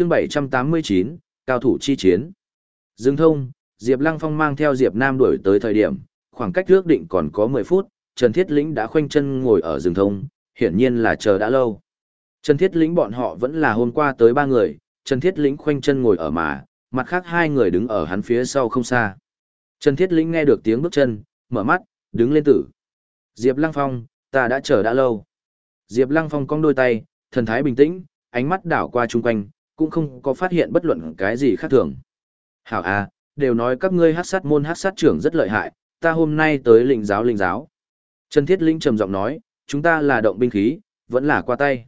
chương 789, cao thủ chi chiến. Dương thông, Diệp Lăng Phong mang theo Diệp Nam đuổi tới thời điểm, khoảng cách ước định còn có 10 phút, Trần Thiết Lĩnh đã khoanh chân ngồi ở rừng thông, hiển nhiên là chờ đã lâu. Trần Thiết Lĩnh bọn họ vẫn là hôm qua tới ba người, Trần Thiết Lĩnh khoanh chân ngồi ở mà, mặt khác hai người đứng ở hắn phía sau không xa. Trần Thiết Lĩnh nghe được tiếng bước chân, mở mắt, đứng lên tử. Diệp Lăng Phong, ta đã chờ đã lâu. Diệp Lăng Phong cong đôi tay, thần thái bình tĩnh, ánh mắt đảo qua chung quanh, cũng không có phát hiện bất luận cái gì khác thường. Hảo à, đều nói các ngươi hát sát môn hát sát trưởng rất lợi hại, ta hôm nay tới lĩnh giáo lĩnh giáo. Trần Thiết Linh trầm giọng nói, chúng ta là động binh khí, vẫn là qua tay.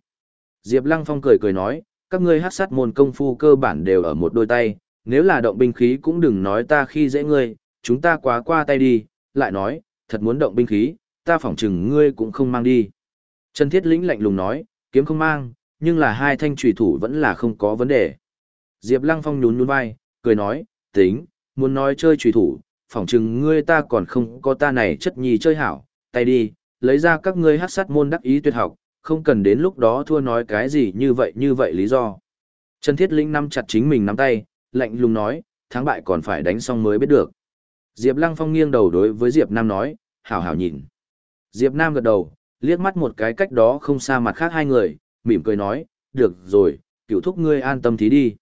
Diệp Lăng Phong cười cười nói, các ngươi hát sát môn công phu cơ bản đều ở một đôi tay, nếu là động binh khí cũng đừng nói ta khi dễ ngươi, chúng ta quá qua tay đi, lại nói, thật muốn động binh khí, ta phỏng chừng ngươi cũng không mang đi. Trần Thiết Lĩnh lạnh lùng nói, kiếm không mang, nhưng là hai thanh trùy thủ vẫn là không có vấn đề. Diệp Lăng Phong nhún nhún vai, cười nói, tính, muốn nói chơi trùy thủ, phỏng chừng ngươi ta còn không có ta này chất nhì chơi hảo, tay đi, lấy ra các ngươi hát sát môn đắc ý tuyệt học, không cần đến lúc đó thua nói cái gì như vậy như vậy lý do. Trần Thiết Linh nắm chặt chính mình nắm tay, lạnh lùng nói, thắng bại còn phải đánh xong mới biết được. Diệp Lăng Phong nghiêng đầu đối với Diệp Nam nói, hảo hảo nhìn. Diệp Nam gật đầu, liếc mắt một cái cách đó không xa mặt khác hai người, mỉm cười nói, được rồi, cựu thúc ngươi an tâm thí đi.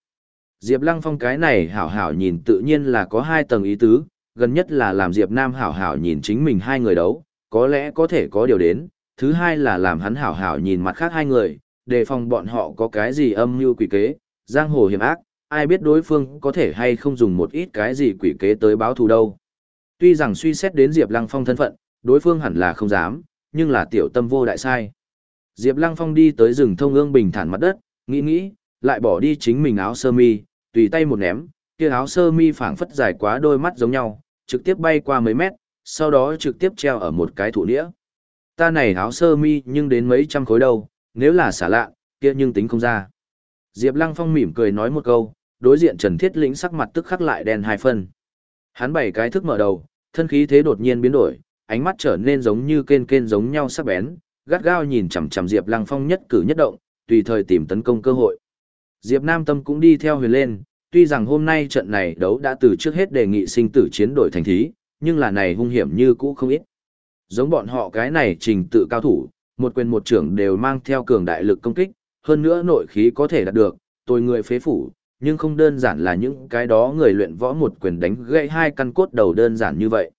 Diệp Lăng Phong cái này hảo hảo nhìn tự nhiên là có hai tầng ý tứ, gần nhất là làm Diệp Nam hảo hảo nhìn chính mình hai người đấu, có lẽ có thể có điều đến, thứ hai là làm hắn hảo hảo nhìn mặt khác hai người, đề phòng bọn họ có cái gì âm mưu quỷ kế, giang hồ hiểm ác, ai biết đối phương có thể hay không dùng một ít cái gì quỷ kế tới báo thù đâu. Tuy rằng suy xét đến Diệp Lăng Phong thân phận, đối phương hẳn là không dám, nhưng là tiểu tâm vô đại sai. Diệp Lăng Phong đi tới rừng thông ương bình thản mặt đất, nghĩ nghĩ, lại bỏ đi chính mình áo sơ mi, tùy tay một ném, kia áo sơ mi phảng phất dài quá đôi mắt giống nhau, trực tiếp bay qua mấy mét, sau đó trực tiếp treo ở một cái thủ đĩa. Ta này áo sơ mi nhưng đến mấy trăm khối đâu, nếu là xả lạ, kia nhưng tính không ra. Diệp Lăng Phong mỉm cười nói một câu, đối diện Trần Thiết Lĩnh sắc mặt tức khắc lại đen hai phân. Hắn bảy cái thức mở đầu, thân khí thế đột nhiên biến đổi, ánh mắt trở nên giống như kên kên giống nhau sắc bén, gắt gao nhìn chằm chằm Diệp Lăng Phong nhất cử nhất động, tùy thời tìm tấn công cơ hội. Diệp Nam Tâm cũng đi theo huyền lên, tuy rằng hôm nay trận này đấu đã từ trước hết đề nghị sinh tử chiến đổi thành thí, nhưng là này hung hiểm như cũ không ít. Giống bọn họ cái này trình tự cao thủ, một quyền một trưởng đều mang theo cường đại lực công kích, hơn nữa nội khí có thể đạt được, tôi người phế phủ, nhưng không đơn giản là những cái đó người luyện võ một quyền đánh gãy hai căn cốt đầu đơn giản như vậy.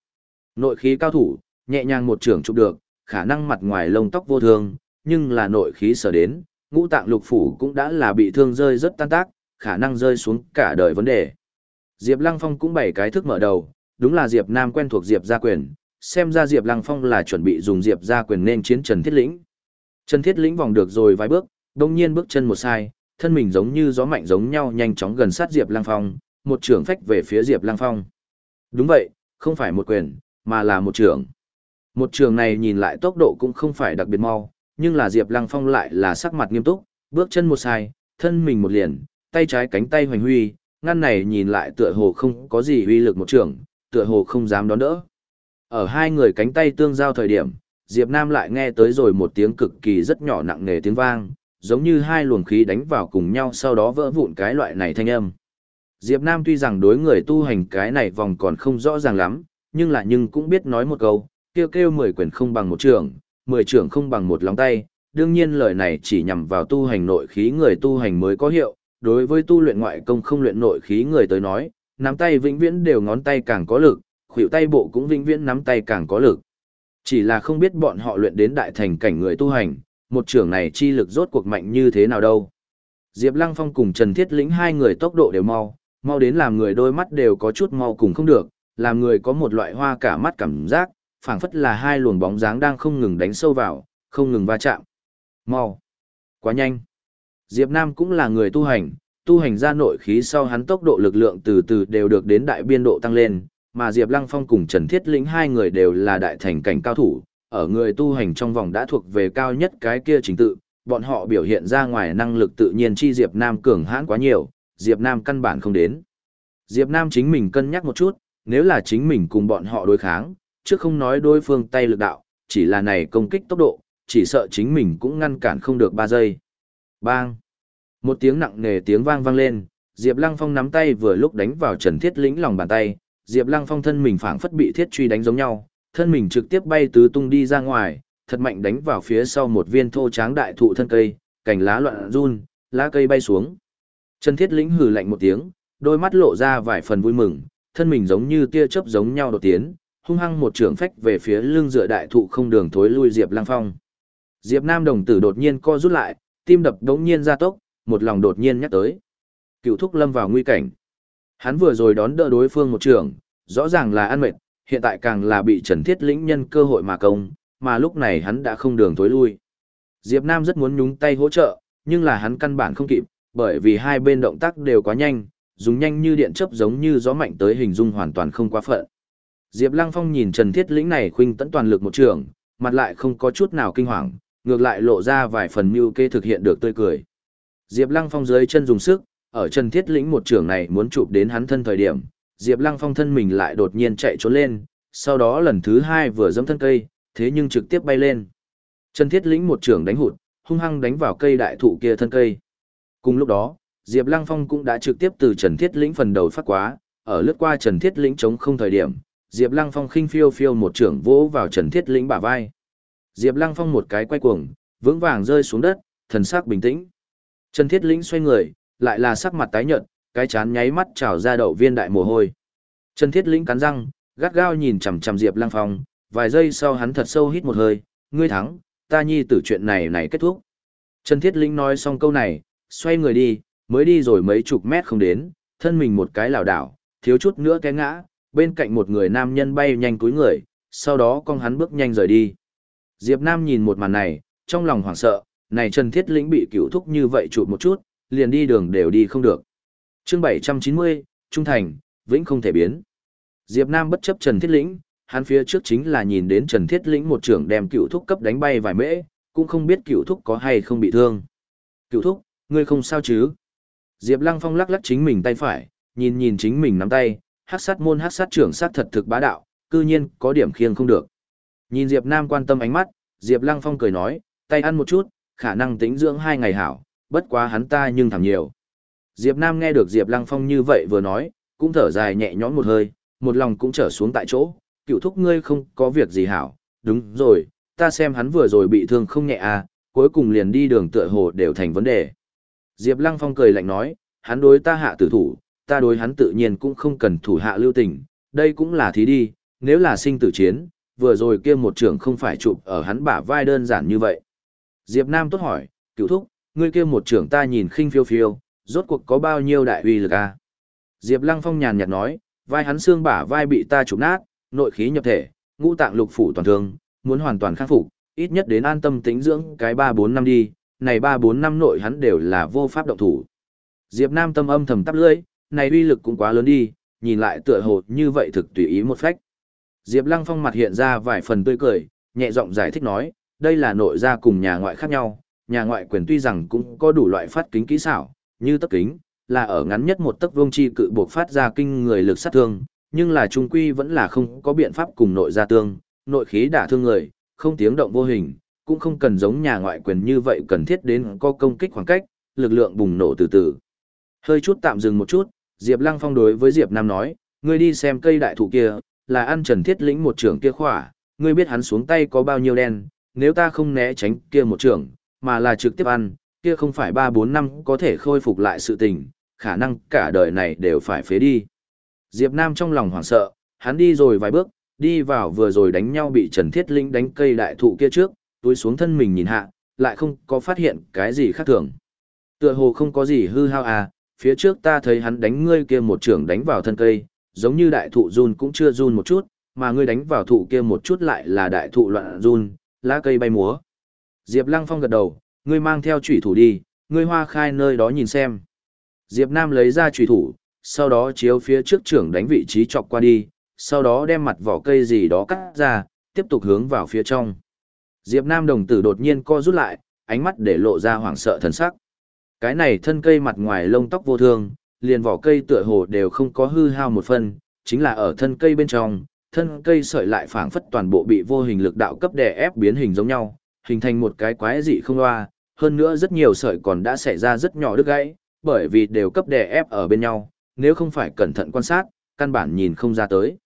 Nội khí cao thủ, nhẹ nhàng một trưởng chụp được, khả năng mặt ngoài lông tóc vô thương, nhưng là nội khí sở đến, ngũ tạng lục phủ cũng đã là bị thương rơi rất tan tác, khả năng rơi xuống cả đời vấn đề. Diệp Lăng Phong cũng bảy cái thức mở đầu, đúng là Diệp Nam quen thuộc Diệp gia quyền, xem ra Diệp Lăng Phong là chuẩn bị dùng Diệp gia quyền nên chiến Trần Thiết Lĩnh. Trần Thiết Lĩnh vòng được rồi vài bước, đồng nhiên bước chân một sai, thân mình giống như gió mạnh giống nhau nhanh chóng gần sát Diệp Lăng Phong, một trường phách về phía Diệp Lăng Phong. Đúng vậy, không phải một quyền, mà là một trường. Một trường này nhìn lại tốc độ cũng không phải đặc biệt mau, nhưng là Diệp Lăng Phong lại là sắc mặt nghiêm túc, bước chân một sai, thân mình một liền, tay trái cánh tay hoành huy, ngăn này nhìn lại tựa hồ không có gì uy lực một trường, tựa hồ không dám đón đỡ. Ở hai người cánh tay tương giao thời điểm, Diệp Nam lại nghe tới rồi một tiếng cực kỳ rất nhỏ nặng nề tiếng vang, giống như hai luồng khí đánh vào cùng nhau sau đó vỡ vụn cái loại này thanh âm. Diệp Nam tuy rằng đối người tu hành cái này vòng còn không rõ ràng lắm, nhưng là nhưng cũng biết nói một câu, kêu kêu mười quyền không bằng một trường, mười trưởng không bằng một lòng tay, đương nhiên lời này chỉ nhằm vào tu hành nội khí người tu hành mới có hiệu, đối với tu luyện ngoại công không luyện nội khí người tới nói, nắm tay vĩnh viễn đều ngón tay càng có lực, khuỷu tay bộ cũng vĩnh viễn nắm tay càng có lực. Chỉ là không biết bọn họ luyện đến đại thành cảnh người tu hành, một trưởng này chi lực rốt cuộc mạnh như thế nào đâu. Diệp Lăng Phong cùng Trần Thiết Lĩnh hai người tốc độ đều mau, mau đến làm người đôi mắt đều có chút mau cùng không được, làm người có một loại hoa cả mắt cảm giác, phảng phất là hai luồng bóng dáng đang không ngừng đánh sâu vào, không ngừng va chạm. Mau! Quá nhanh! Diệp Nam cũng là người tu hành, tu hành ra nội khí sau hắn tốc độ lực lượng từ từ đều được đến đại biên độ tăng lên, mà Diệp Lăng Phong cùng Trần Thiết Lĩnh hai người đều là đại thành cảnh cao thủ, ở người tu hành trong vòng đã thuộc về cao nhất cái kia trình tự, bọn họ biểu hiện ra ngoài năng lực tự nhiên chi Diệp Nam cường hãn quá nhiều, Diệp Nam căn bản không đến. Diệp Nam chính mình cân nhắc một chút, nếu là chính mình cùng bọn họ đối kháng, trước không nói đối phương tay lực đạo, chỉ là này công kích tốc độ, chỉ sợ chính mình cũng ngăn cản không được 3 giây. Bang! Một tiếng nặng nề tiếng vang vang lên, Diệp Lăng Phong nắm tay vừa lúc đánh vào Trần Thiết Lĩnh lòng bàn tay, Diệp Lăng Phong thân mình phảng phất bị thiết truy đánh giống nhau, thân mình trực tiếp bay tứ tung đi ra ngoài, thật mạnh đánh vào phía sau một viên thô tráng đại thụ thân cây, cành lá loạn run, lá cây bay xuống. Trần Thiết Lĩnh hừ lạnh một tiếng, đôi mắt lộ ra vài phần vui mừng, thân mình giống như tia chớp giống nhau đột tiến, hung hăng một trường phách về phía lưng dựa đại thụ không đường thối lui Diệp Lăng Phong. Diệp Nam đồng tử đột nhiên co rút lại, tim đập đống nhiên gia tốc, một lòng đột nhiên nhắc tới. Cựu thúc lâm vào nguy cảnh. Hắn vừa rồi đón đỡ đối phương một trường, rõ ràng là ăn mệt, hiện tại càng là bị Trần Thiết Lĩnh nhân cơ hội mà công, mà lúc này hắn đã không đường thối lui. Diệp Nam rất muốn nhúng tay hỗ trợ, nhưng là hắn căn bản không kịp, bởi vì hai bên động tác đều quá nhanh, dùng nhanh như điện chớp giống như gió mạnh tới hình dung hoàn toàn không quá phận. Diệp Lăng Phong nhìn Trần Thiết Lĩnh này khuynh tấn toàn lực một trường, mặt lại không có chút nào kinh hoàng, ngược lại lộ ra vài phần mưu kê thực hiện được tươi cười. Diệp Lăng Phong dưới chân dùng sức, ở Trần Thiết Lĩnh một trường này muốn chụp đến hắn thân thời điểm, Diệp Lăng Phong thân mình lại đột nhiên chạy trốn lên, sau đó lần thứ hai vừa giẫm thân cây, thế nhưng trực tiếp bay lên. Trần Thiết Lĩnh một trường đánh hụt, hung hăng đánh vào cây đại thụ kia thân cây. Cùng lúc đó, Diệp Lăng Phong cũng đã trực tiếp từ Trần Thiết Lĩnh phần đầu phát quá, ở lướt qua Trần Thiết Lĩnh chống không thời điểm, Diệp Lăng Phong khinh phiêu phiêu một trưởng vỗ vào Trần Thiết Lĩnh bả vai. Diệp Lăng Phong một cái quay cuồng, vững vàng rơi xuống đất, thần sắc bình tĩnh. Trần Thiết Lĩnh xoay người, lại là sắc mặt tái nhợt, cái chán nháy mắt trào ra đậu viên đại mồ hôi. Trần Thiết Lĩnh cắn răng, gắt gao nhìn chằm chằm Diệp Lăng Phong, vài giây sau hắn thật sâu hít một hơi, "Ngươi thắng, ta nhi tử chuyện này này kết thúc." Trần Thiết Lĩnh nói xong câu này, xoay người đi, mới đi rồi mấy chục mét không đến, thân mình một cái lảo đảo, thiếu chút nữa té ngã, bên cạnh một người nam nhân bay nhanh cúi người, sau đó con hắn bước nhanh rời đi. Diệp Nam nhìn một màn này, trong lòng hoảng sợ, này Trần Thiết Lĩnh bị cựu thúc như vậy chụp một chút, liền đi đường đều đi không được. Chương 790, Trung Thành, Vĩnh không thể biến. Diệp Nam bất chấp Trần Thiết Lĩnh, hắn phía trước chính là nhìn đến Trần Thiết Lĩnh một trưởng đem cựu thúc cấp đánh bay vài mễ, cũng không biết cựu thúc có hay không bị thương. Cựu thúc, ngươi không sao chứ? Diệp Lăng Phong lắc lắc chính mình tay phải, nhìn nhìn chính mình nắm tay, hắc sát môn hắc sát trưởng sát thật thực bá đạo, cư nhiên có điểm khiêng không được. Nhìn Diệp Nam quan tâm ánh mắt, Diệp Lăng Phong cười nói, tay ăn một chút, khả năng tính dưỡng hai ngày hảo, bất quá hắn ta nhưng thảm nhiều. Diệp Nam nghe được Diệp Lăng Phong như vậy vừa nói, cũng thở dài nhẹ nhõm một hơi, một lòng cũng trở xuống tại chỗ, cựu thúc ngươi không có việc gì hảo, đúng rồi, ta xem hắn vừa rồi bị thương không nhẹ à, cuối cùng liền đi đường tựa hồ đều thành vấn đề. Diệp Lăng Phong cười lạnh nói, hắn đối ta hạ tử thủ, ta đối hắn tự nhiên cũng không cần thủ hạ lưu tình, đây cũng là thí đi, nếu là sinh tử chiến, vừa rồi kia một trưởng không phải chụp ở hắn bả vai đơn giản như vậy. Diệp Nam tốt hỏi, cựu thúc, ngươi kia một trưởng ta nhìn khinh phiêu phiêu, rốt cuộc có bao nhiêu đại uy lực à? Diệp Lăng Phong nhàn nhạt nói, vai hắn xương bả vai bị ta chụp nát, nội khí nhập thể, ngũ tạng lục phủ toàn thương, muốn hoàn toàn khắc phục, ít nhất đến an tâm tĩnh dưỡng cái 3-4 năm đi, này 3-4 năm nội hắn đều là vô pháp động thủ. Diệp Nam tâm âm thầm tắp lưỡi, này uy lực cũng quá lớn đi, nhìn lại tựa hồ như vậy thực tùy ý một phách. Diệp Lăng Phong mặt hiện ra vài phần tươi cười, nhẹ giọng giải thích nói, đây là nội gia cùng nhà ngoại khác nhau, nhà ngoại quyền tuy rằng cũng có đủ loại phát kính kỹ xảo, như tấc kính, là ở ngắn nhất một tấc vuông chi cự buộc phát ra kinh người lực sát thương, nhưng là trung quy vẫn là không có biện pháp cùng nội gia tương, nội khí đả thương người, không tiếng động vô hình, cũng không cần giống nhà ngoại quyền như vậy cần thiết đến có công kích khoảng cách, lực lượng bùng nổ từ từ. Hơi chút tạm dừng một chút, Diệp Lăng Phong đối với Diệp Nam nói, ngươi đi xem cây đại thụ kia, là ăn Trần Thiết Lĩnh một trưởng kia khỏa, ngươi biết hắn xuống tay có bao nhiêu đen, nếu ta không né tránh kia một trưởng, mà là trực tiếp ăn, kia không phải 3-4 năm có thể khôi phục lại sự tình, khả năng cả đời này đều phải phế đi. Diệp Nam trong lòng hoảng sợ, hắn đi rồi vài bước, đi vào vừa rồi đánh nhau bị Trần Thiết Lĩnh đánh cây đại thụ kia trước, túi xuống thân mình nhìn hạ, lại không có phát hiện cái gì khác thường. Tựa hồ không có gì hư hao à, phía trước ta thấy hắn đánh ngươi kia một trưởng đánh vào thân cây, giống như đại thụ run cũng chưa run một chút, mà ngươi đánh vào thụ kia một chút lại là đại thụ loạn run, lá cây bay múa. Diệp Lăng Phong gật đầu, ngươi mang theo chủy thủ đi, ngươi hoa khai nơi đó nhìn xem. Diệp Nam lấy ra chủy thủ, sau đó chiếu phía trước trưởng đánh vị trí chọc qua đi, sau đó đem mặt vỏ cây gì đó cắt ra, tiếp tục hướng vào phía trong. Diệp Nam đồng tử đột nhiên co rút lại, ánh mắt để lộ ra hoảng sợ thần sắc. Cái này thân cây mặt ngoài lông tóc vô thương, liền vỏ cây tựa hồ đều không có hư hao một phần, chính là ở thân cây bên trong, thân cây sợi lại phảng phất toàn bộ bị vô hình lực đạo cấp đè ép biến hình giống nhau, hình thành một cái quái dị không loa, hơn nữa rất nhiều sợi còn đã xảy ra rất nhỏ đứt gãy, bởi vì đều cấp đè ép ở bên nhau, nếu không phải cẩn thận quan sát, căn bản nhìn không ra tới.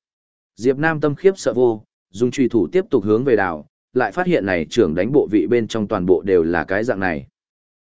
Diệp Nam tâm khiếp sợ vô, dùng truy thủ tiếp tục hướng về đảo, lại phát hiện này trưởng đánh bộ vị bên trong toàn bộ đều là cái dạng này.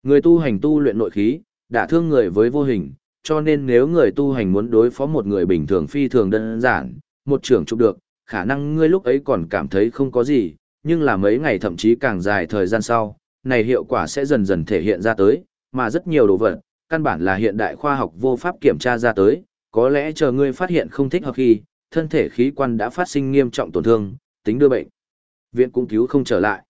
Người tu hành tu luyện nội khí, đã thương người với vô hình, cho nên nếu người tu hành muốn đối phó một người bình thường phi thường đơn giản, một trưởng chụp được, khả năng ngươi lúc ấy còn cảm thấy không có gì, nhưng là mấy ngày thậm chí càng dài thời gian sau, này hiệu quả sẽ dần dần thể hiện ra tới, mà rất nhiều đồ vật, căn bản là hiện đại khoa học vô pháp kiểm tra ra tới, có lẽ chờ ngươi phát hiện không thích hợp khi, thân thể khí quan đã phát sinh nghiêm trọng tổn thương, tính đưa bệnh. Viện cũng cứu không trở lại.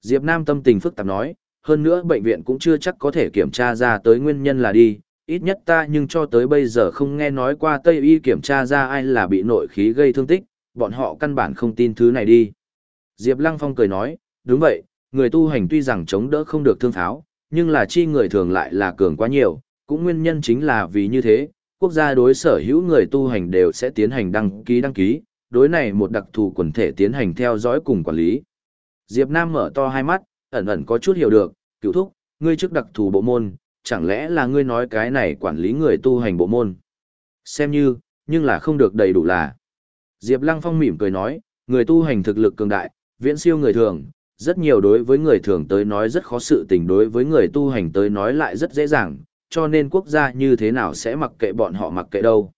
Diệp Nam tâm tình phức tạp nói, hơn nữa bệnh viện cũng chưa chắc có thể kiểm tra ra tới nguyên nhân là đi, ít nhất ta nhưng cho tới bây giờ không nghe nói qua Tây Y kiểm tra ra ai là bị nội khí gây thương tích, bọn họ căn bản không tin thứ này đi. Diệp Lăng Phong cười nói, đúng vậy, người tu hành tuy rằng chống đỡ không được thương tháo, nhưng là chi người thường lại là cường quá nhiều, cũng nguyên nhân chính là vì như thế, quốc gia đối sở hữu người tu hành đều sẽ tiến hành đăng ký đăng ký, đối này một đặc thù quần thể tiến hành theo dõi cùng quản lý. Diệp Nam mở to hai mắt, ẩn ẩn có chút hiểu được, cựu thúc, ngươi trước đặc thù bộ môn, chẳng lẽ là ngươi nói cái này quản lý người tu hành bộ môn? Xem như, nhưng là không được đầy đủ là. Diệp Lăng Phong mỉm cười nói, người tu hành thực lực cường đại, viễn siêu người thường, rất nhiều đối với người thường tới nói rất khó sự tình đối với người tu hành tới nói lại rất dễ dàng, cho nên quốc gia như thế nào sẽ mặc kệ bọn họ mặc kệ đâu.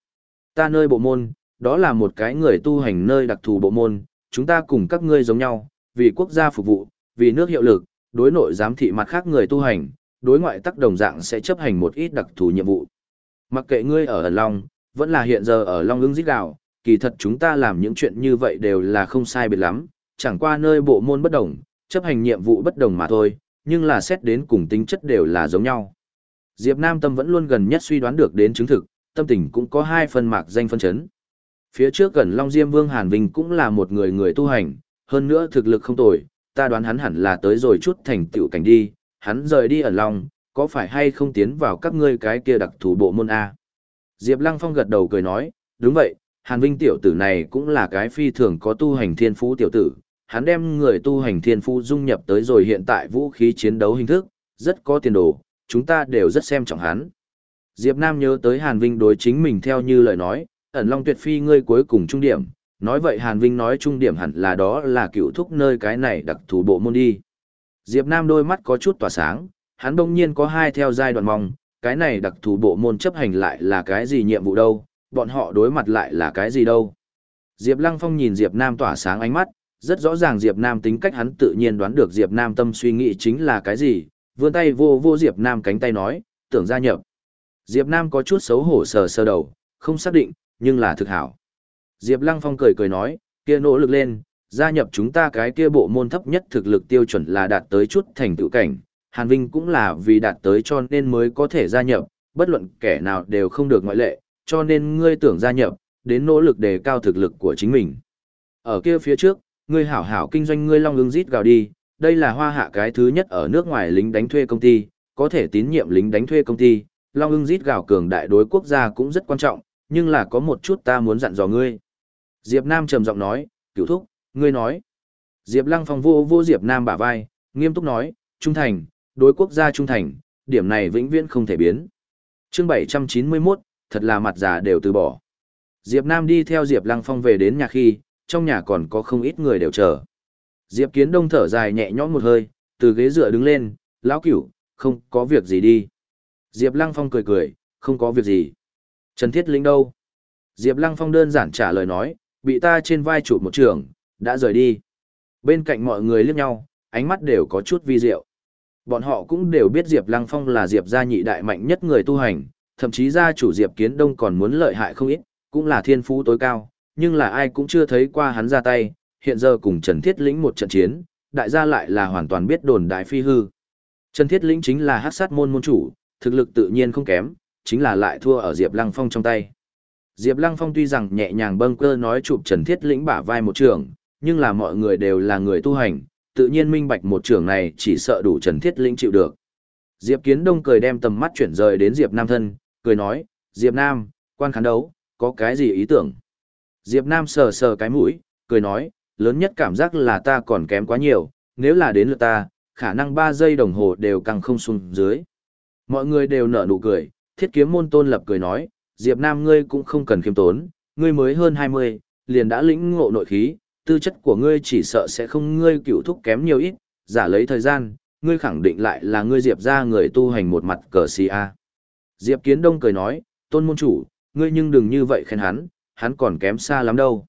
Ta nơi bộ môn, đó là một cái người tu hành nơi đặc thù bộ môn, chúng ta cùng các ngươi giống nhau, vì quốc gia phục vụ, vì nước hiệu lực, đối nội giám thị mặt khác người tu hành, đối ngoại tác đồng dạng sẽ chấp hành một ít đặc thù nhiệm vụ. Mặc kệ ngươi ở ẩn Long, vẫn là hiện giờ ở Long ưng giết gạo, kỳ thật chúng ta làm những chuyện như vậy đều là không sai biệt lắm, chẳng qua nơi bộ môn bất đồng, chấp hành nhiệm vụ bất đồng mà thôi, nhưng là xét đến cùng tính chất đều là giống nhau. Diệp Nam Tâm vẫn luôn gần nhất suy đoán được đến chứng thực, tâm tình cũng có hai phần mạc danh phân chấn. Phía trước gần Long Diêm Vương Hàn Vinh cũng là một người người tu hành, hơn nữa thực lực không tồi, ta đoán hắn hẳn là tới rồi chút thành tựu cảnh đi, hắn rời đi ẩn Long, có phải hay không tiến vào các ngươi cái kia đặc thủ bộ môn A. Diệp Lăng Phong gật đầu cười nói, đúng vậy, Hàn Vinh tiểu tử này cũng là cái phi thường có tu hành thiên phú tiểu tử, hắn đem người tu hành thiên phú dung nhập tới rồi hiện tại vũ khí chiến đấu hình thức, rất có tiền đồ, chúng ta đều rất xem trọng hắn. Diệp Nam nhớ tới Hàn Vinh đối chính mình theo như lời nói, ẩn long tuyệt phi ngươi cuối cùng trung điểm, nói vậy Hàn Vinh nói trung điểm hẳn là đó là cựu thúc nơi cái này đặc thù bộ môn đi. Diệp Nam đôi mắt có chút tỏa sáng, hắn đông nhiên có hai theo giai đoạn mong, cái này đặc thù bộ môn chấp hành lại là cái gì nhiệm vụ đâu, bọn họ đối mặt lại là cái gì đâu. Diệp Lăng Phong nhìn Diệp Nam tỏa sáng ánh mắt, rất rõ ràng Diệp Nam tính cách hắn tự nhiên đoán được Diệp Nam tâm suy nghĩ chính là cái gì, vươn tay vô vô Diệp Nam cánh tay nói, tưởng gia nhập. Diệp Nam có chút xấu hổ sờ sờ đầu, không xác định, nhưng là thực hảo. Diệp Lăng Phong cười cười nói, kia nỗ lực lên, gia nhập chúng ta cái kia bộ môn thấp nhất thực lực tiêu chuẩn là đạt tới chút thành tựu cảnh. Hàn Vinh cũng là vì đạt tới cho nên mới có thể gia nhập, bất luận kẻ nào đều không được ngoại lệ, cho nên ngươi tưởng gia nhập, đến nỗ lực đề cao thực lực của chính mình. Ở kia phía trước, ngươi hảo hảo kinh doanh ngươi long ưng rít gào đi, đây là hoa hạ cái thứ nhất ở nước ngoài lính đánh thuê công ty, có thể tín nhiệm lính đánh thuê công ty, long ưng rít gào cường đại đối quốc gia cũng rất quan trọng, nhưng là có một chút ta muốn dặn dò ngươi. Diệp Nam trầm giọng nói, cửu thúc, ngươi nói. Diệp Lăng Phong vô vô Diệp Nam bả vai, nghiêm túc nói, trung thành, đối quốc gia trung thành, điểm này vĩnh viễn không thể biến. Chương 791, thật là mặt già đều từ bỏ. Diệp Nam đi theo Diệp Lăng Phong về đến nhà khi, trong nhà còn có không ít người đều chờ. Diệp Kiến Đông thở dài nhẹ nhõm một hơi, từ ghế dựa đứng lên, lão cửu, không có việc gì đi. Diệp Lăng Phong cười cười, không có việc gì. Trần Thiết Linh đâu? Diệp Lăng Phong đơn giản trả lời nói, bị ta trên vai chụp một trường, đã rời đi. Bên cạnh mọi người liếc nhau, ánh mắt đều có chút vi diệu. Bọn họ cũng đều biết Diệp Lăng Phong là Diệp gia nhị đại mạnh nhất người tu hành, thậm chí gia chủ Diệp Kiến Đông còn muốn lợi hại không ít, cũng là thiên phú tối cao, nhưng là ai cũng chưa thấy qua hắn ra tay, hiện giờ cùng Trần Thiết Lĩnh một trận chiến, đại gia lại là hoàn toàn biết đồn đại phi hư. Trần Thiết Lĩnh chính là hắc sát môn môn chủ, thực lực tự nhiên không kém, chính là lại thua ở Diệp Lăng Phong trong tay. Diệp Lăng Phong tuy rằng nhẹ nhàng bâng cơ nói chụp Trần Thiết Lĩnh bả vai một trường, nhưng là mọi người đều là người tu hành, tự nhiên minh bạch một trường này chỉ sợ đủ Trần Thiết Lĩnh chịu được. Diệp Kiến Đông cười đem tầm mắt chuyển rời đến Diệp Nam thân, cười nói, Diệp Nam, quan khán đấu, có cái gì ý tưởng? Diệp Nam sờ sờ cái mũi, cười nói, lớn nhất cảm giác là ta còn kém quá nhiều, nếu là đến lượt ta, khả năng 3 giây đồng hồ đều càng không xuống dưới. Mọi người đều nở nụ cười, thiết kiếm môn tôn lập cười nói, Diệp Nam ngươi cũng không cần khiêm tốn, ngươi mới hơn 20, liền đã lĩnh ngộ nội khí, tư chất của ngươi chỉ sợ sẽ không ngươi cựu thúc kém nhiều ít, giả lấy thời gian, ngươi khẳng định lại là ngươi Diệp gia người tu hành một mặt cờ si a. Diệp Kiến Đông cười nói, tôn môn chủ, ngươi nhưng đừng như vậy khen hắn, hắn còn kém xa lắm đâu.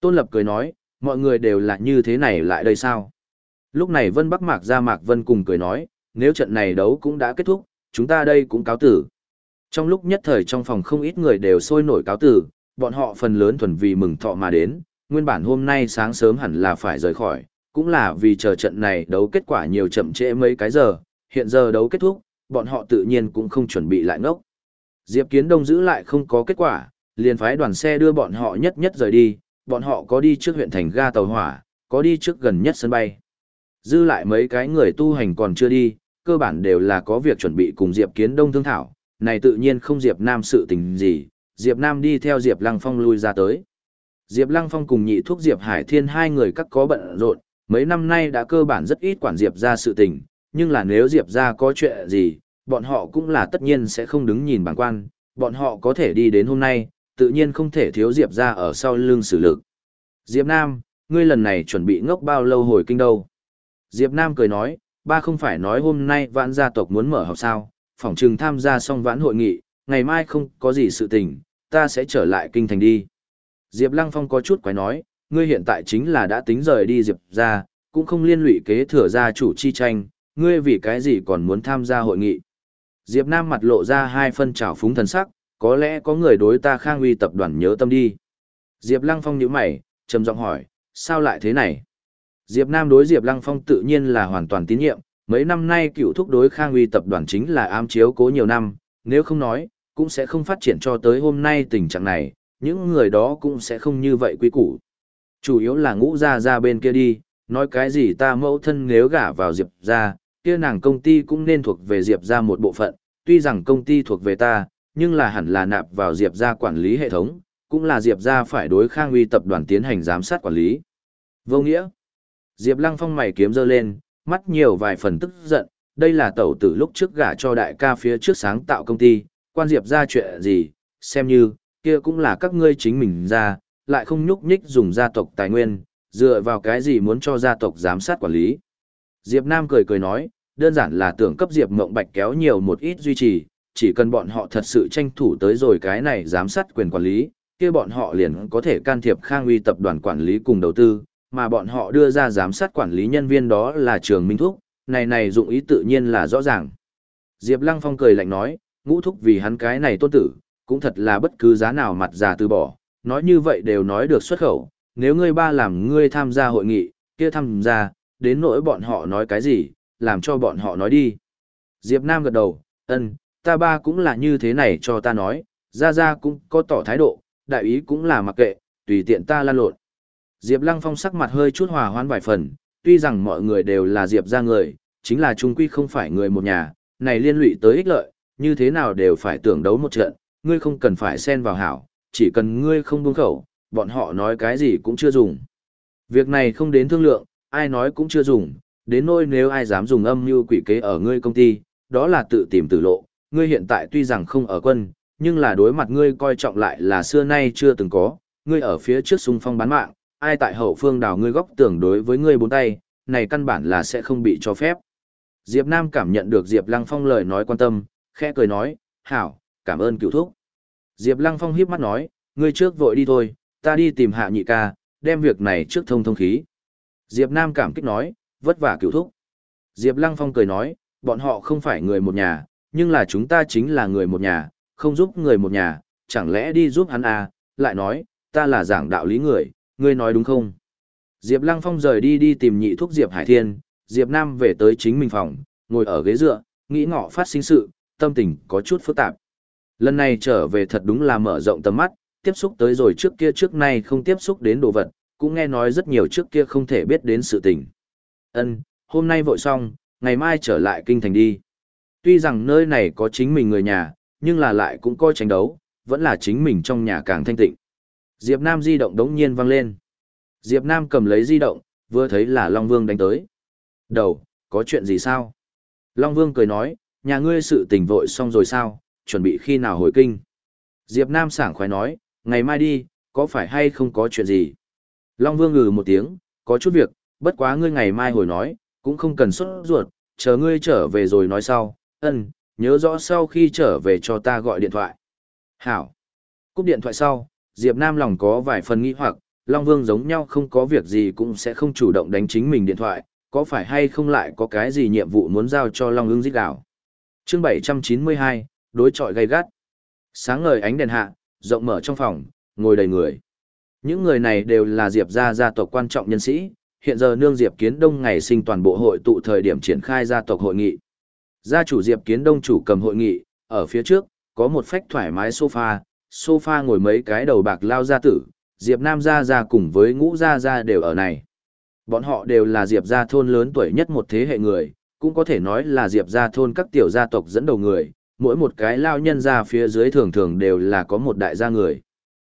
Tôn Lập cười nói, mọi người đều là như thế này lại đây sao? Lúc này Vân Bắc Mạc ra Mạc Vân cùng cười nói, nếu trận này đấu cũng đã kết thúc, chúng ta đây cũng cáo tử. Trong lúc nhất thời trong phòng không ít người đều sôi nổi cáo tử, bọn họ phần lớn thuần vì mừng thọ mà đến, nguyên bản hôm nay sáng sớm hẳn là phải rời khỏi, cũng là vì chờ trận này đấu kết quả nhiều chậm trễ mấy cái giờ, hiện giờ đấu kết thúc, bọn họ tự nhiên cũng không chuẩn bị lại ngốc. Diệp Kiến Đông giữ lại không có kết quả, liền phái đoàn xe đưa bọn họ nhất nhất rời đi, bọn họ có đi trước huyện thành ga tàu hỏa, có đi trước gần nhất sân bay. Dư lại mấy cái người tu hành còn chưa đi, cơ bản đều là có việc chuẩn bị cùng Diệp Kiến Đông thương thảo, này tự nhiên không Diệp Nam sự tình gì, Diệp Nam đi theo Diệp Lăng Phong lui ra tới. Diệp Lăng Phong cùng nhị thuốc Diệp Hải Thiên hai người các có bận rộn, mấy năm nay đã cơ bản rất ít quản Diệp ra sự tình, nhưng là nếu Diệp ra có chuyện gì, bọn họ cũng là tất nhiên sẽ không đứng nhìn bản quan, bọn họ có thể đi đến hôm nay, tự nhiên không thể thiếu Diệp ra ở sau lưng xử lực. Diệp Nam, ngươi lần này chuẩn bị ngốc bao lâu hồi kinh đâu? Diệp Nam cười nói, ba không phải nói hôm nay vãn gia tộc muốn mở học sao, phỏng chừng tham gia xong vãn hội nghị, ngày mai không có gì sự tình, ta sẽ trở lại kinh thành đi. Diệp Lăng Phong có chút quái nói, ngươi hiện tại chính là đã tính rời đi Diệp ra, cũng không liên lụy kế thừa gia chủ chi tranh, ngươi vì cái gì còn muốn tham gia hội nghị. Diệp Nam mặt lộ ra hai phân trào phúng thần sắc, có lẽ có người đối ta khang uy tập đoàn nhớ tâm đi. Diệp Lăng Phong nhíu mày, trầm giọng hỏi, sao lại thế này? Diệp Nam đối Diệp Lăng Phong tự nhiên là hoàn toàn tín nhiệm, mấy năm nay cựu thúc đối khang uy tập đoàn chính là ám chiếu cố nhiều năm, nếu không nói, cũng sẽ không phát triển cho tới hôm nay tình trạng này, những người đó cũng sẽ không như vậy quý củ. Chủ yếu là ngũ ra ra bên kia đi, nói cái gì ta mẫu thân nếu gả vào Diệp ra, kia nàng công ty cũng nên thuộc về Diệp ra một bộ phận, tuy rằng công ty thuộc về ta, nhưng là hẳn là nạp vào Diệp ra quản lý hệ thống, cũng là Diệp ra phải đối khang uy tập đoàn tiến hành giám sát quản lý. Vô nghĩa, Diệp Lăng Phong mày kiếm giơ lên, mắt nhiều vài phần tức giận, đây là tẩu tử lúc trước gả cho đại ca phía trước sáng tạo công ty, quan Diệp ra chuyện gì, xem như, kia cũng là các ngươi chính mình ra, lại không nhúc nhích dùng gia tộc tài nguyên, dựa vào cái gì muốn cho gia tộc giám sát quản lý. Diệp Nam cười cười nói, đơn giản là tưởng cấp Diệp Mộng Bạch kéo nhiều một ít duy trì, chỉ cần bọn họ thật sự tranh thủ tới rồi cái này giám sát quyền quản lý, kia bọn họ liền có thể can thiệp Khang Uy tập đoàn quản lý cùng đầu tư, mà bọn họ đưa ra giám sát quản lý nhân viên đó là Trường Minh Thúc, này này dụng ý tự nhiên là rõ ràng. Diệp Lăng Phong cười lạnh nói, ngũ thúc vì hắn cái này tôn tử, cũng thật là bất cứ giá nào mặt già từ bỏ, nói như vậy đều nói được xuất khẩu, nếu ngươi ba làm ngươi tham gia hội nghị, kia tham gia, đến nỗi bọn họ nói cái gì, làm cho bọn họ nói đi. Diệp Nam gật đầu, ân, ta ba cũng là như thế này cho ta nói, ra ra cũng có tỏ thái độ, đại ý cũng là mặc kệ, tùy tiện ta lan lộn. Diệp Lăng Phong sắc mặt hơi chút hòa hoãn vài phần, tuy rằng mọi người đều là Diệp gia người, chính là chung quy không phải người một nhà, này liên lụy tới ích lợi, như thế nào đều phải tưởng đấu một trận, ngươi không cần phải xen vào hảo, chỉ cần ngươi không buông khẩu, bọn họ nói cái gì cũng chưa dùng. Việc này không đến thương lượng, ai nói cũng chưa dùng, đến nỗi nếu ai dám dùng âm mưu quỷ kế ở ngươi công ty, đó là tự tìm tử lộ, ngươi hiện tại tuy rằng không ở quân, nhưng là đối mặt ngươi coi trọng lại là xưa nay chưa từng có, ngươi ở phía trước xung phong bán mạng, ai tại hậu phương đào ngươi góc tưởng đối với ngươi bốn tay, này căn bản là sẽ không bị cho phép. Diệp Nam cảm nhận được Diệp Lăng Phong lời nói quan tâm, khẽ cười nói, hảo, cảm ơn cựu thúc. Diệp Lăng Phong hiếp mắt nói, ngươi trước vội đi thôi, ta đi tìm hạ nhị ca, đem việc này trước thông thông khí. Diệp Nam cảm kích nói, vất vả cựu thúc. Diệp Lăng Phong cười nói, bọn họ không phải người một nhà, nhưng là chúng ta chính là người một nhà, không giúp người một nhà, chẳng lẽ đi giúp hắn à, lại nói, ta là giảng đạo lý người, ngươi nói đúng không? Diệp Lăng Phong rời đi đi tìm nhị thúc Diệp Hải Thiên, Diệp Nam về tới chính mình phòng, ngồi ở ghế dựa, nghĩ ngọ phát sinh sự, tâm tình có chút phức tạp. Lần này trở về thật đúng là mở rộng tầm mắt, tiếp xúc tới rồi trước kia trước nay không tiếp xúc đến đồ vật, cũng nghe nói rất nhiều trước kia không thể biết đến sự tình. Ân, hôm nay vội xong, ngày mai trở lại kinh thành đi. Tuy rằng nơi này có chính mình người nhà, nhưng là lại cũng coi tranh đấu, vẫn là chính mình trong nhà càng thanh tịnh. Diệp Nam di động đống nhiên vang lên. Diệp Nam cầm lấy di động, vừa thấy là Long Vương đánh tới. Đầu, có chuyện gì sao? Long Vương cười nói, nhà ngươi sự tình vội xong rồi sao, chuẩn bị khi nào hồi kinh? Diệp Nam sảng khoái nói, ngày mai đi, có phải hay không có chuyện gì? Long Vương ngừ một tiếng, có chút việc, bất quá ngươi ngày mai hồi nói, cũng không cần xuất ruột, chờ ngươi trở về rồi nói sau, ân, nhớ rõ sau khi trở về cho ta gọi điện thoại. Hảo. Cúp điện thoại sau, Diệp Nam lòng có vài phần nghi hoặc, Long Vương giống nhau không có việc gì cũng sẽ không chủ động đánh chính mình điện thoại, có phải hay không lại có cái gì nhiệm vụ muốn giao cho Long ưng giết đảo. Chương 792, đối trọi gay gắt. Sáng ngời ánh đèn hạ, rộng mở trong phòng, ngồi đầy người. Những người này đều là Diệp gia gia tộc quan trọng nhân sĩ, hiện giờ nương Diệp Kiến Đông ngày sinh toàn bộ hội tụ thời điểm triển khai gia tộc hội nghị. Gia chủ Diệp Kiến Đông chủ cầm hội nghị, ở phía trước, có một phách thoải mái sofa, sofa ngồi mấy cái đầu bạc lao gia tử, Diệp Nam gia gia cùng với ngũ gia gia đều ở này. Bọn họ đều là Diệp gia thôn lớn tuổi nhất một thế hệ người, cũng có thể nói là Diệp gia thôn các tiểu gia tộc dẫn đầu người, mỗi một cái lao nhân gia phía dưới thường thường đều là có một đại gia người.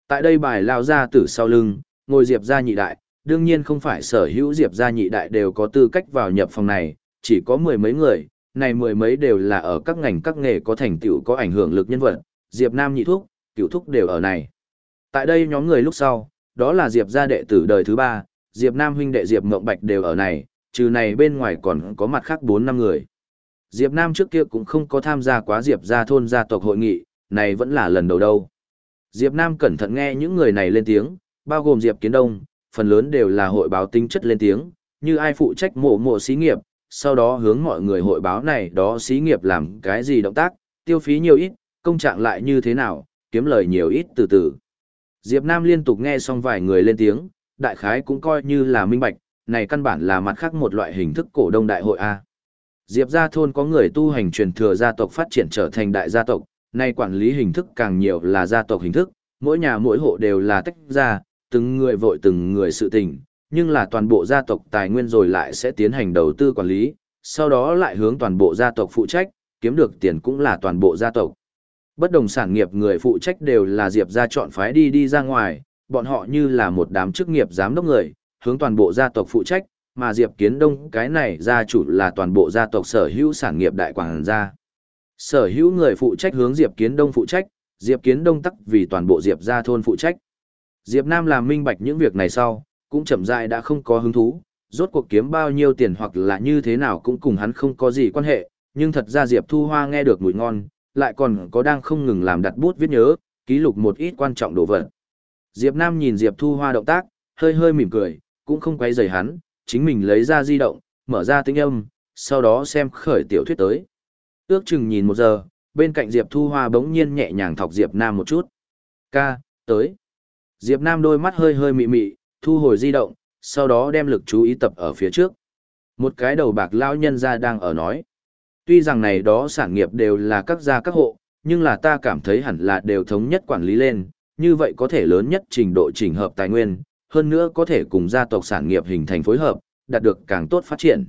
Tại đây bài lao gia tử sau lưng, ngồi Diệp gia nhị đại, đương nhiên không phải sở hữu Diệp gia nhị đại đều có tư cách vào nhập phòng này, chỉ có mười mấy người, này mười mấy đều là ở các ngành các nghề có thành tựu có ảnh hưởng lực nhân vật, Diệp Nam nhị thúc, cửu thúc đều ở này. Tại đây nhóm người lúc sau, đó là Diệp gia đệ tử đời thứ ba, Diệp Nam huynh đệ Diệp Ngộng Bạch đều ở này, trừ này bên ngoài còn có mặt khác 4 năm người. Diệp Nam trước kia cũng không có tham gia quá Diệp gia thôn gia tộc hội nghị, này vẫn là lần đầu đâu. Diệp Nam cẩn thận nghe những người này lên tiếng, bao gồm Diệp Kiến Đông, phần lớn đều là hội báo tính chất lên tiếng, như ai phụ trách mộ mộ xí nghiệp, sau đó hướng mọi người hội báo này đó xí nghiệp làm cái gì động tác, tiêu phí nhiều ít, công trạng lại như thế nào, kiếm lời nhiều ít từ từ. Diệp Nam liên tục nghe xong vài người lên tiếng, đại khái cũng coi như là minh bạch, này căn bản là mặt khác một loại hình thức cổ đông đại hội A. Diệp gia thôn có người tu hành truyền thừa gia tộc phát triển trở thành đại gia tộc, nay quản lý hình thức càng nhiều là gia tộc hình thức, mỗi nhà mỗi hộ đều là tách ra, từng người vội từng người sự tình, nhưng là toàn bộ gia tộc tài nguyên rồi lại sẽ tiến hành đầu tư quản lý, sau đó lại hướng toàn bộ gia tộc phụ trách, kiếm được tiền cũng là toàn bộ gia tộc. Bất đồng sản nghiệp người phụ trách đều là Diệp gia chọn phái đi đi ra ngoài, bọn họ như là một đám chức nghiệp giám đốc người, hướng toàn bộ gia tộc phụ trách, mà Diệp Kiến Đông cái này gia chủ là toàn bộ gia tộc sở hữu sản nghiệp đại quảng gia. Sở hữu người phụ trách hướng Diệp Kiến Đông phụ trách, Diệp Kiến Đông tắc vì toàn bộ Diệp gia thôn phụ trách. Diệp Nam làm minh bạch những việc này sau, cũng chậm rãi đã không có hứng thú, rốt cuộc kiếm bao nhiêu tiền hoặc là như thế nào cũng cùng hắn không có gì quan hệ, nhưng thật ra Diệp Thu Hoa nghe được mùi ngon, lại còn có đang không ngừng làm đặt bút viết nhớ, ký lục một ít quan trọng đồ vật. Diệp Nam nhìn Diệp Thu Hoa động tác, hơi hơi mỉm cười, cũng không quay rời hắn, chính mình lấy ra di động, mở ra tiếng âm, sau đó xem khởi tiểu thuyết tới. Ước chừng nhìn một giờ, bên cạnh Diệp Thu Hoa bỗng nhiên nhẹ nhàng thọc Diệp Nam một chút. Ca, tới. Diệp Nam đôi mắt hơi hơi mị mị, thu hồi di động, sau đó đem lực chú ý tập ở phía trước. Một cái đầu bạc lão nhân ra đang ở nói. Tuy rằng này đó sản nghiệp đều là các gia các hộ, nhưng là ta cảm thấy hẳn là đều thống nhất quản lý lên, như vậy có thể lớn nhất trình độ chỉnh hợp tài nguyên, hơn nữa có thể cùng gia tộc sản nghiệp hình thành phối hợp, đạt được càng tốt phát triển.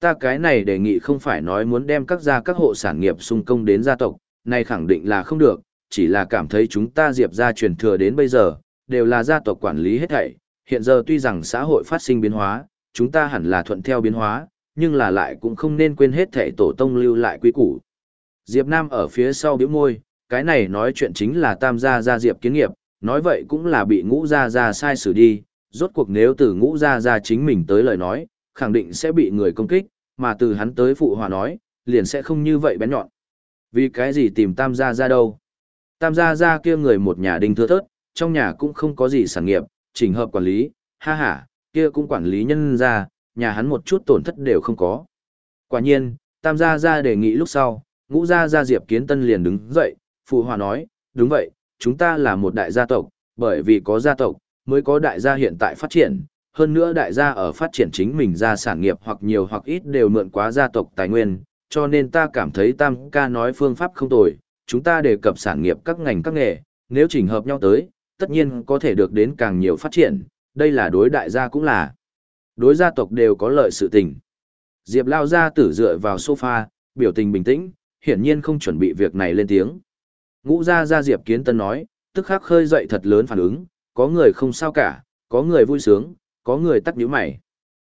Ta cái này đề nghị không phải nói muốn đem các gia các hộ sản nghiệp xung công đến gia tộc, này khẳng định là không được, chỉ là cảm thấy chúng ta diệp gia truyền thừa đến bây giờ, đều là gia tộc quản lý hết thảy. Hiện giờ tuy rằng xã hội phát sinh biến hóa, chúng ta hẳn là thuận theo biến hóa, nhưng là lại cũng không nên quên hết thảy tổ tông lưu lại quý củ. Diệp Nam ở phía sau biểu môi, cái này nói chuyện chính là tam gia gia Diệp kiến nghiệp, nói vậy cũng là bị ngũ gia gia sai xử đi, rốt cuộc nếu từ ngũ gia gia chính mình tới lời nói, khẳng định sẽ bị người công kích, mà từ hắn tới phụ hòa nói, liền sẽ không như vậy bén nhọn. Vì cái gì tìm tam gia gia đâu? Tam gia gia kia người một nhà đinh thưa thớt, trong nhà cũng không có gì sản nghiệp, chỉnh hợp quản lý, ha ha, kia cũng quản lý nhân gia, nhà hắn một chút tổn thất đều không có. Quả nhiên, tam gia gia đề nghị lúc sau, ngũ gia gia Diệp Kiến Tân liền đứng dậy, phụ hòa nói, đúng vậy, chúng ta là một đại gia tộc, bởi vì có gia tộc, mới có đại gia hiện tại phát triển, hơn nữa đại gia ở phát triển chính mình ra sản nghiệp hoặc nhiều hoặc ít đều mượn quá gia tộc tài nguyên, cho nên ta cảm thấy Tam ca nói phương pháp không tồi, chúng ta đề cập sản nghiệp các ngành các nghề, nếu chỉnh hợp nhau tới, tất nhiên có thể được đến càng nhiều phát triển, đây là đối đại gia cũng là. Đối gia tộc đều có lợi sự tình. Diệp lao ra tử dựa vào sofa, biểu tình bình tĩnh, hiển nhiên không chuẩn bị việc này lên tiếng. Ngũ gia gia Diệp Kiến Tân nói, tức khắc khơi dậy thật lớn phản ứng, có người không sao cả, có người vui sướng, có người tắt nhíu mày.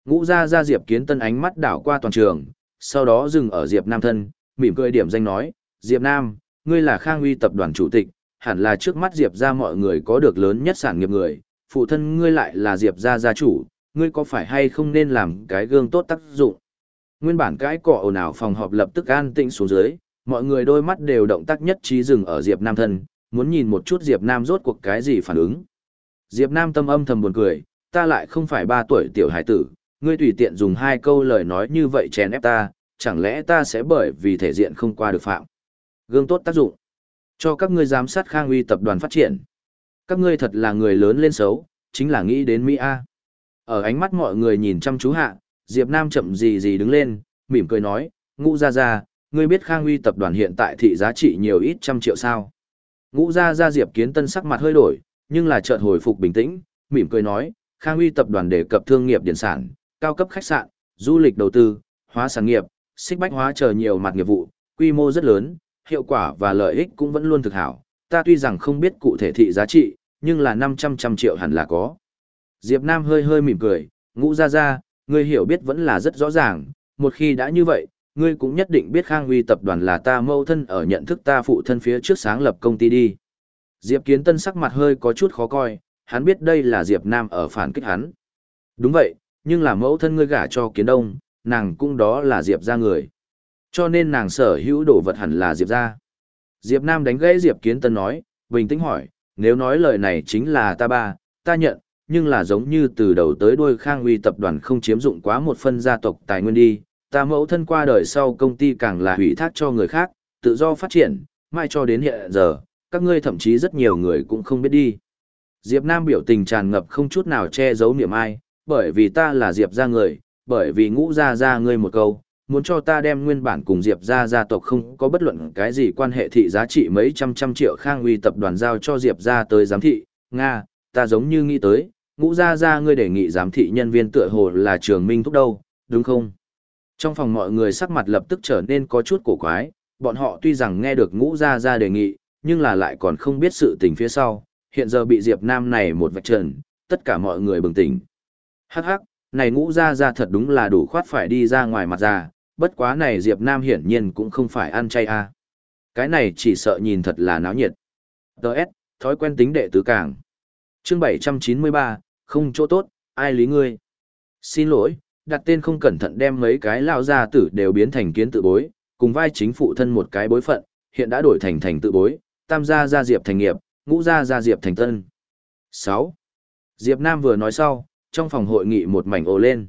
Ngũ gia gia Diệp Kiến Tân ánh mắt đảo qua toàn trường, sau đó dừng ở Diệp Nam thân, mỉm cười điểm danh nói, Diệp Nam, ngươi là Khang Uy tập đoàn chủ tịch, hẳn là trước mắt Diệp gia mọi người có được lớn nhất sản nghiệp người, phụ thân ngươi lại là Diệp gia gia chủ, ngươi có phải hay không nên làm cái gương tốt tác dụng. Nguyên bản cái cỏ ồn ào phòng họp lập tức an tĩnh xuống dưới, mọi người đôi mắt đều động tác nhất trí dừng ở Diệp Nam thân, muốn nhìn một chút Diệp Nam rốt cuộc cái gì phản ứng. Diệp Nam tâm âm thầm buồn cười, ta lại không phải ba tuổi tiểu hải tử, ngươi tùy tiện dùng hai câu lời nói như vậy chèn ép ta, chẳng lẽ ta sẽ bởi vì thể diện không qua được phạm. Gương tốt tác dụng. Cho các ngươi giám sát Khang Uy tập đoàn phát triển. Các ngươi thật là người lớn lên xấu, chính là nghĩ đến Mỹ A. Ở ánh mắt mọi người nhìn chăm chú hạ, Diệp Nam chậm gì gì đứng lên, mỉm cười nói, ngũ gia gia ngươi biết Khang Uy tập đoàn hiện tại thị giá trị nhiều ít trăm triệu sao. Ngũ gia gia Diệp Kiến Tân sắc mặt hơi đổi, nhưng là chợt hồi phục bình tĩnh, mỉm cười nói, Khang Uy tập đoàn đề cập thương nghiệp điện sản, cao cấp khách sạn, du lịch đầu tư, hóa sản nghiệp, xích bách hóa chờ nhiều mặt nghiệp vụ, quy mô rất lớn, hiệu quả và lợi ích cũng vẫn luôn thực hảo. Ta tuy rằng không biết cụ thể thị giá trị, nhưng là 500 trăm triệu hẳn là có. Diệp Nam hơi hơi mỉm cười, ngũ ra ra, ngươi hiểu biết vẫn là rất rõ ràng, một khi đã như vậy, ngươi cũng nhất định biết Khang Huy tập đoàn là ta mâu thân ở nhận thức ta phụ thân phía trước sáng lập công ty đi. Diệp Kiến Tân sắc mặt hơi có chút khó coi, hắn biết đây là Diệp Nam ở phản kích hắn. Đúng vậy, nhưng là mẫu thân ngươi gả cho Kiến Đông, nàng cũng đó là Diệp gia người. Cho nên nàng sở hữu đồ vật hẳn là Diệp gia. Diệp Nam đánh gãy Diệp Kiến Tân nói, bình tĩnh hỏi, nếu nói lời này chính là ta ba, ta nhận, nhưng là giống như từ đầu tới đuôi Khang Uy tập đoàn không chiếm dụng quá một phân gia tộc tài nguyên đi, ta mẫu thân qua đời sau công ty càng là hủy thác cho người khác, tự do phát triển, mai cho đến hiện giờ, các ngươi thậm chí rất nhiều người cũng không biết đi. Diệp Nam biểu tình tràn ngập không chút nào che giấu niềm ai, bởi vì ta là Diệp gia người, bởi vì ngũ gia gia ngươi một câu, muốn cho ta đem nguyên bản cùng Diệp gia gia tộc không có bất luận cái gì quan hệ thị giá trị mấy trăm trăm triệu khang uy tập đoàn giao cho Diệp gia tới giám thị, Nga, ta giống như nghĩ tới, ngũ gia gia ngươi đề nghị giám thị nhân viên tựa hồ là trường minh thúc đâu, đúng không? Trong phòng mọi người sắc mặt lập tức trở nên có chút cổ quái, bọn họ tuy rằng nghe được ngũ gia gia đề nghị, nhưng là lại còn không biết sự tình phía sau, hiện giờ bị Diệp Nam này một vạch trần, tất cả mọi người bừng tỉnh. Hắc hắc, này ngũ gia gia thật đúng là đủ khoát phải đi ra ngoài mặt ra, bất quá này Diệp Nam hiển nhiên cũng không phải ăn chay a. À. Cái này chỉ sợ nhìn thật là náo nhiệt. TS, thói quen tính đệ tứ càng. Chương 793, không chỗ tốt, ai lý ngươi. Xin lỗi, đặt tên không cẩn thận đem mấy cái lao gia tử đều biến thành kiến tự bối, cùng vai chính phụ thân một cái bối phận, hiện đã đổi thành thành tự bối, tam gia gia diệp thành nghiệp, ngũ gia gia diệp thành tân. 6. Diệp Nam vừa nói sau, trong phòng hội nghị một mảnh ồ lên.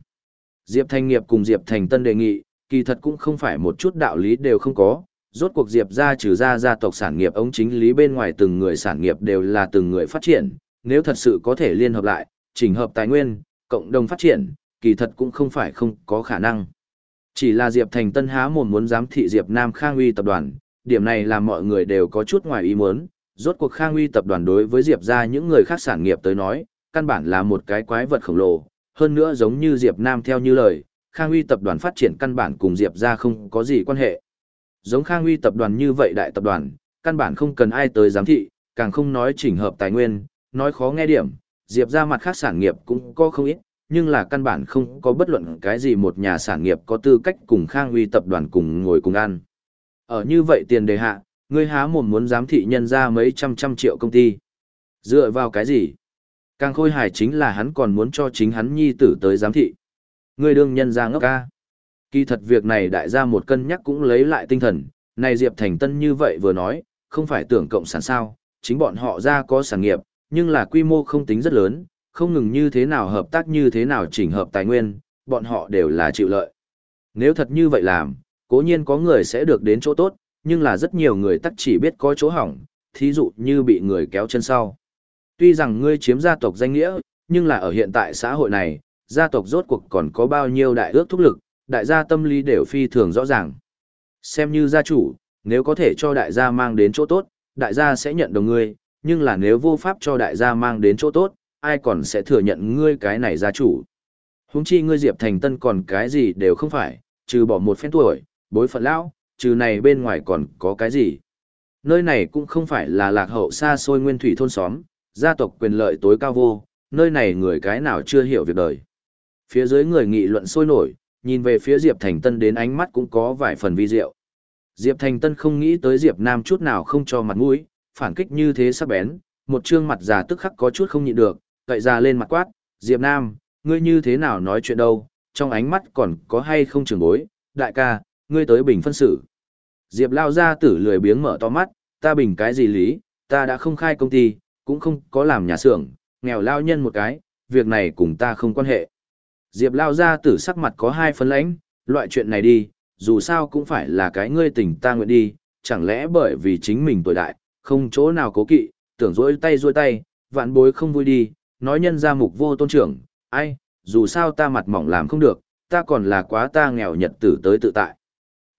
Diệp thành nghiệp cùng diệp thành tân đề nghị, kỳ thật cũng không phải một chút đạo lý đều không có, rốt cuộc diệp gia trừ ra gia tộc sản nghiệp ống chính lý bên ngoài từng người sản nghiệp đều là từng người phát triển, nếu thật sự có thể liên hợp lại, chỉnh hợp tài nguyên, cộng đồng phát triển, kỳ thật cũng không phải không có khả năng. Chỉ là Diệp Thành Tân há mồm muốn giám thị Diệp Nam Khang Uy tập đoàn, điểm này làm mọi người đều có chút ngoài ý muốn, rốt cuộc Khang Uy tập đoàn đối với Diệp gia những người khác sản nghiệp tới nói, căn bản là một cái quái vật khổng lồ, hơn nữa giống như Diệp Nam theo như lời, Khang Uy tập đoàn phát triển căn bản cùng Diệp gia không có gì quan hệ. Giống Khang Uy tập đoàn như vậy đại tập đoàn, căn bản không cần ai tới giám thị, càng không nói chỉnh hợp tài nguyên, nói khó nghe điểm, Diệp gia mặt khác sản nghiệp cũng có không ít, nhưng là căn bản không có bất luận cái gì một nhà sản nghiệp có tư cách cùng Khang Uy tập đoàn cùng ngồi cùng ăn. Ở như vậy tiền đề hạ, ngươi há mồm muốn giám thị nhân ra mấy trăm trăm triệu công ty. Dựa vào cái gì? Càng khôi hài chính là hắn còn muốn cho chính hắn nhi tử tới giám thị. Ngươi đương nhân ra ngốc ca. Kỳ thật việc này đại gia một cân nhắc cũng lấy lại tinh thần, này Diệp Thành Tân như vậy vừa nói, không phải tưởng cộng sản sao, chính bọn họ ra có sản nghiệp, nhưng là quy mô không tính rất lớn, không ngừng như thế nào hợp tác như thế nào chỉnh hợp tài nguyên, bọn họ đều là chịu lợi. Nếu thật như vậy làm, cố nhiên có người sẽ được đến chỗ tốt, nhưng là rất nhiều người tắc chỉ biết có chỗ hỏng, thí dụ như bị người kéo chân sau. Tuy rằng ngươi chiếm gia tộc danh nghĩa, nhưng là ở hiện tại xã hội này, gia tộc rốt cuộc còn có bao nhiêu đại ước thúc lực, đại gia tâm lý đều phi thường rõ ràng. Xem như gia chủ, nếu có thể cho đại gia mang đến chỗ tốt, đại gia sẽ nhận đồng ngươi, nhưng là nếu vô pháp cho đại gia mang đến chỗ tốt, ai còn sẽ thừa nhận ngươi cái này gia chủ. Huống chi ngươi Diệp Thành Tân còn cái gì đều không phải, trừ bỏ một phen tuổi, bối phận lão, trừ này bên ngoài còn có cái gì. Nơi này cũng không phải là lạc hậu xa xôi nguyên thủy thôn xóm, gia tộc quyền lợi tối cao vô, nơi này người cái nào chưa hiểu việc đời. Phía dưới người nghị luận sôi nổi, nhìn về phía Diệp Thành Tân đến ánh mắt cũng có vài phần vi diệu. Diệp Thành Tân không nghĩ tới Diệp Nam chút nào không cho mặt mũi, phản kích như thế sắc bén, một trương mặt già tức khắc có chút không nhịn được, cậy ra lên mặt quát, Diệp Nam, ngươi như thế nào nói chuyện đâu, trong ánh mắt còn có hay không trường bối, đại ca, ngươi tới bình phân xử. Diệp lao ra tử lười biếng mở to mắt, ta bình cái gì lý, ta đã không khai công ty, cũng không có làm nhà xưởng, nghèo lao nhân một cái, việc này cùng ta không quan hệ. Diệp lao ra tử sắc mặt có hai phân lãnh, loại chuyện này đi, dù sao cũng phải là cái ngươi tình ta nguyện đi, chẳng lẽ bởi vì chính mình tuổi đại, không chỗ nào cố kỵ, tưởng rỗi tay rỗi tay, vạn bối không vui đi, nói nhân ra mục vô tôn trưởng, ai, dù sao ta mặt mỏng làm không được, ta còn là quá ta nghèo nhật tử tới tự tại.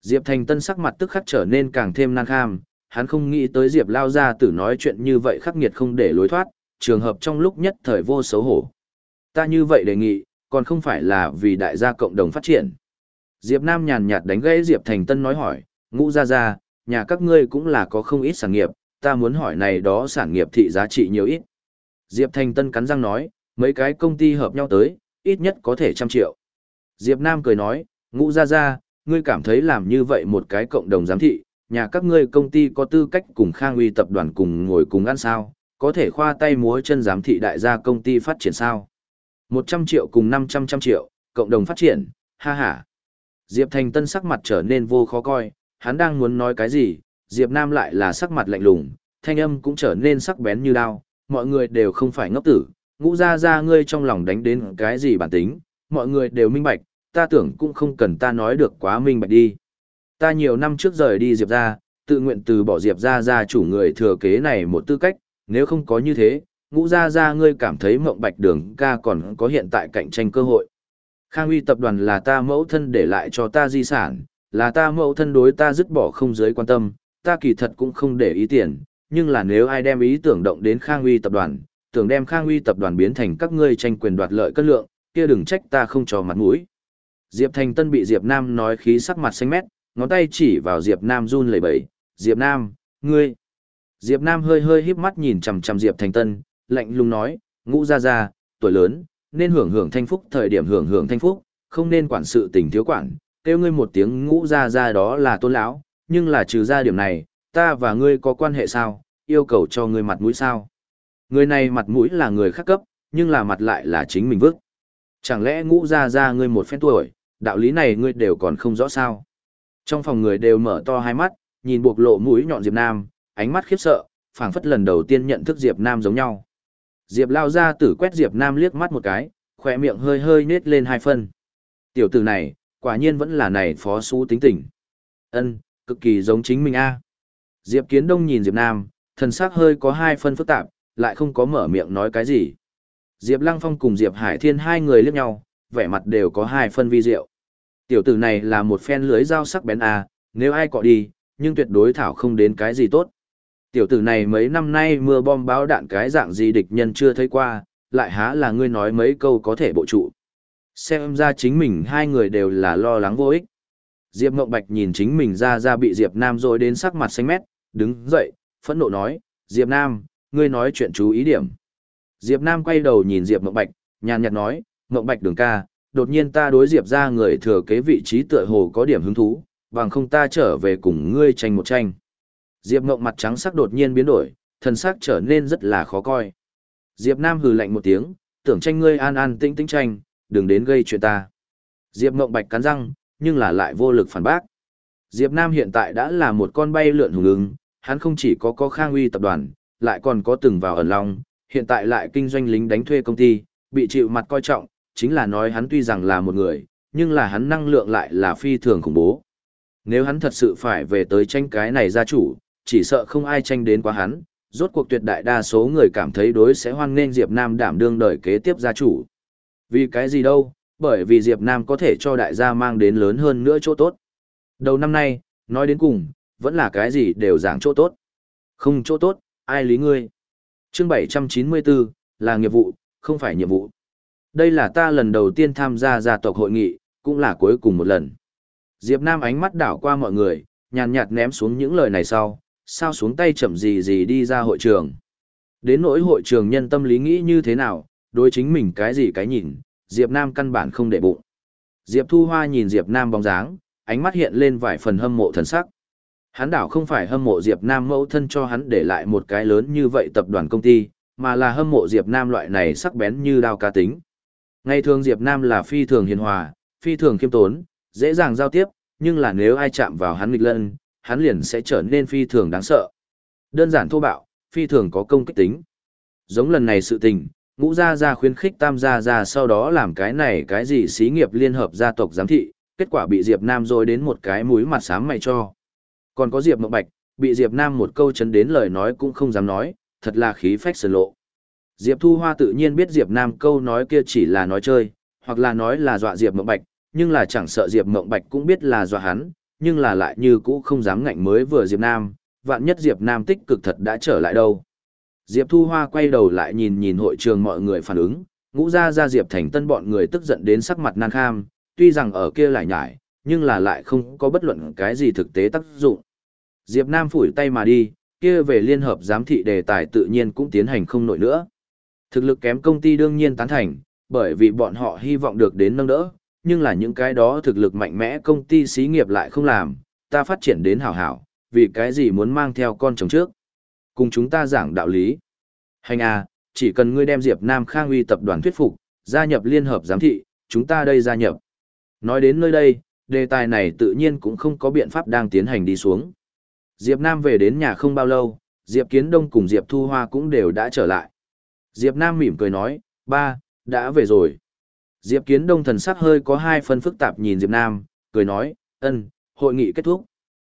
Diệp Thành Tân sắc mặt tức khắc trở nên càng thêm nan kham, hắn không nghĩ tới Diệp lao ra tử nói chuyện như vậy khắc nghiệt không để lối thoát, trường hợp trong lúc nhất thời vô xấu hổ. Ta như vậy đề nghị, còn không phải là vì đại gia cộng đồng phát triển. Diệp Nam nhàn nhạt đánh gãy Diệp Thành Tân nói hỏi, ngũ ra ra, nhà các ngươi cũng là có không ít sản nghiệp, ta muốn hỏi này đó sản nghiệp thị giá trị nhiều ít. Diệp Thành Tân cắn răng nói, mấy cái công ty hợp nhau tới, ít nhất có thể trăm triệu. Diệp Nam cười nói, ngũ ra ra, ngươi cảm thấy làm như vậy một cái cộng đồng giám thị, nhà các ngươi công ty có tư cách cùng Khang Uy tập đoàn cùng ngồi cùng ăn sao, có thể khoa tay múa chân giám thị đại gia công ty phát triển sao. 100 triệu cùng 500 trăm triệu, cộng đồng phát triển, ha ha. Diệp Thành Tân sắc mặt trở nên vô khó coi, hắn đang muốn nói cái gì, Diệp Nam lại là sắc mặt lạnh lùng, thanh âm cũng trở nên sắc bén như đao, mọi người đều không phải ngốc tử, ngũ ra ra ngươi trong lòng đánh đến cái gì bản tính, mọi người đều minh bạch, ta tưởng cũng không cần ta nói được quá minh bạch đi. Ta nhiều năm trước rời đi Diệp ra, tự nguyện từ bỏ Diệp ra ra chủ người thừa kế này một tư cách, nếu không có như thế, ngũ ra ra ngươi cảm thấy mộng bạch đường ca còn có hiện tại cạnh tranh cơ hội. Khang uy tập đoàn là ta mẫu thân để lại cho ta di sản, là ta mẫu thân đối ta dứt bỏ không giới quan tâm, ta kỳ thật cũng không để ý tiền, nhưng là nếu ai đem ý tưởng động đến Khang uy tập đoàn, tưởng đem Khang uy tập đoàn biến thành các ngươi tranh quyền đoạt lợi cân lượng, kia đừng trách ta không cho mặt mũi. Diệp Thành Tân bị Diệp Nam nói khí sắc mặt xanh mét, ngón tay chỉ vào Diệp Nam run lẩy bẩy, "Diệp Nam, ngươi?" Diệp Nam hơi hơi híp mắt nhìn chằm chằm Diệp Thành Tân, lạnh lùng nói, "Ngũ gia gia, tuổi lớn, nên hưởng hưởng thanh phúc thời điểm hưởng hưởng thanh phúc, không nên quản sự tình thiếu quản, kêu ngươi một tiếng ngũ gia gia đó là tôn lão, nhưng là trừ ra điểm này, ta và ngươi có quan hệ sao, yêu cầu cho ngươi mặt mũi sao?" Người này mặt mũi là người khác cấp, nhưng là mặt lại là chính mình vứt. Chẳng lẽ ngũ gia gia ngươi một phen tuổi, đạo lý này ngươi đều còn không rõ sao? Trong phòng người đều mở to hai mắt, nhìn buộc lộ mũi nhọn Diệp Nam, ánh mắt khiếp sợ, phảng phất lần đầu tiên nhận thức Diệp Nam giống nhau. Diệp lao ra tử quét Diệp Nam liếc mắt một cái, khỏe miệng hơi hơi nết lên hai phân. Tiểu tử này, quả nhiên vẫn là này phó su tính tình. Ân, cực kỳ giống chính mình a. Diệp Kiến Đông nhìn Diệp Nam, thần sắc hơi có hai phân phức tạp, lại không có mở miệng nói cái gì. Diệp Lăng Phong cùng Diệp Hải Thiên hai người liếc nhau, vẻ mặt đều có hai phân vi diệu. Tiểu tử này là một phen lưới dao sắc bén a, nếu ai cọ đi, nhưng tuyệt đối thảo không đến cái gì tốt. Tiểu tử này mấy năm nay mưa bom báo đạn cái dạng gì địch nhân chưa thấy qua, lại há là ngươi nói mấy câu có thể bộ trụ. Xem ra chính mình hai người đều là lo lắng vô ích. Diệp Mộng Bạch nhìn chính mình ra ra bị Diệp Nam rồi đến sắc mặt xanh mét, đứng dậy, phẫn nộ nói, Diệp Nam, ngươi nói chuyện chú ý điểm. Diệp Nam quay đầu nhìn Diệp Mộng Bạch, nhàn nhạt nói, Mộng Bạch đường ca, đột nhiên ta đối Diệp ra người thừa kế vị trí tựa hồ có điểm hứng thú, bằng không ta trở về cùng ngươi tranh một tranh. Diệp Mộng mặt trắng sắc đột nhiên biến đổi, thần sắc trở nên rất là khó coi. Diệp Nam hừ lạnh một tiếng, tưởng tranh ngươi an an tĩnh tĩnh tranh, đừng đến gây chuyện ta. Diệp Mộng Bạch cắn răng, nhưng là lại vô lực phản bác. Diệp Nam hiện tại đã là một con bay lượn hùng ứng, hắn không chỉ có có khang uy tập đoàn, lại còn có từng vào ẩn long, hiện tại lại kinh doanh lính đánh thuê công ty, bị chịu mặt coi trọng, chính là nói hắn tuy rằng là một người, nhưng là hắn năng lượng lại là phi thường khủng bố. Nếu hắn thật sự phải về tới tranh cái này gia chủ, chỉ sợ không ai tranh đến quá hắn, rốt cuộc tuyệt đại đa số người cảm thấy đối sẽ hoan nghênh Diệp Nam đảm đương đời kế tiếp gia chủ. Vì cái gì đâu, bởi vì Diệp Nam có thể cho đại gia mang đến lớn hơn nữa chỗ tốt. Đầu năm nay, nói đến cùng, vẫn là cái gì đều giảng chỗ tốt. Không chỗ tốt, ai lý ngươi. Chương 794, là nghiệp vụ, không phải nhiệm vụ. Đây là ta lần đầu tiên tham gia gia tộc hội nghị, cũng là cuối cùng một lần. Diệp Nam ánh mắt đảo qua mọi người, nhàn nhạt ném xuống những lời này sau, sao xuống tay chậm gì gì đi ra hội trường. Đến nỗi hội trường nhân tâm lý nghĩ như thế nào, đối chính mình cái gì cái nhìn, Diệp Nam căn bản không để bụng. Diệp Thu Hoa nhìn Diệp Nam bóng dáng, ánh mắt hiện lên vài phần hâm mộ thần sắc. Hắn đảo không phải hâm mộ Diệp Nam mẫu thân cho hắn để lại một cái lớn như vậy tập đoàn công ty, mà là hâm mộ Diệp Nam loại này sắc bén như đao ca tính. Ngày thường Diệp Nam là phi thường hiền hòa, phi thường khiêm tốn, dễ dàng giao tiếp, nhưng là nếu ai chạm vào hắn nghịch lân, hắn liền sẽ trở nên phi thường đáng sợ. Đơn giản thô bạo, phi thường có công kích tính. Giống lần này sự tình, ngũ gia gia khuyến khích tam gia gia sau đó làm cái này cái gì xí nghiệp liên hợp gia tộc giám thị, kết quả bị Diệp Nam rồi đến một cái mũi mặt sám mày cho. Còn có Diệp Mộng Bạch, bị Diệp Nam một câu chấn đến lời nói cũng không dám nói, thật là khí phách sờn lộ. Diệp Thu Hoa tự nhiên biết Diệp Nam câu nói kia chỉ là nói chơi, hoặc là nói là dọa Diệp Mộng Bạch, nhưng là chẳng sợ Diệp Mộng Bạch cũng biết là dọa hắn, nhưng là lại như cũ không dám ngạnh mới vừa Diệp Nam, vạn nhất Diệp Nam tích cực thật đã trở lại đâu. Diệp Thu Hoa quay đầu lại nhìn nhìn hội trường mọi người phản ứng, ngũ ra ra Diệp Thành Tân bọn người tức giận đến sắc mặt nan kham, tuy rằng ở kia lại nhải, nhưng là lại không có bất luận cái gì thực tế tác dụng. Diệp Nam phủi tay mà đi, kia về liên hợp giám thị đề tài tự nhiên cũng tiến hành không nổi nữa. Thực lực kém công ty đương nhiên tán thành, bởi vì bọn họ hy vọng được đến nâng đỡ, nhưng là những cái đó thực lực mạnh mẽ công ty xí nghiệp lại không làm, ta phát triển đến hảo hảo, vì cái gì muốn mang theo con chồng trước. Cùng chúng ta giảng đạo lý. Hành à, chỉ cần ngươi đem Diệp Nam Khang uy tập đoàn thuyết phục, gia nhập liên hợp giám thị, chúng ta đây gia nhập. Nói đến nơi đây, đề tài này tự nhiên cũng không có biện pháp đang tiến hành đi xuống. Diệp Nam về đến nhà không bao lâu, Diệp Kiến Đông cùng Diệp Thu Hoa cũng đều đã trở lại. Diệp Nam mỉm cười nói, ba, đã về rồi. Diệp Kiến Đông thần sắc hơi có hai phần phức tạp nhìn Diệp Nam, cười nói, ân, hội nghị kết thúc.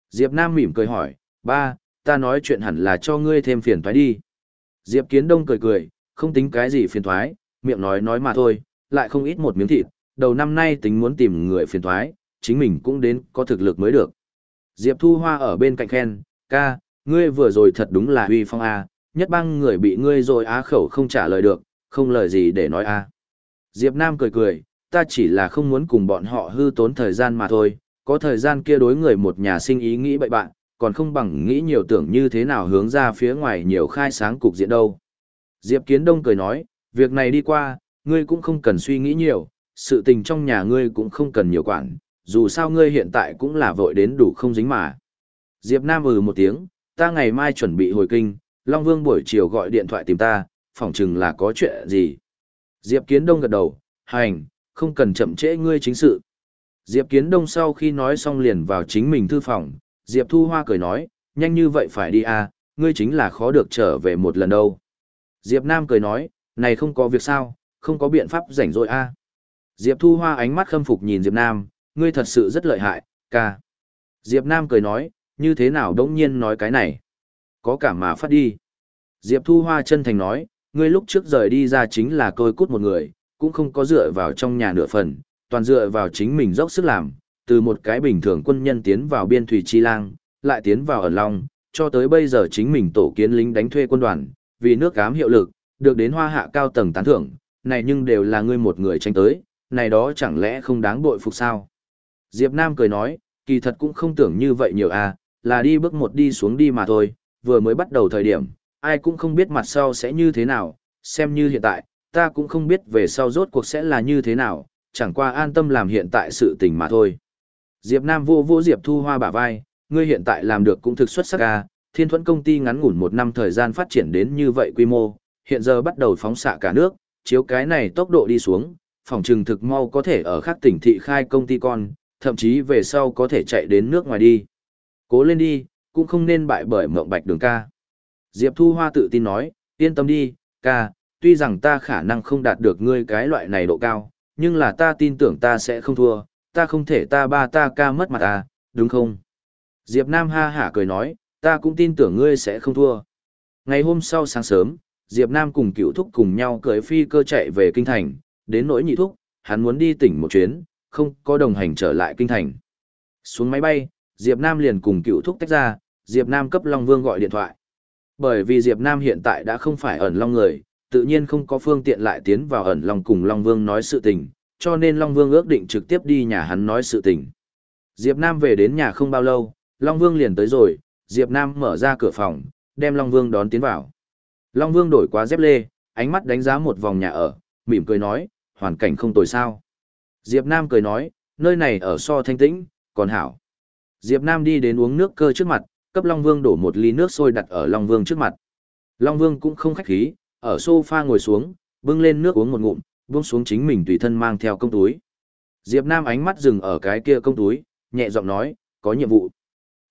Diệp Nam mỉm cười hỏi, ba, ta nói chuyện hẳn là cho ngươi thêm phiền toái đi. Diệp Kiến Đông cười cười, không tính cái gì phiền toái, miệng nói nói mà thôi, lại không ít một miếng thịt, đầu năm nay tính muốn tìm người phiền toái, chính mình cũng đến có thực lực mới được. Diệp Thu Hoa ở bên cạnh khen, ca, ngươi vừa rồi thật đúng là huy phong A, nhất bang người bị ngươi rồi á khẩu không trả lời được, không lời gì để nói A. Diệp Nam cười cười, ta chỉ là không muốn cùng bọn họ hư tốn thời gian mà thôi, có thời gian kia đối người một nhà sinh ý nghĩ bậy bạn, còn không bằng nghĩ nhiều tưởng như thế nào hướng ra phía ngoài nhiều khai sáng cục diện đâu. Diệp Kiến Đông cười nói, việc này đi qua, ngươi cũng không cần suy nghĩ nhiều, sự tình trong nhà ngươi cũng không cần nhiều quản, dù sao ngươi hiện tại cũng là vội đến đủ không dính mà. Diệp Nam ừ một tiếng, ta ngày mai chuẩn bị hồi kinh, Long Vương buổi chiều gọi điện thoại tìm ta, phỏng chừng là có chuyện gì. Diệp Kiến Đông gật đầu, hành, không cần chậm trễ ngươi chính sự. Diệp Kiến Đông sau khi nói xong liền vào chính mình thư phòng, Diệp Thu Hoa cười nói, nhanh như vậy phải đi à, ngươi chính là khó được trở về một lần đâu. Diệp Nam cười nói, này không có việc sao, không có biện pháp rảnh rỗi. À. Diệp Thu Hoa ánh mắt khâm phục nhìn Diệp Nam, ngươi thật sự rất lợi hại, ca. Diệp Nam cười nói, như thế nào đống nhiên nói cái này. Có cả mà phát đi. Diệp Thu Hoa chân thành nói, ngươi lúc trước rời đi ra chính là côi cút một người, cũng không có dựa vào trong nhà nửa phần, toàn dựa vào chính mình dốc sức làm, từ một cái bình thường quân nhân tiến vào biên thủy chi lang, lại tiến vào ở Long, cho tới bây giờ chính mình tổ kiến lính đánh thuê quân đoàn, vì nước cám hiệu lực, được đến hoa hạ cao tầng tán thưởng, này nhưng đều là ngươi một người tranh tới, này đó chẳng lẽ không đáng bội phục sao? Diệp Nam cười nói, kỳ thật cũng không tưởng như vậy nhiều à, là đi bước một đi xuống đi mà thôi, vừa mới bắt đầu thời điểm, ai cũng không biết mặt sau sẽ như thế nào, xem như hiện tại, ta cũng không biết về sau rốt cuộc sẽ là như thế nào, chẳng qua an tâm làm hiện tại sự tình mà thôi. Diệp Nam vô vô Diệp Thu Hoa bả vai, ngươi hiện tại làm được cũng thực xuất sắc à, thiên thuẫn công ty ngắn ngủn một năm thời gian phát triển đến như vậy quy mô, hiện giờ bắt đầu phóng xạ cả nước, chiếu cái này tốc độ đi xuống, phòng trừng thực mau có thể ở khác tỉnh thị khai công ty con, thậm chí về sau có thể chạy đến nước ngoài đi. Cố lên đi, cũng không nên bại bởi mộng bạch đường ca. Diệp Thu Hoa tự tin nói, yên tâm đi, ca, tuy rằng ta khả năng không đạt được ngươi cái loại này độ cao, nhưng là ta tin tưởng ta sẽ không thua, ta không thể ta ba ta ca mất mặt à, đúng không? Diệp Nam ha hả cười nói, ta cũng tin tưởng ngươi sẽ không thua. Ngày hôm sau sáng sớm, Diệp Nam cùng cựu thúc cùng nhau cưỡi phi cơ chạy về kinh thành, đến nỗi nhị thúc, hắn muốn đi tỉnh một chuyến, không có đồng hành trở lại kinh thành. Xuống máy bay, Diệp Nam liền cùng cựu thúc tách ra, Diệp Nam cấp Long Vương gọi điện thoại. Bởi vì Diệp Nam hiện tại đã không phải ẩn Long người, tự nhiên không có phương tiện lại tiến vào ẩn Long cùng Long Vương nói sự tình, cho nên Long Vương ước định trực tiếp đi nhà hắn nói sự tình. Diệp Nam về đến nhà không bao lâu, Long Vương liền tới rồi, Diệp Nam mở ra cửa phòng, đem Long Vương đón tiến vào. Long Vương đổi qua dép lê, ánh mắt đánh giá một vòng nhà ở, mỉm cười nói, hoàn cảnh không tồi sao. Diệp Nam cười nói, nơi này ở so thanh tĩnh, còn hảo. Diệp Nam đi đến uống nước cơ trước mặt, cấp Long Vương đổ một ly nước sôi đặt ở Long Vương trước mặt. Long Vương cũng không khách khí, ở sofa ngồi xuống, bưng lên nước uống một ngụm, buông xuống chính mình tùy thân mang theo công túi. Diệp Nam ánh mắt dừng ở cái kia công túi, nhẹ giọng nói, có nhiệm vụ.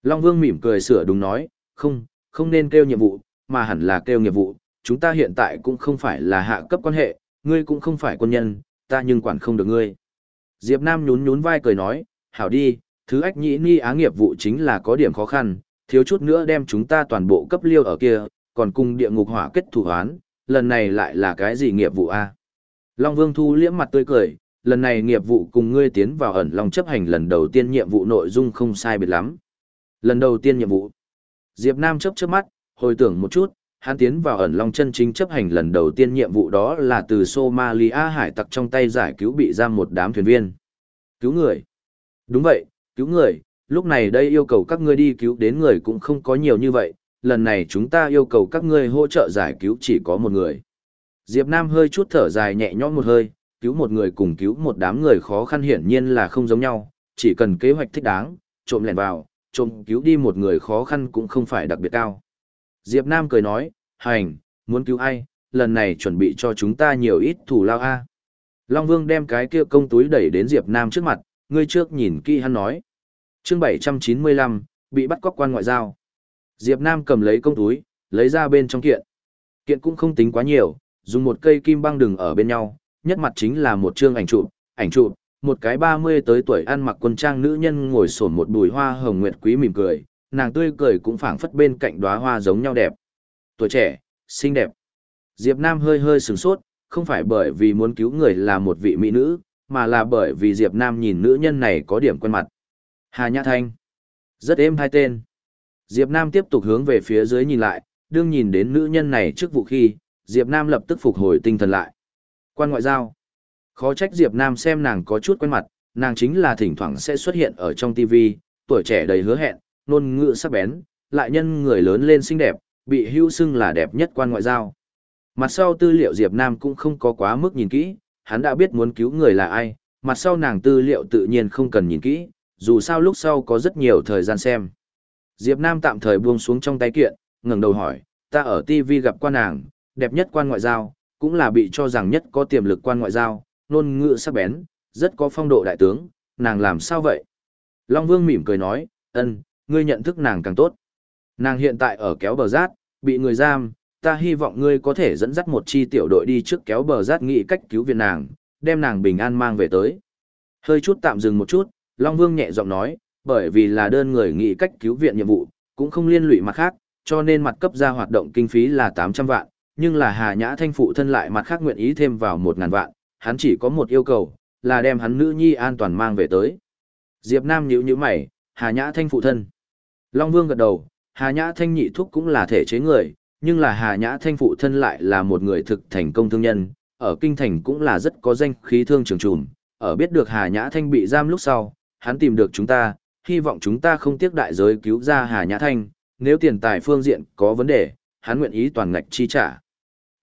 Long Vương mỉm cười sửa đúng nói, không, không nên kêu nhiệm vụ, mà hẳn là kêu nghiệp vụ. Chúng ta hiện tại cũng không phải là hạ cấp quan hệ, ngươi cũng không phải quân nhân, ta nhưng quản không được ngươi. Diệp Nam nhún nhún vai cười nói, hảo đi, thứ ách nhĩ ni á nghiệp vụ chính là có điểm khó khăn, thiếu chút nữa đem chúng ta toàn bộ cấp liêu ở kia, còn cùng địa ngục hỏa kết thủ án, lần này lại là cái gì nghiệp vụ a? Long Vương Thu liễm mặt tươi cười, lần này nghiệp vụ cùng ngươi tiến vào ẩn long chấp hành lần đầu tiên nhiệm vụ nội dung không sai biệt lắm. Lần đầu tiên nhiệm vụ. Diệp Nam chớp chớp mắt, hồi tưởng một chút, hắn tiến vào ẩn long chân chính chấp hành lần đầu tiên nhiệm vụ đó là từ Somalia hải tặc trong tay giải cứu bị giam một đám thuyền viên. Cứu người. Đúng vậy, cứu người, lúc này đây yêu cầu các ngươi đi cứu đến người cũng không có nhiều như vậy, lần này chúng ta yêu cầu các ngươi hỗ trợ giải cứu chỉ có một người. Diệp Nam hơi chút thở dài nhẹ nhõm một hơi, cứu một người cùng cứu một đám người khó khăn hiển nhiên là không giống nhau, chỉ cần kế hoạch thích đáng, trộm lẻn vào, trộm cứu đi một người khó khăn cũng không phải đặc biệt cao. Diệp Nam cười nói, hành, muốn cứu ai, lần này chuẩn bị cho chúng ta nhiều ít thủ lao a. Long Vương đem cái kia công túi đẩy đến Diệp Nam trước mặt, ngươi trước nhìn kỹ hắn nói. Chương 795, bị bắt cóc quan ngoại giao. Diệp Nam cầm lấy công túi, lấy ra bên trong kiện. Kiện cũng không tính quá nhiều, dùng một cây kim băng đừng ở bên nhau, nhất mặt chính là một chương ảnh chụp, ảnh chụp, một cái 30 tới tuổi ăn mặc quân trang nữ nhân ngồi sổn một bùi hoa hồng nguyệt quý mỉm cười, nàng tươi cười cũng phảng phất bên cạnh đóa hoa giống nhau đẹp. Tuổi trẻ, xinh đẹp. Diệp Nam hơi hơi sửng sốt, không phải bởi vì muốn cứu người là một vị mỹ nữ, mà là bởi vì Diệp Nam nhìn nữ nhân này có điểm quen mặt. Hà Nhã Thanh. Rất êm hai tên. Diệp Nam tiếp tục hướng về phía dưới nhìn lại, đương nhìn đến nữ nhân này trước vụ khi, Diệp Nam lập tức phục hồi tinh thần lại. Quan ngoại giao. Khó trách Diệp Nam xem nàng có chút quen mặt, nàng chính là thỉnh thoảng sẽ xuất hiện ở trong TV, tuổi trẻ đầy hứa hẹn, ngôn ngữ sắc bén, lại nhân người lớn lên xinh đẹp, bị hưu xưng là đẹp nhất quan ngoại giao. Mặt sau tư liệu Diệp Nam cũng không có quá mức nhìn kỹ, hắn đã biết muốn cứu người là ai, mặt sau nàng tư liệu tự nhiên không cần nhìn kỹ, dù sao lúc sau có rất nhiều thời gian xem. Diệp Nam tạm thời buông xuống trong tay kiện, ngẩng đầu hỏi, ta ở TV gặp quan nàng, đẹp nhất quan ngoại giao, cũng là bị cho rằng nhất có tiềm lực quan ngoại giao, nôn ngữ sắc bén, rất có phong độ đại tướng, nàng làm sao vậy? Long Vương mỉm cười nói, ân, ngươi nhận thức nàng càng tốt. Nàng hiện tại ở kéo bờ rát, bị người giam, ta hy vọng ngươi có thể dẫn dắt một chi tiểu đội đi trước kéo bờ rát nghị cách cứu viện nàng, đem nàng bình an mang về tới. Hơi chút tạm dừng một chút, Long Vương nhẹ giọng nói, bởi vì là đơn người nghị cách cứu viện nhiệm vụ, cũng không liên lụy mặt khác, cho nên mặt cấp ra hoạt động kinh phí là 800 vạn, nhưng là Hà Nhã Thanh phụ thân lại mặt khác nguyện ý thêm vào 1000 vạn, hắn chỉ có một yêu cầu, là đem hắn nữ nhi an toàn mang về tới. Diệp Nam nhíu nhíu mày, Hà Nhã Thanh phụ thân. Long Vương gật đầu, Hà Nhã Thanh nhị thúc cũng là thể chế người, nhưng là Hà Nhã Thanh phụ thân lại là một người thực thành công thương nhân, ở kinh thành cũng là rất có danh khí thương trường trùm, ở biết được Hà Nhã Thanh bị giam lúc sau, hắn tìm được chúng ta, hy vọng chúng ta không tiếc đại giới cứu ra Hà Nhã Thanh, nếu tiền tài phương diện có vấn đề, hắn nguyện ý toàn ngạch chi trả.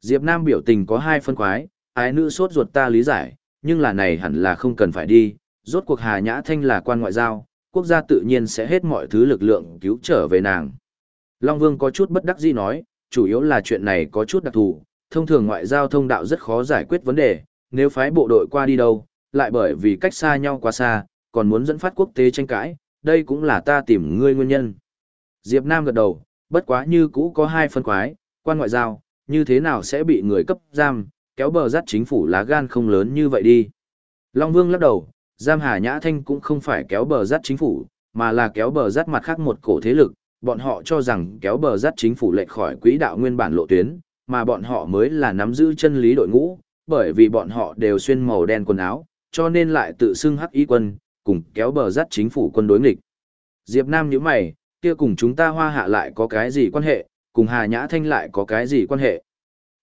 Diệp Nam biểu tình có hai phân quái, ái nữ sốt ruột ta lý giải, nhưng là này hẳn là không cần phải đi, rốt cuộc Hà Nhã Thanh là quan ngoại giao, quốc gia tự nhiên sẽ hết mọi thứ lực lượng cứu trở về nàng. Long Vương có chút bất đắc dĩ nói, chủ yếu là chuyện này có chút đặc thù, thông thường ngoại giao thông đạo rất khó giải quyết vấn đề, nếu phái bộ đội qua đi đâu, lại bởi vì cách xa nhau quá xa, còn muốn dẫn phát quốc tế tranh cãi, đây cũng là ta tìm ngươi nguyên nhân. Diệp Nam gật đầu, bất quá như cũ có hai phân quái, quan ngoại giao, như thế nào sẽ bị người cấp giam, kéo bờ dắt chính phủ lá gan không lớn như vậy đi. Long Vương lắc đầu, giam Hà Nhã Thanh cũng không phải kéo bờ dắt chính phủ, mà là kéo bờ dắt mặt khác một cổ thế lực, bọn họ cho rằng kéo bờ dắt chính phủ lệch khỏi quỹ đạo nguyên bản lộ tuyến, mà bọn họ mới là nắm giữ chân lý đội ngũ, bởi vì bọn họ đều xuyên màu đen quần áo, cho nên lại tự xưng hắc y quân, cùng kéo bờ dắt chính phủ quân đối nghịch. Diệp Nam nhíu mày, kia cùng chúng ta hoa hạ lại có cái gì quan hệ, cùng Hà Nhã Thanh lại có cái gì quan hệ.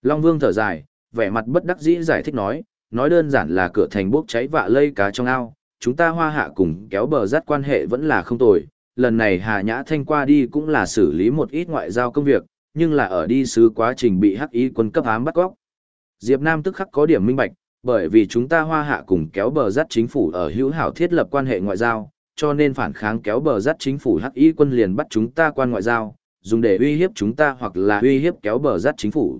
Long Vương thở dài, vẻ mặt bất đắc dĩ giải thích nói, nói đơn giản là cửa thành bốc cháy vạ lây cá trong ao, chúng ta hoa hạ cùng kéo bờ dắt quan hệ vẫn là không tồi. Lần này Hà Nhã Thanh qua đi cũng là xử lý một ít ngoại giao công việc, nhưng là ở đi sứ quá trình bị hắc y quân cấp ám bắt cóc. Diệp Nam tức khắc có điểm minh bạch, Bởi vì chúng ta hoa hạ cùng kéo bờ dắt chính phủ ở hữu hảo thiết lập quan hệ ngoại giao, cho nên phản kháng kéo bờ dắt chính phủ hắc y quân liền bắt chúng ta quan ngoại giao, dùng để uy hiếp chúng ta hoặc là uy hiếp kéo bờ dắt chính phủ.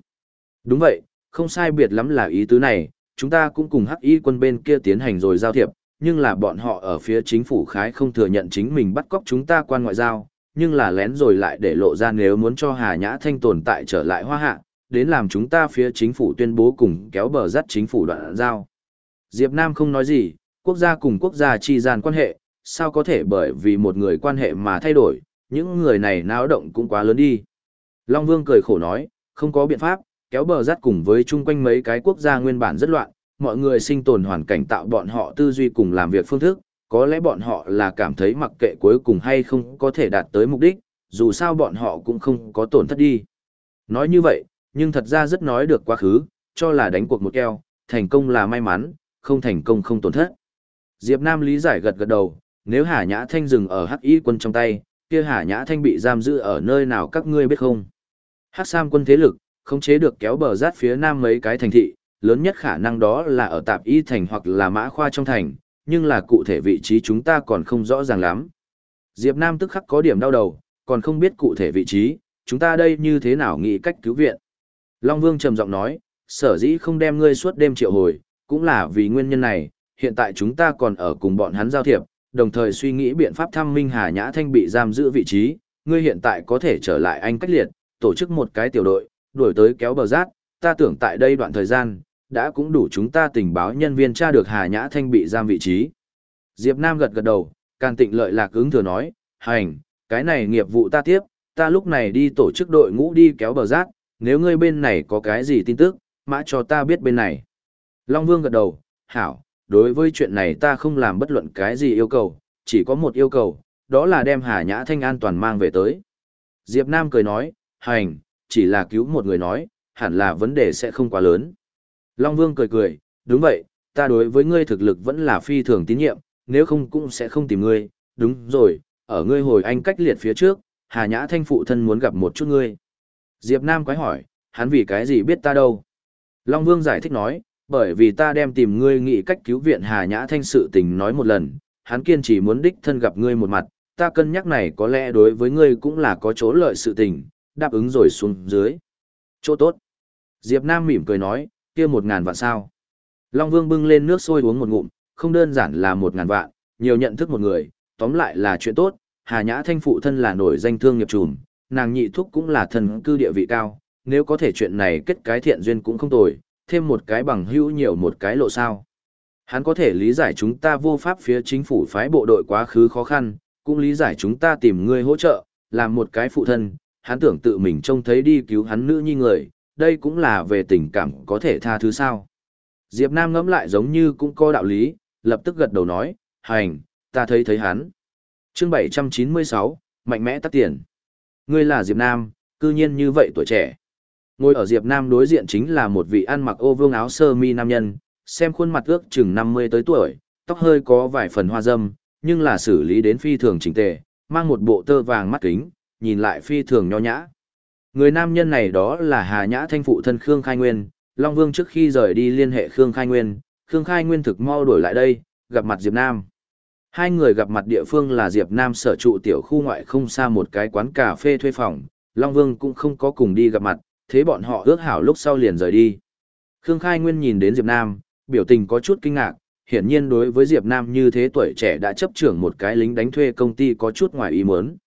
Đúng vậy, không sai biệt lắm là ý tứ này, chúng ta cũng cùng hắc y quân bên kia tiến hành rồi giao thiệp, nhưng là bọn họ ở phía chính phủ khái không thừa nhận chính mình bắt cóc chúng ta quan ngoại giao, nhưng là lén rồi lại để lộ ra nếu muốn cho Hà Nhã Thanh tồn tại trở lại hoa hạ, đến làm chúng ta phía chính phủ tuyên bố cùng kéo bờ dắt chính phủ đoạn giao. Diệp Nam không nói gì, quốc gia cùng quốc gia chi gian quan hệ, sao có thể bởi vì một người quan hệ mà thay đổi, những người này náo động cũng quá lớn đi. Long Vương cười khổ nói, không có biện pháp, kéo bờ dắt cùng với chung quanh mấy cái quốc gia nguyên bản rất loạn, mọi người sinh tồn hoàn cảnh tạo bọn họ tư duy cùng làm việc phương thức, có lẽ bọn họ là cảm thấy mặc kệ cuối cùng hay không có thể đạt tới mục đích, dù sao bọn họ cũng không có tổn thất đi. Nói như vậy, nhưng thật ra rất nói được quá khứ, cho là đánh cuộc một keo, thành công là may mắn, không thành công không tổn thất. Diệp Nam lý giải gật gật đầu, nếu Hà Nhã Thanh dừng ở Hắc Y quân trong tay, kia Hà Nhã Thanh bị giam giữ ở nơi nào các ngươi biết không? Hắc Sam quân thế lực, không chế được kéo bờ rát phía nam mấy cái thành thị, lớn nhất khả năng đó là ở tạp y thành hoặc là mã khoa trong thành, nhưng là cụ thể vị trí chúng ta còn không rõ ràng lắm. Diệp Nam tức khắc có điểm đau đầu, còn không biết cụ thể vị trí, chúng ta đây như thế nào nghĩ cách cứu viện. Long Vương trầm giọng nói, sở dĩ không đem ngươi suốt đêm triệu hồi, cũng là vì nguyên nhân này, hiện tại chúng ta còn ở cùng bọn hắn giao thiệp, đồng thời suy nghĩ biện pháp thăm Minh Hà Nhã Thanh bị giam giữ vị trí, ngươi hiện tại có thể trở lại anh cách liệt, tổ chức một cái tiểu đội, đuổi tới kéo bờ rác, ta tưởng tại đây đoạn thời gian, đã cũng đủ chúng ta tình báo nhân viên tra được Hà Nhã Thanh bị giam vị trí. Diệp Nam gật gật đầu, Càn tịnh lợi lạc ứng thừa nói, hành, cái này nghiệp vụ ta tiếp, ta lúc này đi tổ chức đội ngũ đi kéo bờ rác, nếu ngươi bên này có cái gì tin tức, mã cho ta biết bên này. Long Vương gật đầu, hảo, đối với chuyện này ta không làm bất luận cái gì yêu cầu, chỉ có một yêu cầu, đó là đem Hà Nhã Thanh an toàn mang về tới. Diệp Nam cười nói, hành, chỉ là cứu một người nói, hẳn là vấn đề sẽ không quá lớn. Long Vương cười cười, đúng vậy, ta đối với ngươi thực lực vẫn là phi thường tín nhiệm, nếu không cũng sẽ không tìm ngươi, đúng rồi, ở ngươi hồi anh cách liệt phía trước, Hà Nhã Thanh phụ thân muốn gặp một chút ngươi. Diệp Nam quái hỏi, hắn vì cái gì biết ta đâu? Long Vương giải thích nói, bởi vì ta đem tìm ngươi nghĩ cách cứu viện Hà Nhã Thanh sự tình nói một lần, hắn kiên trì muốn đích thân gặp ngươi một mặt, ta cân nhắc này có lẽ đối với ngươi cũng là có chỗ lợi sự tình, đáp ứng rồi xuống dưới. Chỗ tốt. Diệp Nam mỉm cười nói, kia một ngàn vạn sao. Long Vương bưng lên nước sôi uống một ngụm, không đơn giản là một ngàn vạn, nhiều nhận thức một người, tóm lại là chuyện tốt, Hà Nhã Thanh phụ thân là nổi danh thương nghiệp trùm, nàng nhị thúc cũng là thần cư địa vị cao, nếu có thể chuyện này kết cái thiện duyên cũng không tồi, thêm một cái bằng hữu nhiều một cái lộ sao. Hắn có thể lý giải chúng ta vô pháp phía chính phủ phái bộ đội quá khứ khó khăn, cũng lý giải chúng ta tìm người hỗ trợ, làm một cái phụ thân, hắn tưởng tự mình trông thấy đi cứu hắn nữ nhi người, đây cũng là về tình cảm có thể tha thứ sao. Diệp Nam ngẫm lại giống như cũng có đạo lý, lập tức gật đầu nói, hành, ta thấy thấy hắn. Chương 796, mạnh mẽ tắt tiền. Ngươi là Diệp Nam, cư nhiên như vậy tuổi trẻ. Ngồi ở Diệp Nam đối diện chính là một vị ăn mặc ô vương áo sơ mi nam nhân, xem khuôn mặt ước chừng 50 tới tuổi, tóc hơi có vài phần hoa dâm, nhưng là xử lý đến phi thường chỉnh tề, mang một bộ tơ vàng mắt kính, nhìn lại phi thường nho nhã. Người nam nhân này đó là Hà Nhã Thanh phụ thân Khương Khai Nguyên, Long Vương trước khi rời đi liên hệ Khương Khai Nguyên, Khương Khai Nguyên thực mau đổi lại đây, gặp mặt Diệp Nam. Hai người gặp mặt địa phương là Diệp Nam sở trụ tiểu khu ngoại không xa một cái quán cà phê thuê phòng, Long Vương cũng không có cùng đi gặp mặt, thế bọn họ ước hảo lúc sau liền rời đi. Khương Khai Nguyên nhìn đến Diệp Nam, biểu tình có chút kinh ngạc, hiển nhiên đối với Diệp Nam như thế tuổi trẻ đã chấp trưởng một cái lính đánh thuê công ty có chút ngoài ý muốn.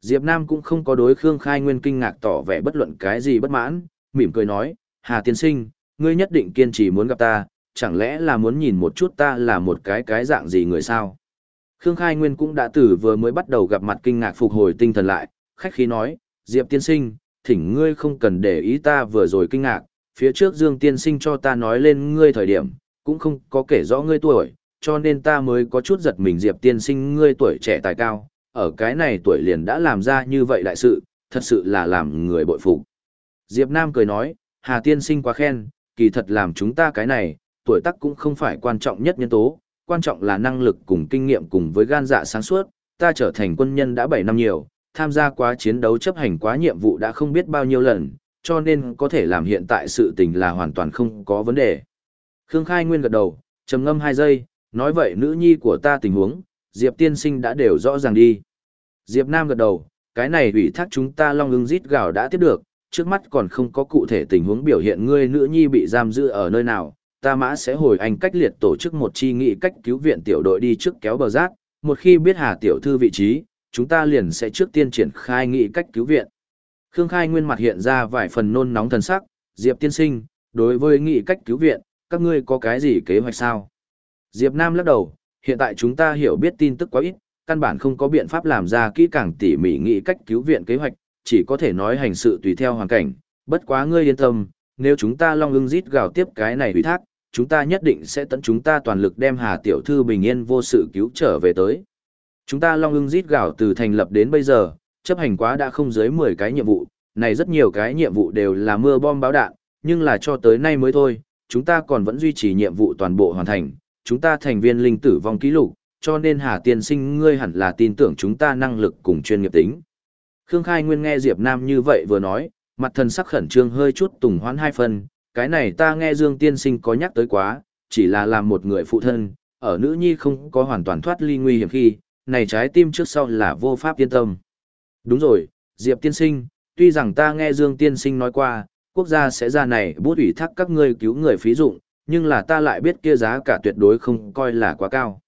Diệp Nam cũng không có đối Khương Khai Nguyên kinh ngạc tỏ vẻ bất luận cái gì bất mãn, mỉm cười nói, Hà Tiên Sinh, ngươi nhất định kiên trì muốn gặp ta, chẳng lẽ là muốn nhìn một chút ta là một cái cái dạng gì người sao? Khương Khai Nguyên cũng đã từ vừa mới bắt đầu gặp mặt kinh ngạc phục hồi tinh thần lại, khách khí nói, Diệp Tiên Sinh, thỉnh ngươi không cần để ý ta vừa rồi kinh ngạc, phía trước Dương Tiên Sinh cho ta nói lên ngươi thời điểm, cũng không có kể rõ ngươi tuổi, cho nên ta mới có chút giật mình Diệp Tiên Sinh ngươi tuổi trẻ tài cao, ở cái này tuổi liền đã làm ra như vậy đại sự, thật sự là làm người bội phục. Diệp Nam cười nói, Hà Tiên Sinh quá khen, kỳ thật làm chúng ta cái này, tuổi tác cũng không phải quan trọng nhất nhân tố, quan trọng là năng lực cùng kinh nghiệm cùng với gan dạ sáng suốt, ta trở thành quân nhân đã 7 năm nhiều, tham gia quá chiến đấu chấp hành quá nhiệm vụ đã không biết bao nhiêu lần, cho nên có thể làm hiện tại sự tình là hoàn toàn không có vấn đề. Khương Khai Nguyên gật đầu, trầm ngâm hai giây, nói vậy nữ nhi của ta tình huống, Diệp tiên sinh đã đều rõ ràng đi. Diệp Nam gật đầu, cái này ủy thác chúng ta long ưng rít gào đã tiếp được, trước mắt còn không có cụ thể tình huống biểu hiện ngươi nữ nhi bị giam giữ ở nơi nào, ta mã sẽ hồi anh cách liệt tổ chức một chi nghị cách cứu viện tiểu đội đi trước kéo bờ rác, một khi biết Hà tiểu thư vị trí, chúng ta liền sẽ trước tiên triển khai nghị cách cứu viện. Khương Khai Nguyên mặt hiện ra vài phần nôn nóng thần sắc, Diệp tiên sinh, đối với nghị cách cứu viện, các ngươi có cái gì kế hoạch sao? Diệp Nam lắc đầu, hiện tại chúng ta hiểu biết tin tức quá ít, căn bản không có biện pháp làm ra kỹ càng tỉ mỉ nghị cách cứu viện kế hoạch, chỉ có thể nói hành sự tùy theo hoàn cảnh, bất quá ngươi yên tâm, nếu chúng ta long ưng rít gào tiếp cái này ủy thác, chúng ta nhất định sẽ tận chúng ta toàn lực đem Hà tiểu thư bình yên vô sự cứu trở về tới. Chúng ta long ưng rít gạo từ thành lập đến bây giờ, chấp hành quá đã không dưới 10 cái nhiệm vụ, này rất nhiều cái nhiệm vụ đều là mưa bom báo đạn, nhưng là cho tới nay mới thôi, chúng ta còn vẫn duy trì nhiệm vụ toàn bộ hoàn thành, chúng ta thành viên linh tử vong ký lục, cho nên Hà tiên sinh ngươi hẳn là tin tưởng chúng ta năng lực cùng chuyên nghiệp tính. Khương Khai Nguyên nghe Diệp Nam như vậy vừa nói, mặt thần sắc khẩn trương hơi chút tùng hoán hai phần, cái này ta nghe Dương tiên sinh có nhắc tới quá, chỉ là làm một người phụ thân, ở nữ nhi không có hoàn toàn thoát ly nguy hiểm khi, này trái tim trước sau là vô pháp yên tâm. Đúng rồi, Diệp tiên sinh, tuy rằng ta nghe Dương tiên sinh nói qua, quốc gia sẽ ra này bút ủy thác các ngươi cứu người phí dụng, nhưng là ta lại biết kia giá cả tuyệt đối không coi là quá cao.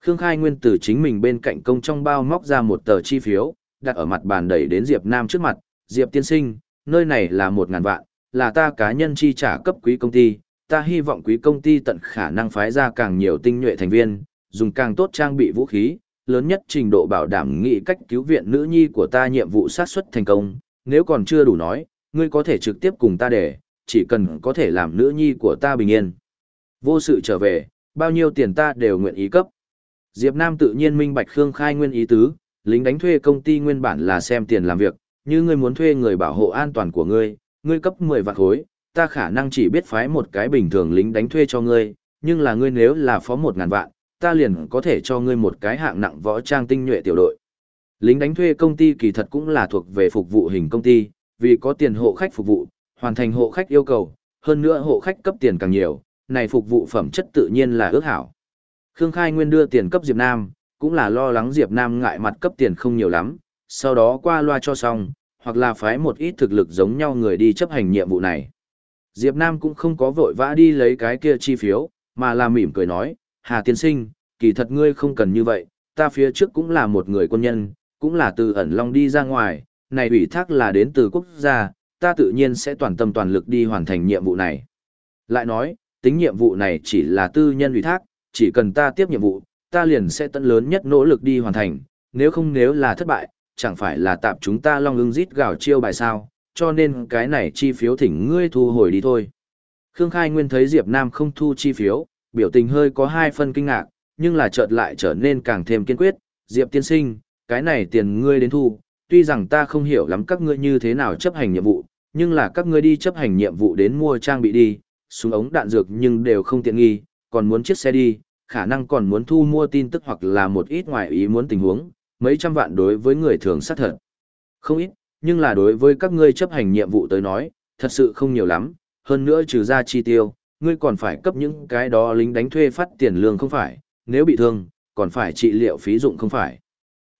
Khương Khai Nguyên từ chính mình bên cạnh công trong bao móc ra một tờ chi phiếu, đặt ở mặt bàn đẩy đến Diệp Nam trước mặt, Diệp tiên sinh, nơi này là một ngàn vạn, là ta cá nhân chi trả cấp quý công ty, ta hy vọng quý công ty tận khả năng phái ra càng nhiều tinh nhuệ thành viên, dùng càng tốt trang bị vũ khí, lớn nhất trình độ bảo đảm nghị cách cứu viện nữ nhi của ta nhiệm vụ sát xuất thành công, nếu còn chưa đủ nói, ngươi có thể trực tiếp cùng ta để, chỉ cần có thể làm nữ nhi của ta bình yên. Vô sự trở về, bao nhiêu tiền ta đều nguyện ý cấp. Diệp Nam tự nhiên minh bạch Khương Khai nguyên ý tứ, lính đánh thuê công ty nguyên bản là xem tiền làm việc, như ngươi muốn thuê người bảo hộ an toàn của ngươi, ngươi cấp 10 vạn khối, ta khả năng chỉ biết phái một cái bình thường lính đánh thuê cho ngươi, nhưng là ngươi nếu là phó một ngàn vạn, ta liền có thể cho ngươi một cái hạng nặng võ trang tinh nhuệ tiểu đội. Lính đánh thuê công ty kỳ thật cũng là thuộc về phục vụ hình công ty, vì có tiền hộ khách phục vụ, hoàn thành hộ khách yêu cầu, hơn nữa hộ khách cấp tiền càng nhiều, này phục vụ phẩm chất tự nhiên là ước hảo. Khương Khai Nguyên đưa tiền cấp Diệp Nam, cũng là lo lắng Diệp Nam ngại mặt cấp tiền không nhiều lắm, sau đó qua loa cho xong, hoặc là phái một ít thực lực giống nhau người đi chấp hành nhiệm vụ này. Diệp Nam cũng không có vội vã đi lấy cái kia chi phiếu, mà là mỉm cười nói, Hà tiên sinh, kỳ thật ngươi không cần như vậy, ta phía trước cũng là một người quân nhân, cũng là từ ẩn long đi ra ngoài, này ủy thác là đến từ quốc gia, ta tự nhiên sẽ toàn tâm toàn lực đi hoàn thành nhiệm vụ này. Lại nói, tính nhiệm vụ này chỉ là tư nhân ủy thác, chỉ cần ta tiếp nhiệm vụ, ta liền sẽ tận lớn nhất nỗ lực đi hoàn thành, nếu không nếu là thất bại, chẳng phải là tạm chúng ta long ưng rít gào chiêu bài sao, cho nên cái này chi phiếu thỉnh ngươi thu hồi đi thôi. Khương Khai Nguyên thấy Diệp Nam không thu chi phiếu, biểu tình hơi có hai phân kinh ngạc, nhưng là chợt lại trở nên càng thêm kiên quyết, Diệp tiên sinh, cái này tiền ngươi đến thu, tuy rằng ta không hiểu lắm các ngươi như thế nào chấp hành nhiệm vụ, nhưng là các ngươi đi chấp hành nhiệm vụ đến mua trang bị đi, súng ống đạn dược nhưng đều không tiện nghi, còn muốn chiếc xe đi, khả năng còn muốn thu mua tin tức hoặc là một ít ngoài ý muốn tình huống, mấy trăm vạn đối với người thường sát thật. Không ít, nhưng là đối với các ngươi chấp hành nhiệm vụ tới nói, thật sự không nhiều lắm, hơn nữa trừ ra chi tiêu, ngươi còn phải cấp những cái đó lính đánh thuê phát tiền lương không phải, nếu bị thương, còn phải trị liệu phí dụng không phải.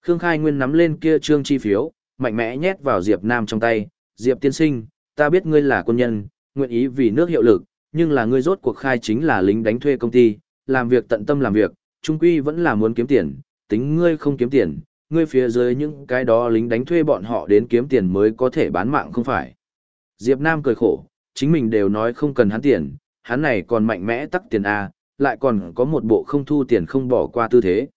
Khương Khai Nguyên nắm lên kia trương chi phiếu, mạnh mẽ nhét vào Diệp Nam trong tay, Diệp tiên sinh, ta biết ngươi là quân nhân, nguyện ý vì nước hiệu lực, nhưng là ngươi rốt cuộc khai chính là lính đánh thuê công ty, làm việc tận tâm làm việc, trung quy vẫn là muốn kiếm tiền, tính ngươi không kiếm tiền, ngươi phía dưới những cái đó lính đánh thuê bọn họ đến kiếm tiền mới có thể bán mạng không phải. Diệp Nam cười khổ, chính mình đều nói không cần hắn tiền, hắn này còn mạnh mẽ tắc tiền A, lại còn có một bộ không thu tiền không bỏ qua tư thế.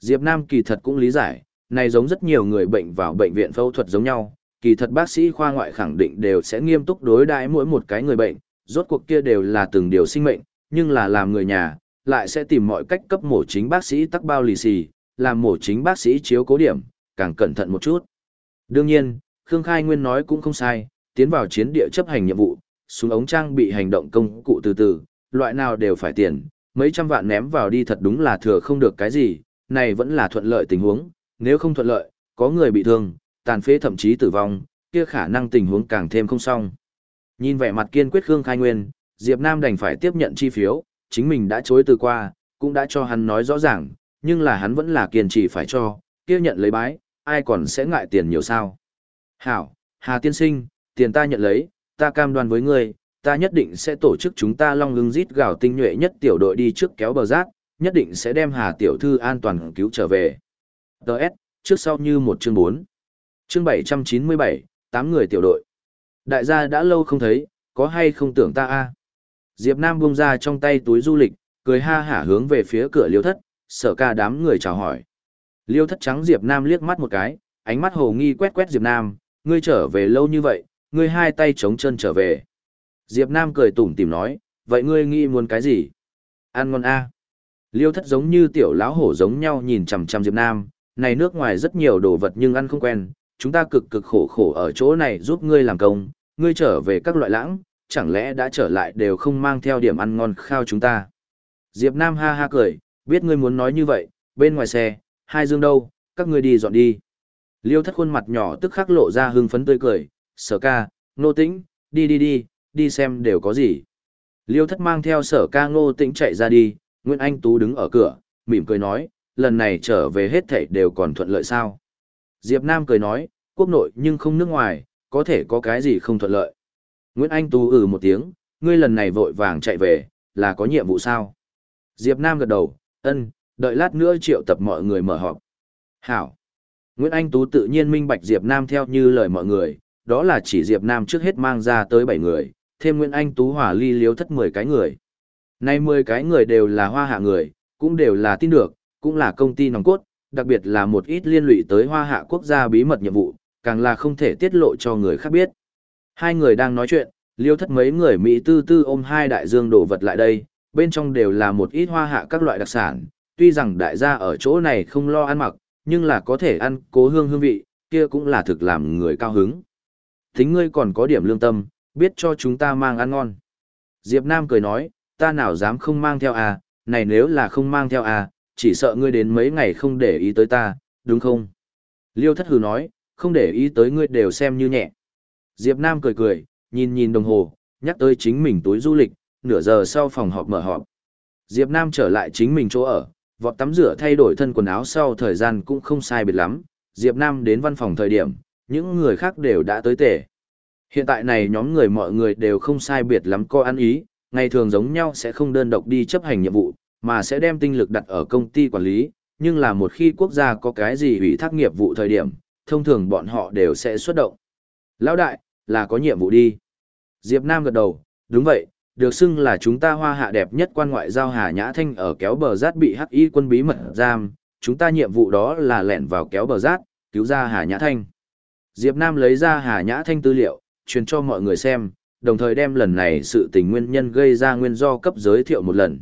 Diệp Nam kỳ thật cũng lý giải, này giống rất nhiều người bệnh vào bệnh viện phẫu thuật giống nhau, kỳ thật bác sĩ khoa ngoại khẳng định đều sẽ nghiêm túc đối đãi mỗi một cái người bệnh, rốt cuộc kia đều là từng điều sinh mệnh, nhưng là làm người nhà, lại sẽ tìm mọi cách cấp mổ chính bác sĩ tắc bao lì xì, làm mổ chính bác sĩ chiếu cố điểm, càng cẩn thận một chút. Đương nhiên, Khương Khai Nguyên nói cũng không sai, tiến vào chiến địa chấp hành nhiệm vụ, súng ống trang bị hành động công cụ từ từ, loại nào đều phải tiền, mấy trăm vạn ném vào đi thật đúng là thừa không được cái gì, này vẫn là thuận lợi tình huống, nếu không thuận lợi, có người bị thương, tàn phế thậm chí tử vong, kia khả năng tình huống càng thêm không xong. Nhìn vẻ mặt kiên quyết Khương Khai Nguyên, Diệp Nam đành phải tiếp nhận chi phiếu, chính mình đã chối từ qua, cũng đã cho hắn nói rõ ràng, nhưng là hắn vẫn là kiên trì phải cho, kia nhận lấy bái, ai còn sẽ ngại tiền nhiều sao. Hảo, Hà Tiên Sinh, tiền ta nhận lấy, ta cam đoan với ngươi, ta nhất định sẽ tổ chức chúng ta long lưng rít gào tinh nhuệ nhất tiểu đội đi trước kéo bờ rác, nhất định sẽ đem Hà Tiểu Thư an toàn cứu trở về. Đợt, trước sau như một chương 4. Chương 797, 8 người tiểu đội. Đại gia đã lâu không thấy, có hay không tưởng ta a Diệp Nam buông ra trong tay túi du lịch, cười ha hả hướng về phía cửa liêu thất, sở ca đám người chào hỏi. Liêu thất trắng Diệp Nam liếc mắt một cái, ánh mắt hồ nghi quét quét Diệp Nam, ngươi trở về lâu như vậy, ngươi hai tay chống chân trở về. Diệp Nam cười tủm tỉm nói, vậy ngươi nghĩ muốn cái gì? Ăn ngon a. Liêu thất giống như tiểu lão hổ giống nhau nhìn chằm chằm Diệp Nam, này nước ngoài rất nhiều đồ vật nhưng ăn không quen, chúng ta cực cực khổ khổ ở chỗ này giúp ngươi làm công, ngươi trở về các loại lãng, chẳng lẽ đã trở lại đều không mang theo điểm ăn ngon khao chúng ta. Diệp Nam ha ha cười, biết ngươi muốn nói như vậy, bên ngoài xe, hai dương đâu, các ngươi đi dọn đi. Liêu thất khuôn mặt nhỏ tức khắc lộ ra hưng phấn tươi cười, sở ca, Ngô tĩnh, đi đi đi, đi xem đều có gì. Liêu thất mang theo sở ca ngô tĩnh chạy ra đi, Nguyễn Anh Tú đứng ở cửa, mỉm cười nói, lần này trở về hết thảy đều còn thuận lợi sao. Diệp Nam cười nói, quốc nội nhưng không nước ngoài, có thể có cái gì không thuận lợi. Nguyễn Anh Tú ừ một tiếng, ngươi lần này vội vàng chạy về, là có nhiệm vụ sao? Diệp Nam gật đầu, ân, đợi lát nữa triệu tập mọi người mở họp. Hảo. Nguyễn Anh Tú tự nhiên minh bạch Diệp Nam theo như lời mọi người, đó là chỉ Diệp Nam trước hết mang ra tới 7 người, thêm Nguyễn Anh Tú Hòa ly liếu thất 10 cái người. Nay 10 cái người đều là hoa hạ người, cũng đều là tin được, cũng là công ty nòng cốt, đặc biệt là một ít liên lụy tới hoa hạ quốc gia bí mật nhiệm vụ, càng là không thể tiết lộ cho người khác biết. Hai người đang nói chuyện, liêu thất mấy người Mỹ tư tư ôm hai đại dương đồ vật lại đây, bên trong đều là một ít hoa hạ các loại đặc sản, tuy rằng đại gia ở chỗ này không lo ăn mặc, nhưng là có thể ăn cố hương hương vị, kia cũng là thực làm người cao hứng. Thính ngươi còn có điểm lương tâm, biết cho chúng ta mang ăn ngon. Diệp Nam cười nói, ta nào dám không mang theo à, này nếu là không mang theo à, chỉ sợ ngươi đến mấy ngày không để ý tới ta, đúng không? Liêu thất hừ nói, không để ý tới ngươi đều xem như nhẹ. Diệp Nam cười cười, nhìn nhìn đồng hồ, nhắc tới chính mình túi du lịch, nửa giờ sau phòng họp mở họp. Diệp Nam trở lại chính mình chỗ ở, vọt tắm rửa thay đổi thân quần áo sau thời gian cũng không sai biệt lắm. Diệp Nam đến văn phòng thời điểm, những người khác đều đã tới tể. Hiện tại này nhóm người mọi người đều không sai biệt lắm co ăn ý, ngày thường giống nhau sẽ không đơn độc đi chấp hành nhiệm vụ, mà sẽ đem tinh lực đặt ở công ty quản lý, nhưng là một khi quốc gia có cái gì ủy thác nghiệp vụ thời điểm, thông thường bọn họ đều sẽ xuất động. Lão đại, là có nhiệm vụ đi. Diệp Nam gật đầu, đúng vậy, được xưng là chúng ta hoa hạ đẹp nhất quan ngoại giao Hà Nhã Thanh ở kéo bờ rát bị hắc y quân bí mật giam, chúng ta nhiệm vụ đó là lẻn vào kéo bờ rát, cứu ra Hà Nhã Thanh. Diệp Nam lấy ra Hà Nhã Thanh tư liệu, truyền cho mọi người xem, đồng thời đem lần này sự tình nguyên nhân gây ra nguyên do cấp giới thiệu một lần.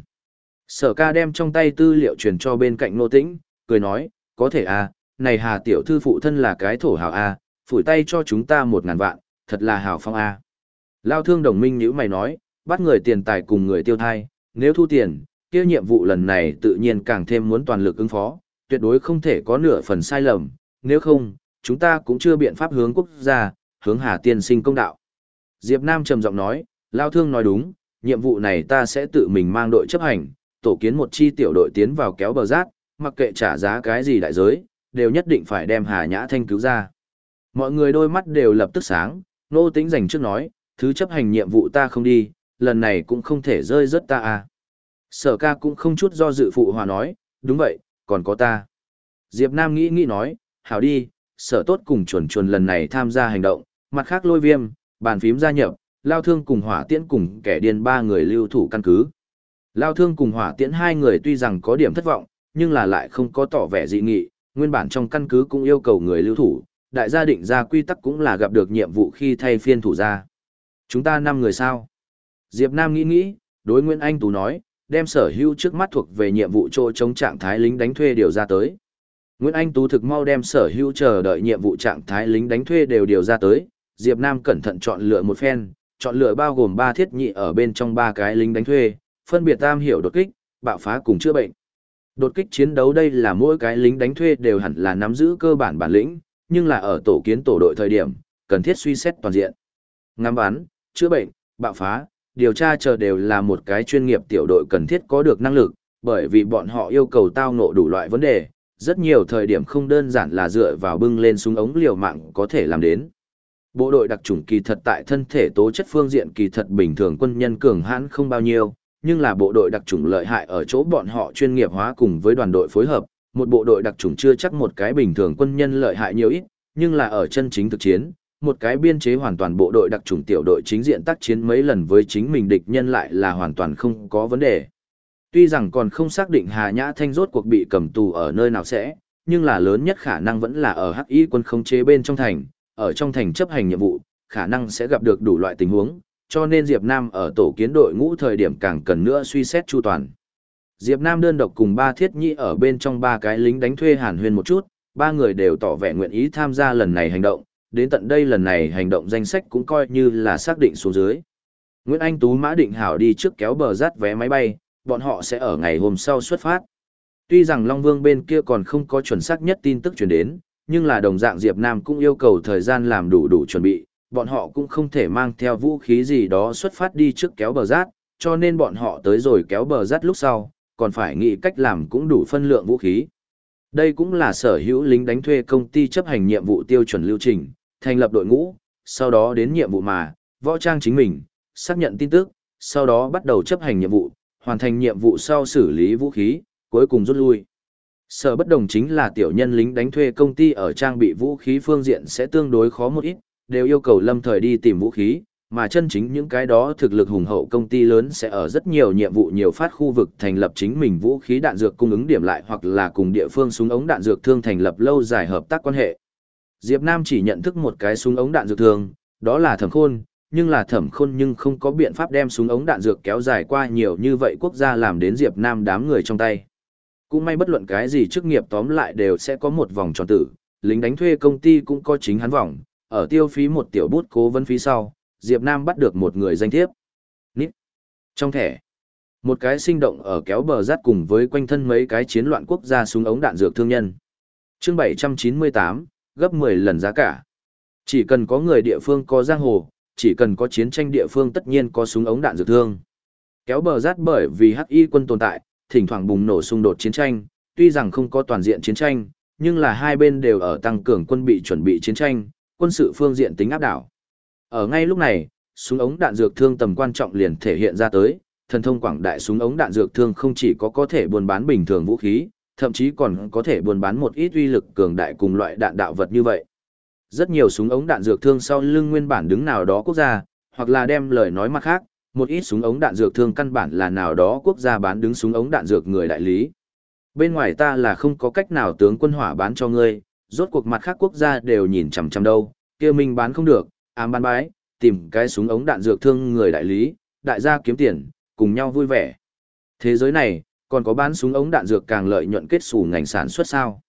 Sở ca đem trong tay tư liệu truyền cho bên cạnh nô tĩnh, cười nói, có thể à, này Hà tiểu thư phụ thân là cái thổ hào à, phủi tay cho chúng ta một ngàn vạn, thật là hào phong à. Lao thương đồng minh nữ mày nói, bắt người tiền tài cùng người tiêu thai, nếu thu tiền, kia nhiệm vụ lần này tự nhiên càng thêm muốn toàn lực ứng phó, tuyệt đối không thể có nửa phần sai lầm, nếu không, chúng ta cũng chưa biện pháp hướng quốc gia, hướng Hà tiên sinh công đạo. Diệp Nam trầm giọng nói, Lao thương nói đúng, nhiệm vụ này ta sẽ tự mình mang đội chấp hành, tổ kiến một chi tiểu đội tiến vào kéo bờ rác, mặc kệ trả giá cái gì đại giới, đều nhất định phải đem Hà Nhã Thanh cứu ra. Mọi người đôi mắt đều lập tức sáng, nô tính dành trước nói, thứ chấp hành nhiệm vụ ta không đi, lần này cũng không thể rơi rớt ta à. Sở ca cũng không chút do dự phụ hòa nói, đúng vậy, còn có ta. Diệp Nam nghĩ nghĩ nói, hảo đi, sở tốt cùng chuẩn chuẩn lần này tham gia hành động, mặt khác lôi viêm, bàn phím gia nhập, lao thương cùng hỏa tiễn cùng kẻ điên ba người lưu thủ căn cứ. Lao thương cùng hỏa tiễn hai người tuy rằng có điểm thất vọng, nhưng là lại không có tỏ vẻ dị nghị, nguyên bản trong căn cứ cũng yêu cầu người lưu thủ, đại gia định ra quy tắc cũng là gặp được nhiệm vụ khi thay phiên thủ ra. Chúng ta năm người sao? Diệp Nam nghĩ nghĩ, đối Nguyễn Anh Tú nói, đem sở hữu trước mắt thuộc về nhiệm vụ chỗ chống trạng thái lính đánh thuê điều ra tới. Nguyễn Anh Tú thực mau đem sở hữu chờ đợi nhiệm vụ trạng thái lính đánh thuê đều điều ra tới, Diệp Nam cẩn thận chọn lựa một phen, chọn lựa bao gồm ba thiết nhị ở bên trong ba cái lính đánh thuê, phân biệt tam hiểu đột kích, bạo phá cùng chữa bệnh. Đột kích chiến đấu đây là mỗi cái lính đánh thuê đều hẳn là nắm giữ cơ bản bản lĩnh, nhưng là ở tổ kiến tổ đội thời điểm, cần thiết suy xét toàn diện. Ngắm bắn, chữa bệnh, bạo phá, điều tra chờ đều là một cái chuyên nghiệp tiểu đội cần thiết có được năng lực, bởi vì bọn họ yêu cầu tao ngộ đủ loại vấn đề, rất nhiều thời điểm không đơn giản là dựa vào bưng lên súng ống liều mạng có thể làm đến. Bộ đội đặc chủng kỳ thật tại thân thể tố chất phương diện kỳ thật bình thường quân nhân cường hãn không bao nhiêu, nhưng là bộ đội đặc chủng lợi hại ở chỗ bọn họ chuyên nghiệp hóa cùng với đoàn đội phối hợp, một bộ đội đặc chủng chưa chắc một cái bình thường quân nhân lợi hại nhiều ít, nhưng là ở chân chính thực chiến, một cái biên chế hoàn toàn bộ đội đặc chủng tiểu đội chính diện tác chiến mấy lần với chính mình địch nhân lại là hoàn toàn không có vấn đề. Tuy rằng còn không xác định Hà Nhã Thanh rốt cuộc bị cầm tù ở nơi nào sẽ, nhưng là lớn nhất khả năng vẫn là ở Hắc Y quân khống chế bên trong thành, ở trong thành chấp hành nhiệm vụ, khả năng sẽ gặp được đủ loại tình huống, cho nên Diệp Nam ở tổ kiến đội ngũ thời điểm càng cần nữa suy xét chu toàn. Diệp Nam đơn độc cùng ba thiết nhị ở bên trong ba cái lính đánh thuê hàn huyên một chút, ba người đều tỏ vẻ nguyện ý tham gia lần này hành động, đến tận đây lần này hành động danh sách cũng coi như là xác định xuống dưới. Nguyễn Anh Tú Mã Định Hảo đi trước kéo bờ rát vé máy bay, bọn họ sẽ ở ngày hôm sau xuất phát. Tuy rằng Long Vương bên kia còn không có chuẩn xác nhất tin tức truyền đến, nhưng là đồng dạng Diệp Nam cũng yêu cầu thời gian làm đủ đủ chuẩn bị, bọn họ cũng không thể mang theo vũ khí gì đó xuất phát đi trước kéo bờ rát, cho nên bọn họ tới rồi kéo bờ rát lúc sau, còn phải nghĩ cách làm cũng đủ phân lượng vũ khí. Đây cũng là sở hữu lính đánh thuê công ty chấp hành nhiệm vụ tiêu chuẩn lưu trình, thành lập đội ngũ, sau đó đến nhiệm vụ mà, võ trang chính mình, xác nhận tin tức, sau đó bắt đầu chấp hành nhiệm vụ, hoàn thành nhiệm vụ sau xử lý vũ khí, cuối cùng rút lui. Sở bất đồng chính là tiểu nhân lính đánh thuê công ty ở trang bị vũ khí phương diện sẽ tương đối khó một ít, đều yêu cầu lâm thời đi tìm vũ khí, mà chân chính những cái đó thực lực hùng hậu công ty lớn sẽ ở rất nhiều nhiệm vụ nhiều phát khu vực thành lập chính mình vũ khí đạn dược cung ứng điểm lại hoặc là cùng địa phương súng ống đạn dược thương thành lập lâu dài hợp tác quan hệ. Diệp Nam chỉ nhận thức một cái súng ống đạn dược thương, đó là thẩm khôn, nhưng là thẩm khôn nhưng không có biện pháp đem súng ống đạn dược kéo dài qua nhiều như vậy quốc gia làm đến Diệp Nam đám người trong tay. Cũng may bất luận cái gì chức nghiệp tóm lại đều sẽ có một vòng tròn tử, lính đánh thuê công ty cũng có chính hắn vòng, ở tiêu phí một tiểu bút cố vấn phí sau, Diệp Nam bắt được một người danh thiếp. Nít. Trong thẻ, một cái sinh động ở kéo bờ rát cùng với quanh thân mấy cái chiến loạn quốc gia súng ống đạn dược thương nhân. Chương 798, gấp 10 lần giá cả. Chỉ cần có người địa phương có giang hồ, chỉ cần có chiến tranh địa phương tất nhiên có súng ống đạn dược thương. Kéo bờ rát bởi vì hắc y quân tồn tại, thỉnh thoảng bùng nổ xung đột chiến tranh, tuy rằng không có toàn diện chiến tranh, nhưng là hai bên đều ở tăng cường quân bị chuẩn bị chiến tranh, quân sự phương diện tính áp đảo. Ở ngay lúc này, súng ống đạn dược thương tầm quan trọng liền thể hiện ra tới, thần thông quảng đại súng ống đạn dược thương không chỉ có có thể buôn bán bình thường vũ khí, thậm chí còn có thể buôn bán một ít uy lực cường đại cùng loại đạn đạo vật như vậy. Rất nhiều súng ống đạn dược thương sau lưng nguyên bản đứng nào đó quốc gia, hoặc là đem lời nói mặt khác, một ít súng ống đạn dược thương căn bản là nào đó quốc gia bán đứng súng ống đạn dược người đại lý. Bên ngoài ta là không có cách nào tướng quân hỏa bán cho ngươi, rốt cuộc mặt khác quốc gia đều nhìn chằm chằm đâu, kia mình bán không được, ám bán bái, tìm cái súng ống đạn dược thương người đại lý, đại gia kiếm tiền, cùng nhau vui vẻ. Thế giới này, còn có bán súng ống đạn dược càng lợi nhuận kết xù ngành sản xuất sao.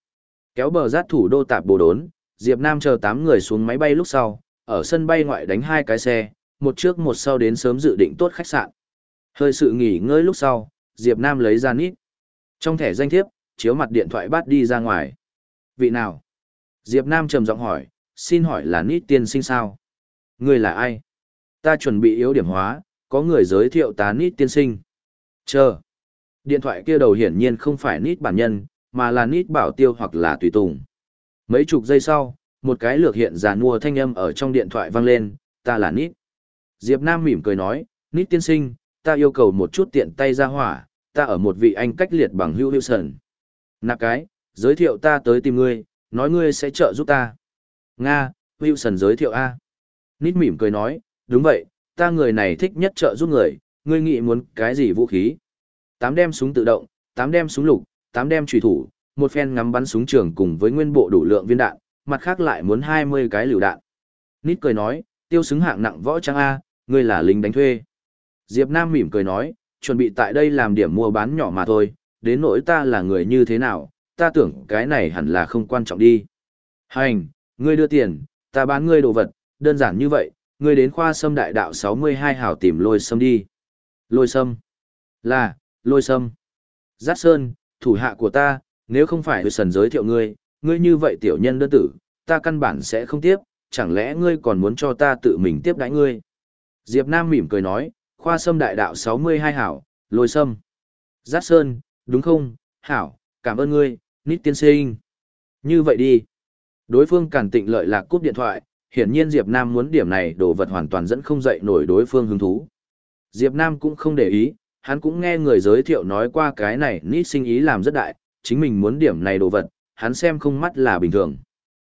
Kéo bờ rát thủ đô tạp bồ đốn, Diệp Nam chờ 8 người xuống máy bay lúc sau, ở sân bay ngoại đánh hai cái xe, một trước một sau đến sớm dự định tốt khách sạn. Hơi sự nghỉ ngơi lúc sau, Diệp Nam lấy ra nít. Trong thẻ danh thiếp, chiếu mặt điện thoại bắt đi ra ngoài. Vị nào? Diệp Nam trầm giọng hỏi, xin hỏi là nít tiên sinh sao? Người là ai? Ta chuẩn bị yếu điểm hóa, có người giới thiệu ta nít tiên sinh. Chờ. Điện thoại kia đầu hiển nhiên không phải nít bản nhân, mà là nít bảo tiêu hoặc là tùy tùng. Mấy chục giây sau, một cái lược hiện giả mua thanh âm ở trong điện thoại vang lên, ta là nít. Diệp Nam mỉm cười nói, nít tiên sinh, ta yêu cầu một chút tiện tay ra hỏa, ta ở một vị anh cách liệt bằng hữu Sần. Nạp cái, giới thiệu ta tới tìm ngươi, nói ngươi sẽ trợ giúp ta. Nga, Wilson giới thiệu A. Nít mỉm cười nói, đúng vậy, ta người này thích nhất trợ giúp người, ngươi nghĩ muốn cái gì vũ khí. Tám đem súng tự động, tám đem súng lục, tám đem trùy thủ, một phen ngắm bắn súng trường cùng với nguyên bộ đủ lượng viên đạn, mặt khác lại muốn 20 cái lựu đạn. Nít cười nói, tiêu xứng hạng nặng võ trang A, ngươi là lính đánh thuê. Diệp Nam mỉm cười nói, chuẩn bị tại đây làm điểm mua bán nhỏ mà thôi, đến nỗi ta là người như thế nào, ta tưởng cái này hẳn là không quan trọng đi. Hành, ngươi đưa tiền, ta bán ngươi đồ vật, đơn giản như vậy, ngươi đến khoa sâm đại đạo 62 hảo tìm lôi sâm đi. Lôi sâm. Là, lôi sâm. Giác sơn, thủ hạ của ta, nếu không phải sần giới thiệu ngươi, ngươi như vậy tiểu nhân đơn tử, ta căn bản sẽ không tiếp, chẳng lẽ ngươi còn muốn cho ta tự mình tiếp đãi ngươi. Diệp Nam mỉm cười nói, Khoa sâm đại đạo 62 hảo, lôi sâm. Giác sơn, đúng không, hảo, cảm ơn ngươi, nít tiên sinh. Như vậy đi. Đối phương cản tịnh lợi lạc cúp điện thoại, hiển nhiên Diệp Nam muốn điểm này đồ vật hoàn toàn dẫn không dậy nổi đối phương hứng thú. Diệp Nam cũng không để ý, hắn cũng nghe người giới thiệu nói qua cái này nít sinh ý làm rất đại, chính mình muốn điểm này đồ vật, hắn xem không mắt là bình thường.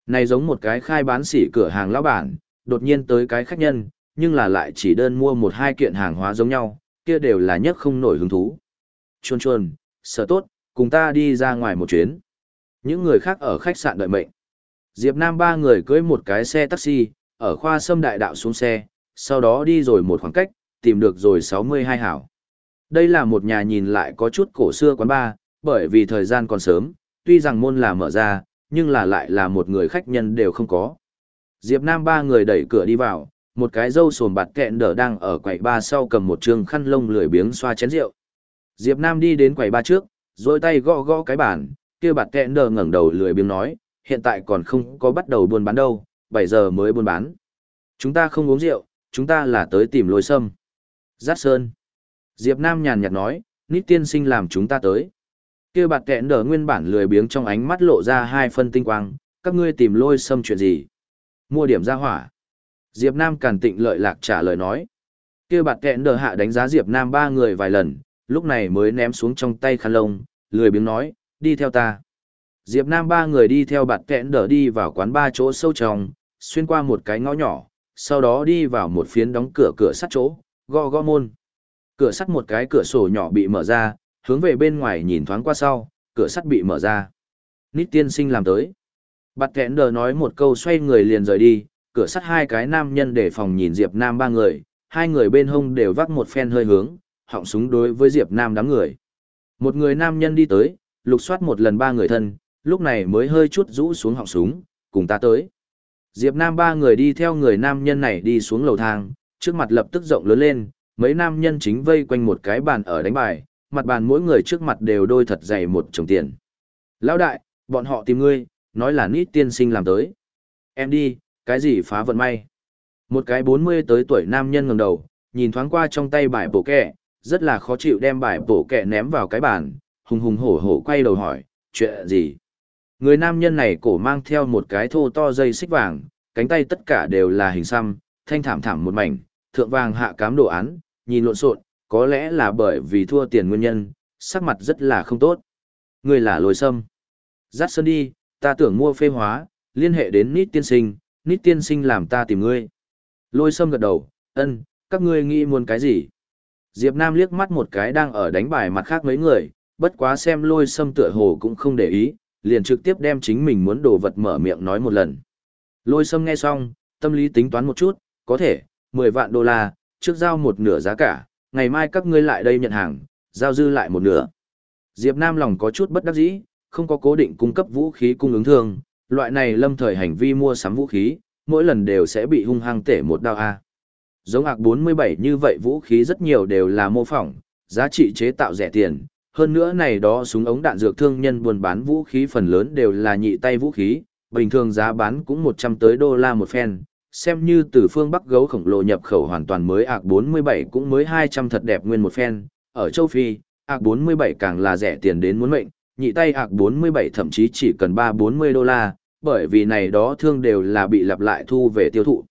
Này giống một cái khai bán sỉ cửa hàng lão bản, đột nhiên tới cái khách nhân, nhưng là lại chỉ đơn mua một hai kiện hàng hóa giống nhau, kia đều là nhất không nổi hứng thú. Chuồn chuồn, sợ tốt, cùng ta đi ra ngoài một chuyến. Những người khác ở khách sạn đợi mệnh. Diệp Nam ba người cưỡi một cái xe taxi, ở khoa sâm đại đạo xuống xe, sau đó đi rồi một khoảng cách, tìm được rồi 62 hảo. Đây là một nhà nhìn lại có chút cổ xưa quán bar, bởi vì thời gian còn sớm, tuy rằng môn là mở ra, nhưng là lại là một người khách nhân đều không có. Diệp Nam ba người đẩy cửa đi vào, một cái dâu sồn bạt kẹn đỡ đang ở quầy ba sau cầm một trường khăn lông lười biếng xoa chén rượu. Diệp Nam đi đến quầy ba trước, rồi tay gõ gõ cái bàn, kia bạt kẹn đỡ ngẩng đầu lười biếng nói, hiện tại còn không có bắt đầu buôn bán đâu, 7 giờ mới buôn bán. Chúng ta không uống rượu, chúng ta là tới tìm lôi sâm. Giác Sơn. Diệp Nam nhàn nhạt nói, nít tiên sinh làm chúng ta tới kia bạt kẹn đờ nguyên bản lười biếng trong ánh mắt lộ ra hai phân tinh quang, các ngươi tìm lôi xâm chuyện gì? Mua điểm ra hỏa. Diệp Nam càn tịnh lợi lạc trả lời nói. kia bạt kẹn đờ hạ đánh giá Diệp Nam ba người vài lần, lúc này mới ném xuống trong tay khăn lông, lười biếng nói, đi theo ta. Diệp Nam ba người đi theo bạt kẹn đờ đi vào quán ba chỗ sâu trong, xuyên qua một cái ngõ nhỏ, sau đó đi vào một phiến đóng cửa cửa sắt chỗ, gõ gõ môn. Cửa sắt một cái cửa sổ nhỏ bị mở ra, hướng về bên ngoài nhìn thoáng qua sau, cửa sắt bị mở ra. Nít tiên sinh làm tới. Bạt kẹn đờ nói một câu xoay người liền rời đi, cửa sắt hai cái nam nhân để phòng nhìn Diệp Nam ba người, hai người bên hông đều vác một phen hơi hướng, họng súng đối với Diệp Nam đám người. Một người nam nhân đi tới, lục soát một lần ba người thân, lúc này mới hơi chút rũ xuống họng súng, cùng ta tới. Diệp Nam ba người đi theo người nam nhân này đi xuống lầu thang, trước mặt lập tức rộng lớn lên, mấy nam nhân chính vây quanh một cái bàn ở đánh bài, mặt bàn mỗi người trước mặt đều đôi thật dày một chồng tiền. Lão đại, bọn họ tìm ngươi, nói là nít tiên sinh làm tới. Em đi, cái gì phá vận may. Một cái 40 tới tuổi nam nhân ngẩng đầu, nhìn thoáng qua trong tay bài bổ kẹ, rất là khó chịu đem bài bổ kẹ ném vào cái bàn, hùng hùng hổ hổ quay đầu hỏi, chuyện gì? Người nam nhân này cổ mang theo một cái thô to dây xích vàng, cánh tay tất cả đều là hình xăm, thanh thảm thảm một mảnh, thượng vàng hạ cám đồ án, nhìn lộn xộn, có lẽ là bởi vì thua tiền nguyên nhân, sắc mặt rất là không tốt. Người là lôi sâm. Dắt sơn đi, ta tưởng mua phê hóa, liên hệ đến nít tiên sinh, nít tiên sinh làm ta tìm ngươi. Lôi sâm gật đầu, ân, các ngươi nghĩ muốn cái gì? Diệp Nam liếc mắt một cái đang ở đánh bài mặt khác mấy người, bất quá xem lôi sâm tựa hồ cũng không để ý, liền trực tiếp đem chính mình muốn đồ vật mở miệng nói một lần. Lôi sâm nghe xong, tâm lý tính toán một chút, có thể, 10 vạn đô la, trước giao một nửa giá cả, ngày mai các ngươi lại đây nhận hàng, giao dư lại một nửa. Diệp Nam lòng có chút bất đắc dĩ, không có cố định cung cấp vũ khí cung ứng thường, loại này lâm thời hành vi mua sắm vũ khí, mỗi lần đều sẽ bị hung hăng tể một đao A. Giống ạc 47 như vậy vũ khí rất nhiều đều là mô phỏng, giá trị chế tạo rẻ tiền. Hơn nữa này đó súng ống đạn dược thương nhân buôn bán vũ khí phần lớn đều là nhị tay vũ khí, bình thường giá bán cũng 100 tới đô la một phen, xem như từ phương Bắc gấu khổng lồ nhập khẩu hoàn toàn mới ạc 47 cũng mới 200 thật đẹp nguyên một phen, ở châu Phi, ạc 47 càng là rẻ tiền đến muốn mệnh, nhị tay ạc 47 thậm chí chỉ cần 3-40 đô la, bởi vì này đó thương đều là bị lặp lại thu về tiêu thụ.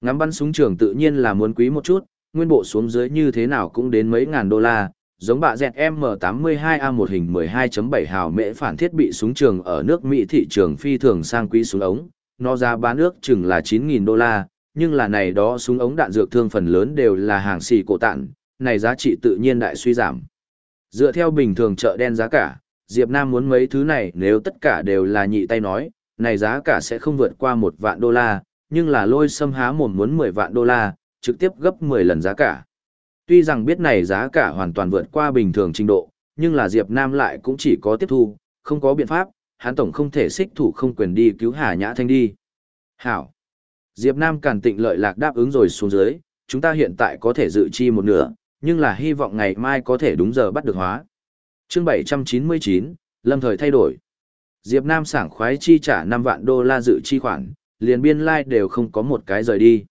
Ngắm bắn súng trường tự nhiên là muốn quý một chút, nguyên bộ xuống dưới như thế nào cũng đến mấy ngàn đô la, giống bạ dẹt M82A1 hình 12.7 hào mễ phản thiết bị súng trường ở nước Mỹ thị trường phi thường sang quý súng ống, nó giá bán ước chừng là 9.000 đô la, nhưng là này đó súng ống đạn dược thương phần lớn đều là hàng xì cổ tạn, này giá trị tự nhiên đại suy giảm. Dựa theo bình thường chợ đen giá cả, Diệp Nam muốn mấy thứ này nếu tất cả đều là nhị tay nói, này giá cả sẽ không vượt qua một vạn đô la, nhưng là lôi xâm há mồm muốn 10 vạn đô la, trực tiếp gấp 10 lần giá cả. Tuy rằng biết này giá cả hoàn toàn vượt qua bình thường trình độ, nhưng là Diệp Nam lại cũng chỉ có tiếp thu, không có biện pháp, hắn tổng không thể xích thủ không quyền đi cứu Hà Nhã Thanh đi. Hảo. Diệp Nam càn tịnh lợi lạc đáp ứng rồi xuống dưới, chúng ta hiện tại có thể dự chi một nửa, nhưng là hy vọng ngày mai có thể đúng giờ bắt được hóa. Chương 799, lâm thời thay đổi. Diệp Nam sảng khoái chi trả 5 vạn đô la dự chi khoản, liền biên lai like đều không có một cái rời đi.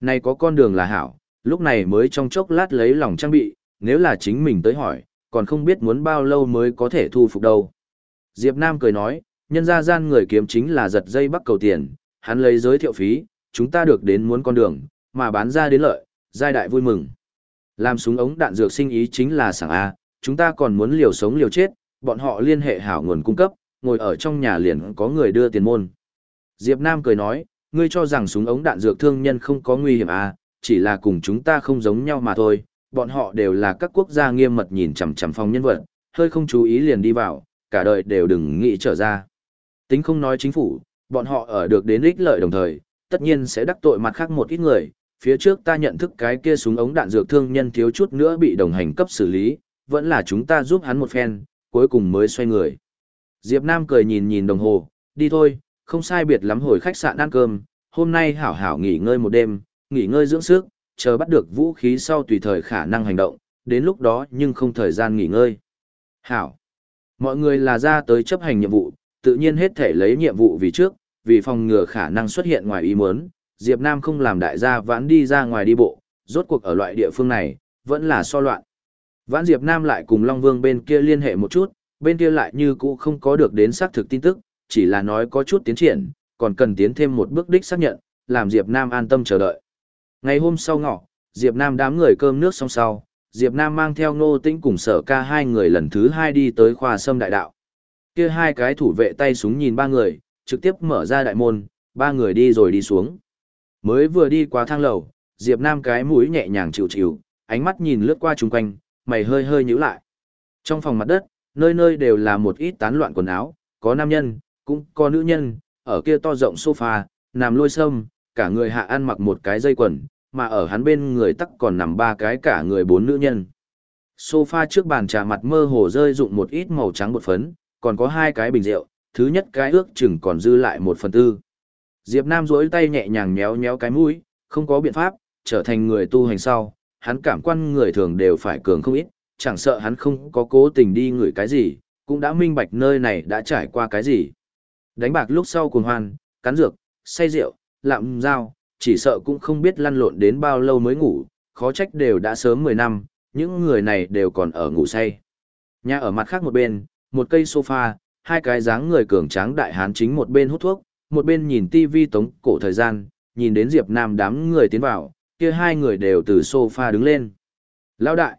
Này có con đường là hảo, lúc này mới trong chốc lát lấy lòng trang bị, nếu là chính mình tới hỏi, còn không biết muốn bao lâu mới có thể thu phục đâu. Diệp Nam cười nói, nhân gia gian người kiếm chính là giật dây bắt cầu tiền, hắn lấy giới thiệu phí, chúng ta được đến muốn con đường, mà bán ra đến lợi, giai đại vui mừng. Làm súng ống đạn dược sinh ý chính là sảng A, chúng ta còn muốn liều sống liều chết, bọn họ liên hệ hảo nguồn cung cấp, ngồi ở trong nhà liền có người đưa tiền môn. Diệp Nam cười nói, ngươi cho rằng súng ống đạn dược thương nhân không có nguy hiểm à, chỉ là cùng chúng ta không giống nhau mà thôi, bọn họ đều là các quốc gia nghiêm mật nhìn chằm chằm phong nhân vật, hơi không chú ý liền đi vào, cả đời đều đừng nghĩ trở ra. Tính không nói chính phủ, bọn họ ở được đến ích lợi đồng thời, tất nhiên sẽ đắc tội mặt khác một ít người, phía trước ta nhận thức cái kia súng ống đạn dược thương nhân thiếu chút nữa bị đồng hành cấp xử lý, vẫn là chúng ta giúp hắn một phen, cuối cùng mới xoay người. Diệp Nam cười nhìn nhìn đồng hồ, đi thôi, không sai biệt lắm hồi khách sạn ăn cơm, hôm nay hảo hảo nghỉ ngơi một đêm, nghỉ ngơi dưỡng sức, chờ bắt được vũ khí sau tùy thời khả năng hành động, đến lúc đó nhưng không thời gian nghỉ ngơi. Hảo. Mọi người là ra tới chấp hành nhiệm vụ, tự nhiên hết thể lấy nhiệm vụ vì trước, vì phòng ngừa khả năng xuất hiện ngoài ý muốn, Diệp Nam không làm đại gia vãn đi ra ngoài đi bộ, rốt cuộc ở loại địa phương này, vẫn là so loạn. Vãn Diệp Nam lại cùng Long Vương bên kia liên hệ một chút, bên kia lại như cũ không có được đến xác thực tin tức, chỉ là nói có chút tiến triển, còn cần tiến thêm một bước đích xác nhận, làm Diệp Nam an tâm chờ đợi. Ngày hôm sau ngọ, Diệp Nam đám người cơm nước xong sau, Diệp Nam mang theo Ngô Tĩnh cùng Sở Ca hai người lần thứ hai đi tới khoa sâm đại đạo. Kia hai cái thủ vệ tay súng nhìn ba người, trực tiếp mở ra đại môn, ba người đi rồi đi xuống. Mới vừa đi qua thang lầu, Diệp Nam cái mũi nhẹ nhàng chịu chịu, ánh mắt nhìn lướt qua chung quanh, mày hơi hơi nhíu lại. Trong phòng mặt đất, nơi nơi đều là một ít tán loạn quần áo, có nam nhân, cũng có nữ nhân, ở kia to rộng sofa, nằm lôi sâm, cả người hạ ăn mặc một cái dây quần, mà ở hắn bên người tắc còn nằm ba cái cả người bốn nữ nhân. Sofa trước bàn trà mặt mơ hồ rơi dụng một ít màu trắng bột phấn, còn có hai cái bình rượu, thứ nhất cái ước chừng còn dư lại một phần tư. Diệp Nam duỗi tay nhẹ nhàng nhéo nhéo cái mũi, không có biện pháp, trở thành người tu hành sau, hắn cảm quan người thường đều phải cường không ít, chẳng sợ hắn không có cố tình đi ngửi cái gì, cũng đã minh bạch nơi này đã trải qua cái gì. Đánh bạc lúc sau cuồng hoan, cắn dược, say rượu, lạm dao, chỉ sợ cũng không biết lăn lộn đến bao lâu mới ngủ, khó trách đều đã sớm 10 năm, những người này đều còn ở ngủ say. Nhà ở mặt khác một bên, một cây sofa, hai cái dáng người cường tráng đại hán chính một bên hút thuốc, một bên nhìn tivi tống cổ thời gian, nhìn đến Diệp Nam đám người tiến vào, kia hai người đều từ sofa đứng lên. Lão đại!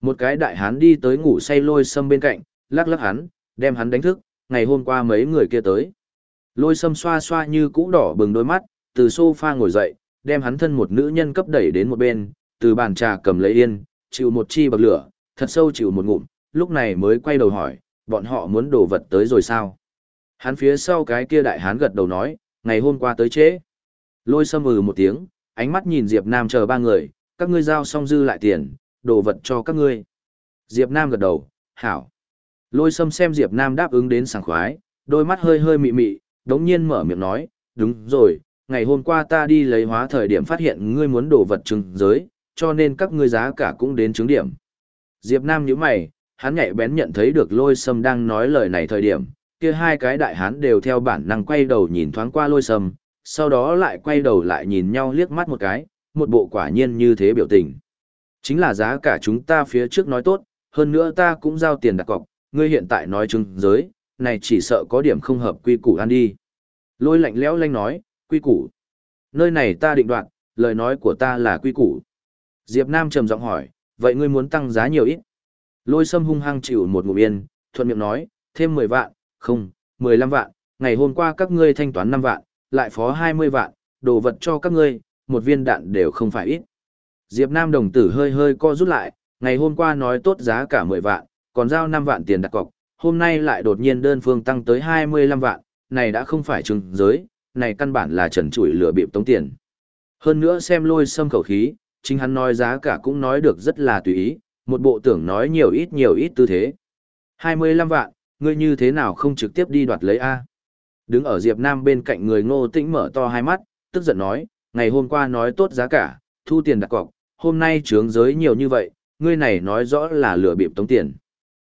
Một cái đại hán đi tới ngủ say lôi sâm bên cạnh, lắc lắc hắn, đem hắn đánh thức, ngày hôm qua mấy người kia tới. Lôi sâm xoa xoa như cũ đỏ bừng đôi mắt, từ sofa ngồi dậy, đem hắn thân một nữ nhân cấp đẩy đến một bên, từ bàn trà cầm lấy yên, chịu một chi bậc lửa, thật sâu chịu một ngụm, lúc này mới quay đầu hỏi, bọn họ muốn đồ vật tới rồi sao? Hắn phía sau cái kia đại hán gật đầu nói, ngày hôm qua tới trễ. Lôi sâm ừ một tiếng, ánh mắt nhìn Diệp Nam chờ ba người, các ngươi giao xong dư lại tiền, đồ vật cho các ngươi. Diệp Nam gật đầu, hảo. Lôi sâm xem Diệp Nam đáp ứng đến sảng khoái, đôi mắt hơi hơi mị mị, đống nhiên mở miệng nói, đúng rồi, ngày hôm qua ta đi lấy hóa thời điểm phát hiện ngươi muốn đổ vật trứng giới, cho nên các ngươi giá cả cũng đến chứng điểm. Diệp Nam nhíu mày, hắn nhạy bén nhận thấy được lôi sâm đang nói lời này thời điểm, kia hai cái đại hán đều theo bản năng quay đầu nhìn thoáng qua lôi sâm, sau đó lại quay đầu lại nhìn nhau liếc mắt một cái, một bộ quả nhiên như thế biểu tình. Chính là giá cả chúng ta phía trước nói tốt, hơn nữa ta cũng giao tiền đặt cọc, ngươi hiện tại nói chứng giới, này chỉ sợ có điểm không hợp quy củ ăn đi. Lôi lạnh lẽo lanh nói, quy củ. Nơi này ta định đoạt, lời nói của ta là quy củ. Diệp Nam trầm giọng hỏi, vậy ngươi muốn tăng giá nhiều ít? Lôi sâm hung hăng chịu một ngụm yên, thuận miệng nói, thêm 10 vạn, không, 15 vạn, ngày hôm qua các ngươi thanh toán 5 vạn, lại phó 20 vạn, đồ vật cho các ngươi, một viên đạn đều không phải ít. Diệp Nam đồng tử hơi hơi co rút lại, ngày hôm qua nói tốt giá cả 10 vạn, còn giao 5 vạn tiền đặt cọc, hôm nay lại đột nhiên đơn phương tăng tới 25 vạn, này đã không phải trừng giới, này căn bản là trần trụi lừa bịp tống tiền. Hơn nữa xem lôi xâm khẩu khí, chính hắn nói giá cả cũng nói được rất là tùy ý, một bộ tưởng nói nhiều ít nhiều ít tư thế. 25 vạn, ngươi như thế nào không trực tiếp đi đoạt lấy A. Đứng ở Diệp Nam bên cạnh người ngô tĩnh mở to hai mắt, tức giận nói, ngày hôm qua nói tốt giá cả, thu tiền đặt cọc, hôm nay trướng giới nhiều như vậy, ngươi này nói rõ là lừa bịp tống tiền.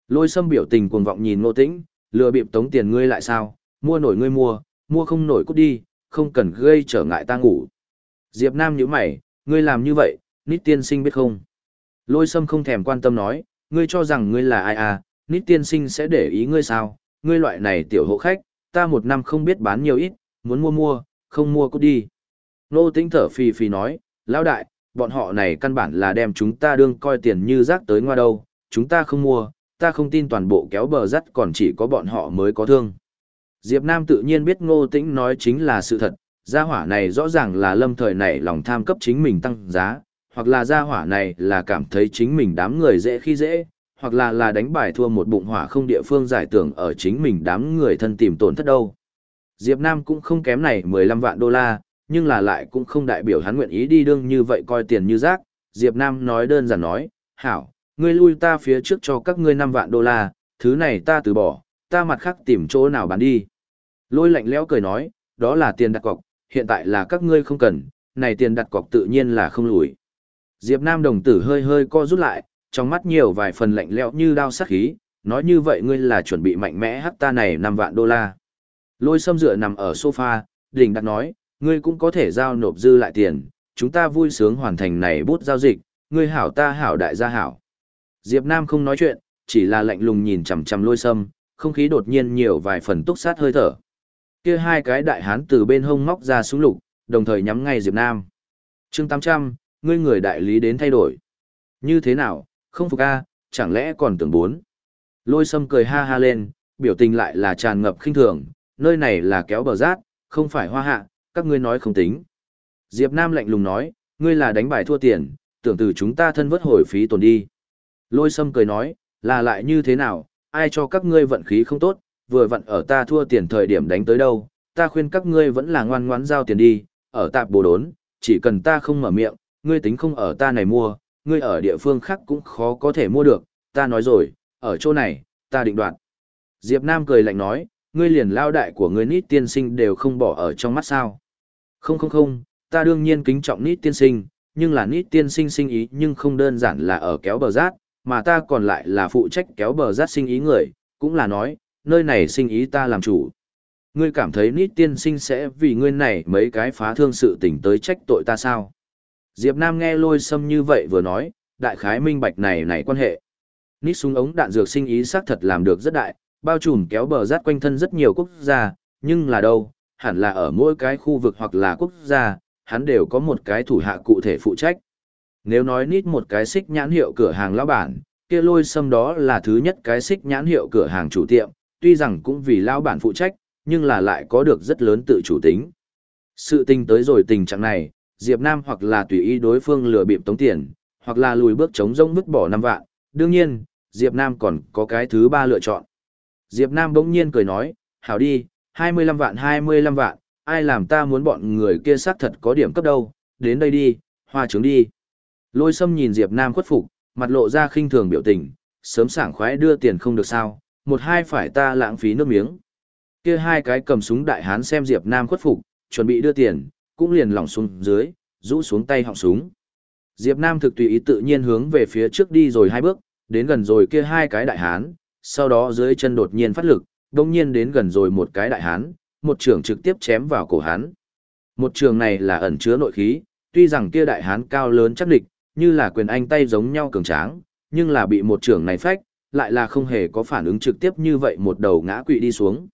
Lôi sâm biểu tình cuồng vọng nhìn ngô tĩnh, lừa bịp tống tiền ngươi lại sao, mua nổi ngươi mua, mua không nổi cút đi, không cần gây trở ngại ta ngủ. Diệp Nam nhíu mày, ngươi làm như vậy, nít tiên sinh biết không? Lôi sâm không thèm quan tâm nói, ngươi cho rằng ngươi là ai à, nít tiên sinh sẽ để ý ngươi sao, ngươi loại này tiểu hộ khách, ta một năm không biết bán nhiều ít, muốn mua mua, không mua cút đi. Nô tĩnh thở phì phì nói, lão đại, bọn họ này căn bản là đem chúng ta đương coi tiền như rác tới ngoa đâu, chúng ta không mua, ta không tin toàn bộ kéo bờ rắt còn chỉ có bọn họ mới có thương. Diệp Nam tự nhiên biết ngô tĩnh nói chính là sự thật, gia hỏa này rõ ràng là lâm thời này lòng tham cấp chính mình tăng giá, hoặc là gia hỏa này là cảm thấy chính mình đám người dễ khi dễ, hoặc là là đánh bài thua một bụng hỏa không địa phương giải tưởng ở chính mình đám người thân tìm tổn thất đâu. Diệp Nam cũng không kém này 15 vạn đô la, nhưng là lại cũng không đại biểu hắn nguyện ý đi đương như vậy coi tiền như rác. Diệp Nam nói đơn giản nói, hảo, ngươi lui ta phía trước cho các ngươi 5 vạn đô la, thứ này ta từ bỏ, ta mặt khác tìm chỗ nào bán đi. Lôi lạnh lẽo cười nói, đó là tiền đặt cọc, hiện tại là các ngươi không cần, này tiền đặt cọc tự nhiên là không lùi. Diệp Nam đồng tử hơi hơi co rút lại, trong mắt nhiều vài phần lạnh lẽo như đao sắc khí, nói như vậy ngươi là chuẩn bị mạnh mẽ hắc ta này 5 vạn đô la. Lôi sâm dựa nằm ở sofa, đỉnh đặt nói, ngươi cũng có thể giao nộp dư lại tiền, chúng ta vui sướng hoàn thành này bút giao dịch, ngươi hảo ta hảo đại gia hảo. Diệp Nam không nói chuyện, chỉ là lạnh lùng nhìn chằm chằm lôi sâm, không khí đột nhiên nhiều vài phần túc sát hơi thở. Kia hai cái đại hán từ bên hông móc ra súng lục, đồng thời nhắm ngay Diệp Nam. Chương 800, ngươi người đại lý đến thay đổi. Như thế nào, không phục a, chẳng lẽ còn tưởng bốn. Lôi sâm cười ha ha lên, biểu tình lại là tràn ngập khinh thường, nơi này là kéo bờ rác, không phải hoa hạ, các ngươi nói không tính. Diệp Nam lạnh lùng nói, ngươi là đánh bài thua tiền, tưởng từ chúng ta thân vất hồi phí tồn đi. Lôi sâm cười nói, là lại như thế nào, ai cho các ngươi vận khí không tốt, vừa vận ở ta thua tiền thời điểm đánh tới đâu, ta khuyên các ngươi vẫn là ngoan ngoãn giao tiền đi, ở tạp bồ đốn, chỉ cần ta không mở miệng, ngươi tính không ở ta này mua, ngươi ở địa phương khác cũng khó có thể mua được, ta nói rồi, ở chỗ này, ta định đoạt. Diệp Nam cười lạnh nói, ngươi liền lao đại của ngươi nít tiên sinh đều không bỏ ở trong mắt sao. Không không không, ta đương nhiên kính trọng nít tiên sinh, nhưng là nít tiên sinh sinh ý nhưng không đơn giản là ở kéo bờ rát, mà ta còn lại là phụ trách kéo bờ rát sinh ý người, cũng là nói, nơi này sinh ý ta làm chủ. Ngươi cảm thấy nít tiên sinh sẽ vì ngươi này mấy cái phá thương sự tình tới trách tội ta sao? Diệp Nam nghe lôi sâm như vậy vừa nói, đại khái minh bạch này này quan hệ. Nít súng ống đạn dược sinh ý xác thật làm được rất đại, bao trùm kéo bờ rát quanh thân rất nhiều quốc gia, nhưng là đâu, hẳn là ở mỗi cái khu vực hoặc là quốc gia, hắn đều có một cái thủ hạ cụ thể phụ trách. Nếu nói nít một cái xích nhãn hiệu cửa hàng lão bản, kia lôi sâm đó là thứ nhất cái xích nhãn hiệu cửa hàng chủ tiệm, tuy rằng cũng vì lão bản phụ trách, nhưng là lại có được rất lớn tự chủ tính. Sự tình tới rồi tình trạng này, Diệp Nam hoặc là tùy ý đối phương lừa bịp tống tiền, hoặc là lùi bước chống rông vứt bỏ năm vạn, đương nhiên, Diệp Nam còn có cái thứ ba lựa chọn. Diệp Nam bỗng nhiên cười nói, hảo đi, 25 vạn 25 vạn, ai làm ta muốn bọn người kia xác thật có điểm cấp đâu, đến đây đi, hoa trứng đi. Lôi sâm nhìn Diệp Nam khuất phục, mặt lộ ra khinh thường biểu tình, sớm sảng khoái đưa tiền không được sao, một hai phải ta lãng phí nước miếng. Kia hai cái cầm súng đại hán xem Diệp Nam khuất phục, chuẩn bị đưa tiền, cũng liền lỏng xuống dưới, rũ xuống tay họng súng. Diệp Nam thực tùy ý tự nhiên hướng về phía trước đi rồi hai bước, đến gần rồi kia hai cái đại hán, sau đó dưới chân đột nhiên phát lực, đồng nhiên đến gần rồi một cái đại hán, một trường trực tiếp chém vào cổ hán. Một trường này là ẩn chứa nội khí, tuy rằng kia đại hán cao lớn chắc địch, như là quyền anh tay giống nhau cường tráng, nhưng là bị một trường này phách, lại là không hề có phản ứng trực tiếp như vậy một đầu ngã quỵ đi xuống.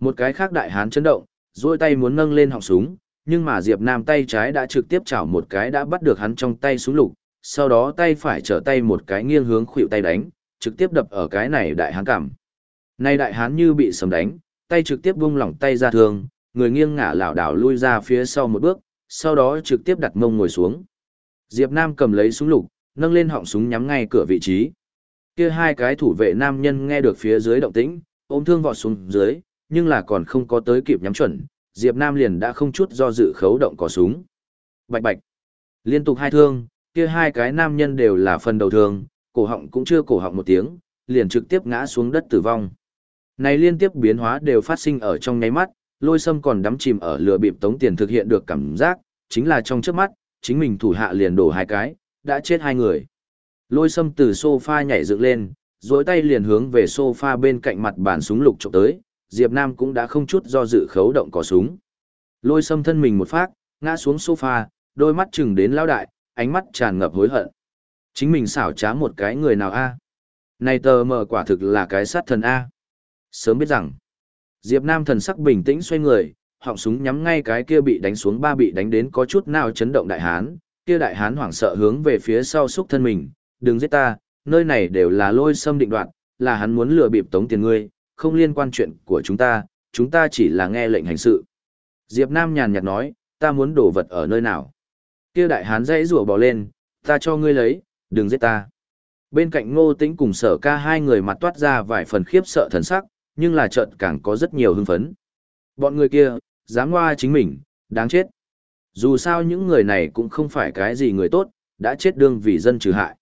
Một cái khác đại hán chấn động, duỗi tay muốn nâng lên họng súng, nhưng mà Diệp Nam tay trái đã trực tiếp chảo một cái đã bắt được hắn trong tay súng lục, sau đó tay phải trở tay một cái nghiêng hướng khuỷu tay đánh, trực tiếp đập ở cái này đại hán cảm. Nay đại hán như bị sấm đánh, tay trực tiếp buông lỏng tay ra thường, người nghiêng ngả lảo đảo lui ra phía sau một bước, sau đó trực tiếp đặt mông ngồi xuống. Diệp Nam cầm lấy súng lục, nâng lên họng súng nhắm ngay cửa vị trí. Kia hai cái thủ vệ nam nhân nghe được phía dưới động tĩnh, ôm thương vọt xuống dưới, nhưng là còn không có tới kịp nhắm chuẩn, Diệp Nam liền đã không chút do dự khấu động cò súng. Bạch bạch. Liên tục hai thương, kia hai cái nam nhân đều là phần đầu thương, cổ họng cũng chưa cổ họng một tiếng, liền trực tiếp ngã xuống đất tử vong. Này liên tiếp biến hóa đều phát sinh ở trong nháy mắt, lôi sâm còn đắm chìm ở lửa bịp tống tiền thực hiện được cảm giác, chính là trong trước mắt, chính mình thủ hạ liền đổ hai cái, đã chết hai người. Lôi sâm từ sofa nhảy dựng lên, dối tay liền hướng về sofa bên cạnh mặt bàn súng lục trộm tới, Diệp Nam cũng đã không chút do dự khấu động cò súng. Lôi sâm thân mình một phát, ngã xuống sofa, đôi mắt chừng đến lao đại, ánh mắt tràn ngập hối hận. Chính mình xảo trá một cái người nào a? Này tờ mờ quả thực là cái sát thần a. Sớm biết rằng, Diệp Nam thần sắc bình tĩnh xoay người, họng súng nhắm ngay cái kia bị đánh xuống ba bị đánh đến có chút nào chấn động đại hán, kia đại hán hoảng sợ hướng về phía sau xúc thân mình, đừng giết ta, nơi này đều là lôi xâm định đoạn, là hắn muốn lừa bịp tống tiền ngươi, không liên quan chuyện của chúng ta, chúng ta chỉ là nghe lệnh hành sự. Diệp Nam nhàn nhạt nói, ta muốn đổ vật ở nơi nào. Kia đại hán dãy rủa bò lên, ta cho ngươi lấy, đừng giết ta. Bên cạnh ngô tĩnh cùng sở ca hai người mặt toát ra vài phần khiếp sợ thần sắc, nhưng là trận càng có rất nhiều hưng phấn. Bọn người kia, dám hoa chính mình, đáng chết. Dù sao những người này cũng không phải cái gì người tốt, đã chết đương vì dân trừ hại.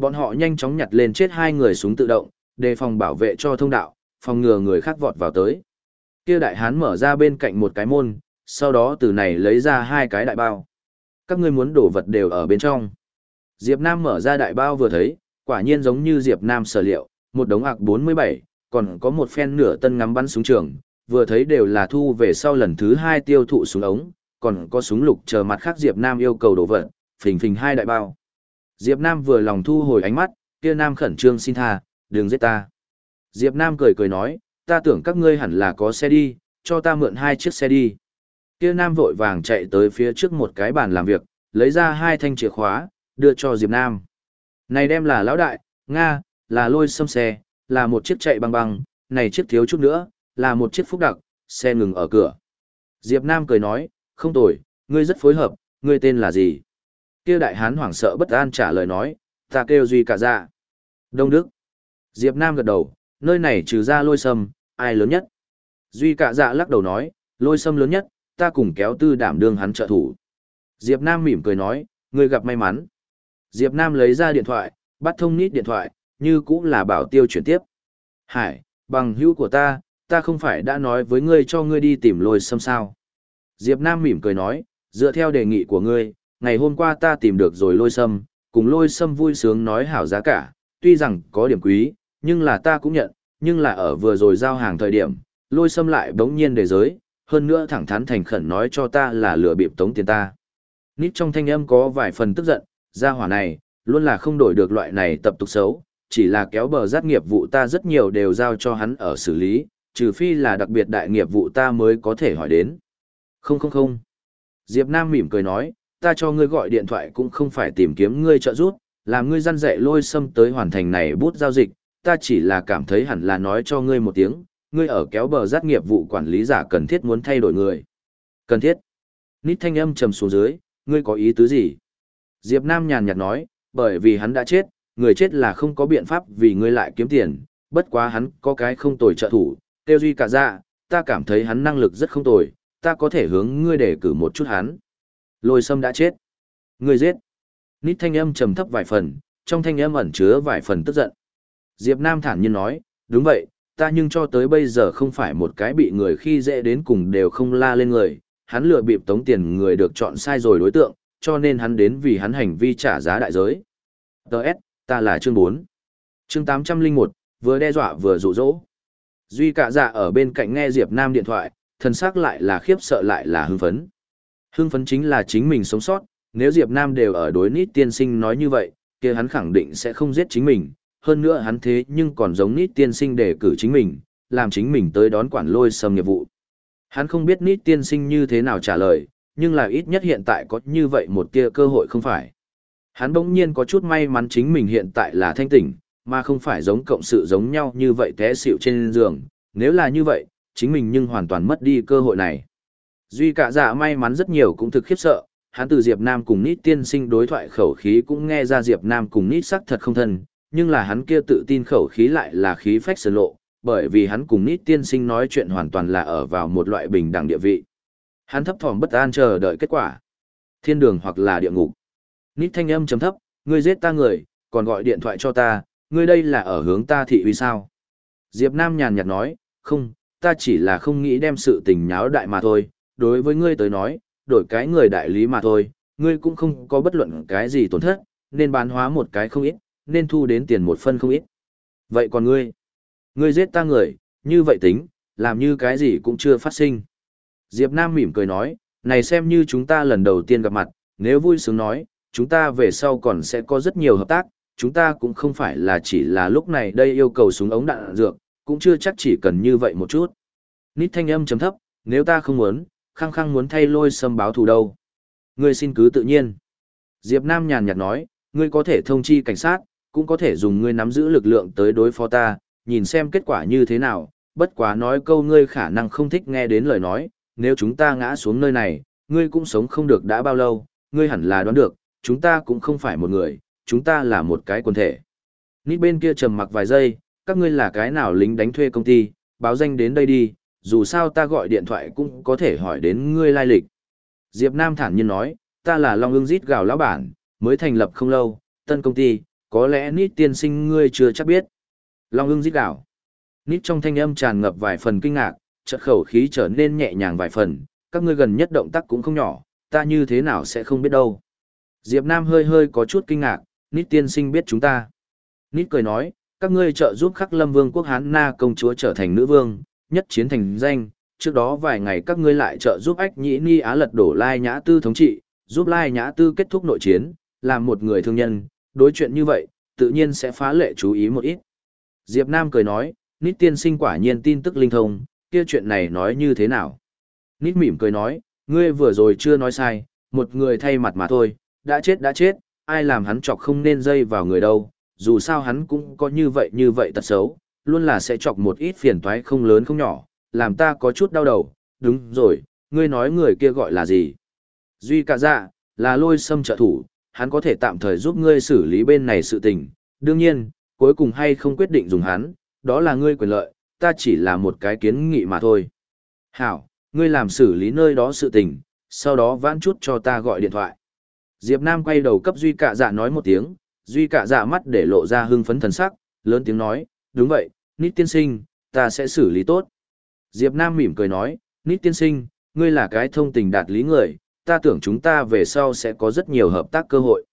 Bọn họ nhanh chóng nhặt lên chết hai người súng tự động, đề phòng bảo vệ cho thông đạo, phòng ngừa người khác vọt vào tới. Kia đại hán mở ra bên cạnh một cái môn, sau đó từ này lấy ra hai cái đại bao. Các ngươi muốn đổ vật đều ở bên trong. Diệp Nam mở ra đại bao vừa thấy, quả nhiên giống như Diệp Nam sở liệu, một đống ạc 47, còn có một phen nửa tân ngắm bắn súng trường, vừa thấy đều là thu về sau lần thứ hai tiêu thụ súng ống, còn có súng lục chờ mặt khác Diệp Nam yêu cầu đổ vật, phình phình hai đại bao. Diệp Nam vừa lòng thu hồi ánh mắt, kia Nam khẩn trương xin tha, đừng giết ta. Diệp Nam cười cười nói, ta tưởng các ngươi hẳn là có xe đi, cho ta mượn hai chiếc xe đi. Kia Nam vội vàng chạy tới phía trước một cái bàn làm việc, lấy ra hai thanh chìa khóa, đưa cho Diệp Nam. Này đem là lão đại, Nga, là lôi xâm xe, là một chiếc chạy băng băng, này chiếc thiếu chút nữa, là một chiếc phúc đặc, xe ngừng ở cửa. Diệp Nam cười nói, không tồi, ngươi rất phối hợp, ngươi tên là gì? Kia đại hán hoảng sợ bất an trả lời nói, ta kêu Duy cả dạ. Đông Đức. Diệp Nam gật đầu, nơi này trừ ra lôi sâm, ai lớn nhất? Duy cả dạ lắc đầu nói, lôi sâm lớn nhất, ta cùng kéo tư đảm đương hắn trợ thủ. Diệp Nam mỉm cười nói, ngươi gặp may mắn. Diệp Nam lấy ra điện thoại, bắt thông nít điện thoại, như cũng là bảo tiêu chuyển tiếp. Hải, bằng hữu của ta, ta không phải đã nói với ngươi cho ngươi đi tìm lôi sâm sao. Diệp Nam mỉm cười nói, dựa theo đề nghị của ngươi, ngày hôm qua ta tìm được rồi lôi sâm, cùng lôi sâm vui sướng nói hảo giá cả, tuy rằng có điểm quý, nhưng là ta cũng nhận, nhưng là ở vừa rồi giao hàng thời điểm, lôi sâm lại bỗng nhiên đề giới, hơn nữa thẳng thắn thành khẩn nói cho ta là lừa bịp tống tiền ta. Nít trong thanh âm có vài phần tức giận, gia hỏa này, luôn là không đổi được loại này tập tục xấu, chỉ là kéo bờ giác nghiệp vụ ta rất nhiều đều giao cho hắn ở xử lý, trừ phi là đặc biệt đại nghiệp vụ ta mới có thể hỏi đến. Không không không. Diệp Nam mỉm cười nói, ta cho ngươi gọi điện thoại cũng không phải tìm kiếm ngươi trợ giúp, làm ngươi răn dạy lôi xâm tới hoàn thành này bút giao dịch, ta chỉ là cảm thấy hẳn là nói cho ngươi một tiếng, ngươi ở kéo bờ giác nghiệp vụ quản lý giả cần thiết muốn thay đổi người. Cần thiết. Nít thanh âm trầm xuống dưới, ngươi có ý tứ gì? Diệp Nam nhàn nhạt nói, bởi vì hắn đã chết, người chết là không có biện pháp vì ngươi lại kiếm tiền, bất quá hắn có cái không tồi trợ thủ, tiêu duy cả dạ, ta cảm thấy hắn năng lực rất không tồi, ta có thể hướng ngươi để cử một chút hắn. Lôi sâm đã chết. Người giết. Nít thanh âm trầm thấp vài phần, trong thanh âm ẩn chứa vài phần tức giận. Diệp Nam thản nhiên nói, đúng vậy, ta nhưng cho tới bây giờ không phải một cái bị người khi dễ đến cùng đều không la lên người, hắn lừa bịp tống tiền người được chọn sai rồi đối tượng, cho nên hắn đến vì hắn hành vi trả giá đại giới. Đợt, ta là chương 4. Chương 801, vừa đe dọa vừa dụ dỗ. Duy cả dạ ở bên cạnh nghe Diệp Nam điện thoại, thân xác lại là khiếp sợ lại là hưng phấn. Hưng phấn chính là chính mình sống sót, nếu Diệp Nam đều ở đối nít tiên sinh nói như vậy, kia hắn khẳng định sẽ không giết chính mình, hơn nữa hắn thế nhưng còn giống nít tiên sinh để cử chính mình, làm chính mình tới đón quản lôi xâm nghiệp vụ. Hắn không biết nít tiên sinh như thế nào trả lời, nhưng là ít nhất hiện tại có như vậy một tia cơ hội không phải. Hắn bỗng nhiên có chút may mắn chính mình hiện tại là thanh tỉnh, mà không phải giống cộng sự giống nhau như vậy té xỉu trên giường, nếu là như vậy, chính mình nhưng hoàn toàn mất đi cơ hội này. Duy cả dạ may mắn rất nhiều cũng thực khiếp sợ, hắn từ Diệp Nam cùng Nít tiên sinh đối thoại khẩu khí cũng nghe ra Diệp Nam cùng Nít sắc thật không thân, nhưng là hắn kia tự tin khẩu khí lại là khí phách sơn lộ, bởi vì hắn cùng Nít tiên sinh nói chuyện hoàn toàn là ở vào một loại bình đẳng địa vị. Hắn thấp thỏm bất an chờ đợi kết quả. Thiên đường hoặc là địa ngục. Nít thanh âm chấm thấp, ngươi giết ta người, còn gọi điện thoại cho ta, ngươi đây là ở hướng ta thị uy sao. Diệp Nam nhàn nhạt nói, không, ta chỉ là không nghĩ đem sự tình nháo đại mà thôi, đối với ngươi tới nói, đổi cái người đại lý mà thôi, ngươi cũng không có bất luận cái gì tổn thất, nên bán hóa một cái không ít, nên thu đến tiền một phân không ít. Vậy còn ngươi? Ngươi giết ta người, như vậy tính, làm như cái gì cũng chưa phát sinh. Diệp Nam mỉm cười nói, này xem như chúng ta lần đầu tiên gặp mặt, nếu vui sướng nói, chúng ta về sau còn sẽ có rất nhiều hợp tác, chúng ta cũng không phải là chỉ là lúc này đây yêu cầu súng ống đạn dược, cũng chưa chắc chỉ cần như vậy một chút. Nít thanh âm chấm thấp, nếu ta không muốn, khăng khăng muốn thay lôi sâm báo thù đâu. Ngươi xin cứ tự nhiên. Diệp Nam nhàn nhạt nói, ngươi có thể thông chi cảnh sát, cũng có thể dùng ngươi nắm giữ lực lượng tới đối phó ta, nhìn xem kết quả như thế nào, bất quá nói câu ngươi khả năng không thích nghe đến lời nói, nếu chúng ta ngã xuống nơi này, ngươi cũng sống không được đã bao lâu, ngươi hẳn là đoán được, chúng ta cũng không phải một người, chúng ta là một cái quần thể. Nít bên kia trầm mặc vài giây, các ngươi là cái nào lính đánh thuê công ty, báo danh đến đây đi, dù sao ta gọi điện thoại cũng có thể hỏi đến ngươi lai lịch. Diệp Nam thản nhiên nói, ta là Long ương rít gào lão bản, mới thành lập không lâu, tân công ty, có lẽ nít tiên sinh ngươi chưa chắc biết. Long ưng rít gào. Nít trong thanh âm tràn ngập vài phần kinh ngạc, chợt khẩu khí trở nên nhẹ nhàng vài phần, các ngươi gần nhất động tác cũng không nhỏ, ta như thế nào sẽ không biết đâu. Diệp Nam hơi hơi có chút kinh ngạc, Nít tiên sinh biết chúng ta. Nít cười nói, các ngươi trợ giúp khắc lâm vương quốc Hán Na công chúa trở thành nữ vương, nhất chiến thành danh. Trước đó vài ngày các ngươi lại trợ giúp ách nhĩ ni á lật đổ lai nhã tư thống trị, giúp lai nhã tư kết thúc nội chiến, làm một người thương nhân, đối chuyện như vậy, tự nhiên sẽ phá lệ chú ý một ít. Diệp Nam cười nói, Nít tiên sinh quả nhiên tin tức linh thông, kia chuyện này nói như thế nào? Nít mỉm cười nói, ngươi vừa rồi chưa nói sai, một người thay mặt mà thôi, đã chết đã chết, ai làm hắn chọc không nên dây vào người đâu, dù sao hắn cũng có như vậy như vậy tật xấu, luôn là sẽ chọc một ít phiền toái không lớn không nhỏ, làm ta có chút đau đầu, đúng rồi, ngươi nói người kia gọi là gì? Duy cả dạ, là lôi xâm trợ thủ, hắn có thể tạm thời giúp ngươi xử lý bên này sự tình, đương nhiên, cuối cùng hay không quyết định dùng hắn, đó là ngươi quyền lợi, ta chỉ là một cái kiến nghị mà thôi. Hảo, ngươi làm xử lý nơi đó sự tình, sau đó vãn chút cho ta gọi điện thoại. Diệp Nam quay đầu cấp Duy Cạ Dạ nói một tiếng, Duy Cạ Dạ mắt để lộ ra hưng phấn thần sắc, lớn tiếng nói, đúng vậy, Nít tiên sinh, ta sẽ xử lý tốt. Diệp Nam mỉm cười nói, Nít tiên sinh, ngươi là cái thông tình đạt lý người, ta tưởng chúng ta về sau sẽ có rất nhiều hợp tác cơ hội.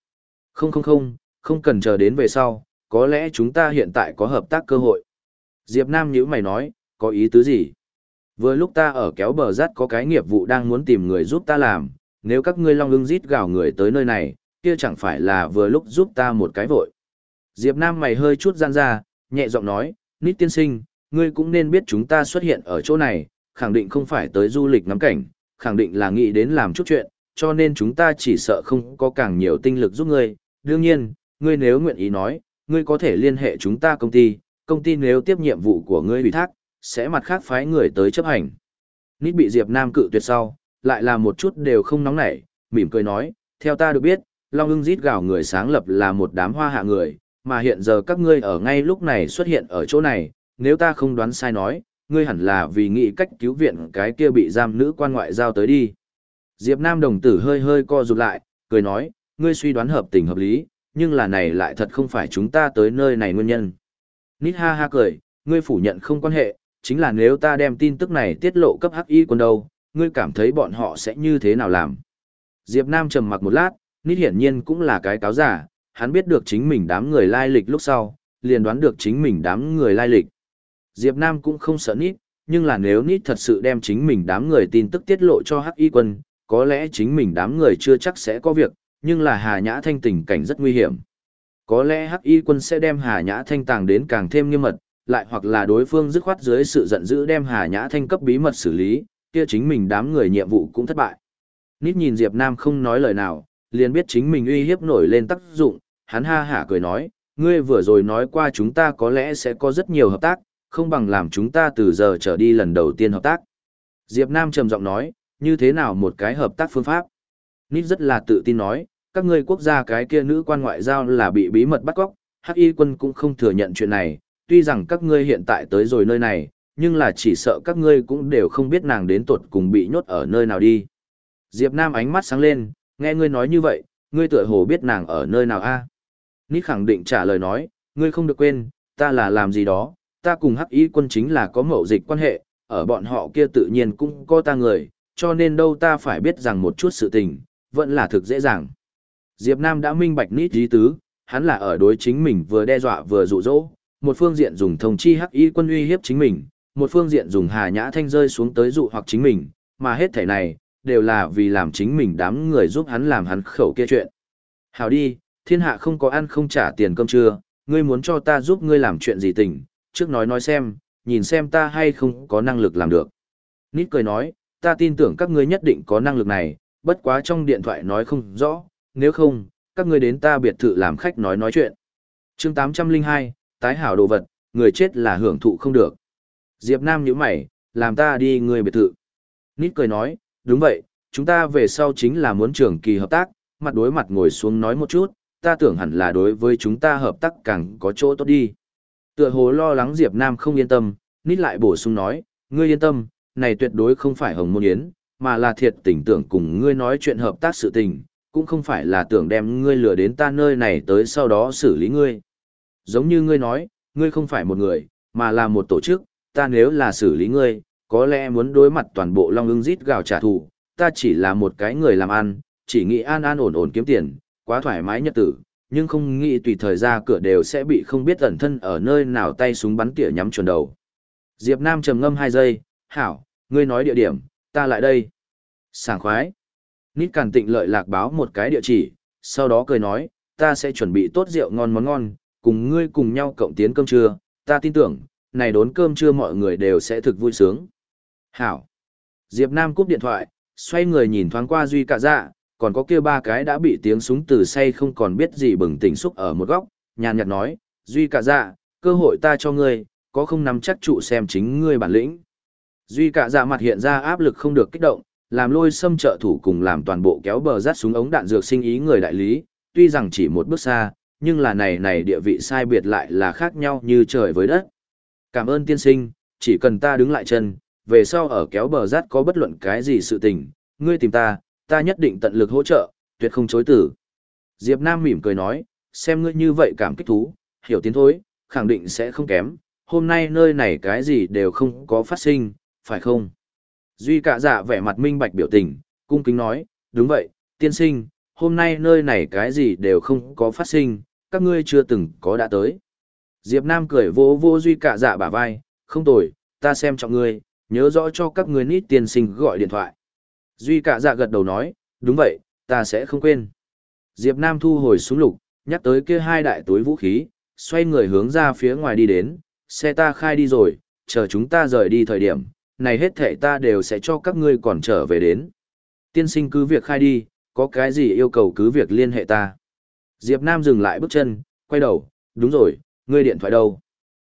Không không không, không cần chờ đến về sau, có lẽ chúng ta hiện tại có hợp tác cơ hội. Diệp Nam nhíu mày nói, có ý tứ gì? Vừa lúc ta ở kéo bờ rắt có cái nghiệp vụ đang muốn tìm người giúp ta làm, nếu các ngươi long ưng rít gào người tới nơi này, kia chẳng phải là vừa lúc giúp ta một cái vội. Diệp Nam mày hơi chút gian ra, nhẹ giọng nói, Nít tiên sinh, ngươi cũng nên biết chúng ta xuất hiện ở chỗ này, khẳng định không phải tới du lịch ngắm cảnh, khẳng định là nghĩ đến làm chút chuyện, cho nên chúng ta chỉ sợ không có càng nhiều tinh lực giúp ngươi. Đương nhiên, ngươi nếu nguyện ý nói, ngươi có thể liên hệ chúng ta công ty, công ty nếu tiếp nhiệm vụ của ngươi ủy thác, sẽ mặt khác phái người tới chấp hành. Nít bị Diệp Nam cự tuyệt sau, lại là một chút đều không nóng nảy, mỉm cười nói, theo ta được biết, Long ưng rít gào người sáng lập là một đám hoa hạ người, mà hiện giờ các ngươi ở ngay lúc này xuất hiện ở chỗ này, nếu ta không đoán sai nói, ngươi hẳn là vì nghĩ cách cứu viện cái kia bị giam nữ quan ngoại giao tới đi. Diệp Nam đồng tử hơi hơi co rụt lại, cười nói, ngươi suy đoán hợp tình hợp lý, nhưng là này lại thật không phải chúng ta tới nơi này nguyên nhân. Nít ha ha cười, ngươi phủ nhận không quan hệ, chính là nếu ta đem tin tức này tiết lộ cấp hắc y quân đâu, ngươi cảm thấy bọn họ sẽ như thế nào làm. Diệp Nam trầm mặc một lát, Nít hiển nhiên cũng là cái cáo giả, hắn biết được chính mình đám người lai lịch lúc sau, liền đoán được chính mình đám người lai lịch. Diệp Nam cũng không sợ Nít, nhưng là nếu Nít thật sự đem chính mình đám người tin tức tiết lộ cho Hắc Y quân, có lẽ chính mình đám người chưa chắc sẽ có việc, nhưng là Hà Nhã Thanh tình cảnh rất nguy hiểm. Có lẽ Hắc Y quân sẽ đem Hà Nhã Thanh tàng đến càng thêm nghiêm mật, lại hoặc là đối phương dứt khoát dưới sự giận dữ đem Hà Nhã Thanh cấp bí mật xử lý, kia chính mình đám người nhiệm vụ cũng thất bại. Nít nhìn Diệp Nam không nói lời nào, liền biết chính mình uy hiếp nổi lên tác dụng, hắn ha hả cười nói, ngươi vừa rồi nói qua chúng ta có lẽ sẽ có rất nhiều hợp tác, không bằng làm chúng ta từ giờ trở đi lần đầu tiên hợp tác. Diệp Nam trầm giọng nói, như thế nào một cái hợp tác phương pháp? Nít rất là tự tin nói, các ngươi quốc gia cái kia nữ quan ngoại giao là bị bí mật bắt cóc, Hắc Y quân cũng không thừa nhận chuyện này, tuy rằng các ngươi hiện tại tới rồi nơi này, nhưng là chỉ sợ các ngươi cũng đều không biết nàng đến tuột cùng bị nhốt ở nơi nào đi. Diệp Nam ánh mắt sáng lên, nghe ngươi nói như vậy, ngươi tựa hồ biết nàng ở nơi nào a? Nít khẳng định trả lời nói, ngươi không được quên, ta là làm gì đó, ta cùng hắc y quân chính là có mậu dịch quan hệ, ở bọn họ kia tự nhiên cũng có ta người, cho nên đâu ta phải biết rằng một chút sự tình, vẫn là thực dễ dàng. Diệp Nam đã minh bạch nít ý tứ, hắn là ở đối chính mình vừa đe dọa vừa dụ dỗ, một phương diện dùng thông chi hắc y quân uy hiếp chính mình, một phương diện dùng hà nhã thanh rơi xuống tới dụ hoặc chính mình, mà hết thể này, đều là vì làm chính mình đám người giúp hắn làm hắn khẩu kia chuyện. Hảo đi, thiên hạ không có ăn không trả tiền cơm trưa, ngươi muốn cho ta giúp ngươi làm chuyện gì tình, trước nói nói xem, nhìn xem ta hay không có năng lực làm được. Nít cười nói, ta tin tưởng các ngươi nhất định có năng lực này, bất quá trong điện thoại nói không rõ, nếu không, các ngươi đến ta biệt thự làm khách nói nói chuyện. chương 802, tái hảo đồ vật, người chết là hưởng thụ không được. Diệp Nam nhíu mày, làm ta đi người biệt thự. Nít cười nói, đúng vậy, chúng ta về sau chính là muốn trường kỳ hợp tác, mặt đối mặt ngồi xuống nói một chút, ta tưởng hẳn là đối với chúng ta hợp tác càng có chỗ tốt đi. Tựa hồ lo lắng Diệp Nam không yên tâm, Nít lại bổ sung nói, ngươi yên tâm, này tuyệt đối không phải hồng môn yến, mà là thiệt tình tưởng cùng ngươi nói chuyện hợp tác sự tình, cũng không phải là tưởng đem ngươi lừa đến ta nơi này tới sau đó xử lý ngươi. Giống như ngươi nói, ngươi không phải một người, mà là một tổ chức, ta nếu là xử lý ngươi, có lẽ muốn đối mặt toàn bộ long ưng rít gào trả thù, ta chỉ là một cái người làm ăn, chỉ nghĩ an an ổn ổn kiếm tiền, quá thoải mái nhật tử, nhưng không nghĩ tùy thời ra cửa đều sẽ bị không biết ẩn thân ở nơi nào tay súng bắn tỉa nhắm chuẩn đầu. Diệp Nam trầm ngâm hai giây, hảo, ngươi nói địa điểm, ta lại đây. Sảng khoái. Nít càn tịnh lợi lạc báo một cái địa chỉ, sau đó cười nói, ta sẽ chuẩn bị tốt rượu ngon món ngon, cùng ngươi cùng nhau cộng tiến cơm trưa, ta tin tưởng, này đốn cơm trưa mọi người đều sẽ thực vui sướng. Hảo. Diệp Nam cúp điện thoại, xoay người nhìn thoáng qua Duy cả Dạ, còn có kia ba cái đã bị tiếng súng từ say không còn biết gì bừng tỉnh xúc ở một góc, nhàn nhạt nói, Duy cả Dạ, cơ hội ta cho ngươi, có không nắm chắc trụ xem chính ngươi bản lĩnh. Duy cả Dạ mặt hiện ra áp lực không được kích động, làm lôi xâm trợ thủ cùng làm toàn bộ kéo bờ rát súng ống đạn dược sinh ý người đại lý, tuy rằng chỉ một bước xa, nhưng là này này địa vị sai biệt lại là khác nhau như trời với đất. Cảm ơn tiên sinh, chỉ cần ta đứng lại chân, về sau ở kéo bờ rát có bất luận cái gì sự tình, ngươi tìm ta, ta nhất định tận lực hỗ trợ, tuyệt không chối tử. Diệp Nam mỉm cười nói, xem ngươi như vậy cảm kích thú, hiểu tiến thôi, khẳng định sẽ không kém, hôm nay nơi này cái gì đều không có phát sinh, phải không? Duy cả dạ vẻ mặt minh bạch biểu tình, cung kính nói, đúng vậy, tiên sinh, hôm nay nơi này cái gì đều không có phát sinh, các ngươi chưa từng có đã tới. Diệp Nam cười vô vô Duy cả dạ bả vai, không tồi, ta xem trọng ngươi, nhớ rõ cho các ngươi nít tiên sinh gọi điện thoại. Duy cả dạ gật đầu nói, đúng vậy, ta sẽ không quên. Diệp Nam thu hồi súng lục, nhắc tới kia hai đại túi vũ khí, xoay người hướng ra phía ngoài đi đến, xe ta khai đi rồi, chờ chúng ta rời đi thời điểm, này hết thảy ta đều sẽ cho các ngươi còn trở về đến. Tiên sinh cứ việc khai đi, có cái gì yêu cầu cứ việc liên hệ ta. Diệp Nam dừng lại bước chân, quay đầu, đúng rồi, ngươi điện thoại đâu?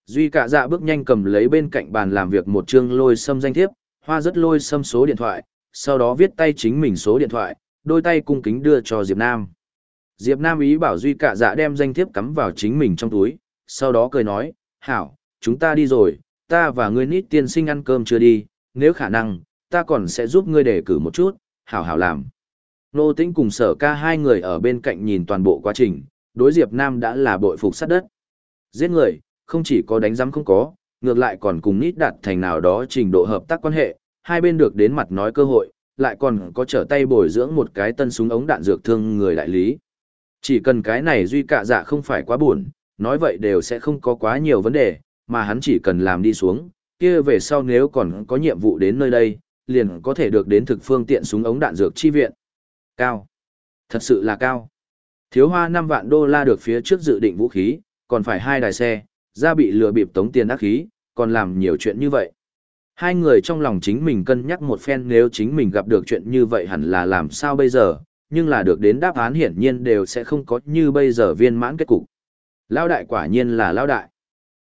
Duy cả dạ bước nhanh cầm lấy bên cạnh bàn làm việc một chương lôi xâm danh thiếp, hoa rất lôi xâm số điện thoại, sau đó viết tay chính mình số điện thoại, đôi tay cung kính đưa cho Diệp Nam. Diệp Nam ý bảo Duy cả dạ đem danh thiếp cắm vào chính mình trong túi, sau đó cười nói, hảo, chúng ta đi rồi, ta và ngươi nít tiên sinh ăn cơm chưa đi, nếu khả năng, ta còn sẽ giúp ngươi đề cử một chút, hảo hảo làm. Nô Tĩnh cùng sở ca hai người ở bên cạnh nhìn toàn bộ quá trình, đối Diệp Nam đã là bội phục sát đất. Giết người, không chỉ có đánh giám không có, ngược lại còn cùng nít đạt thành nào đó trình độ hợp tác quan hệ, hai bên được đến mặt nói cơ hội, lại còn có trở tay bồi dưỡng một cái tân súng ống đạn dược thương người đại lý. Chỉ cần cái này duy cả dạ không phải quá buồn, nói vậy đều sẽ không có quá nhiều vấn đề, mà hắn chỉ cần làm đi xuống, kia về sau nếu còn có nhiệm vụ đến nơi đây, liền có thể được đến thực phương tiện súng ống đạn dược chi viện. Cao. Thật sự là cao. Thiếu hoa 5 vạn đô la được phía trước dự định vũ khí, còn phải hai đài xe, ra bị lừa bịp tống tiền ác khí, còn làm nhiều chuyện như vậy. Hai người trong lòng chính mình cân nhắc một phen nếu chính mình gặp được chuyện như vậy hẳn là làm sao bây giờ, nhưng là được đến đáp án hiển nhiên đều sẽ không có như bây giờ viên mãn kết cục. Lao đại quả nhiên là lao đại.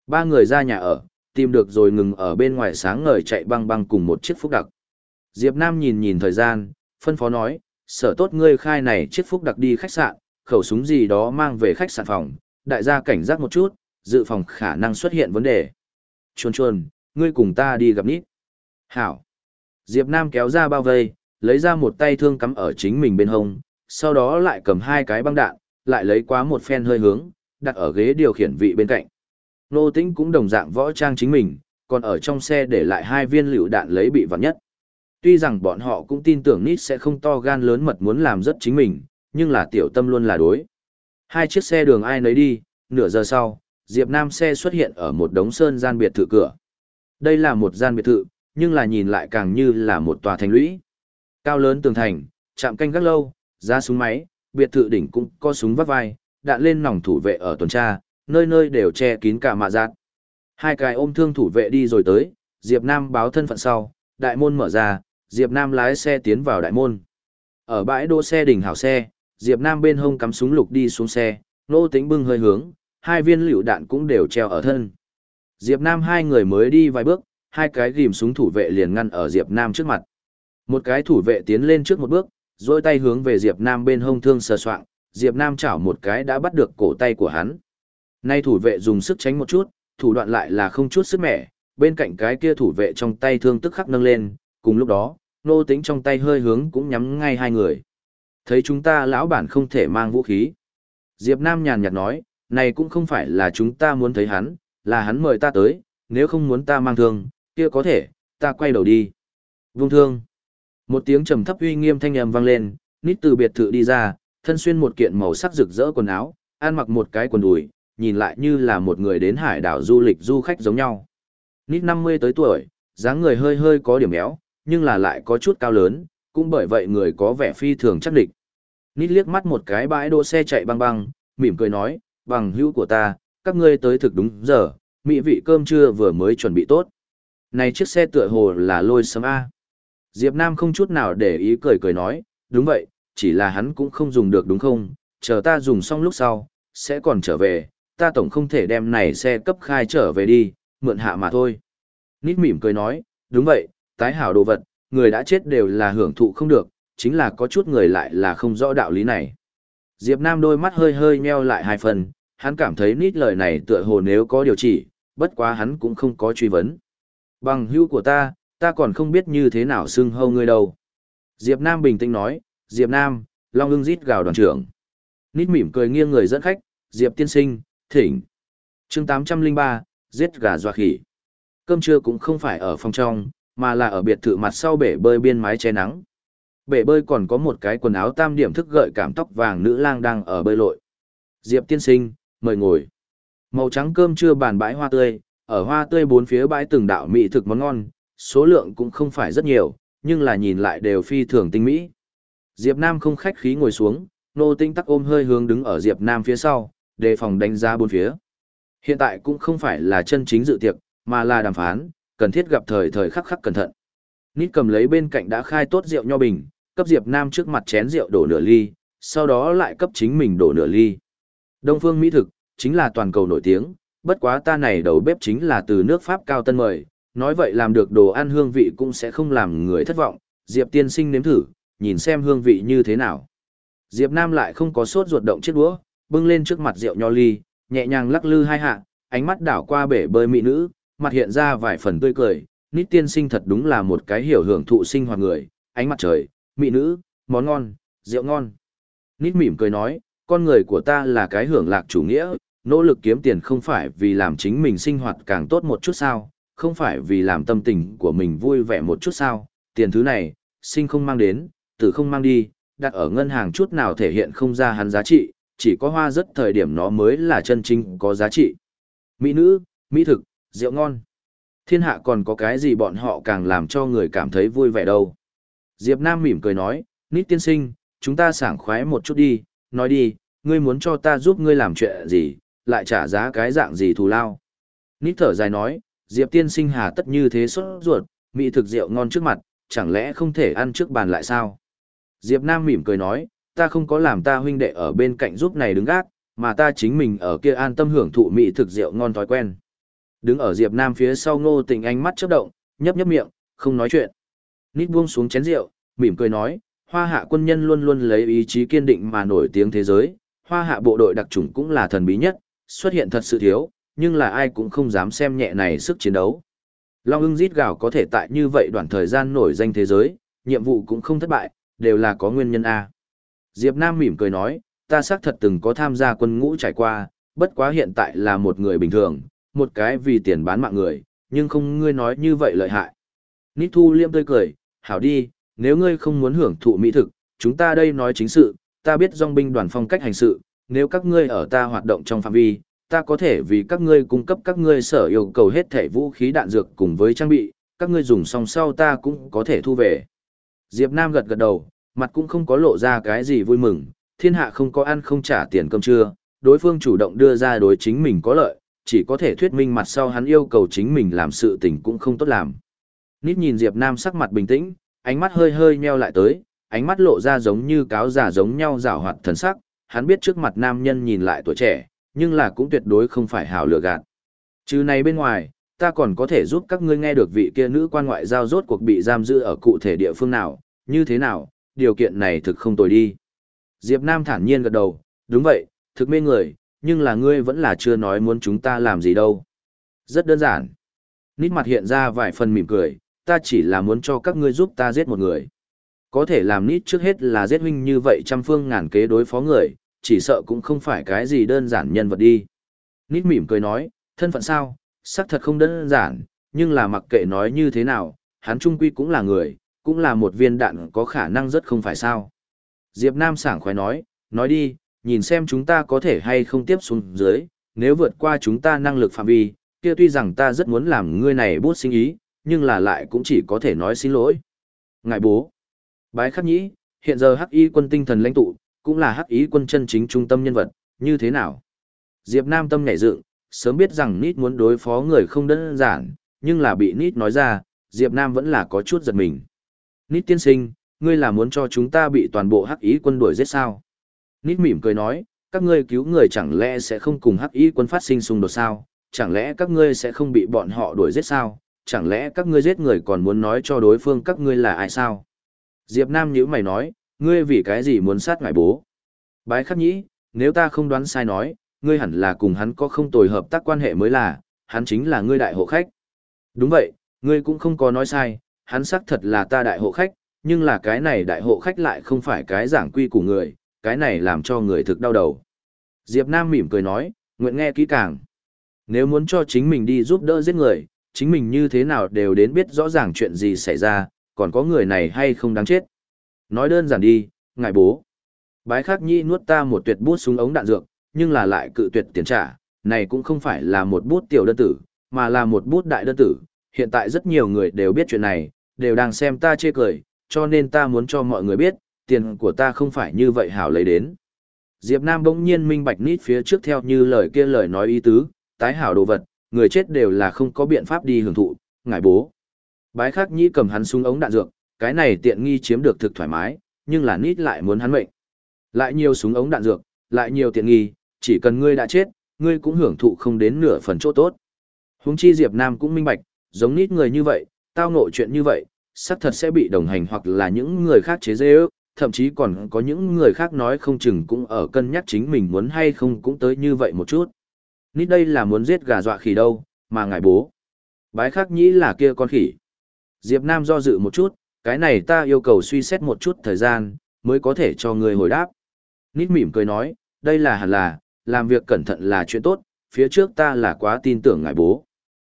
Ba người ra nhà ở, tìm được rồi ngừng ở bên ngoài sáng ngời chạy băng băng cùng một chiếc phúc đặc. Diệp Nam nhìn nhìn thời gian, phân phó nói, sở tốt ngươi khai này chiếc phúc đặc đi khách sạn, khẩu súng gì đó mang về khách sạn phòng, đại gia cảnh giác một chút, dự phòng khả năng xuất hiện vấn đề. Chuồn chuồn, ngươi cùng ta đi gặp nít. Hảo. Diệp Nam kéo ra bao vây, lấy ra một tay thương cắm ở chính mình bên hông, sau đó lại cầm hai cái băng đạn, lại lấy quá một phen hơi hướng, đặt ở ghế điều khiển vị bên cạnh. Nô Tĩnh cũng đồng dạng võ trang chính mình, còn ở trong xe để lại hai viên lựu đạn lấy bị vặn nhất. Tuy rằng bọn họ cũng tin tưởng Nít sẽ không to gan lớn mật muốn làm rất chính mình, nhưng là tiểu tâm luôn là đối. Hai chiếc xe đường ai nấy đi, nửa giờ sau, Diệp Nam xe xuất hiện ở một đống sơn gian biệt thự cửa. Đây là một gian biệt thự, nhưng là nhìn lại càng như là một tòa thành lũy. Cao lớn tường thành, chạm canh gác lâu, ra súng máy, biệt thự đỉnh cũng có súng vắt vai, đạn lên nòng thủ vệ ở tuần tra, nơi nơi đều che kín cả mạ giác. Hai cái ôm thương thủ vệ đi rồi tới, Diệp Nam báo thân phận sau, đại môn mở ra, Diệp Nam lái xe tiến vào đại môn. Ở bãi đỗ xe đỉnh hảo xe, Diệp Nam bên hông cắm súng lục đi xuống xe, nô tính bưng hơi hướng, hai viên liều đạn cũng đều treo ở thân. Diệp Nam hai người mới đi vài bước, hai cái ghim súng thủ vệ liền ngăn ở Diệp Nam trước mặt. Một cái thủ vệ tiến lên trước một bước, dôi tay hướng về Diệp Nam bên hông thương sờ soạng, Diệp Nam chảo một cái đã bắt được cổ tay của hắn. Nay thủ vệ dùng sức tránh một chút, thủ đoạn lại là không chút sức mẻ, bên cạnh cái kia thủ vệ trong tay thương tức khắc nâng lên, cùng lúc đó, nô tính trong tay hơi hướng cũng nhắm ngay hai người. Thấy chúng ta lão bản không thể mang vũ khí. Diệp Nam nhàn nhạt nói, này cũng không phải là chúng ta muốn thấy hắn, là hắn mời ta tới, nếu không muốn ta mang thương, kia có thể, ta quay đầu đi. Vung thương. Một tiếng trầm thấp uy nghiêm thanh âm vang lên, nít từ biệt thự đi ra, thân xuyên một kiện màu sắc rực rỡ quần áo, ăn mặc một cái quần đùi, nhìn lại như là một người đến hải đảo du lịch du khách giống nhau. Nít 50 tới tuổi, dáng người hơi hơi có điểm éo, nhưng là lại có chút cao lớn, cũng bởi vậy người có vẻ phi thường chắc địch. Nít liếc mắt một cái bãi đỗ xe chạy băng băng, mỉm cười nói, bằng hữu của ta, các ngươi tới thực đúng giờ, mỹ vị cơm trưa vừa mới chuẩn bị tốt. Này chiếc xe tựa hồ là lôi sớm A. Diệp Nam không chút nào để ý cười cười nói, đúng vậy, chỉ là hắn cũng không dùng được đúng không, chờ ta dùng xong lúc sau, sẽ còn trở về, ta tổng không thể đem này xe cấp khai trở về đi, mượn hạ mà thôi. Nít mỉm cười nói, đúng vậy, tái hảo đồ vật, người đã chết đều là hưởng thụ không được, chính là có chút người lại là không rõ đạo lý này. Diệp Nam đôi mắt hơi hơi nheo lại hai phần, hắn cảm thấy nít lời này tựa hồ nếu có điều chỉ, bất quá hắn cũng không có truy vấn. Bằng hữu của ta, ta còn không biết như thế nào xưng hâu ngươi đâu. Diệp Nam bình tĩnh nói, Diệp Nam, Long ưng rít gào đoàn trưởng. Nít mỉm cười nghiêng người dẫn khách, Diệp tiên sinh, thỉnh. chương 803, giết gà doa khỉ. Cơm trưa cũng không phải ở phòng trong, mà là ở biệt thự mặt sau bể bơi biên mái che nắng. Bể bơi còn có một cái quần áo tam điểm thức gợi cảm tóc vàng nữ lang đang ở bơi lội. Diệp tiên sinh, mời ngồi. Màu trắng cơm trưa bàn bãi hoa tươi, ở hoa tươi bốn phía bãi từng đạo mỹ thực món ngon, số lượng cũng không phải rất nhiều, nhưng là nhìn lại đều phi thường tinh mỹ. Diệp Nam không khách khí ngồi xuống, nô tinh tắc ôm hơi hướng đứng ở Diệp Nam phía sau, đề phòng đánh giá bốn phía. Hiện tại cũng không phải là chân chính dự tiệc, mà là đàm phán, cần thiết gặp thời thời khắc khắc cẩn thận. Nít cầm lấy bên cạnh đã khai tốt rượu nho bình, cấp Diệp Nam trước mặt chén rượu đổ nửa ly, sau đó lại cấp chính mình đổ nửa ly. Đông phương mỹ thực, chính là toàn cầu nổi tiếng, bất quá ta này đầu bếp chính là từ nước Pháp cao tân mời, nói vậy làm được đồ ăn hương vị cũng sẽ không làm người thất vọng, Diệp tiên sinh nếm thử, nhìn xem hương vị như thế nào. Diệp Nam lại không có sốt ruột động chiếc đũa, bưng lên trước mặt rượu nho ly, nhẹ nhàng lắc lư hai hạ, ánh mắt đảo qua bể bơi mỹ nữ, mặt hiện ra vài phần tươi cười, nít tiên sinh thật đúng là một cái hiểu hưởng thụ sinh hoạt người, ánh mặt trời, mỹ nữ, món ngon, rượu ngon. Nít mỉm cười nói, con người của ta là cái hưởng lạc chủ nghĩa, nỗ lực kiếm tiền không phải vì làm chính mình sinh hoạt càng tốt một chút sao, không phải vì làm tâm tình của mình vui vẻ một chút sao, tiền thứ này, sinh không mang đến, tử không mang đi, đặt ở ngân hàng chút nào thể hiện không ra hắn giá trị, chỉ có hoa rất thời điểm nó mới là chân chính có giá trị. Mỹ nữ, mỹ thực, rượu ngon. Thiên hạ còn có cái gì bọn họ càng làm cho người cảm thấy vui vẻ đâu. Diệp Nam mỉm cười nói, Nít tiên sinh, chúng ta sảng khoái một chút đi, nói đi, ngươi muốn cho ta giúp ngươi làm chuyện gì, lại trả giá cái dạng gì thù lao. Nít thở dài nói, Diệp tiên sinh hà tất như thế xuất ruột, mỹ thực rượu ngon trước mặt, chẳng lẽ không thể ăn trước bàn lại sao? Diệp Nam mỉm cười nói, ta không có làm ta huynh đệ ở bên cạnh giúp này đứng gác, mà ta chính mình ở kia an tâm hưởng thụ mỹ thực rượu ngon thói quen. Đứng ở Diệp Nam phía sau ngô tình ánh mắt chớp động, nhấp nhấp miệng, không nói chuyện. Nít buông xuống chén rượu, mỉm cười nói, hoa hạ quân nhân luôn luôn lấy ý chí kiên định mà nổi tiếng thế giới, hoa hạ bộ đội đặc chủng cũng là thần bí nhất, xuất hiện thật sự thiếu, nhưng là ai cũng không dám xem nhẹ này sức chiến đấu. Long ưng rít gào có thể tại như vậy đoạn thời gian nổi danh thế giới, nhiệm vụ cũng không thất bại, đều là có nguyên nhân A. Diệp Nam mỉm cười nói, ta xác thật từng có tham gia quân ngũ trải qua, bất quá hiện tại là một người bình thường, một cái vì tiền bán mạng người, nhưng không ngươi nói như vậy lợi hại. Nít thu liêm tươi cười, hảo đi, nếu ngươi không muốn hưởng thụ mỹ thực, chúng ta đây nói chính sự, ta biết dòng binh đoàn phong cách hành sự, nếu các ngươi ở ta hoạt động trong phạm vi, ta có thể vì các ngươi cung cấp các ngươi sở yêu cầu hết thể vũ khí đạn dược cùng với trang bị, các ngươi dùng xong sau ta cũng có thể thu về. Diệp Nam gật gật đầu, mặt cũng không có lộ ra cái gì vui mừng, thiên hạ không có ăn không trả tiền cơm trưa, đối phương chủ động đưa ra đối chính mình có lợi, chỉ có thể thuyết minh mặt sau hắn yêu cầu chính mình làm sự tình cũng không tốt làm. Nít nhìn Diệp Nam sắc mặt bình tĩnh, ánh mắt hơi hơi nheo lại tới, ánh mắt lộ ra giống như cáo giả giống nhau rảo hoạt thần sắc, hắn biết trước mặt nam nhân nhìn lại tuổi trẻ, nhưng là cũng tuyệt đối không phải hảo lừa gạt. Chứ này bên ngoài, ta còn có thể giúp các ngươi nghe được vị kia nữ quan ngoại giao rốt cuộc bị giam giữ ở cụ thể địa phương nào, như thế nào, điều kiện này thực không tồi đi. Diệp Nam thản nhiên gật đầu, đúng vậy, thực mê người, nhưng là ngươi vẫn là chưa nói muốn chúng ta làm gì đâu. Rất đơn giản. Nít mặt hiện ra vài phần mỉm cười, ta chỉ là muốn cho các ngươi giúp ta giết một người. Có thể làm nít trước hết là giết huynh như vậy trăm phương ngàn kế đối phó người, chỉ sợ cũng không phải cái gì đơn giản nhân vật đi. Nít mỉm cười nói, thân phận sao, xác thật không đơn giản, nhưng là mặc kệ nói như thế nào, hắn trung quy cũng là người, cũng là một viên đạn có khả năng rất không phải sao. Diệp Nam sảng khoái nói, nói đi, nhìn xem chúng ta có thể hay không tiếp xuống dưới, nếu vượt qua chúng ta năng lực phạm vi, kia tuy rằng ta rất muốn làm ngươi này bút sinh ý, nhưng là lại cũng chỉ có thể nói xin lỗi. Ngài bố, bái khắc nhĩ, hiện giờ hắc y quân tinh thần lãnh tụ, cũng là hắc ý quân chân chính trung tâm nhân vật, như thế nào? Diệp Nam tâm nhảy dựng, sớm biết rằng Nít muốn đối phó người không đơn giản, nhưng là bị Nít nói ra, Diệp Nam vẫn là có chút giật mình. Nít tiên sinh, ngươi là muốn cho chúng ta bị toàn bộ hắc ý quân đuổi giết sao? Nít mỉm cười nói, các ngươi cứu người chẳng lẽ sẽ không cùng hắc ý quân phát sinh xung đột sao? Chẳng lẽ các ngươi sẽ không bị bọn họ đuổi giết sao? Chẳng lẽ các ngươi giết người còn muốn nói cho đối phương các ngươi là ai sao? Diệp Nam nhíu mày nói, ngươi vì cái gì muốn sát ngại bố? Bái khắc nhĩ, nếu ta không đoán sai nói, ngươi hẳn là cùng hắn có không tồi hợp tác quan hệ mới là, hắn chính là ngươi đại hộ khách. Đúng vậy, ngươi cũng không có nói sai, hắn xác thật là ta đại hộ khách, nhưng là cái này đại hộ khách lại không phải cái giảng quy của người, cái này làm cho người thực đau đầu. Diệp Nam mỉm cười nói, nguyện nghe kỹ càng. Nếu muốn cho chính mình đi giúp đỡ giết người, chính mình như thế nào đều đến biết rõ ràng chuyện gì xảy ra, còn có người này hay không đáng chết. Nói đơn giản đi, ngài bố. Bái khắc nhi nuốt ta một tuyệt bút súng ống đạn dược, nhưng là lại cự tuyệt tiền trả, này cũng không phải là một bút tiểu đơn tử, mà là một bút đại đơn tử. Hiện tại rất nhiều người đều biết chuyện này, đều đang xem ta chê cười, cho nên ta muốn cho mọi người biết, tiền của ta không phải như vậy hảo lấy đến. Diệp Nam bỗng nhiên minh bạch nít phía trước theo như lời kia lời nói ý tứ, tái hảo đồ vật, người chết đều là không có biện pháp đi hưởng thụ, ngài bố. Bái khắc nhĩ cầm hắn súng ống đạn dược, cái này tiện nghi chiếm được thực thoải mái, nhưng là nít lại muốn hắn mệnh. Lại nhiều súng ống đạn dược, lại nhiều tiện nghi, chỉ cần ngươi đã chết, ngươi cũng hưởng thụ không đến nửa phần chỗ tốt. Huống chi Diệp Nam cũng minh bạch, giống nít người như vậy, tao ngộ chuyện như vậy, xác thật sẽ bị đồng hành hoặc là những người khác chế dê ước, thậm chí còn có những người khác nói không chừng cũng ở cân nhắc chính mình muốn hay không cũng tới như vậy một chút. Nít đây là muốn giết gà dọa khỉ đâu, mà ngài bố. Bái khác nhĩ là kia con khỉ. Diệp Nam do dự một chút, cái này ta yêu cầu suy xét một chút thời gian, mới có thể cho người hồi đáp. Nít mỉm cười nói, đây là hẳn là, làm việc cẩn thận là chuyện tốt, phía trước ta là quá tin tưởng ngài bố.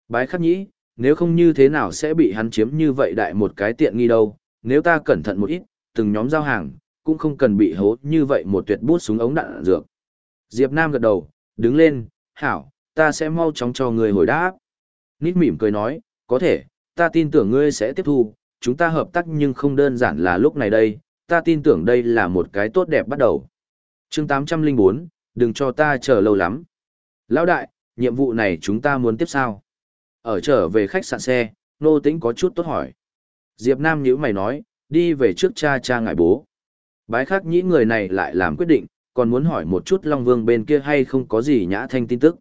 Bái khắc nhĩ, nếu không như thế nào sẽ bị hắn chiếm như vậy đại một cái tiện nghi đâu, nếu ta cẩn thận một ít, từng nhóm giao hàng, cũng không cần bị hố như vậy một tuyệt bút súng ống đạn dược. Diệp Nam gật đầu, đứng lên, hảo, ta sẽ mau chóng cho người hồi đáp. Nít mỉm cười nói, có thể, ta tin tưởng ngươi sẽ tiếp thu, chúng ta hợp tác nhưng không đơn giản là lúc này đây, ta tin tưởng đây là một cái tốt đẹp bắt đầu. Chương 804, đừng cho ta chờ lâu lắm. Lão đại, nhiệm vụ này chúng ta muốn tiếp sao? Ở trở về khách sạn xe, nô tính có chút tốt hỏi. Diệp Nam nhữ mày nói, đi về trước cha cha ngại bố. Bái Khắc nhĩ người này lại làm quyết định, còn muốn hỏi một chút Long Vương bên kia hay không có gì nhã thanh tin tức.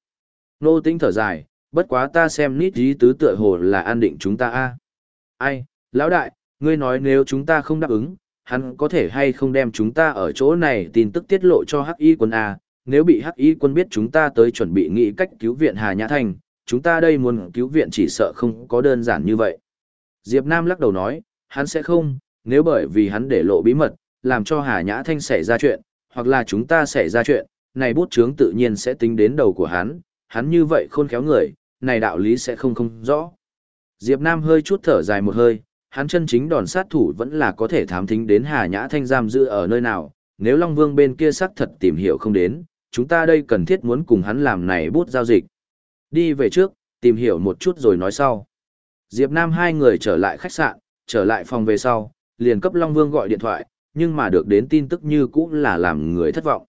Nô tính thở dài, bất quá ta xem nít ý tứ tựa hồ là an định chúng ta a. Ai, lão đại, ngươi nói nếu chúng ta không đáp ứng, hắn có thể hay không đem chúng ta ở chỗ này tin tức tiết lộ cho hắc y quân a? Nếu bị hắc y quân biết chúng ta tới chuẩn bị nghĩ cách cứu viện hà nhã thanh chúng ta đây muốn cứu viện chỉ sợ không có đơn giản như vậy. Diệp nam lắc đầu nói hắn sẽ không nếu bởi vì hắn để lộ bí mật làm cho hà nhã thanh xảy ra chuyện hoặc là chúng ta xảy ra chuyện này bút chướng tự nhiên sẽ tính đến đầu của hắn hắn như vậy khôn khéo người này đạo lý sẽ không không rõ. Diệp nam hơi chút thở dài một hơi hắn chân chính đòn sát thủ vẫn là có thể thám thính đến Hà Nhã Thanh giam giữ ở nơi nào, nếu Long Vương bên kia xác thật tìm hiểu không đến, chúng ta đây cần thiết muốn cùng hắn làm này bút giao dịch. Đi về trước, tìm hiểu một chút rồi nói sau. Diệp Nam hai người trở lại khách sạn, trở lại phòng về sau, liền cấp Long Vương gọi điện thoại, nhưng mà được đến tin tức như cũng là làm người thất vọng.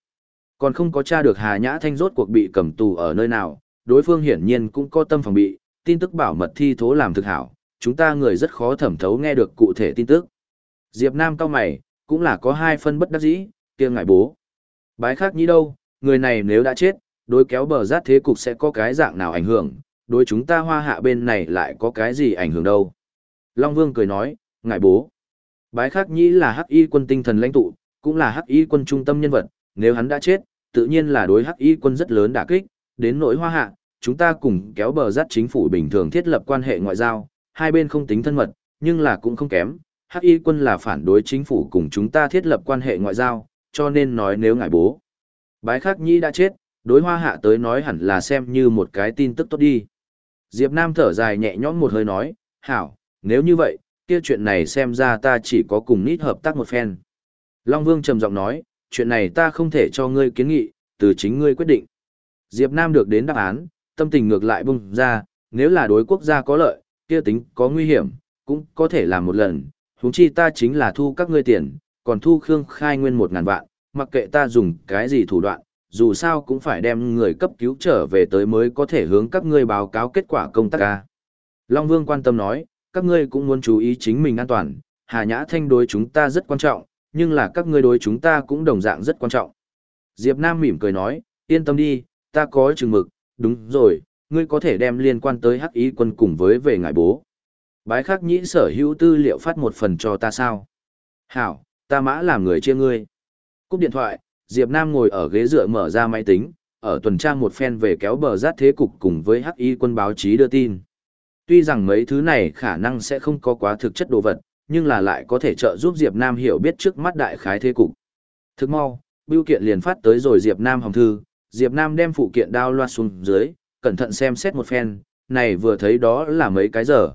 Còn không có tra được Hà Nhã Thanh rốt cuộc bị cầm tù ở nơi nào, đối phương hiển nhiên cũng có tâm phòng bị, tin tức bảo mật thi thố làm thực hảo, chúng ta người rất khó thẩm thấu nghe được cụ thể tin tức. Diệp Nam cao mày, cũng là có hai phân bất đắc dĩ, kia ngại bố. Bái khác như đâu, người này nếu đã chết, đối kéo bờ rát thế cục sẽ có cái dạng nào ảnh hưởng, đối chúng ta hoa hạ bên này lại có cái gì ảnh hưởng đâu. Long Vương cười nói, ngại bố. Bái khác nhĩ là hắc y quân tinh thần lãnh tụ, cũng là hắc y quân trung tâm nhân vật, nếu hắn đã chết, tự nhiên là đối hắc y quân rất lớn đả kích, đến nỗi hoa hạ, chúng ta cùng kéo bờ rát chính phủ bình thường thiết lập quan hệ ngoại giao, hai bên không tính thân mật, nhưng là cũng không kém. Hắc y quân là phản đối chính phủ cùng chúng ta thiết lập quan hệ ngoại giao, cho nên nói nếu ngại bố. Bái khắc nhĩ đã chết, đối hoa hạ tới nói hẳn là xem như một cái tin tức tốt đi. Diệp Nam thở dài nhẹ nhõm một hơi nói, hảo, nếu như vậy, kia chuyện này xem ra ta chỉ có cùng nít hợp tác một phen. Long Vương trầm giọng nói, chuyện này ta không thể cho ngươi kiến nghị, từ chính ngươi quyết định. Diệp Nam được đến đáp án, tâm tình ngược lại bung ra, nếu là đối quốc gia có lợi, kia tính có nguy hiểm, cũng có thể làm một lần, huống chi ta chính là thu các ngươi tiền, còn thu Khương Khai Nguyên một ngàn vạn, mặc kệ ta dùng cái gì thủ đoạn, dù sao cũng phải đem người cấp cứu trở về tới mới có thể hướng các ngươi báo cáo kết quả công tác ca. Long Vương quan tâm nói, các ngươi cũng muốn chú ý chính mình an toàn, Hà Nhã Thanh đối chúng ta rất quan trọng, nhưng là các ngươi đối chúng ta cũng đồng dạng rất quan trọng. Diệp Nam mỉm cười nói, yên tâm đi, ta có chừng mực, đúng rồi, ngươi có thể đem liên quan tới hắc ý quân cùng với về ngài bố. Bái khắc nhĩ sở hữu tư liệu phát một phần cho ta sao? Hảo, ta mã làm người chia ngươi. Cúp điện thoại, Diệp Nam ngồi ở ghế dựa mở ra máy tính, ở tuần tra một phen về kéo bờ rát thế cục cùng với hắc y quân báo chí đưa tin. Tuy rằng mấy thứ này khả năng sẽ không có quá thực chất đồ vật, nhưng là lại có thể trợ giúp Diệp Nam hiểu biết trước mắt đại khái thế cục. Thức mau, bưu kiện liền phát tới rồi Diệp Nam hồng thư, Diệp Nam đem phụ kiện đao loa xuống dưới, cẩn thận xem xét một phen, này vừa thấy đó là mấy cái giờ.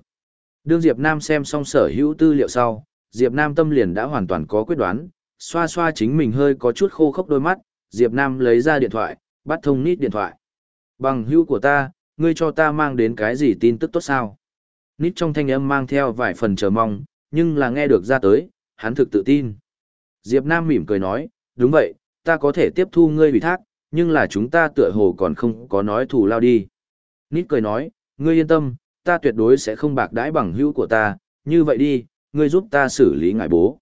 Đương Diệp Nam xem xong sở hữu tư liệu sau, Diệp Nam tâm liền đã hoàn toàn có quyết đoán, xoa xoa chính mình hơi có chút khô khốc đôi mắt, Diệp Nam lấy ra điện thoại, bắt thông nít điện thoại. Bằng hữu của ta, ngươi cho ta mang đến cái gì tin tức tốt sao? Nít trong thanh âm mang theo vài phần chờ mong, nhưng là nghe được ra tới, hắn thực tự tin. Diệp Nam mỉm cười nói, đúng vậy, ta có thể tiếp thu ngươi ủy thác, nhưng là chúng ta tựa hồ còn không có nói thù lao đi. Nít cười nói, ngươi yên tâm, ta tuyệt đối sẽ không bạc đãi bằng hữu của ta, như vậy đi, ngươi giúp ta xử lý ngài bố.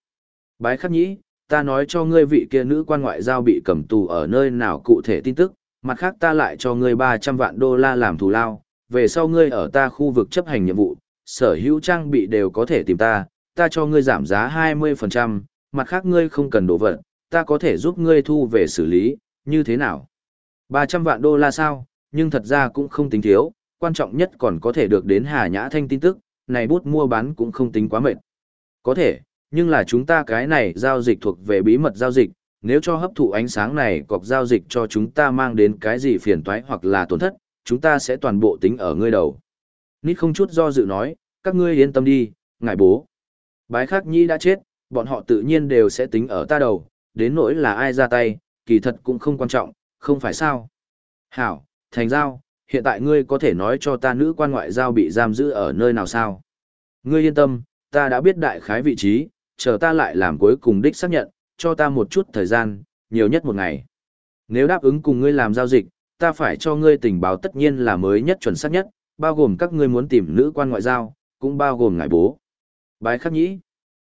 Bái khắc nhĩ, ta nói cho ngươi vị kia nữ quan ngoại giao bị cầm tù ở nơi nào cụ thể tin tức, mặt khác ta lại cho ngươi 300 vạn đô la làm thù lao, về sau ngươi ở ta khu vực chấp hành nhiệm vụ, sở hữu trang bị đều có thể tìm ta, ta cho ngươi giảm giá 20%, mặt khác ngươi không cần đổ vật, ta có thể giúp ngươi thu về xử lý, như thế nào? 300 vạn đô la sao, nhưng thật ra cũng không tính thiếu, quan trọng nhất còn có thể được đến Hà Nhã Thanh tin tức, này bút mua bán cũng không tính quá mệt. Có thể, nhưng là chúng ta cái này giao dịch thuộc về bí mật giao dịch, nếu cho hấp thụ ánh sáng này cọc giao dịch cho chúng ta mang đến cái gì phiền toái hoặc là tổn thất, chúng ta sẽ toàn bộ tính ở ngươi đầu. Nít không chút do dự nói, các ngươi yên tâm đi, ngài bố. Bái khắc nhi đã chết, bọn họ tự nhiên đều sẽ tính ở ta đầu, đến nỗi là ai ra tay, kỳ thật cũng không quan trọng, không phải sao. Hảo, thành giao, hiện tại ngươi có thể nói cho ta nữ quan ngoại giao bị giam giữ ở nơi nào sao? Ngươi yên tâm, ta đã biết đại khái vị trí, chờ ta lại làm cuối cùng đích xác nhận, cho ta một chút thời gian, nhiều nhất một ngày. Nếu đáp ứng cùng ngươi làm giao dịch, ta phải cho ngươi tình báo tất nhiên là mới nhất chuẩn xác nhất, bao gồm các ngươi muốn tìm nữ quan ngoại giao, cũng bao gồm ngài bố. Bái khắc nhĩ.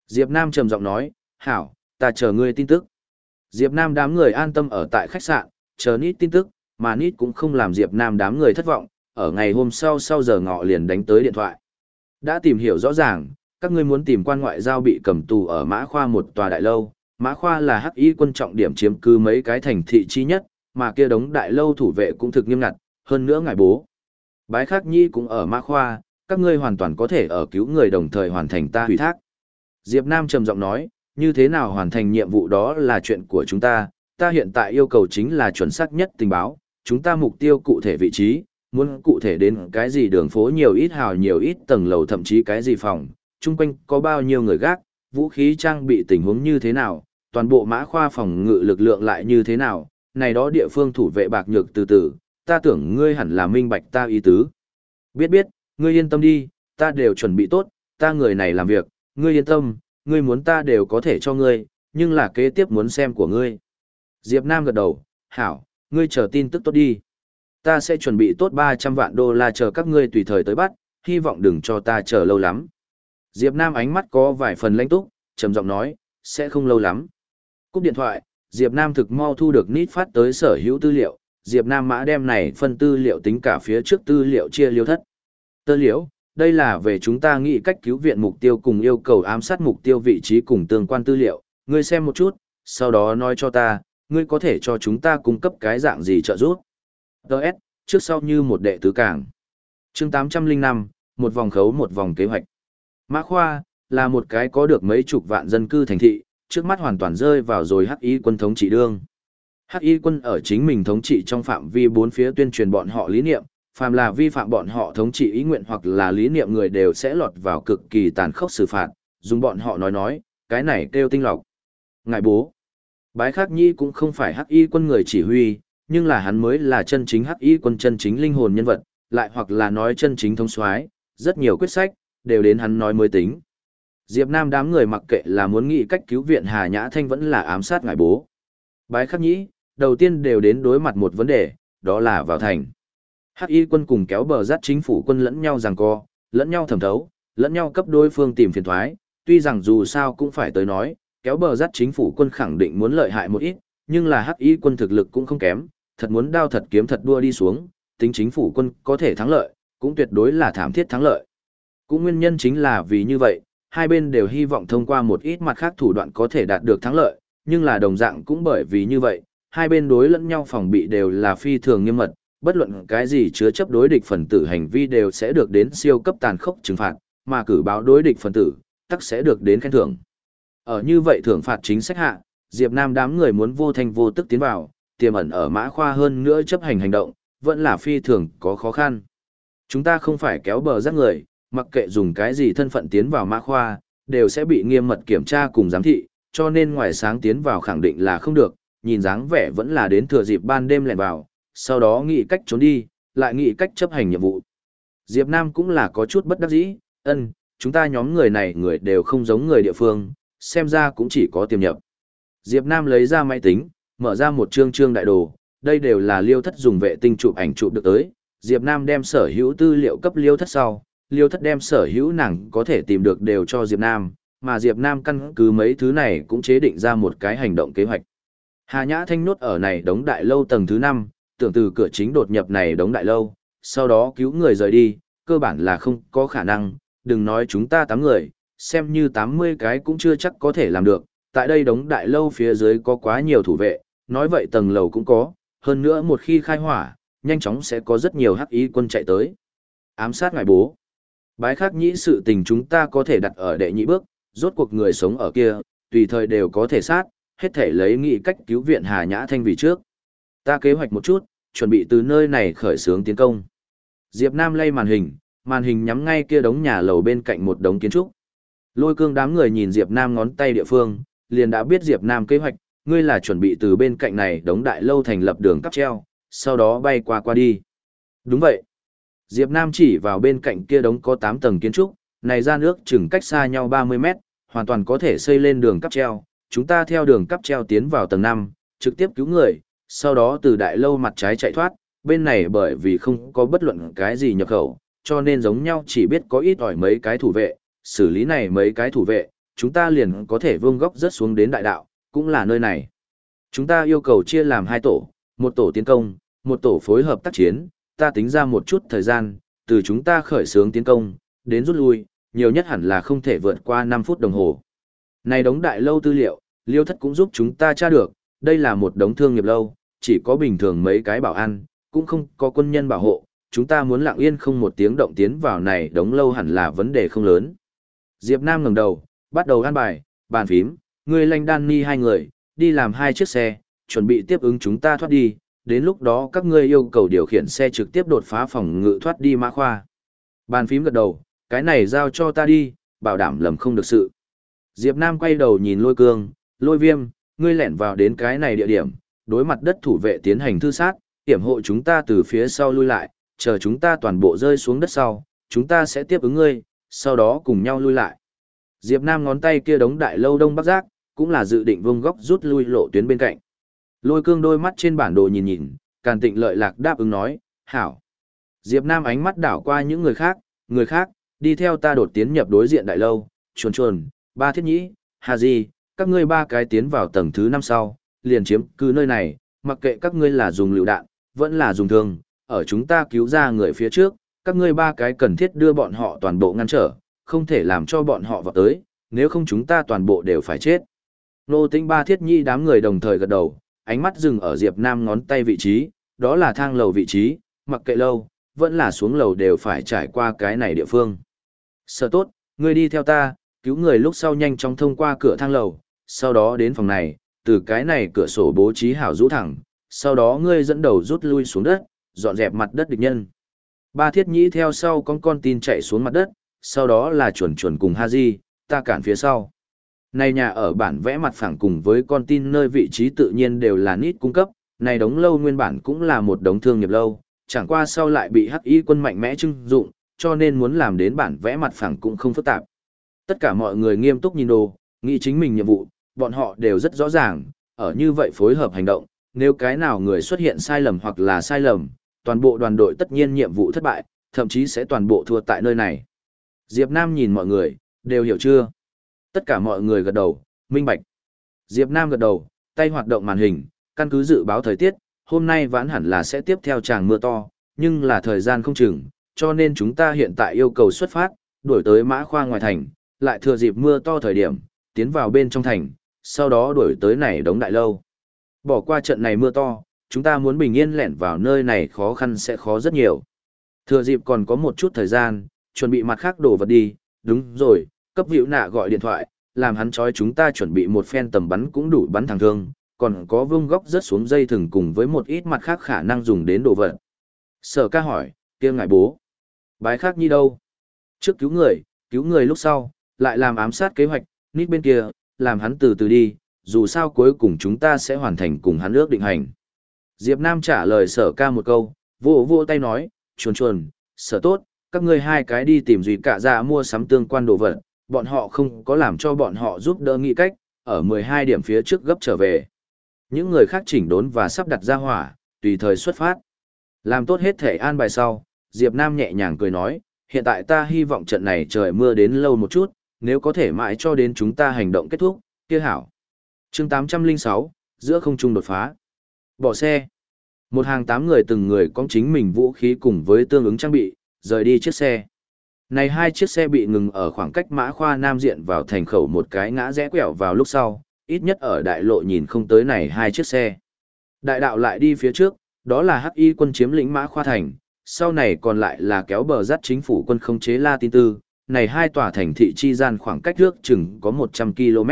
Diệp Nam trầm giọng nói, hảo, ta chờ ngươi tin tức. Diệp Nam đám người an tâm ở tại khách sạn, chờ nít tin tức, mà nít cũng không làm Diệp Nam đám người thất vọng, ở ngày hôm sau sau giờ ngọ liền đánh tới điện thoại. Đã tìm hiểu rõ ràng, các ngươi muốn tìm quan ngoại giao bị cầm tù ở Mã Khoa một tòa đại lâu. Mã Khoa là hắc y quân trọng điểm chiếm cư mấy cái thành thị chi nhất, mà kia đống đại lâu thủ vệ cũng thực nghiêm ngặt, hơn nữa ngài bố. Bái Khắc Nhi cũng ở Mã Khoa, các ngươi hoàn toàn có thể ở cứu người đồng thời hoàn thành ta hủy thác. Diệp Nam trầm giọng nói, như thế nào hoàn thành nhiệm vụ đó là chuyện của chúng ta, ta hiện tại yêu cầu chính là chuẩn xác nhất tình báo, chúng ta mục tiêu cụ thể vị trí, muốn cụ thể đến cái gì đường phố nhiều ít hào nhiều ít tầng lầu thậm chí cái gì phòng, chung quanh có bao nhiêu người gác, vũ khí trang bị tình huống như thế nào, toàn bộ mã khoa phòng ngự lực lượng lại như thế nào, này đó địa phương thủ vệ bạc nhược từ từ, ta tưởng ngươi hẳn là minh bạch ta ý tứ. Biết biết, ngươi yên tâm đi, ta đều chuẩn bị tốt, ta người này làm việc, ngươi yên tâm, ngươi muốn ta đều có thể cho ngươi, nhưng là kế tiếp muốn xem của ngươi. Diệp Nam gật đầu, hảo, ngươi chờ tin tức tốt đi. Ta sẽ chuẩn bị tốt 300 vạn đô la chờ các ngươi tùy thời tới bắt, hy vọng đừng cho ta chờ lâu lắm. Diệp Nam ánh mắt có vài phần lãnh túc, trầm giọng nói, sẽ không lâu lắm. Cúp điện thoại, Diệp Nam thực mau thu được nít phát tới sở hữu tư liệu, Diệp Nam mã đem này phân tư liệu tính cả phía trước tư liệu chia liêu thất. Tư liệu, đây là về chúng ta nghĩ cách cứu viện mục tiêu cùng yêu cầu ám sát mục tiêu vị trí cùng tương quan tư liệu, ngươi xem một chút, sau đó nói cho ta, ngươi có thể cho chúng ta cung cấp cái dạng gì trợ giúp. Đợt, trước sau như một đệ tứ cảng. chương 805, một vòng khấu một vòng kế hoạch. Mã Khoa, là một cái có được mấy chục vạn dân cư thành thị, trước mắt hoàn toàn rơi vào rồi hắc y quân thống trị đương. Hắc y quân ở chính mình thống trị trong phạm vi bốn phía tuyên truyền bọn họ lý niệm, phàm là vi phạm bọn họ thống trị ý nguyện hoặc là lý niệm người đều sẽ lọt vào cực kỳ tàn khốc xử phạt, dùng bọn họ nói nói, cái này kêu tinh lọc. Ngài bố, bái khắc nhi cũng không phải hắc y quân người chỉ huy, nhưng là hắn mới là chân chính hắc y quân chân chính linh hồn nhân vật, lại hoặc là nói chân chính thông soái rất nhiều quyết sách, đều đến hắn nói mới tính. Diệp Nam đám người mặc kệ là muốn nghĩ cách cứu viện Hà Nhã Thanh vẫn là ám sát ngài bố. Bái khắc nhĩ, đầu tiên đều đến đối mặt một vấn đề, đó là vào thành. Hắc y quân cùng kéo bờ dắt chính phủ quân lẫn nhau giằng co, lẫn nhau thẩm thấu, lẫn nhau cấp đối phương tìm phiền thoái, tuy rằng dù sao cũng phải tới nói, kéo bờ dắt chính phủ quân khẳng định muốn lợi hại một ít, nhưng là hắc y quân thực lực cũng không kém, thật muốn đao thật kiếm thật đua đi xuống, tính chính phủ quân có thể thắng lợi, cũng tuyệt đối là thảm thiết thắng lợi. Cũng nguyên nhân chính là vì như vậy, hai bên đều hy vọng thông qua một ít mặt khác thủ đoạn có thể đạt được thắng lợi, nhưng là đồng dạng cũng bởi vì như vậy, hai bên đối lẫn nhau phòng bị đều là phi thường nghiêm mật, bất luận cái gì chứa chấp đối địch phần tử hành vi đều sẽ được đến siêu cấp tàn khốc trừng phạt, mà cử báo đối địch phần tử, tắc sẽ được đến khen thưởng. Ở như vậy thưởng phạt chính sách hạ, Diệp Nam đám người muốn vô thanh vô tức tiến vào, tiềm ẩn ở mã khoa hơn nữa chấp hành hành động, vẫn là phi thường có khó khăn. Chúng ta không phải kéo bờ rác người, mặc kệ dùng cái gì thân phận tiến vào mã khoa, đều sẽ bị nghiêm mật kiểm tra cùng giám thị, cho nên ngoài sáng tiến vào khẳng định là không được, nhìn dáng vẻ vẫn là đến thừa dịp ban đêm lẻn vào, sau đó nghĩ cách trốn đi, lại nghĩ cách chấp hành nhiệm vụ. Diệp Nam cũng là có chút bất đắc dĩ, ân, chúng ta nhóm người này người đều không giống người địa phương, xem ra cũng chỉ có tiềm nhập. Diệp Nam lấy ra máy tính, mở ra một chương chương đại đồ, đây đều là liêu thất dùng vệ tinh chụp ảnh chụp được tới. Diệp Nam đem sở hữu tư liệu cấp liêu thất sau, liêu thất đem sở hữu nàng có thể tìm được đều cho Diệp Nam, mà Diệp Nam căn cứ mấy thứ này cũng chế định ra một cái hành động kế hoạch. Hà Nhã Thanh nốt ở này đóng đại lâu tầng thứ 5, tưởng từ cửa chính đột nhập này đống đại lâu, sau đó cứu người rời đi, cơ bản là không có khả năng, đừng nói chúng ta 8 người, xem như 80 cái cũng chưa chắc có thể làm được, tại đây đống đại lâu phía dưới có quá nhiều thủ vệ, nói vậy tầng lầu cũng có, hơn nữa một khi khai hỏa, nhanh chóng sẽ có rất nhiều hắc ý quân chạy tới. Ám sát ngài bố. Bái khác nhĩ sự tình chúng ta có thể đặt ở đệ nhị bước, rốt cuộc người sống ở kia, tùy thời đều có thể sát, hết thể lấy nghị cách cứu viện Hà Nhã Thanh vì trước. Ta kế hoạch một chút, chuẩn bị từ nơi này khởi xướng tiến công. Diệp Nam lay màn hình, màn hình nhắm ngay kia đống nhà lầu bên cạnh một đống kiến trúc. Lôi cương đám người nhìn Diệp Nam ngón tay địa phương, liền đã biết Diệp Nam kế hoạch, ngươi là chuẩn bị từ bên cạnh này đống đại lâu thành lập đường cắp treo, sau đó bay qua qua đi. Đúng vậy. Diệp Nam chỉ vào bên cạnh kia đống có 8 tầng kiến trúc, này ra nước chừng cách xa nhau 30 mét, hoàn toàn có thể xây lên đường cắp treo. Chúng ta theo đường cắp treo tiến vào tầng 5, trực tiếp cứu người, sau đó từ đại lâu mặt trái chạy thoát, bên này bởi vì không có bất luận cái gì nhập khẩu, cho nên giống nhau chỉ biết có ít ỏi mấy cái thủ vệ, xử lý này mấy cái thủ vệ, chúng ta liền có thể vương góc rất xuống đến đại đạo, cũng là nơi này. Chúng ta yêu cầu chia làm hai tổ, một tổ tiến công, một tổ phối hợp tác chiến, ta tính ra một chút thời gian, từ chúng ta khởi xướng tiến công, đến rút lui, nhiều nhất hẳn là không thể vượt qua 5 phút đồng hồ. Này đống đại lâu tư liệu, liêu thất cũng giúp chúng ta tra được, đây là một đống thương nghiệp lâu, chỉ có bình thường mấy cái bảo an, cũng không có quân nhân bảo hộ, chúng ta muốn lặng yên không một tiếng động tiến vào này đống lâu hẳn là vấn đề không lớn. Diệp Nam ngẩng đầu, bắt đầu an bài, bàn phím, người lanh đan ni hai người, đi làm hai chiếc xe, chuẩn bị tiếp ứng chúng ta thoát đi, đến lúc đó các ngươi yêu cầu điều khiển xe trực tiếp đột phá phòng ngự thoát đi mã khoa. Bàn phím gật đầu, cái này giao cho ta đi, bảo đảm lầm không được sự. Diệp Nam quay đầu nhìn lôi cương, lôi viêm, ngươi lẻn vào đến cái này địa điểm, đối mặt đất thủ vệ tiến hành thư sát, hiểm hộ chúng ta từ phía sau lui lại, chờ chúng ta toàn bộ rơi xuống đất sau, chúng ta sẽ tiếp ứng ngươi, sau đó cùng nhau lui lại. Diệp Nam ngón tay kia đống đại lâu đông bắc giác, cũng là dự định vương góc rút lui lộ tuyến bên cạnh. Lôi cương đôi mắt trên bản đồ nhìn nhìn, càn tịnh lợi lạc đáp ứng nói, hảo. Diệp Nam ánh mắt đảo qua những người khác, người khác, đi theo ta đột tiến nhập đối diện đại lâu, chuồn chuồn, ba thiết nhĩ, hà gì, các ngươi ba cái tiến vào tầng thứ năm sau, liền chiếm cứ nơi này, mặc kệ các ngươi là dùng lựu đạn, vẫn là dùng thương, ở chúng ta cứu ra người phía trước, các ngươi ba cái cần thiết đưa bọn họ toàn bộ ngăn trở, không thể làm cho bọn họ vào tới, nếu không chúng ta toàn bộ đều phải chết. Nô tính ba thiết nhi đám người đồng thời gật đầu, ánh mắt dừng ở Diệp Nam ngón tay vị trí, đó là thang lầu vị trí, mặc kệ lâu, vẫn là xuống lầu đều phải trải qua cái này địa phương. Sợ tốt, ngươi đi theo ta, cứu người lúc sau nhanh chóng thông qua cửa thang lầu, sau đó đến phòng này, từ cái này cửa sổ bố trí hảo rũ thẳng, sau đó ngươi dẫn đầu rút lui xuống đất, dọn dẹp mặt đất địch nhân. Ba thiết nhĩ theo sau con con tin chạy xuống mặt đất, sau đó là chuẩn chuẩn cùng Haji, ta cản phía sau. Này nhà ở bản vẽ mặt phẳng cùng với con tin nơi vị trí tự nhiên đều là nít cung cấp, này đống lâu nguyên bản cũng là một đống thương nghiệp lâu, chẳng qua sau lại bị hắc y quân mạnh mẽ trưng dụng, cho nên muốn làm đến bản vẽ mặt phẳng cũng không phức tạp. Tất cả mọi người nghiêm túc nhìn đồ, nghĩ chính mình nhiệm vụ, bọn họ đều rất rõ ràng, ở như vậy phối hợp hành động, nếu cái nào người xuất hiện sai lầm hoặc là sai lầm, toàn bộ đoàn đội tất nhiên nhiệm vụ thất bại, thậm chí sẽ toàn bộ thua tại nơi này. Diệp Nam nhìn mọi người, đều hiểu chưa? Tất cả mọi người gật đầu, minh bạch. Diệp Nam gật đầu, tay hoạt động màn hình, căn cứ dự báo thời tiết, hôm nay vãn hẳn là sẽ tiếp theo tràng mưa to, nhưng là thời gian không chừng, cho nên chúng ta hiện tại yêu cầu xuất phát, đuổi tới mã khoa ngoài thành, lại thừa dịp mưa to thời điểm, tiến vào bên trong thành, sau đó đuổi tới này đống đại lâu. Bỏ qua trận này mưa to, chúng ta muốn bình yên lẻn vào nơi này khó khăn sẽ khó rất nhiều. Thừa dịp còn có một chút thời gian, chuẩn bị mặt khác đổ vật đi, đúng rồi, cấp hữu nạ gọi điện thoại, làm hắn chói chúng ta chuẩn bị một phen tầm bắn cũng đủ bắn thằng thương, còn có vương góc rớt xuống dây thừng cùng với một ít mặt khác khả năng dùng đến đồ vật. Sở ca hỏi, kia ngại bố. Bái khác như đâu? Trước cứu người, cứu người lúc sau, lại làm ám sát kế hoạch, nít bên kia, làm hắn từ từ đi, dù sao cuối cùng chúng ta sẽ hoàn thành cùng hắn ước định hành. Diệp Nam trả lời sở ca một câu, vỗ vỗ tay nói, chuồn chuồn, sở tốt, các ngươi hai cái đi tìm duy cả ra mua sắm tương quan đồ vật, bọn họ không có làm cho bọn họ giúp đỡ nghĩ cách, ở 12 điểm phía trước gấp trở về. Những người khác chỉnh đốn và sắp đặt ra hỏa, tùy thời xuất phát. Làm tốt hết thể an bài sau, Diệp Nam nhẹ nhàng cười nói, hiện tại ta hy vọng trận này trời mưa đến lâu một chút, nếu có thể mãi cho đến chúng ta hành động kết thúc, kia hảo. Chương 806, giữa không trung đột phá. Bỏ xe. Một hàng tám người từng người có chính mình vũ khí cùng với tương ứng trang bị, rời đi chiếc xe. Này hai chiếc xe bị ngừng ở khoảng cách mã khoa nam diện vào thành khẩu một cái ngã rẽ quẹo vào lúc sau, ít nhất ở đại lộ nhìn không tới này hai chiếc xe. Đại đạo lại đi phía trước, đó là hắc y quân chiếm lĩnh mã khoa thành, sau này còn lại là kéo bờ dắt chính phủ quân không chế La Tin Tư, này hai tòa thành thị chi gian khoảng cách trước chừng có 100 km.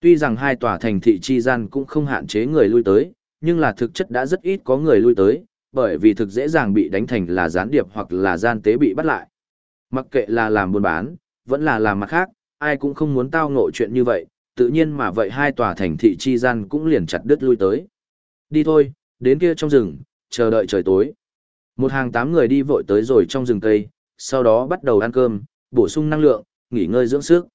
Tuy rằng hai tòa thành thị chi gian cũng không hạn chế người lui tới, nhưng là thực chất đã rất ít có người lui tới, bởi vì thực dễ dàng bị đánh thành là gián điệp hoặc là gian tế bị bắt lại. Mặc kệ là làm buôn bán, vẫn là làm mặt khác, ai cũng không muốn tao ngộ chuyện như vậy, tự nhiên mà vậy hai tòa thành thị chi gian cũng liền chặt đứt lui tới. Đi thôi, đến kia trong rừng, chờ đợi trời tối. Một hàng tám người đi vội tới rồi trong rừng cây, sau đó bắt đầu ăn cơm, bổ sung năng lượng, nghỉ ngơi dưỡng sức.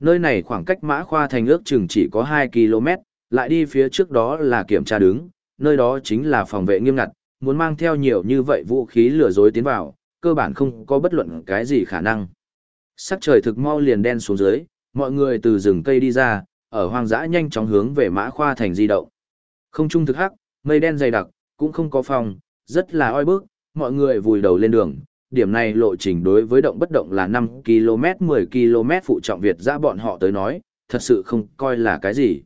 Nơi này khoảng cách mã khoa thành ước chừng chỉ có 2 km, lại đi phía trước đó là kiểm tra đứng, nơi đó chính là phòng vệ nghiêm ngặt, muốn mang theo nhiều như vậy vũ khí lừa dối tiến vào, cơ bản không có bất luận cái gì khả năng. Sắc trời thực mau liền đen xuống dưới, mọi người từ rừng cây đi ra, ở hoang dã nhanh chóng hướng về mã khoa thành di động. Không trung thực hắc, mây đen dày đặc, cũng không có phòng, rất là oi bức, mọi người vùi đầu lên đường. Điểm này lộ trình đối với động bất động là 5 km 10 km phụ trọng Việt ra bọn họ tới nói, thật sự không coi là cái gì.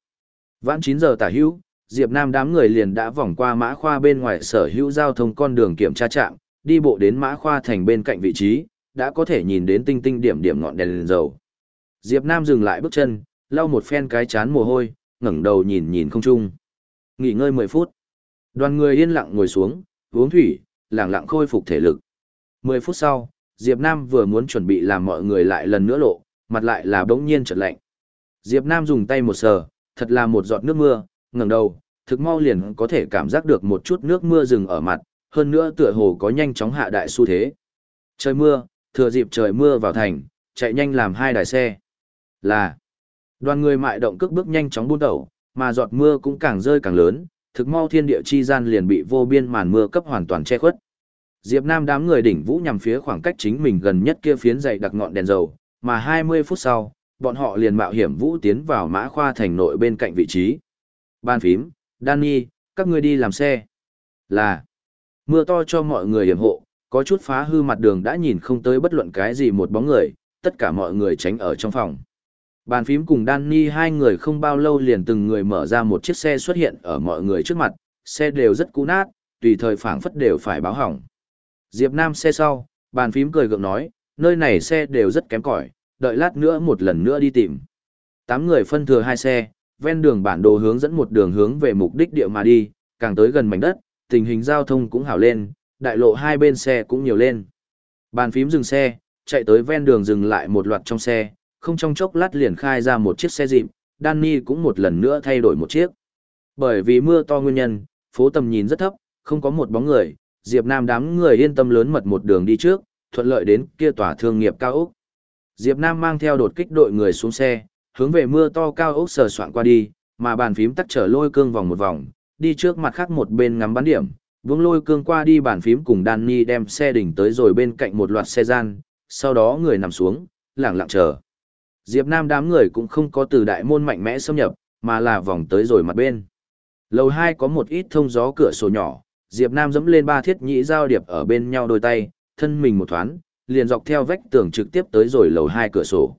Vãn 9 giờ tả hữu, Diệp Nam đám người liền đã vòng qua mã khoa bên ngoài sở hữu giao thông con đường kiểm tra trạm, đi bộ đến mã khoa thành bên cạnh vị trí, đã có thể nhìn đến tinh tinh điểm điểm ngọn đèn, dầu. Diệp Nam dừng lại bước chân, lau một phen cái chán mồ hôi, ngẩng đầu nhìn nhìn không trung. Nghỉ ngơi 10 phút. Đoàn người yên lặng ngồi xuống, uống thủy, lặng lặng khôi phục thể lực. 10 phút sau, Diệp Nam vừa muốn chuẩn bị làm mọi người lại lần nữa lộ, mặt lại là bỗng nhiên chợt lạnh. Diệp Nam dùng tay một sờ, thật là một giọt nước mưa, ngẩng đầu, thực mau liền có thể cảm giác được một chút nước mưa dừng ở mặt, hơn nữa tựa hồ có nhanh chóng hạ đại xu thế. Trời mưa, thừa dịp trời mưa vào thành, chạy nhanh làm hai đài xe. Là, Đoàn người mại động cước bước nhanh chóng buôn đầu, mà giọt mưa cũng càng rơi càng lớn, thực mau thiên địa chi gian liền bị vô biên màn mưa cấp hoàn toàn che khuất. Diệp Nam đám người đỉnh vũ nhằm phía khoảng cách chính mình gần nhất kia phiến dày đặc ngọn đèn dầu, mà 20 phút sau, bọn họ liền mạo hiểm vũ tiến vào mã khoa thành nội bên cạnh vị trí. Ban phím, Danny, các ngươi đi làm xe. Là, mưa to cho mọi người hiểm hộ, có chút phá hư mặt đường đã nhìn không tới bất luận cái gì một bóng người, tất cả mọi người tránh ở trong phòng. Bàn phím cùng Danny hai người không bao lâu liền từng người mở ra một chiếc xe xuất hiện ở mọi người trước mặt, xe đều rất cũ nát, tùy thời phảng phất đều phải báo hỏng. Diệp Nam xe sau, bàn phím cười gượng nói, nơi này xe đều rất kém cỏi, đợi lát nữa một lần nữa đi tìm. Tám người phân thừa hai xe, ven đường bản đồ hướng dẫn một đường hướng về mục đích địa mà đi, càng tới gần mảnh đất, tình hình giao thông cũng hảo lên, đại lộ hai bên xe cũng nhiều lên. Bàn phím dừng xe, chạy tới ven đường dừng lại một loạt trong xe, không trong chốc lát liền khai ra một chiếc xe dịp, Danny cũng một lần nữa thay đổi một chiếc. Bởi vì mưa to nguyên nhân, phố tầm nhìn rất thấp, không có một bóng người, Diệp Nam đám người yên tâm lớn mật một đường đi trước, thuận lợi đến kia tòa thương nghiệp cao ốc. Diệp Nam mang theo đột kích đội người xuống xe, hướng về mưa to cao ốc sờ soạn qua đi, mà bàn phím tắt trở lôi cương vòng một vòng, đi trước mặt khác một bên ngắm bắn điểm, vương lôi cương qua đi bàn phím cùng Danny đem xe đỉnh tới rồi bên cạnh một loạt xe gian, sau đó người nằm xuống, lặng lặng chờ. Diệp Nam đám người cũng không có từ đại môn mạnh mẽ xâm nhập, mà là vòng tới rồi mặt bên. Lầu 2 có một ít thông gió cửa sổ nhỏ, Diệp Nam dẫm lên ba thiết nhĩ giao điệp ở bên nhau đôi tay, thân mình một thoáng, liền dọc theo vách tường trực tiếp tới rồi lầu hai cửa sổ.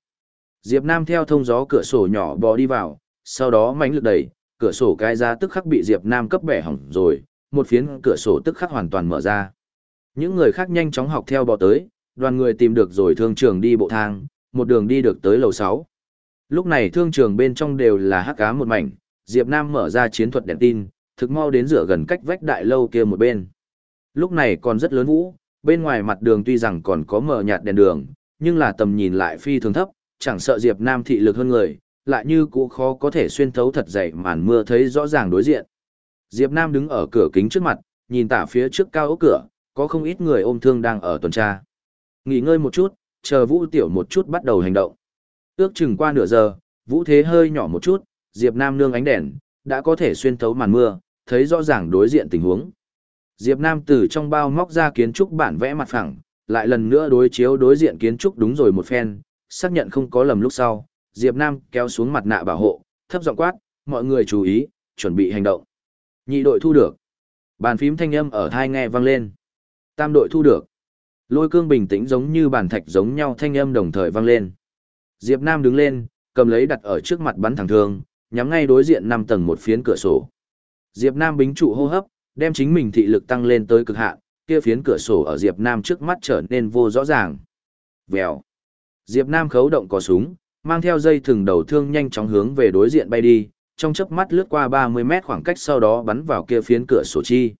Diệp Nam theo thông gió cửa sổ nhỏ bò đi vào, sau đó mánh lực đẩy, cửa sổ cái ra tức khắc bị Diệp Nam cấp bẻ hỏng rồi, một phiến cửa sổ tức khắc hoàn toàn mở ra. Những người khác nhanh chóng học theo bò tới, đoàn người tìm được rồi thương trường đi bộ thang, một đường đi được tới lầu 6. Lúc này thương trường bên trong đều là hắc ám một mảnh, Diệp Nam mở ra chiến thuật đèn tin, thực mau đến rửa gần cách vách đại lâu kia một bên. Lúc này còn rất lớn vũ, bên ngoài mặt đường tuy rằng còn có mờ nhạt đèn đường, nhưng là tầm nhìn lại phi thường thấp, chẳng sợ Diệp Nam thị lực hơn người, lại như cũ khó có thể xuyên thấu thật dày màn mưa thấy rõ ràng đối diện. Diệp Nam đứng ở cửa kính trước mặt, nhìn tả phía trước cao ốc cửa, có không ít người ôm thương đang ở tuần tra. Nghỉ ngơi một chút, chờ Vũ Tiểu một chút bắt đầu hành động. Ước chừng qua nửa giờ, Vũ Thế hơi nhỏ một chút, Diệp Nam nương ánh đèn, đã có thể xuyên thấu màn mưa, thấy rõ ràng đối diện tình huống. Diệp Nam từ trong bao móc ra kiến trúc bản vẽ mặt phẳng, lại lần nữa đối chiếu đối diện kiến trúc đúng rồi một phen, xác nhận không có lầm lúc sau, Diệp Nam kéo xuống mặt nạ bảo hộ, thấp giọng quát, mọi người chú ý, chuẩn bị hành động. Nhị đội thu được. Bàn phím thanh âm ở thai nghe vang lên. Tam đội thu được. Lôi cương bình tĩnh giống như bàn thạch giống nhau thanh âm đồng thời vang lên. Diệp Nam đứng lên, cầm lấy đặt ở trước mặt bắn thẳng thương, nhắm ngay đối diện năm tầng một phiến cửa sổ. Diệp Nam bính trụ hô hấp, đem chính mình thị lực tăng lên tới cực hạn, kia phiến cửa sổ ở Diệp Nam trước mắt trở nên vô rõ ràng. Vèo. Diệp Nam khấu động cò súng, mang theo dây thừng đầu thương nhanh chóng hướng về đối diện bay đi, trong chớp mắt lướt qua 30 mét khoảng cách sau đó bắn vào kia phiến cửa sổ chi.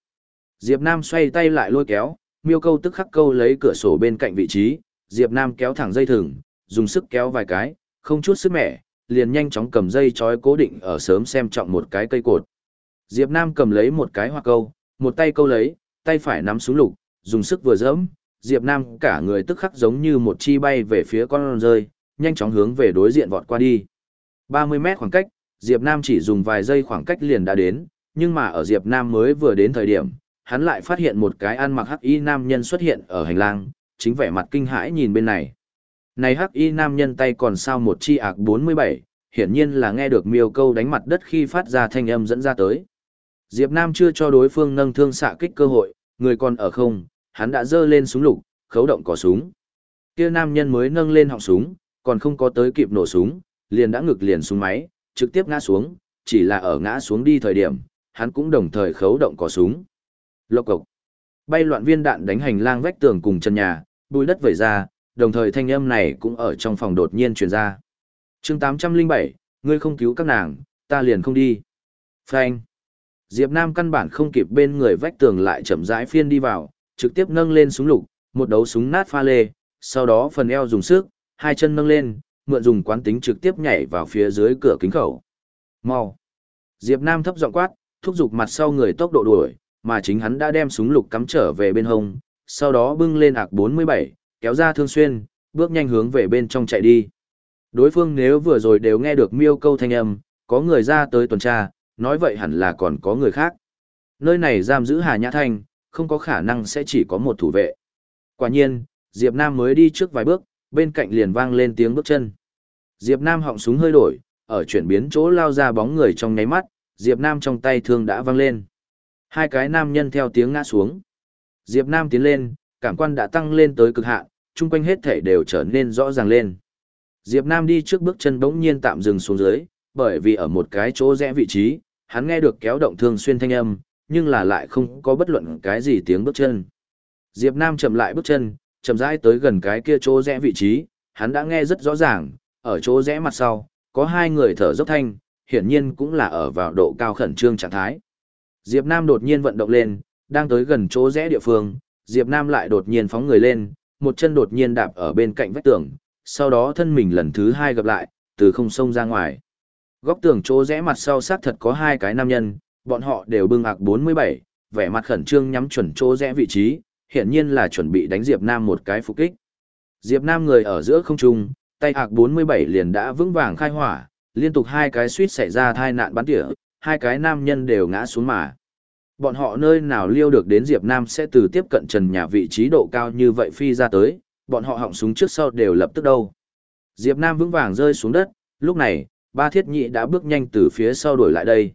Diệp Nam xoay tay lại lôi kéo, miêu câu tức khắc câu lấy cửa sổ bên cạnh vị trí, Diệp Nam kéo thẳng dây thừng, dùng sức kéo vài cái, không chút sức mẻ, liền nhanh chóng cầm dây chói cố định ở sớm xem trọng một cái cây cột. Diệp Nam cầm lấy một cái hoa câu, một tay câu lấy, tay phải nắm xuống lục, dùng sức vừa dẫm, Diệp Nam cả người tức khắc giống như một chi bay về phía con rơi, nhanh chóng hướng về đối diện vọt qua đi. 30 mét khoảng cách, Diệp Nam chỉ dùng vài giây khoảng cách liền đã đến, nhưng mà ở Diệp Nam mới vừa đến thời điểm, hắn lại phát hiện một cái ăn mặc hắc y nam nhân xuất hiện ở hành lang, chính vẻ mặt kinh hãi nhìn bên này. Này hắc y nam nhân tay còn sao một chi ạc 47, hiển nhiên là nghe được miêu câu đánh mặt đất khi phát ra thanh âm dẫn ra tới. Diệp Nam chưa cho đối phương nâng thương xạ kích cơ hội, người còn ở không, hắn đã giơ lên súng lục, khấu động cò súng. Kia nam nhân mới nâng lên họng súng, còn không có tới kịp nổ súng, liền đã ngực liền súng máy, trực tiếp ngã xuống, chỉ là ở ngã xuống đi thời điểm, hắn cũng đồng thời khấu động cò súng. Lộc cộc. Bay loạn viên đạn đánh hành lang vách tường cùng chân nhà, bùi đất vẩy ra, đồng thời thanh âm này cũng ở trong phòng đột nhiên truyền ra. chương 807, ngươi không cứu các nàng, ta liền không đi. Phanh. Diệp Nam căn bản không kịp bên người vách tường lại chậm rãi phiên đi vào, trực tiếp nâng lên súng lục, một đấu súng nát pha lê, sau đó phần eo dùng sức, hai chân nâng lên, mượn dùng quán tính trực tiếp nhảy vào phía dưới cửa kính khẩu. Mau! Diệp Nam thấp giọng quát, thúc giục mặt sau người tốc độ đuổi, mà chính hắn đã đem súng lục cắm trở về bên hông, sau đó bưng lên ạc 47, kéo ra thương xuyên, bước nhanh hướng về bên trong chạy đi. Đối phương nếu vừa rồi đều nghe được miêu câu thanh âm, có người ra tới tuần tra, nói vậy hẳn là còn có người khác. Nơi này giam giữ Hà Nhã Thanh, không có khả năng sẽ chỉ có một thủ vệ. Quả nhiên, Diệp Nam mới đi trước vài bước, bên cạnh liền vang lên tiếng bước chân. Diệp Nam họng súng hơi đổi, ở chuyển biến chỗ lao ra bóng người trong nháy mắt, Diệp Nam trong tay thương đã vang lên. Hai cái nam nhân theo tiếng ngã xuống. Diệp Nam tiến lên, cảm quan đã tăng lên tới cực hạn, chung quanh hết thể đều trở nên rõ ràng lên. Diệp Nam đi trước bước chân bỗng nhiên tạm dừng xuống dưới, bởi vì ở một cái chỗ rẽ vị trí, hắn nghe được kéo động thương xuyên thanh âm, nhưng là lại không có bất luận cái gì tiếng bước chân. Diệp Nam chậm lại bước chân, chậm rãi tới gần cái kia chỗ rẽ vị trí, hắn đã nghe rất rõ ràng, ở chỗ rẽ mặt sau, có hai người thở dốc thanh, hiển nhiên cũng là ở vào độ cao khẩn trương trạng thái. Diệp Nam đột nhiên vận động lên, đang tới gần chỗ rẽ địa phương, Diệp Nam lại đột nhiên phóng người lên, một chân đột nhiên đạp ở bên cạnh vách tường, sau đó thân mình lần thứ hai gặp lại, từ không sông ra ngoài. Góc tường chỗ rẽ mặt sau sát thật có hai cái nam nhân, bọn họ đều bưng ạc 47, vẻ mặt khẩn trương nhắm chuẩn chỗ rẽ vị trí, hiển nhiên là chuẩn bị đánh Diệp Nam một cái phục kích. Diệp Nam người ở giữa không trung, tay ạc 47 liền đã vững vàng khai hỏa, liên tục hai cái suýt xảy ra tai nạn bắn tỉa, hai cái nam nhân đều ngã xuống mà. Bọn họ nơi nào liêu được đến Diệp Nam sẽ từ tiếp cận trần nhà vị trí độ cao như vậy phi ra tới, bọn họ họng súng trước sau đều lập tức đâu. Diệp Nam vững vàng rơi xuống đất, lúc này, ba thiết nhị đã bước nhanh từ phía sau đuổi lại đây.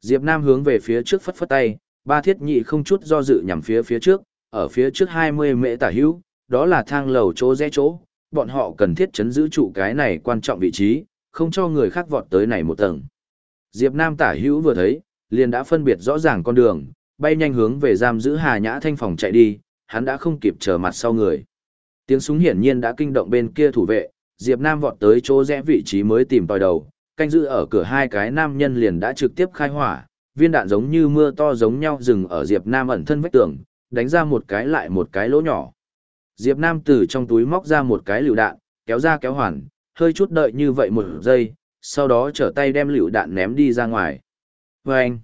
Diệp Nam hướng về phía trước phất phất tay, ba thiết nhị không chút do dự nhằm phía phía trước, ở phía trước 20 mễ tả hữu, đó là thang lầu chỗ rẽ chỗ, bọn họ cần thiết chấn giữ trụ cái này quan trọng vị trí, không cho người khác vọt tới này một tầng. Diệp Nam tả hữu vừa thấy, liền đã phân biệt rõ ràng con đường, bay nhanh hướng về giam giữ Hà Nhã Thanh phòng chạy đi, hắn đã không kịp chờ mặt sau người. Tiếng súng hiển nhiên đã kinh động bên kia thủ vệ, Diệp Nam vọt tới chỗ rẽ vị trí mới tìm tòi đầu, canh giữ ở cửa hai cái nam nhân liền đã trực tiếp khai hỏa, viên đạn giống như mưa to giống nhau dừng ở Diệp Nam ẩn thân vách tường, đánh ra một cái lại một cái lỗ nhỏ. Diệp Nam từ trong túi móc ra một cái lựu đạn, kéo ra kéo hoàn, hơi chút đợi như vậy một giây, sau đó trở tay đem lựu đạn ném đi ra ngoài. Vâng!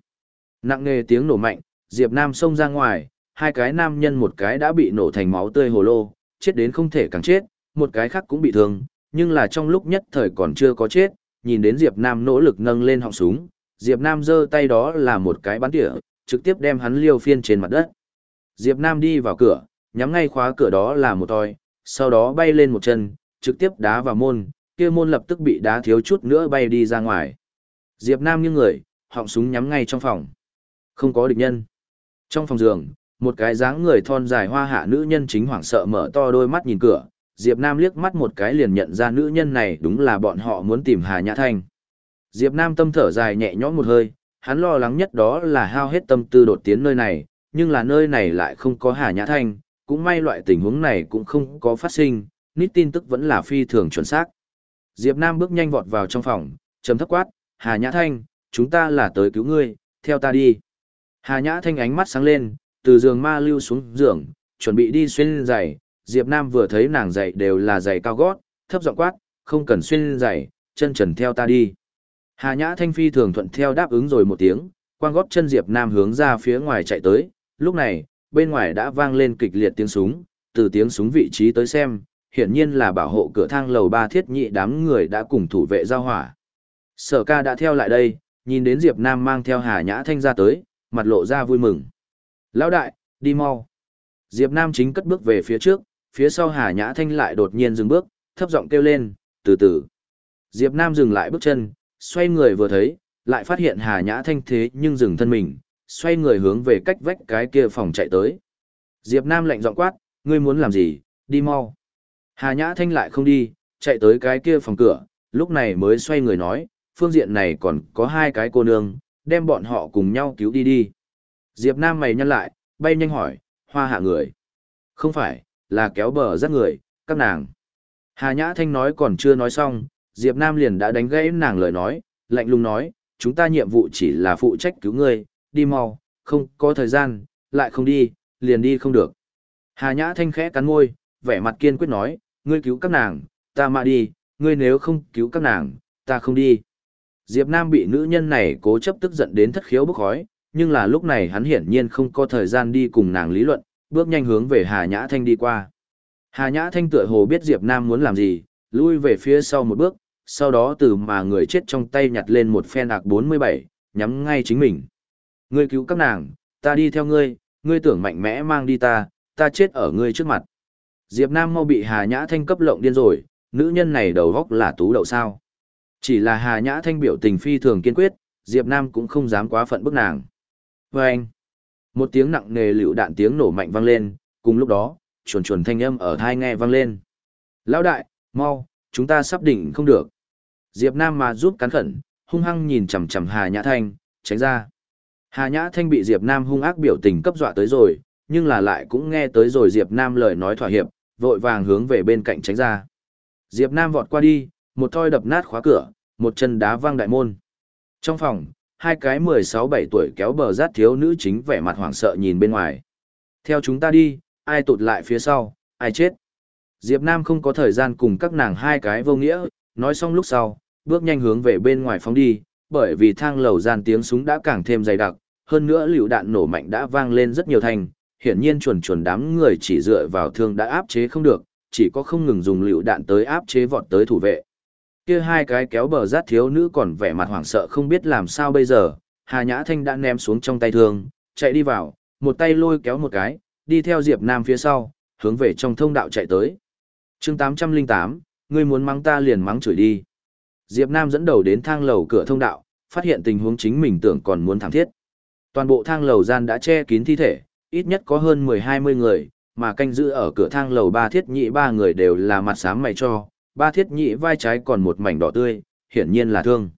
Nặng nề tiếng nổ mạnh, Diệp Nam xông ra ngoài, hai cái nam nhân một cái đã bị nổ thành máu tươi hồ lô, chết đến không thể càng chết, một cái khác cũng bị thương, nhưng là trong lúc nhất thời còn chưa có chết, nhìn đến Diệp Nam nỗ lực nâng lên họng súng, Diệp Nam giơ tay đó là một cái bắn tỉa, trực tiếp đem hắn liêu phiên trên mặt đất. Diệp Nam đi vào cửa, nhắm ngay khóa cửa đó là một toi, sau đó bay lên một chân, trực tiếp đá vào môn, kia môn lập tức bị đá thiếu chút nữa bay đi ra ngoài. Diệp Nam như người, họng súng nhắm ngay trong phòng. Không có địch nhân. Trong phòng giường, một cái dáng người thon dài hoa hạ nữ nhân chính hoảng sợ mở to đôi mắt nhìn cửa, Diệp Nam liếc mắt một cái liền nhận ra nữ nhân này đúng là bọn họ muốn tìm Hà Nhã Thanh. Diệp Nam tâm thở dài nhẹ nhõm một hơi, hắn lo lắng nhất đó là hao hết tâm tư đột tiến nơi này, nhưng là nơi này lại không có Hà Nhã Thanh, cũng may loại tình huống này cũng không có phát sinh, nít tin tức vẫn là phi thường chuẩn xác. Diệp Nam bước nhanh vọt vào trong phòng, trầm thấp quát, Hà Nhã Thanh, chúng ta là tới cứu ngươi, theo ta đi. Hà Nhã Thanh ánh mắt sáng lên, từ giường ma lưu xuống giường, chuẩn bị đi xuyên giày, Diệp Nam vừa thấy nàng giày đều là giày cao gót, thấp giọng quát, không cần xuyên giày, chân trần theo ta đi. Hà Nhã Thanh phi thường thuận theo đáp ứng rồi một tiếng, quang gót chân Diệp Nam hướng ra phía ngoài chạy tới, lúc này, bên ngoài đã vang lên kịch liệt tiếng súng, từ tiếng súng vị trí tới xem, hiển nhiên là bảo hộ cửa thang lầu ba thiết nhị đám người đã cùng thủ vệ giao hỏa. Sở ca đã theo lại đây, nhìn đến Diệp Nam mang theo Hà Nhã Thanh ra tới, mặt lộ ra vui mừng. Lão đại, đi mau. Diệp Nam chính cất bước về phía trước, phía sau Hà Nhã Thanh lại đột nhiên dừng bước, thấp giọng kêu lên, từ từ. Diệp Nam dừng lại bước chân, xoay người vừa thấy, lại phát hiện Hà Nhã Thanh thế nhưng dừng thân mình, xoay người hướng về cách vách cái kia phòng chạy tới. Diệp Nam lạnh giọng quát, ngươi muốn làm gì, đi mau. Hà Nhã Thanh lại không đi, chạy tới cái kia phòng cửa, lúc này mới xoay người nói, phương diện này còn có hai cái cô nương, đem bọn họ cùng nhau cứu đi đi. Diệp Nam mày nhăn lại, bay nhanh hỏi, hoa hạ người. Không phải, là kéo bờ rắc người, các nàng. Hà Nhã Thanh nói còn chưa nói xong, Diệp Nam liền đã đánh gãy nàng lời nói, lạnh lùng nói, chúng ta nhiệm vụ chỉ là phụ trách cứu ngươi, đi mau, không có thời gian, lại không đi, liền đi không được. Hà Nhã Thanh khẽ cắn môi, vẻ mặt kiên quyết nói, ngươi cứu các nàng, ta mà đi, ngươi nếu không cứu các nàng, ta không đi. Diệp Nam bị nữ nhân này cố chấp tức giận đến thất khiếu bức khói, nhưng là lúc này hắn hiển nhiên không có thời gian đi cùng nàng lý luận, bước nhanh hướng về Hà Nhã Thanh đi qua. Hà Nhã Thanh tựa hồ biết Diệp Nam muốn làm gì, lui về phía sau một bước, sau đó từ mà người chết trong tay nhặt lên một phen ạc 47, nhắm ngay chính mình. Ngươi cứu các nàng, ta đi theo ngươi, ngươi tưởng mạnh mẽ mang đi ta, ta chết ở ngươi trước mặt. Diệp Nam mau bị Hà Nhã Thanh cấp lộng điên rồi, nữ nhân này đầu góc là tú đậu sao. Chỉ là Hà Nhã Thanh biểu tình phi thường kiên quyết, Diệp Nam cũng không dám quá phận bức nàng. Và anh, một tiếng nặng nề lựu đạn tiếng nổ mạnh vang lên, cùng lúc đó, chuồn chuồn thanh âm ở thai nghe vang lên. Lão đại, mau, chúng ta sắp đỉnh không được. Diệp Nam mà giúp cắn khẩn, hung hăng nhìn chằm chằm Hà Nhã Thanh, tránh ra. Hà Nhã Thanh bị Diệp Nam hung ác biểu tình cấp dọa tới rồi, nhưng là lại cũng nghe tới rồi Diệp Nam lời nói thỏa hiệp, vội vàng hướng về bên cạnh tránh ra. Diệp Nam vọt qua đi, một thoi đập nát khóa cửa, một chân đá văng đại môn. Trong phòng, hai cái 16-17 tuổi kéo bờ rát thiếu nữ chính vẻ mặt hoảng sợ nhìn bên ngoài. Theo chúng ta đi, ai tụt lại phía sau, ai chết. Diệp Nam không có thời gian cùng các nàng hai cái vô nghĩa, nói xong lúc sau, bước nhanh hướng về bên ngoài phóng đi, bởi vì thang lầu gian tiếng súng đã càng thêm dày đặc, hơn nữa liều đạn nổ mạnh đã vang lên rất nhiều thành, hiển nhiên chuẩn chuẩn đám người chỉ dựa vào thương đã áp chế không được, chỉ có không ngừng dùng liều đạn tới áp chế vọt tới thủ vệ. Kia hai cái kéo bờ rát thiếu nữ còn vẻ mặt hoảng sợ không biết làm sao bây giờ, Hà Nhã Thanh đã ném xuống trong tay thương, chạy đi vào, một tay lôi kéo một cái, đi theo Diệp Nam phía sau, hướng về trong thông đạo chạy tới. Chương 808, ngươi muốn mắng ta liền mắng chửi đi. Diệp Nam dẫn đầu đến thang lầu cửa thông đạo, phát hiện tình huống chính mình tưởng còn muốn thảm thiết. Toàn bộ thang lầu gian đã che kín thi thể, ít nhất có hơn 10-20 người, mà canh giữ ở cửa thang lầu ba thiết nhị ba người đều là mặt xám mày cho, ba thiết nhị vai trái còn một mảnh đỏ tươi, hiển nhiên là thương.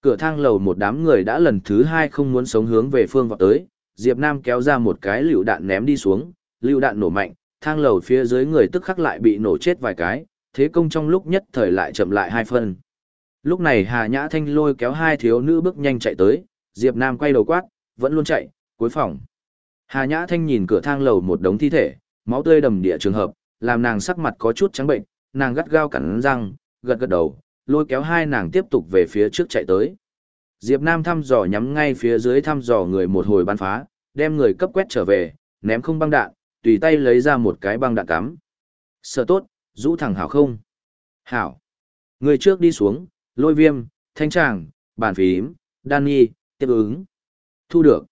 Cửa thang lầu một đám người đã lần thứ hai không muốn sống hướng về phương vọt tới, Diệp Nam kéo ra một cái lựu đạn ném đi xuống, lựu đạn nổ mạnh, thang lầu phía dưới người tức khắc lại bị nổ chết vài cái, thế công trong lúc nhất thời lại chậm lại hai phân. Lúc này Hà Nhã Thanh lôi kéo hai thiếu nữ bước nhanh chạy tới, Diệp Nam quay đầu quát, vẫn luôn chạy, cuối phòng. Hà Nhã Thanh nhìn cửa thang lầu một đống thi thể, máu tươi đầm địa trường hợp, làm nàng sắc mặt có chút trắng bệnh, nàng gắt gao cắn răng, gật gật đầu, lôi kéo hai nàng tiếp tục về phía trước chạy tới. Diệp Nam thăm dò nhắm ngay phía dưới thăm dò người một hồi bắn phá, đem người cấp quét trở về, ném không băng đạn, tùy tay lấy ra một cái băng đạn cắm. Sợ tốt, rũ thẳng hảo không? Hảo. Người trước đi xuống, lôi viêm, thanh tràng, bàn phím, Danny, tiếp ứng. Thu được.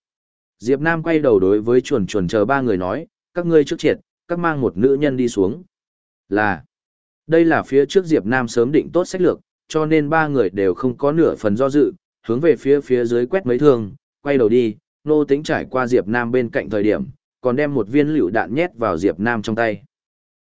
Diệp Nam quay đầu đối với chuồn chuồn chờ ba người nói, các ngươi trước triệt, các mang một nữ nhân đi xuống. Là. Đây là phía trước Diệp Nam sớm định tốt sách lược, cho nên ba người đều không có nửa phần do dự, hướng về phía phía dưới quét mấy thương, quay đầu đi, nô tính trải qua Diệp Nam bên cạnh thời điểm, còn đem một viên lựu đạn nhét vào Diệp Nam trong tay.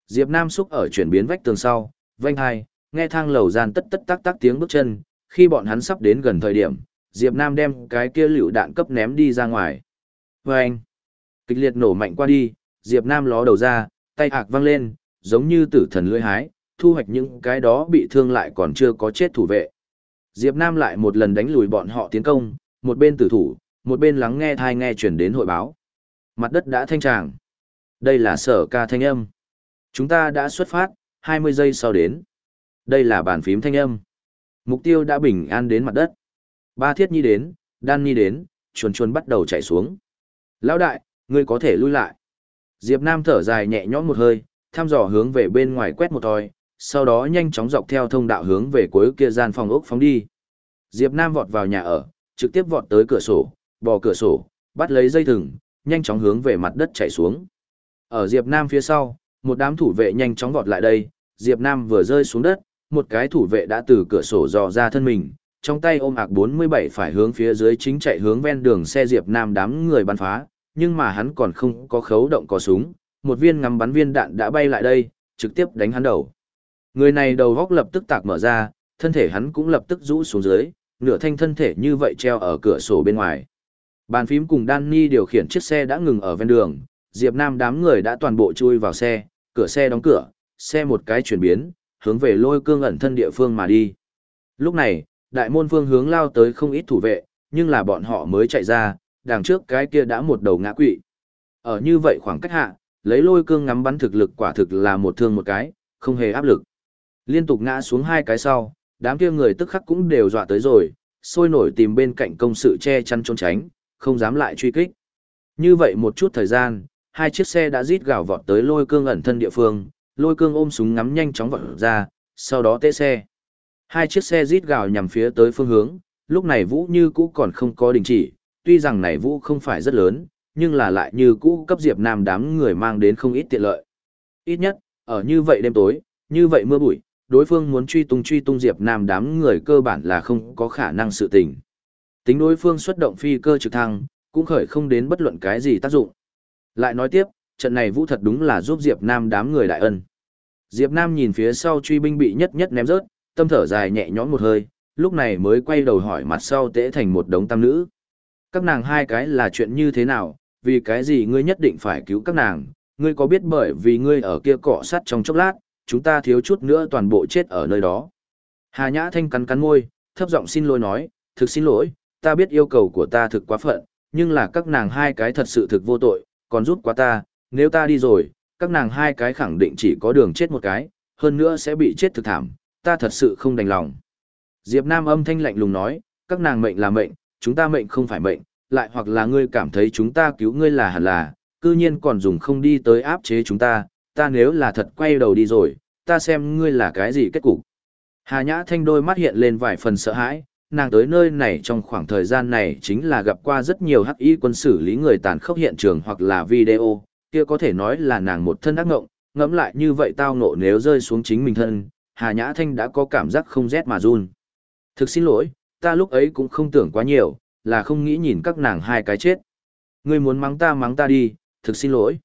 Diệp Nam xúc ở chuyển biến vách tường sau, vanh hai, nghe thang lầu gian tất tất tác tác tiếng bước chân, khi bọn hắn sắp đến gần thời điểm, Diệp Nam đem cái kia lựu đạn cấp ném đi ra ngoài. Vâng! Kịch liệt nổ mạnh qua đi, Diệp Nam ló đầu ra, tay hạc văng lên, giống như tử thần lưỡi hái, thu hoạch những cái đó bị thương lại còn chưa có chết thủ vệ. Diệp Nam lại một lần đánh lùi bọn họ tiến công, một bên tử thủ, một bên lắng nghe thai nghe truyền đến hội báo. Mặt đất đã thanh tràng. Đây là sở ca thanh âm. Chúng ta đã xuất phát, 20 giây sau đến. Đây là bàn phím thanh âm. Mục tiêu đã bình an đến mặt đất. Ba thiết nhi đến, đan nhi đến, chuồn chuồn bắt đầu chạy xuống. Lão đại, ngươi có thể lui lại. Diệp Nam thở dài nhẹ nhõm một hơi, thăm dò hướng về bên ngoài quét một thoi, sau đó nhanh chóng dọc theo thông đạo hướng về cuối kia gian phòng ốc phóng đi. Diệp Nam vọt vào nhà ở, trực tiếp vọt tới cửa sổ, bò cửa sổ, bắt lấy dây thừng, nhanh chóng hướng về mặt đất chạy xuống. Ở Diệp Nam phía sau, một đám thủ vệ nhanh chóng vọt lại đây, Diệp Nam vừa rơi xuống đất, một cái thủ vệ đã từ cửa sổ dò ra thân mình, trong tay ôm ạc 47 phải hướng phía dưới chính chạy hướng ven đường xe Diệp Nam đám người bắn phá, nhưng mà hắn còn không có khấu động có súng, một viên ngắm bắn viên đạn đã bay lại đây, trực tiếp đánh hắn đầu. Người này đầu góc lập tức tạc mở ra, thân thể hắn cũng lập tức rũ xuống dưới, nửa thanh thân thể như vậy treo ở cửa sổ bên ngoài. Bàn phím cùng Danny điều khiển chiếc xe đã ngừng ở ven đường, Diệp Nam đám người đã toàn bộ chui vào xe, cửa xe đóng cửa, xe một cái chuyển biến, hướng về lôi cương ẩn thân địa phương mà đi. Lúc này, đại môn phương hướng lao tới không ít thủ vệ, nhưng là bọn họ mới chạy ra, đằng trước cái kia đã một đầu ngã quỵ. Ở như vậy khoảng cách hạ, lấy lôi cương ngắm bắn thực lực quả thực là một thương một cái, không hề áp lực. Liên tục ngã xuống hai cái sau, đám kia người tức khắc cũng đều dọa tới rồi, sôi nổi tìm bên cạnh công sự che chắn trốn tránh, không dám lại truy kích. Như vậy một chút thời gian, hai chiếc xe đã rít gào vọt tới lôi cương ẩn thân địa phương, lôi cương ôm súng ngắm nhanh chóng vọt ra, sau đó tê xe. Hai chiếc xe rít gào nhằm phía tới phương hướng, lúc này Vũ như cũ còn không có đình chỉ, tuy rằng này Vũ không phải rất lớn, nhưng là lại như cũ cấp Diệp Nam đám người mang đến không ít tiện lợi. Ít nhất, ở như vậy đêm tối, như vậy mưa bụi, đối phương muốn truy tung truy tung Diệp Nam đám người cơ bản là không có khả năng sự tình. Tính đối phương xuất động phi cơ trực thăng, cũng khởi không đến bất luận cái gì tác dụng. Lại nói tiếp, trận này Vũ thật đúng là giúp Diệp Nam đám người đại ân. Diệp Nam nhìn phía sau truy binh bị nhất nhất ném rớt, tâm thở dài nhẹ nhõm một hơi, lúc này mới quay đầu hỏi mặt sau tễ thành một đống tam nữ. Các nàng hai cái là chuyện như thế nào, vì cái gì ngươi nhất định phải cứu các nàng, ngươi có biết bởi vì ngươi ở kia cọ sát trong chốc lát, chúng ta thiếu chút nữa toàn bộ chết ở nơi đó. Hà Nhã Thanh cắn cắn môi, thấp giọng xin lỗi nói, thực xin lỗi, ta biết yêu cầu của ta thực quá phận, nhưng là các nàng hai cái thật sự thực vô tội, còn rút quá ta, nếu ta đi rồi, các nàng hai cái khẳng định chỉ có đường chết một cái, hơn nữa sẽ bị chết thực thảm, ta thật sự không đành lòng. Diệp Nam âm thanh lạnh lùng nói, các nàng mệnh là mệnh, chúng ta mệnh không phải mệnh, lại hoặc là ngươi cảm thấy chúng ta cứu ngươi là hẳn là, cư nhiên còn dùng không đi tới áp chế chúng ta, ta nếu là thật quay đầu đi rồi, ta xem ngươi là cái gì kết cục. Hà Nhã Thanh đôi mắt hiện lên vài phần sợ hãi, nàng tới nơi này trong khoảng thời gian này chính là gặp qua rất nhiều hắc y quân xử lý người tàn khốc hiện trường hoặc là video, kia có thể nói là nàng một thân ác ngộng, ngẫm lại như vậy tao ngộ nếu rơi xuống chính mình thân, Hà Nhã Thanh đã có cảm giác không rét mà run. Thực xin lỗi, ta lúc ấy cũng không tưởng quá nhiều, là không nghĩ nhìn các nàng hai cái chết. Ngươi muốn mắng ta mắng ta đi, thực xin lỗi.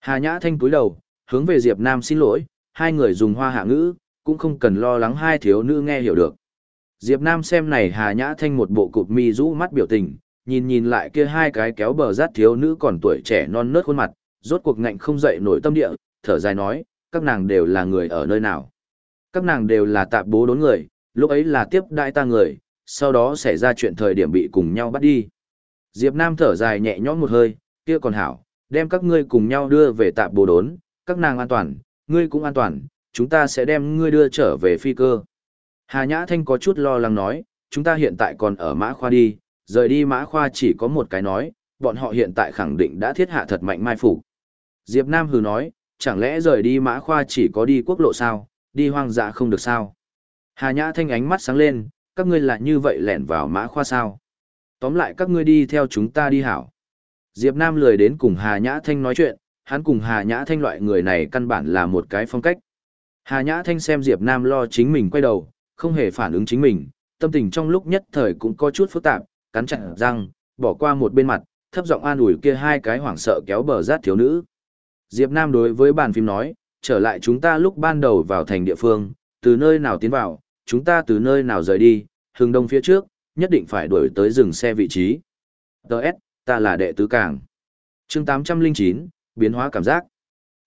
Hà Nhã Thanh cúi đầu, hướng về Diệp Nam xin lỗi, hai người dùng hoa hạ ngữ, cũng không cần lo lắng hai thiếu nữ nghe hiểu được. Diệp Nam xem này Hà Nhã Thanh một bộ cụp mi rũ mắt biểu tình, nhìn nhìn lại kia hai cái kéo bờ rát thiếu nữ còn tuổi trẻ non nớt khuôn mặt, rốt cuộc ngạnh không dậy nổi tâm địa, thở dài nói, các nàng đều là người ở nơi nào. Các nàng đều là tạp bố đốn người, lúc ấy là tiếp đại ta người, sau đó xảy ra chuyện thời điểm bị cùng nhau bắt đi. Diệp Nam thở dài nhẹ nhõm một hơi, kia còn hảo, đem các ngươi cùng nhau đưa về tạp bố đốn, các nàng an toàn, ngươi cũng an toàn, chúng ta sẽ đem ngươi đưa trở về phi cơ. Hà Nhã Thanh có chút lo lắng nói, chúng ta hiện tại còn ở mã khoa đi, rời đi mã khoa chỉ có một cái nói, bọn họ hiện tại khẳng định đã thiết hạ thật mạnh mai phục. Diệp Nam hừ nói, chẳng lẽ rời đi mã khoa chỉ có đi quốc lộ sao, đi hoang dã không được sao. Hà Nhã Thanh ánh mắt sáng lên, các ngươi lại như vậy lẻn vào mã khoa sao. Tóm lại các ngươi đi theo chúng ta đi hảo. Diệp Nam lười đến cùng Hà Nhã Thanh nói chuyện, hắn cùng Hà Nhã Thanh loại người này căn bản là một cái phong cách. Hà Nhã Thanh xem Diệp Nam lo chính mình quay đầu, không hề phản ứng chính mình, tâm tình trong lúc nhất thời cũng có chút phức tạp, cắn chặt răng, bỏ qua một bên mặt, thấp giọng an ủi kia hai cái hoảng sợ kéo bờ rát thiếu nữ. Diệp Nam đối với bàn phim nói, trở lại chúng ta lúc ban đầu vào thành địa phương, từ nơi nào tiến vào, chúng ta từ nơi nào rời đi, hướng đông phía trước, nhất định phải đuổi tới dừng xe vị trí. Đợt, ta là đệ tứ cảng. chương 809, biến hóa cảm giác.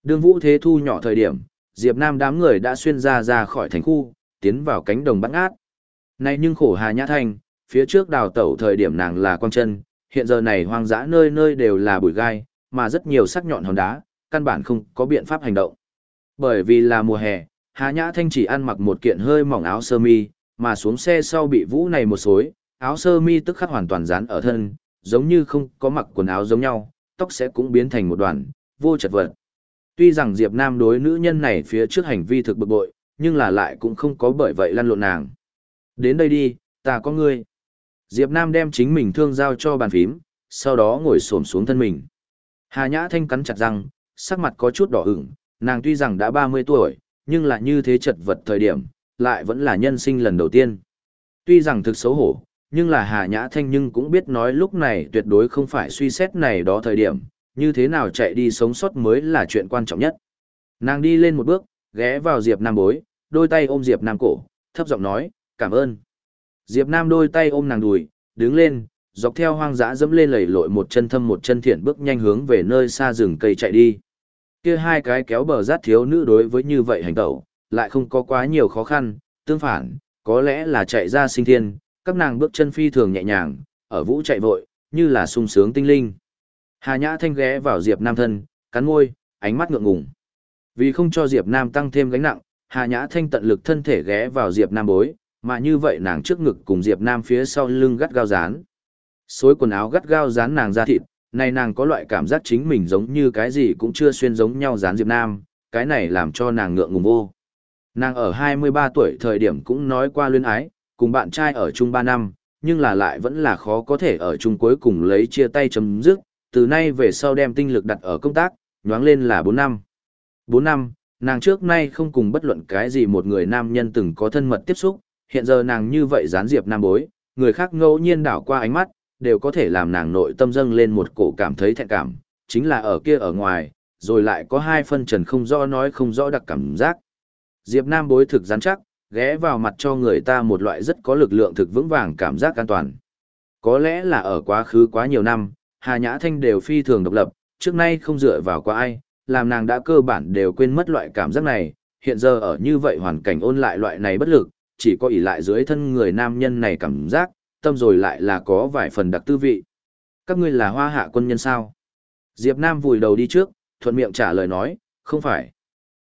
Đường vũ thế thu nhỏ thời điểm, Diệp Nam đám người đã xuyên ra ra khỏi thành khu, tiến vào cánh đồng bắt ngát. Này nhưng khổ Hà Nhã Thanh, phía trước đào tẩu thời điểm nàng là quang chân, hiện giờ này hoang dã nơi nơi đều là bụi gai, mà rất nhiều sắc nhọn hòn đá, căn bản không có biện pháp hành động. Bởi vì là mùa hè, Hà Nhã Thanh chỉ ăn mặc một kiện hơi mỏng áo sơ mi, mà xuống xe sau bị vũ này một xối, áo sơ mi tức khắc hoàn toàn dán ở thân, giống như không có mặc quần áo giống nhau, tóc sẽ cũng biến thành một đoàn, vô chật vật. Tuy rằng Diệp Nam đối nữ nhân này phía trước hành vi thực bực bội, nhưng là lại cũng không có bởi vậy lăn lộn nàng. Đến đây đi, ta có ngươi. Diệp Nam đem chính mình thương giao cho bàn phím, sau đó ngồi xổm xuống thân mình. Hà Nhã Thanh cắn chặt răng, sắc mặt có chút đỏ ửng, nàng tuy rằng đã 30 tuổi, nhưng là như thế chật vật thời điểm, lại vẫn là nhân sinh lần đầu tiên. Tuy rằng thực xấu hổ, nhưng là Hà Nhã Thanh nhưng cũng biết nói lúc này tuyệt đối không phải suy xét này đó thời điểm, như thế nào chạy đi sống sót mới là chuyện quan trọng nhất. Nàng đi lên một bước, ghé vào Diệp Nam bối, đôi tay ôm Diệp Nam cổ, thấp giọng nói, cảm ơn. Diệp Nam đôi tay ôm nàng đùi, đứng lên, dọc theo hoang dã dẫm lên lầy lội một chân thâm một chân thiện bước nhanh hướng về nơi xa rừng cây chạy đi. Kia hai cái kéo bờ rát thiếu nữ đối với như vậy hành tẩu, lại không có quá nhiều khó khăn, tương phản, có lẽ là chạy ra sinh thiên, các nàng bước chân phi thường nhẹ nhàng, ở vũ chạy vội, như là sung sướng tinh linh. Hà Nhã Thanh ghé vào Diệp Nam thân, cắn môi, ánh mắt ngượng ngùng. Vì không cho Diệp Nam tăng thêm gánh nặng, Hà Nhã Thanh tận lực thân thể ghé vào Diệp Nam bối, mà như vậy nàng trước ngực cùng Diệp Nam phía sau lưng gắt gao dán. Xối quần áo gắt gao dán nàng ra thịt, này nàng có loại cảm giác chính mình giống như cái gì cũng chưa xuyên giống nhau dán Diệp Nam, cái này làm cho nàng ngượng ngùng vô. Nàng ở 23 tuổi thời điểm cũng nói qua luyến ái, cùng bạn trai ở chung 3 năm, nhưng là lại vẫn là khó có thể ở chung cuối cùng lấy chia tay chấm dứt, từ nay về sau đem tinh lực đặt ở công tác, nhoáng lên là 4 năm. 4 năm, nàng trước nay không cùng bất luận cái gì một người nam nhân từng có thân mật tiếp xúc, hiện giờ nàng như vậy gián diệp nam bối, người khác ngẫu nhiên đảo qua ánh mắt, đều có thể làm nàng nội tâm dâng lên một cổ cảm thấy thẹn cảm, chính là ở kia ở ngoài, rồi lại có hai phân trần không rõ nói không rõ đặc cảm giác. Diệp Nam bối thực rắn chắc, ghé vào mặt cho người ta một loại rất có lực lượng thực vững vàng cảm giác an toàn. Có lẽ là ở quá khứ quá nhiều năm, Hà Nhã Thanh đều phi thường độc lập, trước nay không dựa vào qua ai, làm nàng đã cơ bản đều quên mất loại cảm giác này, hiện giờ ở như vậy hoàn cảnh ôn lại loại này bất lực, chỉ có ỷ lại dưới thân người nam nhân này cảm giác, tâm rồi lại là có vài phần đặc tư vị. Các ngươi là hoa hạ quân nhân sao? Diệp Nam vùi đầu đi trước, thuận miệng trả lời nói, không phải.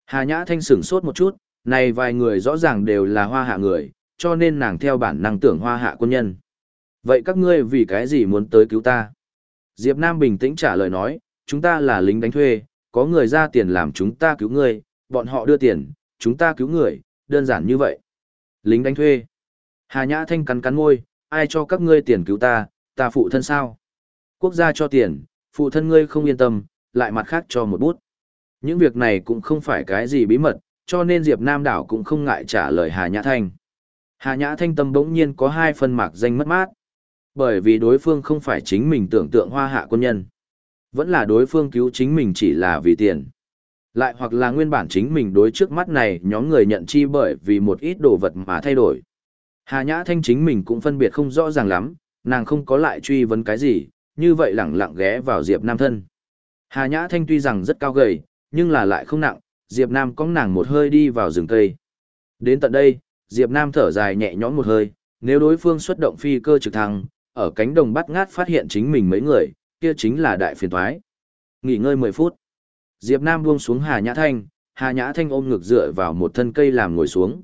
Hà Nhã Thanh sửng sốt một chút, này vài người rõ ràng đều là hoa hạ người, cho nên nàng theo bản năng tưởng hoa hạ quân nhân. Vậy các ngươi vì cái gì muốn tới cứu ta? Diệp Nam bình tĩnh trả lời nói, chúng ta là lính đánh thuê, có người ra tiền làm chúng ta cứu người, bọn họ đưa tiền, chúng ta cứu người, đơn giản như vậy. Lính đánh thuê. Hà Nhã Thanh cắn cắn môi, ai cho các ngươi tiền cứu ta, ta phụ thân sao? Quốc gia cho tiền, phụ thân ngươi không yên tâm, lại mặt khác cho một bút. Những việc này cũng không phải cái gì bí mật, cho nên Diệp Nam Đảo cũng không ngại trả lời Hà Nhã Thanh. Hà Nhã Thanh tâm bỗng nhiên có hai phần mạc danh mất mát. Bởi vì đối phương không phải chính mình tưởng tượng hoa hạ quân nhân. Vẫn là đối phương cứu chính mình chỉ là vì tiền. Lại hoặc là nguyên bản chính mình đối trước mắt này nhóm người nhận chi bởi vì một ít đồ vật mà thay đổi. Hà Nhã Thanh chính mình cũng phân biệt không rõ ràng lắm, nàng không có lại truy vấn cái gì, như vậy lẳng lặng ghé vào Diệp Nam thân. Hà Nhã Thanh tuy rằng rất cao gầy, nhưng là lại không nặng, Diệp Nam cong nàng một hơi đi vào rừng cây. Đến tận đây, Diệp Nam thở dài nhẹ nhõm một hơi, nếu đối phương xuất động phi cơ trực thăng, ở cánh đồng bắt ngát phát hiện chính mình mấy người, kia chính là đại phiền toái. Nghỉ ngơi 10 phút. Diệp Nam buông xuống Hà Nhã Thanh, Hà Nhã Thanh ôm ngực dựa vào một thân cây làm ngồi xuống.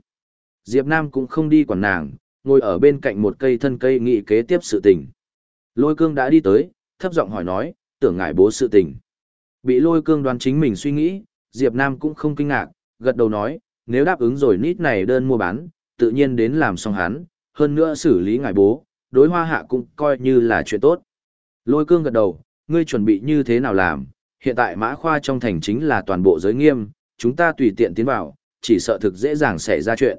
Diệp Nam cũng không đi quản nàng, ngồi ở bên cạnh một cây thân cây nghị kế tiếp sự tình. Lôi cương đã đi tới, thấp giọng hỏi nói, tưởng ngại bố sự tình. Bị lôi cương đoán chính mình suy nghĩ, Diệp Nam cũng không kinh ngạc, gật đầu nói, nếu đáp ứng rồi nít này đơn mua bán, tự nhiên đến làm xong hắn, hơn nữa xử lý ngài bố, đối hoa hạ cũng coi như là chuyện tốt. Lôi cương gật đầu, ngươi chuẩn bị như thế nào làm, hiện tại mã khoa trong thành chính là toàn bộ giới nghiêm, chúng ta tùy tiện tiến vào, chỉ sợ thực dễ dàng xảy ra chuyện.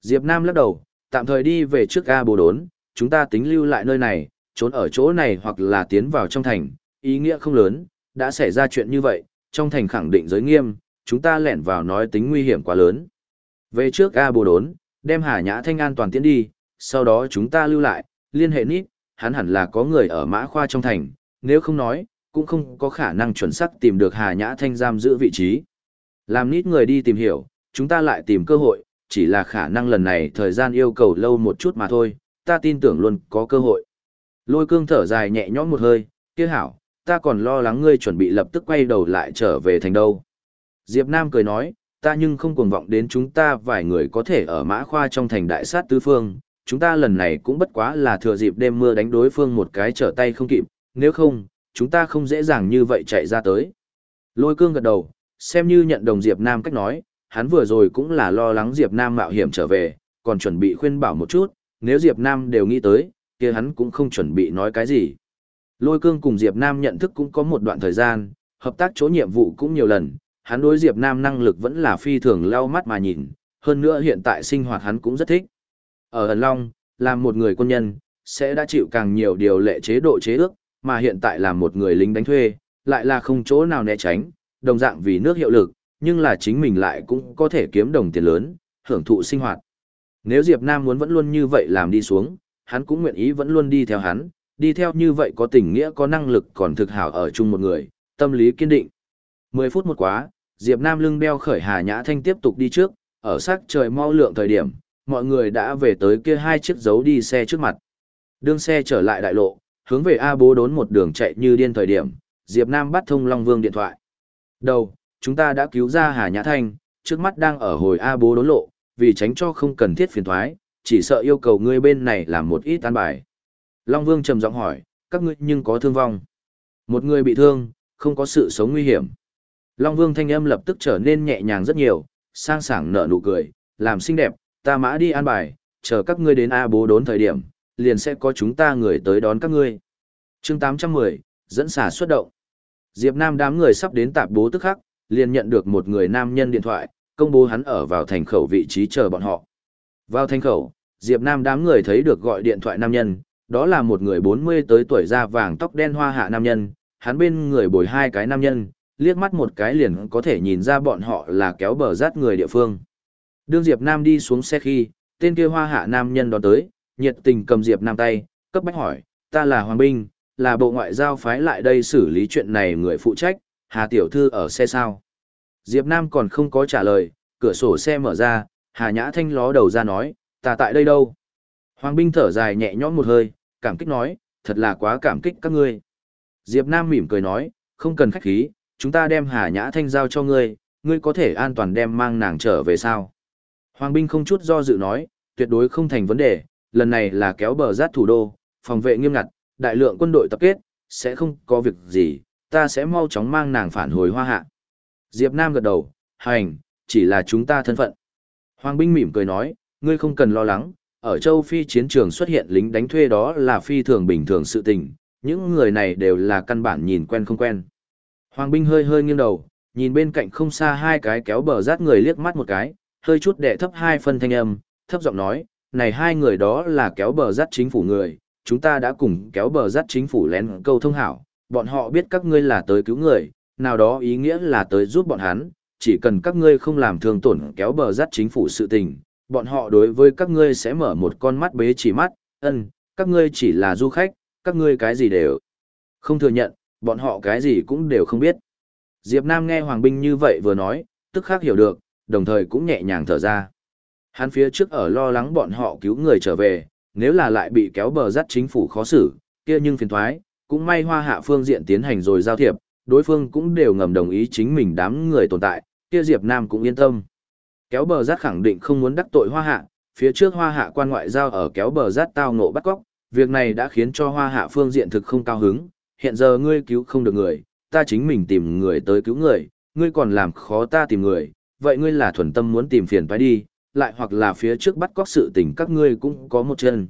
Diệp Nam lắc đầu, tạm thời đi về trước ga bồ đốn, chúng ta tính lưu lại nơi này, trốn ở chỗ này hoặc là tiến vào trong thành, ý nghĩa không lớn, đã xảy ra chuyện như vậy, trong thành khẳng định giới nghiêm, chúng ta lẻn vào nói tính nguy hiểm quá lớn. Về trước ga bồ đốn, đem Hà Nhã Thanh an toàn tiến đi, sau đó chúng ta lưu lại, liên hệ nít, hắn hẳn là có người ở mã khoa trong thành, nếu không nói, cũng không có khả năng chuẩn xác tìm được Hà Nhã Thanh giam giữ vị trí. Làm nít người đi tìm hiểu, chúng ta lại tìm cơ hội, chỉ là khả năng lần này thời gian yêu cầu lâu một chút mà thôi, ta tin tưởng luôn có cơ hội. Lôi cương thở dài nhẹ nhõm một hơi, kia hảo, ta còn lo lắng ngươi chuẩn bị lập tức quay đầu lại trở về thành đâu. Diệp Nam cười nói, ta nhưng không cuồng vọng đến chúng ta vài người có thể ở mã khoa trong thành đại sát tứ phương, chúng ta lần này cũng bất quá là thừa dịp đêm mưa đánh đối phương một cái trở tay không kịp, nếu không, chúng ta không dễ dàng như vậy chạy ra tới. Lôi cương gật đầu, xem như nhận đồng Diệp Nam cách nói, hắn vừa rồi cũng là lo lắng Diệp Nam mạo hiểm trở về, còn chuẩn bị khuyên bảo một chút, nếu Diệp Nam đều nghĩ tới, kia hắn cũng không chuẩn bị nói cái gì. Lôi cương cùng Diệp Nam nhận thức cũng có một đoạn thời gian, hợp tác chỗ nhiệm vụ cũng nhiều lần, hắn đối Diệp Nam năng lực vẫn là phi thường lau mắt mà nhìn, hơn nữa hiện tại sinh hoạt hắn cũng rất thích. Ở Ấn Long, làm một người quân nhân, sẽ đã chịu càng nhiều điều lệ chế độ chế ước, mà hiện tại làm một người lính đánh thuê, lại là không chỗ nào né tránh, đồng dạng vì nước hiệu lực, nhưng là chính mình lại cũng có thể kiếm đồng tiền lớn, hưởng thụ sinh hoạt. Nếu Diệp Nam muốn vẫn luôn như vậy làm đi xuống, hắn cũng nguyện ý vẫn luôn đi theo hắn, đi theo như vậy có tình nghĩa có năng lực còn thực hảo ở chung một người, tâm lý kiên định. 10 phút một quá, Diệp Nam lưng đeo khởi Hà Nhã Thanh tiếp tục đi trước, ở sắc trời mau lượng thời điểm, mọi người đã về tới kia hai chiếc dấu đi xe trước mặt. Đương xe trở lại đại lộ, hướng về A bố đốn một đường chạy như điên thời điểm, Diệp Nam bắt thông Long Vương điện thoại. Đầu, chúng ta đã cứu ra Hà Nhã Thanh, trước mắt đang ở hồi A bố đốn lộ, vì tránh cho không cần thiết phiền toái, chỉ sợ yêu cầu ngươi bên này làm một ít an bài. Long Vương trầm giọng hỏi, các ngươi nhưng có thương vong. Một người bị thương, không có sự sống nguy hiểm. Long Vương thanh âm lập tức trở nên nhẹ nhàng rất nhiều, sang sảng nở nụ cười, làm xinh đẹp, ta mã đi an bài, chờ các ngươi đến A bố đốn thời điểm, liền sẽ có chúng ta người tới đón các ngươi. chương 810, dẫn xả xuất động. Diệp Nam đám người sắp đến tạp bố tức khắc, liền nhận được một người nam nhân điện thoại, công bố hắn ở vào thành khẩu vị trí chờ bọn họ. Vào thành khẩu, Diệp Nam đám người thấy được gọi điện thoại nam nhân, đó là một người 40 tới tuổi da vàng tóc đen hoa hạ nam nhân, hắn bên người bồi hai cái nam nhân, liếc mắt một cái liền có thể nhìn ra bọn họ là kéo bờ rát người địa phương. Đương Diệp Nam đi xuống xe khi, tên kia hoa hạ nam nhân đón tới, nhiệt tình cầm Diệp Nam tay, cấp bách hỏi, ta là Hoàng Binh, là bộ ngoại giao phái lại đây xử lý chuyện này người phụ trách, Hà Tiểu Thư ở xe sao. Diệp Nam còn không có trả lời, cửa sổ xe mở ra, Hà Nhã Thanh ló đầu ra nói, ta tại đây đâu. Hoàng Binh thở dài nhẹ nhõm một hơi, cảm kích nói, thật là quá cảm kích các ngươi. Diệp Nam mỉm cười nói, không cần khách khí, chúng ta đem Hà Nhã Thanh giao cho ngươi, ngươi có thể an toàn đem mang nàng trở về sao. Hoàng binh không chút do dự nói, tuyệt đối không thành vấn đề, lần này là kéo bờ rát thủ đô, phòng vệ nghiêm ngặt, đại lượng quân đội tập kết, sẽ không có việc gì, ta sẽ mau chóng mang nàng phản hồi hoa hạ. Diệp Nam gật đầu, hành, chỉ là chúng ta thân phận. Hoàng binh mỉm cười nói, ngươi không cần lo lắng, ở châu Phi chiến trường xuất hiện lính đánh thuê đó là phi thường bình thường sự tình, những người này đều là căn bản nhìn quen không quen. Hoàng binh hơi hơi nghiêng đầu, nhìn bên cạnh không xa hai cái kéo bờ rát người liếc mắt một cái, hơi chút đệ thấp hai phân thanh âm, thấp giọng nói, này hai người đó là kéo bờ rắt chính phủ người, chúng ta đã cùng kéo bờ rắt chính phủ lén câu thông hảo, bọn họ biết các ngươi là tới cứu người, nào đó ý nghĩa là tới giúp bọn hắn, chỉ cần các ngươi không làm thương tổn kéo bờ rắt chính phủ sự tình, bọn họ đối với các ngươi sẽ mở một con mắt bế chỉ mắt, ân, các ngươi chỉ là du khách, các ngươi cái gì đều không thừa nhận, bọn họ cái gì cũng đều không biết. Diệp Nam nghe Hoàng Binh như vậy vừa nói, tức khắc hiểu được, đồng thời cũng nhẹ nhàng thở ra. Hắn phía trước ở lo lắng bọn họ cứu người trở về, nếu là lại bị kéo bờ dắt chính phủ khó xử, kia nhưng phiền thoái, cũng may hoa hạ phương diện tiến hành rồi giao thiệp, đối phương cũng đều ngầm đồng ý chính mình đám người tồn tại, kia Diệp Nam cũng yên tâm. Kéo bờ rát khẳng định không muốn đắc tội hoa hạ, phía trước hoa hạ quan ngoại giao ở kéo bờ rát tao ngộ bắt cóc, việc này đã khiến cho hoa hạ phương diện thực không cao hứng, hiện giờ ngươi cứu không được người, ta chính mình tìm người tới cứu người, ngươi còn làm khó ta tìm người, vậy ngươi là thuần tâm muốn tìm phiền phải đi, lại hoặc là phía trước bắt cóc sự tình các ngươi cũng có một chân.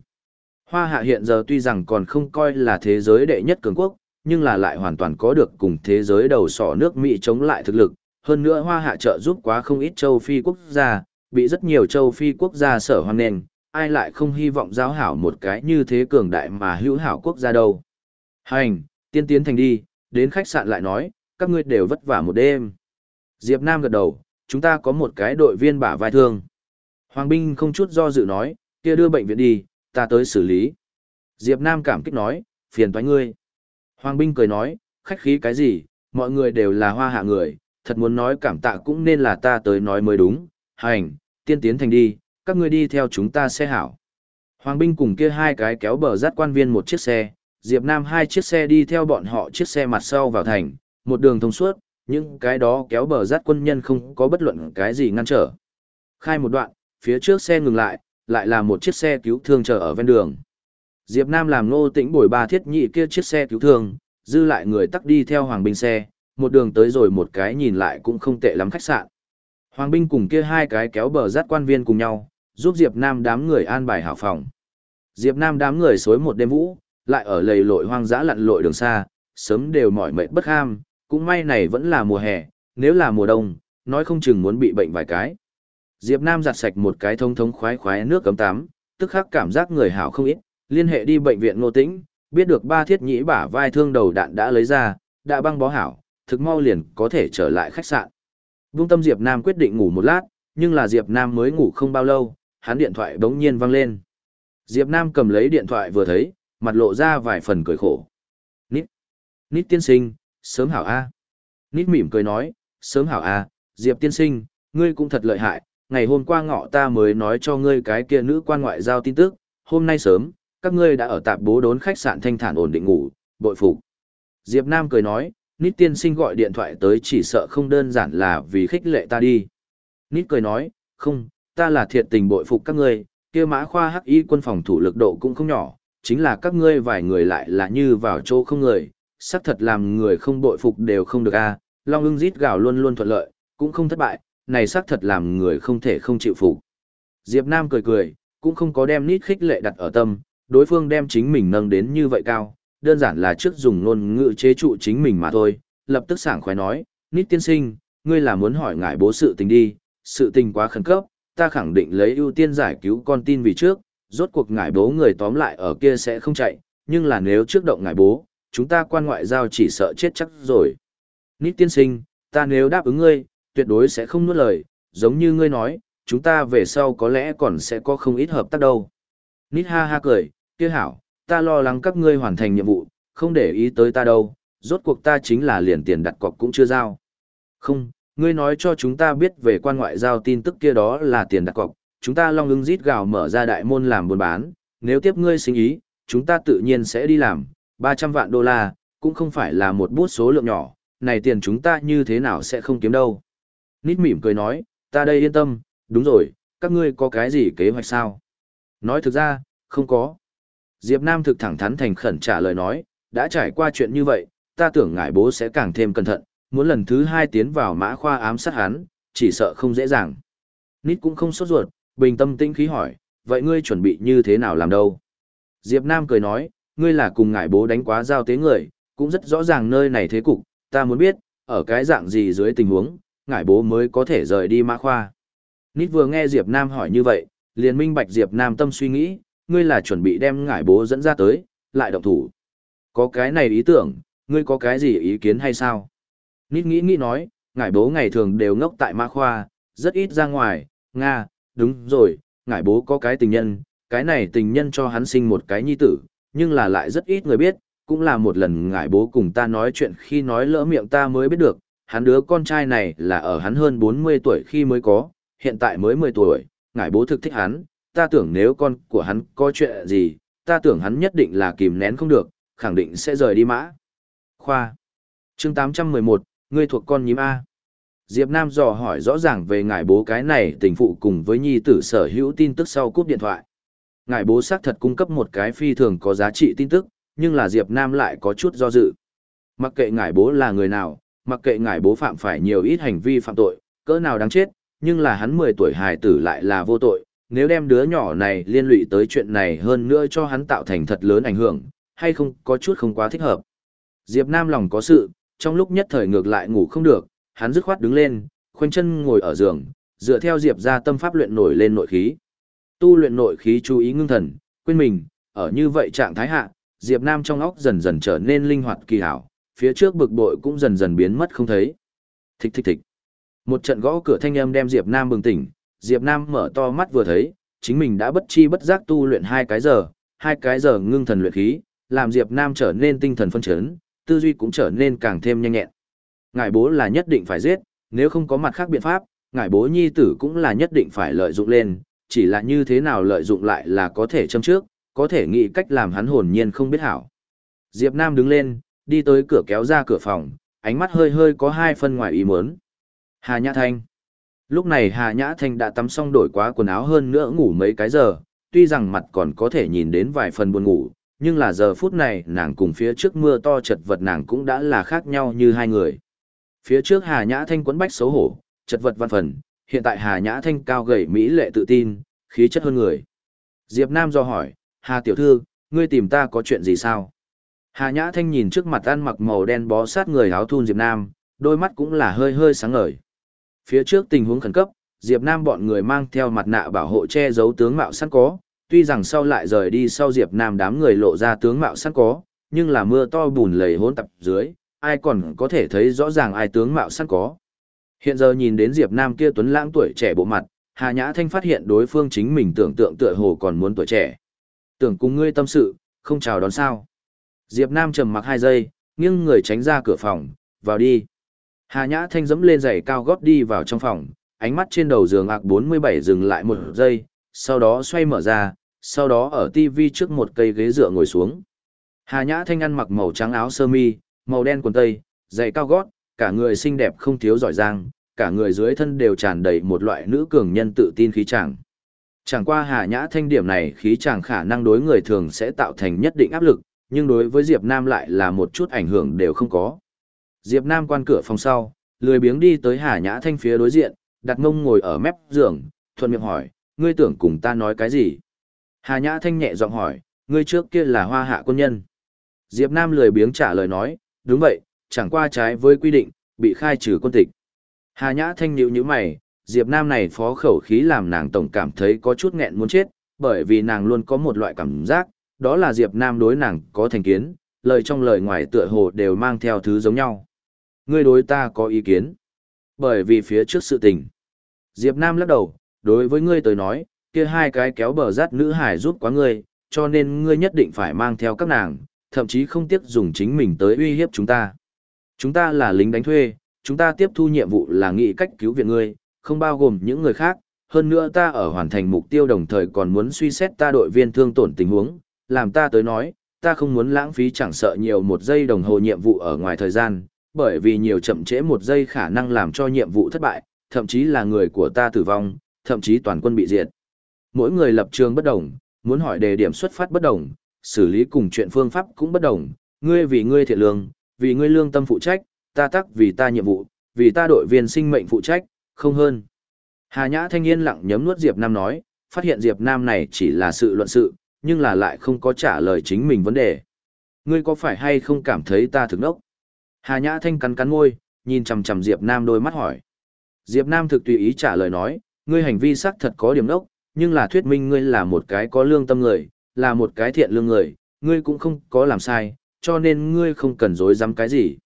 Hoa hạ hiện giờ tuy rằng còn không coi là thế giới đệ nhất cường quốc, nhưng là lại hoàn toàn có được cùng thế giới đầu sỏ nước Mỹ chống lại thực lực. Hơn nữa hoa hạ trợ giúp quá không ít châu Phi quốc gia, bị rất nhiều châu Phi quốc gia sở hoang nền, ai lại không hy vọng giáo hảo một cái như thế cường đại mà hữu hảo quốc gia đâu. Hành, tiên tiến thành đi, đến khách sạn lại nói, các ngươi đều vất vả một đêm. Diệp Nam gật đầu, chúng ta có một cái đội viên bả vai thương. Hoàng binh không chút do dự nói, kia đưa bệnh viện đi, ta tới xử lý. Diệp Nam cảm kích nói, phiền toái ngươi. Hoàng binh cười nói, khách khí cái gì, mọi người đều là hoa hạ người, thật muốn nói cảm tạ cũng nên là ta tới nói mới đúng. Hành, tiên tiến thành đi, các ngươi đi theo chúng ta xe hảo. Hoàng binh cùng kia hai cái kéo bờ dắt quan viên một chiếc xe, Diệp Nam hai chiếc xe đi theo bọn họ chiếc xe mặt sau vào thành, một đường thông suốt, những cái đó kéo bờ rát quân nhân không có bất luận cái gì ngăn trở. Khai một đoạn, phía trước xe ngừng lại, lại là một chiếc xe cứu thương chờ ở ven đường. Diệp Nam làm ngô tĩnh bồi ba thiết nhị kia chiếc xe cứu thương, dư lại người tắc đi theo hoàng binh xe, một đường tới rồi một cái nhìn lại cũng không tệ lắm khách sạn. Hoàng binh cùng kia hai cái kéo bờ rát quan viên cùng nhau, giúp Diệp Nam đám người an bài hảo phòng. Diệp Nam đám người xối một đêm vũ, lại ở lầy lội hoang dã lặn lội đường xa, sớm đều mỏi mệt bất ham, cũng may này vẫn là mùa hè, nếu là mùa đông, nói không chừng muốn bị bệnh vài cái. Diệp Nam giặt sạch một cái thông thống khoái khoái nước cấm tắm, tức khắc cảm giác người hảo không ít, liên hệ đi bệnh viện Ngô Tĩnh, biết được ba thiết nhĩ bả vai thương đầu đạn đã lấy ra, đã băng bó hảo, thực mau liền có thể trở lại khách sạn. Vung tâm Diệp Nam quyết định ngủ một lát, nhưng là Diệp Nam mới ngủ không bao lâu, hắn điện thoại bỗng nhiên vang lên. Diệp Nam cầm lấy điện thoại vừa thấy, mặt lộ ra vài phần cười khổ. Nít, Nít tiên sinh, sớm hảo A. Nít mỉm cười nói, sớm hảo A, Diệp tiên sinh, ngươi cũng thật lợi hại, ngày hôm qua ngọ ta mới nói cho ngươi cái kia nữ quan ngoại giao tin tức, hôm nay sớm, các ngươi đã ở tạp bố đốn khách sạn thanh thản ổn định ngủ, bội phục. Diệp Nam cười nói, Nít tiên sinh gọi điện thoại tới chỉ sợ không đơn giản là vì khích lệ ta đi. Nít cười nói, không, ta là thiệt tình bội phục các ngươi, kia mã khoa hắc y quân phòng thủ lực độ cũng không nhỏ, chính là các ngươi vài người lại là như vào chỗ không người, xác thật làm người không bội phục đều không được a. Long ưng rít gào luôn luôn thuận lợi, cũng không thất bại, này xác thật làm người không thể không chịu phục. Diệp Nam cười cười, cũng không có đem nít khích lệ đặt ở tâm, đối phương đem chính mình nâng đến như vậy cao, đơn giản là trước dùng ngôn ngữ chế trụ chính mình mà thôi, lập tức sảng khoái nói, nít tiên sinh, ngươi là muốn hỏi ngại bố sự tình đi, sự tình quá khẩn cấp, ta khẳng định lấy ưu tiên giải cứu con tin vì trước, rốt cuộc ngại bố người tóm lại ở kia sẽ không chạy, nhưng là nếu trước động ngại bố, chúng ta quan ngoại giao chỉ sợ chết chắc rồi. Nít tiên sinh, ta nếu đáp ứng ngươi, tuyệt đối sẽ không nuốt lời, giống như ngươi nói, chúng ta về sau có lẽ còn sẽ có không ít hợp tác đâu. Nít ha ha cười, kia hảo, ta lo lắng các ngươi hoàn thành nhiệm vụ, không để ý tới ta đâu, rốt cuộc ta chính là liền tiền đặt cọc cũng chưa giao. Không, ngươi nói cho chúng ta biết về quan ngoại giao tin tức kia đó là tiền đặt cọc, chúng ta long ưng rít gào mở ra đại môn làm buôn bán, nếu tiếp ngươi sinh ý, chúng ta tự nhiên sẽ đi làm, 300 vạn đô la, cũng không phải là một bút số lượng nhỏ, này tiền chúng ta như thế nào sẽ không kiếm đâu. Nít mỉm cười nói, ta đây yên tâm, đúng rồi, các ngươi có cái gì kế hoạch sao? Nói thực ra, không có. Diệp Nam thực thẳng thắn thành khẩn trả lời nói, đã trải qua chuyện như vậy, ta tưởng ngài bố sẽ càng thêm cẩn thận, muốn lần thứ hai tiến vào mã khoa ám sát hắn, chỉ sợ không dễ dàng. Nít cũng không sốt ruột, bình tâm tĩnh khí hỏi, vậy ngươi chuẩn bị như thế nào làm đâu? Diệp Nam cười nói, ngươi là cùng ngải bố đánh quá giao tế người, cũng rất rõ ràng nơi này thế cục, ta muốn biết, ở cái dạng gì dưới tình huống, ngải bố mới có thể rời đi mã khoa. Nít vừa nghe Diệp Nam hỏi như vậy, liền minh bạch Diệp Nam tâm suy nghĩ, ngươi là chuẩn bị đem ngải bố dẫn ra tới, lại động thủ. Có cái này ý tưởng, ngươi có cái gì ý kiến hay sao? Nít nghĩ nghĩ nói, ngải bố ngày thường đều ngốc tại mã khoa, rất ít ra ngoài, Nga, đúng rồi, ngải bố có cái tình nhân, cái này tình nhân cho hắn sinh một cái nhi tử, nhưng là lại rất ít người biết, cũng là một lần ngại bố cùng ta nói chuyện khi nói lỡ miệng ta mới biết được, hắn đứa con trai này là ở hắn hơn 40 tuổi khi mới có, hiện tại mới 10 tuổi, ngại bố thực thích hắn, ta tưởng nếu con của hắn có chuyện gì, ta tưởng hắn nhất định là kìm nén không được, khẳng định sẽ rời đi mã. Khoa. chương 811, ngươi thuộc con nhím A. Diệp Nam dò hỏi rõ ràng về ngài bố cái này tình phụ cùng với nhi tử sở hữu tin tức sau cúp điện thoại. Ngài bố xác thật cung cấp một cái phi thường có giá trị tin tức, nhưng là Diệp Nam lại có chút do dự. Mặc kệ ngài bố là người nào, mặc kệ ngài bố phạm phải nhiều ít hành vi phạm tội, cỡ nào đáng chết, nhưng là hắn 10 tuổi hài tử lại là vô tội, nếu đem đứa nhỏ này liên lụy tới chuyện này hơn nữa cho hắn tạo thành thật lớn ảnh hưởng, hay không có chút không quá thích hợp. Diệp Nam lòng có sự, trong lúc nhất thời ngược lại ngủ không được, hắn dứt khoát đứng lên, khoanh chân ngồi ở giường, dựa theo Diệp ra tâm pháp luyện nổi lên nội khí. Tu luyện nội khí chú ý ngưng thần, quên mình, ở như vậy trạng thái hạ, Diệp Nam trong óc dần dần trở nên linh hoạt kỳ hảo, phía trước bực bội cũng dần dần biến mất không thấy. Thích thích thích. Một trận gõ cửa thanh âm đem Diệp Nam bừng tỉnh, Diệp Nam mở to mắt vừa thấy, chính mình đã bất chi bất giác tu luyện hai cái giờ, hai cái giờ ngưng thần luyện khí, làm Diệp Nam trở nên tinh thần phân chấn, tư duy cũng trở nên càng thêm nhanh nhẹn. Ngải bố là nhất định phải giết, nếu không có mặt khác biện pháp, ngải bố nhi tử cũng là nhất định phải lợi dụng lên, chỉ là như thế nào lợi dụng lại là có thể châm trước, có thể nghĩ cách làm hắn hồn nhiên không biết hảo. Diệp Nam đứng lên, đi tới cửa kéo ra cửa phòng, ánh mắt hơi hơi có hai phân ngoài ý muốn. Hà Nhã Thanh Lúc này Hà Nhã Thanh đã tắm xong đổi quá quần áo hơn nữa ngủ mấy cái giờ, tuy rằng mặt còn có thể nhìn đến vài phần buồn ngủ, nhưng là giờ phút này nàng cùng phía trước mưa to chật vật nàng cũng đã là khác nhau như hai người. Phía trước Hà Nhã Thanh quấn bách xấu hổ, chật vật văn phần, hiện tại Hà Nhã Thanh cao gầy mỹ lệ tự tin, khí chất hơn người. Diệp Nam do hỏi, Hà tiểu thư, ngươi tìm ta có chuyện gì sao? Hà Nhã Thanh nhìn trước mặt ăn mặc màu đen bó sát người áo thun Diệp Nam, đôi mắt cũng là hơi hơi sáng ngời. Phía trước tình huống khẩn cấp, Diệp Nam bọn người mang theo mặt nạ bảo hộ che giấu tướng mạo sẵn có, tuy rằng sau lại rời đi sau Diệp Nam đám người lộ ra tướng mạo sẵn có, nhưng là mưa to bùn lầy hỗn tập dưới, ai còn có thể thấy rõ ràng ai tướng mạo sẵn có. Hiện giờ nhìn đến Diệp Nam kia tuấn lãng tuổi trẻ bộ mặt, Hà Nhã Thanh phát hiện đối phương chính mình tưởng tượng tựa hồ còn muốn tuổi trẻ. Tưởng cùng ngươi tâm sự, không chào đón sao. Diệp Nam trầm mặc hai giây, nghiêng người tránh ra cửa phòng, vào đi. Hà Nhã Thanh dẫm lên giày cao gót đi vào trong phòng, ánh mắt trên đầu giường ạc 47 dừng lại một giây, sau đó xoay mở ra, sau đó ở TV trước một cây ghế dựa ngồi xuống. Hà Nhã Thanh ăn mặc màu trắng áo sơ mi, màu đen quần tây, giày cao gót, cả người xinh đẹp không thiếu giỏi giang, cả người dưới thân đều tràn đầy một loại nữ cường nhân tự tin khí chàng. Chẳng qua Hà Nhã Thanh điểm này khí chàng khả năng đối người thường sẽ tạo thành nhất định áp lực, nhưng đối với Diệp Nam lại là một chút ảnh hưởng đều không có. Diệp Nam quan cửa phòng sau, lười biếng đi tới Hà Nhã Thanh phía đối diện, đặt mông ngồi ở mép giường, thuận miệng hỏi, ngươi tưởng cùng ta nói cái gì? Hà Nhã Thanh nhẹ giọng hỏi, ngươi trước kia là hoa hạ quân nhân. Diệp Nam lười biếng trả lời nói, đúng vậy, chẳng qua trái với quy định, bị khai trừ quân tịch. Hà Nhã Thanh nhíu nhíu mày, Diệp Nam này phó khẩu khí làm nàng tổng cảm thấy có chút nghẹn muốn chết, bởi vì nàng luôn có một loại cảm giác, đó là Diệp Nam đối nàng có thành kiến, lời trong lời ngoài tựa hồ đều mang theo thứ giống nhau. Ngươi đối ta có ý kiến. Bởi vì phía trước sự tình. Diệp Nam lắc đầu, đối với ngươi tới nói, kia hai cái kéo bờ rát nữ hải giúp quá ngươi, cho nên ngươi nhất định phải mang theo các nàng, thậm chí không tiếc dùng chính mình tới uy hiếp chúng ta. Chúng ta là lính đánh thuê, chúng ta tiếp thu nhiệm vụ là nghĩ cách cứu viện ngươi, không bao gồm những người khác, hơn nữa ta ở hoàn thành mục tiêu đồng thời còn muốn suy xét ta đội viên thương tổn tình huống, làm ta tới nói, ta không muốn lãng phí chẳng sợ nhiều một giây đồng hồ nhiệm vụ ở ngoài thời gian, bởi vì nhiều chậm trễ một giây khả năng làm cho nhiệm vụ thất bại, thậm chí là người của ta tử vong, thậm chí toàn quân bị diệt. Mỗi người lập trường bất đồng, muốn hỏi đề điểm xuất phát bất đồng, xử lý cùng chuyện phương pháp cũng bất đồng, ngươi vì ngươi thiện lương, vì ngươi lương tâm phụ trách, ta tắc vì ta nhiệm vụ, vì ta đội viên sinh mệnh phụ trách, không hơn. Hà Nhã thanh niên lặng nhấm nuốt Diệp Nam nói, phát hiện Diệp Nam này chỉ là sự luận sự, nhưng là lại không có trả lời chính mình vấn đề. Ngươi có phải hay không cảm thấy ta thực nốc? Hà Nhã thanh cắn cắn môi, nhìn chằm chằm Diệp Nam đôi mắt hỏi. Diệp Nam thực tùy ý trả lời nói, ngươi hành vi xác thật có điểm nốc, nhưng là thuyết minh ngươi là một cái có lương tâm người, là một cái thiện lương người, ngươi cũng không có làm sai, cho nên ngươi không cần dối dám cái gì.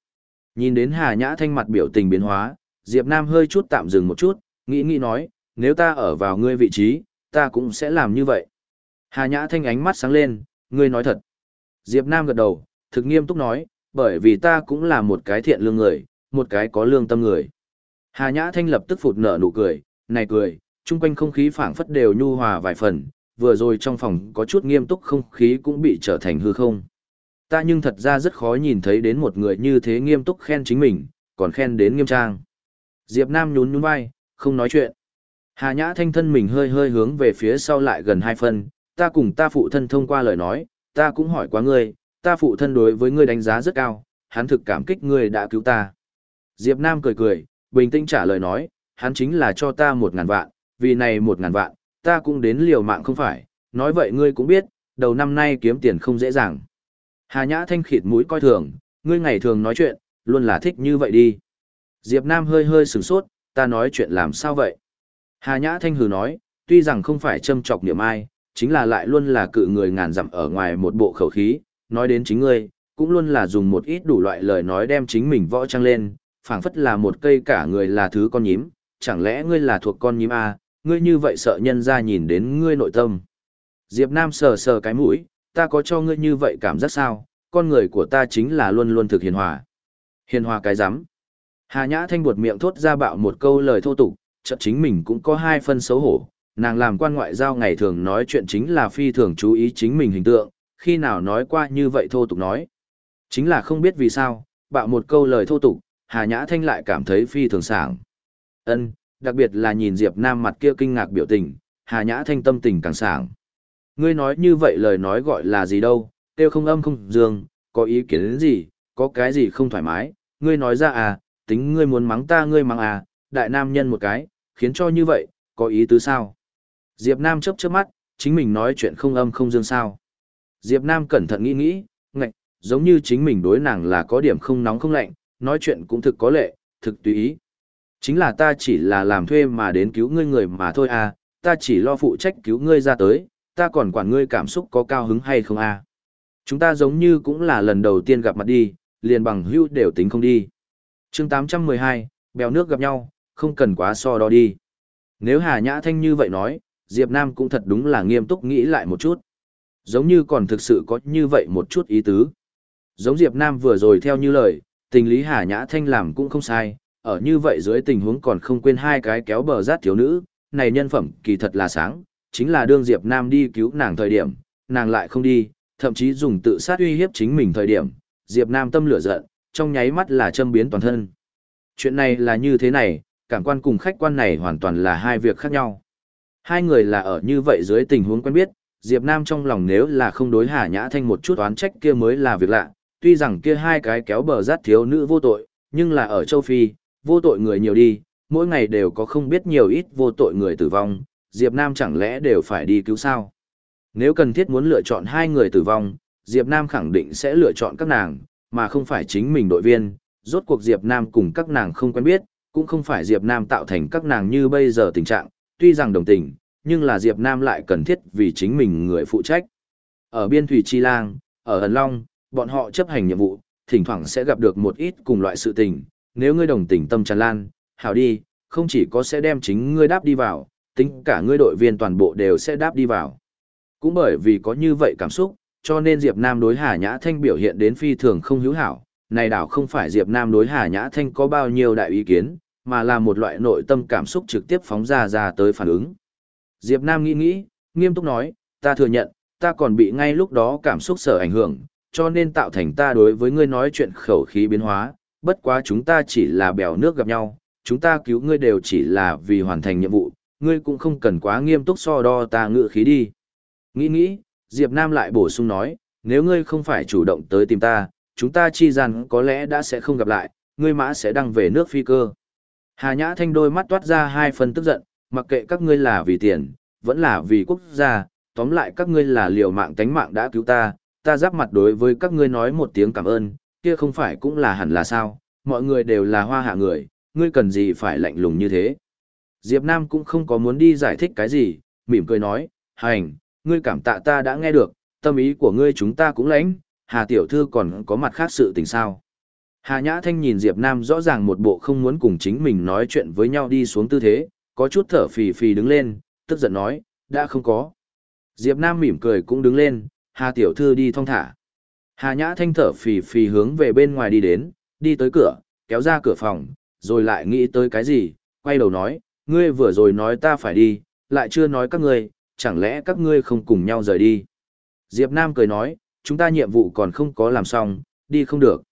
Nhìn đến Hà Nhã Thanh mặt biểu tình biến hóa, Diệp Nam hơi chút tạm dừng một chút, nghĩ nghĩ nói, nếu ta ở vào ngươi vị trí, ta cũng sẽ làm như vậy. Hà Nhã Thanh ánh mắt sáng lên, ngươi nói thật. Diệp Nam gật đầu, thực nghiêm túc nói, bởi vì ta cũng là một cái thiện lương người, một cái có lương tâm người. Hà Nhã Thanh lập tức phụt nở nụ cười, này cười, chung quanh không khí phảng phất đều nhu hòa vài phần, vừa rồi trong phòng có chút nghiêm túc không khí cũng bị trở thành hư không. Ta nhưng thật ra rất khó nhìn thấy đến một người như thế nghiêm túc khen chính mình, còn khen đến nghiêm trang. Diệp Nam nhún nhún vai, không nói chuyện. Hà Nhã thanh thân mình hơi hơi hướng về phía sau lại gần hai phân, ta cùng ta phụ thân thông qua lời nói, ta cũng hỏi quá ngươi, ta phụ thân đối với ngươi đánh giá rất cao, hắn thực cảm kích ngươi đã cứu ta. Diệp Nam cười cười, bình tĩnh trả lời nói, hắn chính là cho ta một ngàn vạn, vì này một ngàn vạn, ta cũng đến liều mạng không phải, nói vậy ngươi cũng biết, đầu năm nay kiếm tiền không dễ dàng. Hà Nhã thanh khịt mũi coi thường, ngươi ngày thường nói chuyện, luôn là thích như vậy đi. Diệp Nam hơi hơi sửng sốt, ta nói chuyện làm sao vậy? Hà Nhã thanh hừ nói, tuy rằng không phải châm chọc niệm ai, chính là lại luôn là cự người ngàn dặm ở ngoài một bộ khẩu khí, nói đến chính ngươi, cũng luôn là dùng một ít đủ loại lời nói đem chính mình võ trang lên, phảng phất là một cây cả người là thứ con nhím, chẳng lẽ ngươi là thuộc con nhím à, ngươi như vậy sợ nhân ra nhìn đến ngươi nội tâm. Diệp Nam sờ sờ cái mũi, ta có cho ngươi như vậy cảm giác sao, con người của ta chính là luôn luôn thực hiền hòa. Hiền hòa cái rắm Hà Nhã Thanh buột miệng thốt ra bạo một câu lời thô tục, chợt chính mình cũng có hai phân xấu hổ, nàng làm quan ngoại giao ngày thường nói chuyện chính là phi thường chú ý chính mình hình tượng, khi nào nói qua như vậy thô tục nói. Chính là không biết vì sao, bạo một câu lời thô tục, Hà Nhã Thanh lại cảm thấy phi thường sảng. Ân, đặc biệt là nhìn Diệp Nam mặt kia kinh ngạc biểu tình, Hà Nhã Thanh tâm tình càng sảng. Ngươi nói như vậy lời nói gọi là gì đâu, tiêu không âm không dương, có ý kiến đến gì, có cái gì không thoải mái, ngươi nói ra à, tính ngươi muốn mắng ta ngươi mắng à, đại nam nhân một cái, khiến cho như vậy, có ý tứ sao? Diệp Nam chớp chớp mắt, chính mình nói chuyện không âm không dương sao. Diệp Nam cẩn thận nghĩ nghĩ, ngạch, giống như chính mình đối nàng là có điểm không nóng không lạnh, nói chuyện cũng thực có lệ, thực tùy ý. Chính là ta chỉ là làm thuê mà đến cứu ngươi người mà thôi à, ta chỉ lo phụ trách cứu ngươi ra tới, ta còn quản ngươi cảm xúc có cao hứng hay không à. Chúng ta giống như cũng là lần đầu tiên gặp mặt đi, liền bằng hữu đều tính không đi. chương 812, bèo nước gặp nhau, không cần quá so đo đi. Nếu Hà Nhã Thanh như vậy nói, Diệp Nam cũng thật đúng là nghiêm túc nghĩ lại một chút. Giống như còn thực sự có như vậy một chút ý tứ. Giống Diệp Nam vừa rồi theo như lời, tình lý Hà Nhã Thanh làm cũng không sai, ở như vậy dưới tình huống còn không quên hai cái kéo bờ rát thiếu nữ, này nhân phẩm kỳ thật là sáng, chính là đương Diệp Nam đi cứu nàng thời điểm, nàng lại không đi, thậm chí dùng tự sát uy hiếp chính mình thời điểm, Diệp Nam tâm lửa giận, trong nháy mắt là châm biến toàn thân. Chuyện này là như thế này, cảm quan cùng khách quan này hoàn toàn là hai việc khác nhau. Hai người là ở như vậy dưới tình huống quen biết, Diệp Nam trong lòng nếu là không đối Hà Nhã Thanh một chút oán trách kia mới là việc lạ, tuy rằng kia hai cái kéo bờ rát thiếu nữ vô tội, nhưng là ở châu Phi, vô tội người nhiều đi, mỗi ngày đều có không biết nhiều ít vô tội người tử vong, Diệp Nam chẳng lẽ đều phải đi cứu sao? Nếu cần thiết muốn lựa chọn hai người tử vong, Diệp Nam khẳng định sẽ lựa chọn các nàng, mà không phải chính mình đội viên. Rốt cuộc Diệp Nam cùng các nàng không quen biết, cũng không phải Diệp Nam tạo thành các nàng như bây giờ tình trạng, tuy rằng đồng tình, nhưng là Diệp Nam lại cần thiết vì chính mình người phụ trách. Ở biên thủy Chi Lang, ở Hần Long, bọn họ chấp hành nhiệm vụ, thỉnh thoảng sẽ gặp được một ít cùng loại sự tình, nếu ngươi đồng tình tâm tràn lan, hảo đi, không chỉ có sẽ đem chính ngươi đáp đi vào, tính cả ngươi đội viên toàn bộ đều sẽ đáp đi vào. Cũng bởi vì có như vậy cảm xúc, cho nên Diệp Nam đối Hà Nhã Thanh biểu hiện đến phi thường không hữu hảo. Này đảo không phải Diệp Nam đối Hà Nhã Thanh có bao nhiêu đại ý kiến, mà là một loại nội tâm cảm xúc trực tiếp phóng ra ra tới phản ứng. Diệp Nam nghĩ nghĩ, nghiêm túc nói, ta thừa nhận, ta còn bị ngay lúc đó cảm xúc sở ảnh hưởng, cho nên tạo thành ta đối với ngươi nói chuyện khẩu khí biến hóa, bất quá chúng ta chỉ là bèo nước gặp nhau, chúng ta cứu ngươi đều chỉ là vì hoàn thành nhiệm vụ, ngươi cũng không cần quá nghiêm túc so đo ta ngự khí đi. Nghĩ nghĩ, Diệp Nam lại bổ sung nói, nếu ngươi không phải chủ động tới tìm ta, chúng ta chi rằng có lẽ đã sẽ không gặp lại, ngươi mã sẽ đăng về nước phi cơ. Hà Nhã Thanh đôi mắt toát ra hai phần tức giận, mặc kệ các ngươi là vì tiền, vẫn là vì quốc gia, tóm lại các ngươi là liều mạng tánh mạng đã cứu ta, ta giáp mặt đối với các ngươi nói một tiếng cảm ơn, kia không phải cũng là hẳn là sao, mọi người đều là hoa hạ người, ngươi cần gì phải lạnh lùng như thế. Diệp Nam cũng không có muốn đi giải thích cái gì, mỉm cười nói, hành, ngươi cảm tạ ta đã nghe được, tâm ý của ngươi chúng ta cũng lãnh, Hà Tiểu Thư còn có mặt khác sự tình sao. Hà Nhã Thanh nhìn Diệp Nam rõ ràng một bộ không muốn cùng chính mình nói chuyện với nhau đi xuống tư thế, có chút thở phì phì đứng lên, tức giận nói, đã không có. Diệp Nam mỉm cười cũng đứng lên, Hà Tiểu Thư đi thong thả. Hà Nhã Thanh thở phì phì hướng về bên ngoài đi đến, đi tới cửa, kéo ra cửa phòng, rồi lại nghĩ tới cái gì, quay đầu nói, ngươi vừa rồi nói ta phải đi, lại chưa nói các ngươi, chẳng lẽ các ngươi không cùng nhau rời đi. Diệp Nam cười nói, chúng ta nhiệm vụ còn không có làm xong, đi không được.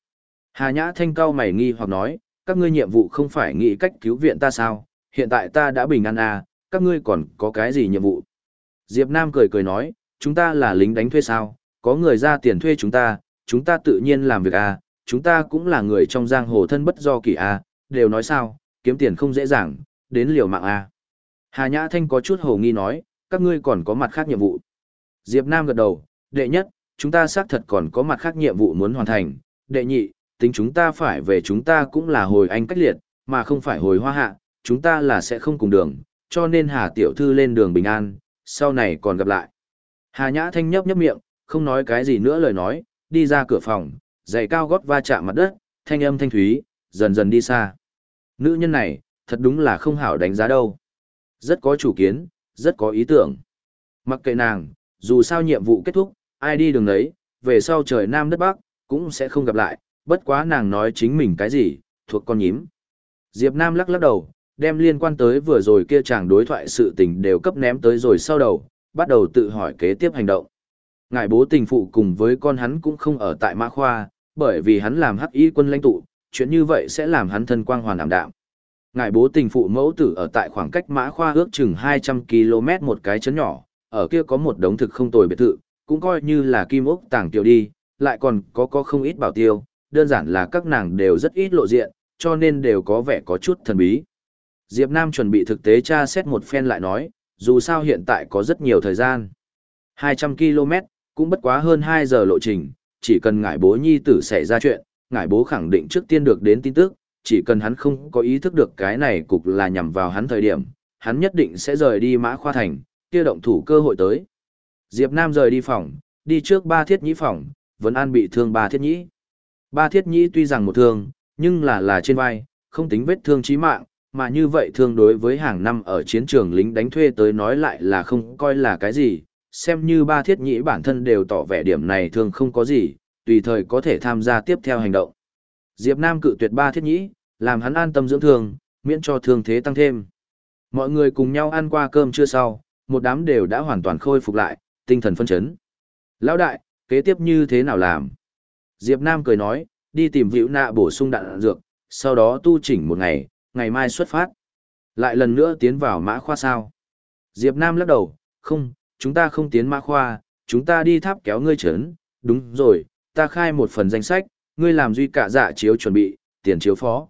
Hà Nhã Thanh cao mày nghi hoặc nói, các ngươi nhiệm vụ không phải nghĩ cách cứu viện ta sao, hiện tại ta đã bình an à, các ngươi còn có cái gì nhiệm vụ. Diệp Nam cười cười nói, chúng ta là lính đánh thuê sao, có người ra tiền thuê chúng ta, chúng ta tự nhiên làm việc à, chúng ta cũng là người trong giang hồ thân bất do kỳ à, đều nói sao, kiếm tiền không dễ dàng, đến liều mạng à. Hà Nhã Thanh có chút hồ nghi nói, các ngươi còn có mặt khác nhiệm vụ. Diệp Nam gật đầu, đệ nhất, chúng ta xác thật còn có mặt khác nhiệm vụ muốn hoàn thành, đệ nhị, tính chúng ta phải về chúng ta cũng là hồi anh cách liệt, mà không phải hồi hoa hạ, chúng ta là sẽ không cùng đường, cho nên Hà Tiểu Thư lên đường bình an, sau này còn gặp lại. Hà Nhã Thanh nhấp nhấp miệng, không nói cái gì nữa lời nói, đi ra cửa phòng, giày cao gót va chạm mặt đất, thanh âm thanh thúy, dần dần đi xa. Nữ nhân này, thật đúng là không hảo đánh giá đâu. Rất có chủ kiến, rất có ý tưởng. Mặc kệ nàng, dù sao nhiệm vụ kết thúc, ai đi đường đấy, về sau trời Nam đất Bắc, cũng sẽ không gặp lại, bất quá nàng nói chính mình cái gì, thuộc con nhím. Diệp Nam lắc lắc đầu, đem liên quan tới vừa rồi kia chàng đối thoại sự tình đều cấp ném tới rồi sau đầu, bắt đầu tự hỏi kế tiếp hành động. Ngài bố tình phụ cùng với con hắn cũng không ở tại Mã Khoa, bởi vì hắn làm hắc y quân lãnh tụ, chuyện như vậy sẽ làm hắn thân quang hoàn ảm đạm. Ngài bố tình phụ mẫu tử ở tại khoảng cách Mã Khoa ước chừng 200 km một cái chấn nhỏ, ở kia có một đống thực không tồi biệt thự, cũng coi như là kim ốc tàng tiểu đi, lại còn có có không ít bảo tiêu, đơn giản là các nàng đều rất ít lộ diện, cho nên đều có vẻ có chút thần bí. Diệp Nam chuẩn bị thực tế tra xét một phen lại nói, dù sao hiện tại có rất nhiều thời gian. 200 km, cũng bất quá hơn 2 giờ lộ trình, chỉ cần ngải bố nhi tử xảy ra chuyện, ngải bố khẳng định trước tiên được đến tin tức, chỉ cần hắn không có ý thức được cái này cục là nhằm vào hắn thời điểm, hắn nhất định sẽ rời đi mã khoa thành, kia động thủ cơ hội tới. Diệp Nam rời đi phòng, đi trước ba thiết nhĩ phòng, vẫn an bị thương ba thiết nhĩ. Ba thiết nhĩ tuy rằng một thương, nhưng là là trên vai, không tính vết thương chí mạng, mà như vậy thương đối với hàng năm ở chiến trường lính đánh thuê tới nói lại là không coi là cái gì, xem như ba thiết nhĩ bản thân đều tỏ vẻ điểm này thương không có gì, tùy thời có thể tham gia tiếp theo hành động. Diệp Nam cự tuyệt ba thiết nhĩ, làm hắn an tâm dưỡng thương, miễn cho thương thế tăng thêm. Mọi người cùng nhau ăn qua cơm trưa sau, một đám đều đã hoàn toàn khôi phục lại, tinh thần phân chấn. Lão đại, kế tiếp như thế nào làm? Diệp Nam cười nói, đi tìm vĩu nạ bổ sung đạn dược, sau đó tu chỉnh một ngày, ngày mai xuất phát. Lại lần nữa tiến vào mã khoa sao? Diệp Nam lắc đầu, không, chúng ta không tiến mã khoa, chúng ta đi tháp kéo ngươi chấn, đúng rồi, ta khai một phần danh sách, ngươi làm duy cả dạ chiếu chuẩn bị, tiền chiếu phó.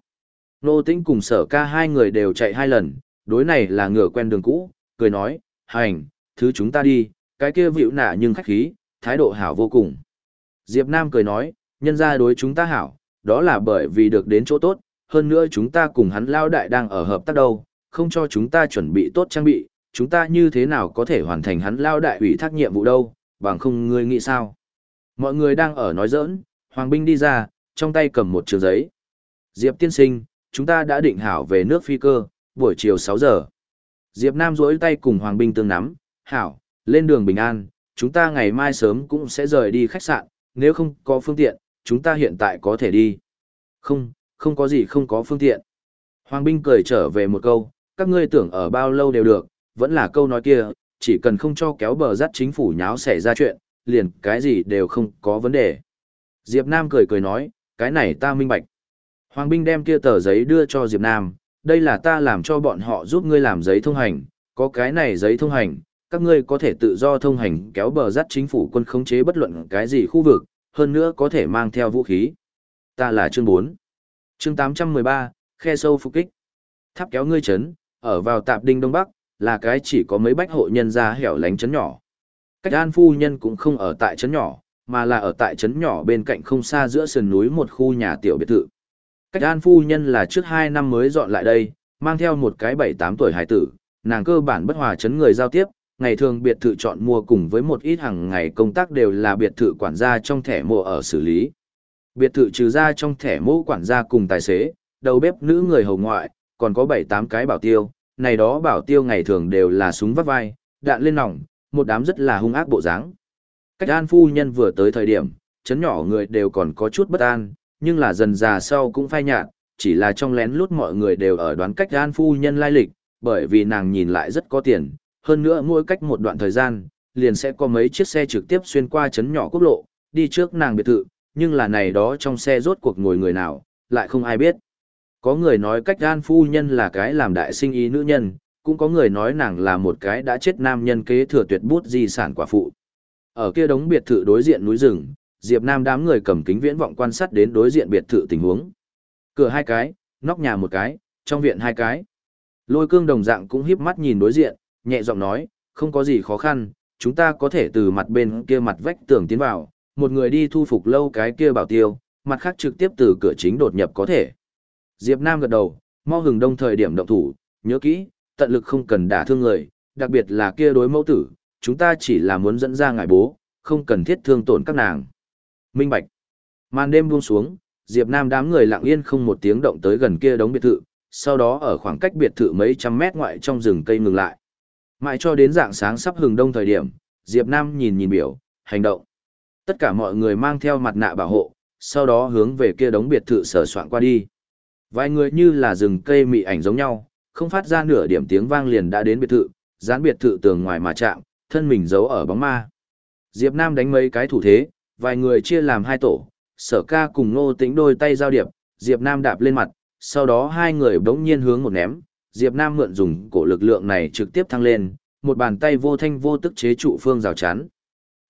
Nô Tĩnh cùng sở ca hai người đều chạy hai lần, đối này là ngửa quen đường cũ, cười nói, hành, thứ chúng ta đi, cái kia vịu nạ nhưng khách khí, thái độ hảo vô cùng. Diệp Nam cười nói, nhân gia đối chúng ta hảo, đó là bởi vì được đến chỗ tốt, hơn nữa chúng ta cùng hắn lao đại đang ở hợp tác đâu, không cho chúng ta chuẩn bị tốt trang bị, chúng ta như thế nào có thể hoàn thành hắn lao đại ủy thác nhiệm vụ đâu, bằng không ngươi nghĩ sao. Mọi người đang ở nói giỡn, Hoàng binh đi ra, trong tay cầm một trường giấy. Diệp tiên sinh, chúng ta đã định hảo về nước phi cơ, buổi chiều 6 giờ. Diệp Nam duỗi tay cùng Hoàng binh tương nắm, hảo, lên đường bình an, chúng ta ngày mai sớm cũng sẽ rời đi khách sạn, nếu không có phương tiện, chúng ta hiện tại có thể đi. Không, không có gì không có phương tiện. Hoàng binh cười trở về một câu, các ngươi tưởng ở bao lâu đều được, vẫn là câu nói kia, chỉ cần không cho kéo bờ dắt chính phủ nháo xảy ra chuyện, liền cái gì đều không có vấn đề. Diệp Nam cười cười nói, cái này ta minh bạch. Hoàng binh đem kia tờ giấy đưa cho Diệp Nam, đây là ta làm cho bọn họ giúp ngươi làm giấy thông hành, có cái này giấy thông hành, các ngươi có thể tự do thông hành kéo bờ dắt chính phủ quân khống chế bất luận cái gì khu vực, hơn nữa có thể mang theo vũ khí. Ta là chương 4. Chương 813, khe sâu phục kích. Tháp kéo ngươi chấn, ở vào tạp đinh đông bắc, là cái chỉ có mấy bách hộ nhân ra hẻo lánh chấn nhỏ. Cách an phu nhân cũng không ở tại chấn nhỏ, mà là ở tại trấn nhỏ bên cạnh không xa giữa sườn núi một khu nhà tiểu biệt thự. Cách an phu nhân là trước 2 năm mới dọn lại đây, mang theo một cái 7-8 tuổi hải tử, nàng cơ bản bất hòa chấn người giao tiếp, ngày thường biệt thự chọn mua cùng với một ít hàng ngày công tác đều là biệt thự quản gia trong thẻ mộ ở xử lý. Biệt thự trừ ra trong thẻ mộ quản gia cùng tài xế, đầu bếp nữ người hầu ngoại, còn có 7-8 cái bảo tiêu, này đó bảo tiêu ngày thường đều là súng vắt vai, đạn lên nòng, một đám rất là hung ác bộ dáng. Cách an phu nhân vừa tới thời điểm, chấn nhỏ người đều còn có chút bất an, nhưng là dần già sau cũng phai nhạt, chỉ là trong lén lút mọi người đều ở đoán cách an phu nhân lai lịch, bởi vì nàng nhìn lại rất có tiền, hơn nữa mỗi cách một đoạn thời gian, liền sẽ có mấy chiếc xe trực tiếp xuyên qua chấn nhỏ quốc lộ, đi trước nàng biệt thự, nhưng là này đó trong xe rốt cuộc ngồi người nào, lại không ai biết. Có người nói cách an phu nhân là cái làm đại sinh ý nữ nhân, cũng có người nói nàng là một cái đã chết nam nhân kế thừa tuyệt bút di sản quả phụ. Ở kia đống biệt thự đối diện núi rừng, Diệp Nam đám người cầm kính viễn vọng quan sát đến đối diện biệt thự tình huống. Cửa hai cái, nóc nhà một cái, trong viện hai cái. Lôi cương đồng dạng cũng híp mắt nhìn đối diện, nhẹ giọng nói, không có gì khó khăn, chúng ta có thể từ mặt bên kia mặt vách tường tiến vào, một người đi thu phục lâu cái kia bảo tiêu, mặt khác trực tiếp từ cửa chính đột nhập có thể. Diệp Nam gật đầu, mau hừng đông thời điểm động thủ, nhớ kỹ, tận lực không cần đả thương người, đặc biệt là kia đối mẫu tử, chúng ta chỉ là muốn dẫn ra ngài bố, không cần thiết thương tổn các nàng. Minh Bạch. Màn đêm buông xuống, Diệp Nam đám người lặng yên không một tiếng động tới gần kia đống biệt thự, sau đó ở khoảng cách biệt thự mấy trăm mét ngoại trong rừng cây ngừng lại. Mãi cho đến dạng sáng sắp hừng đông thời điểm, Diệp Nam nhìn nhìn biểu, hành động. Tất cả mọi người mang theo mặt nạ bảo hộ, sau đó hướng về kia đống biệt thự sở soạn qua đi. Vài người như là rừng cây mị ảnh giống nhau, không phát ra nửa điểm tiếng vang liền đã đến biệt thự, dán biệt thự tường ngoài mà chạm, thân mình giấu ở bóng ma. Diệp Nam đánh mấy cái thủ thế, vài người chia làm hai tổ, sở ca cùng ngô tĩnh đôi tay giao điệp, Diệp Nam đạp lên mặt, sau đó hai người bỗng nhiên hướng một ném, Diệp Nam mượn dùng cổ lực lượng này trực tiếp thăng lên, một bàn tay vô thanh vô tức chế trụ phương rào chắn.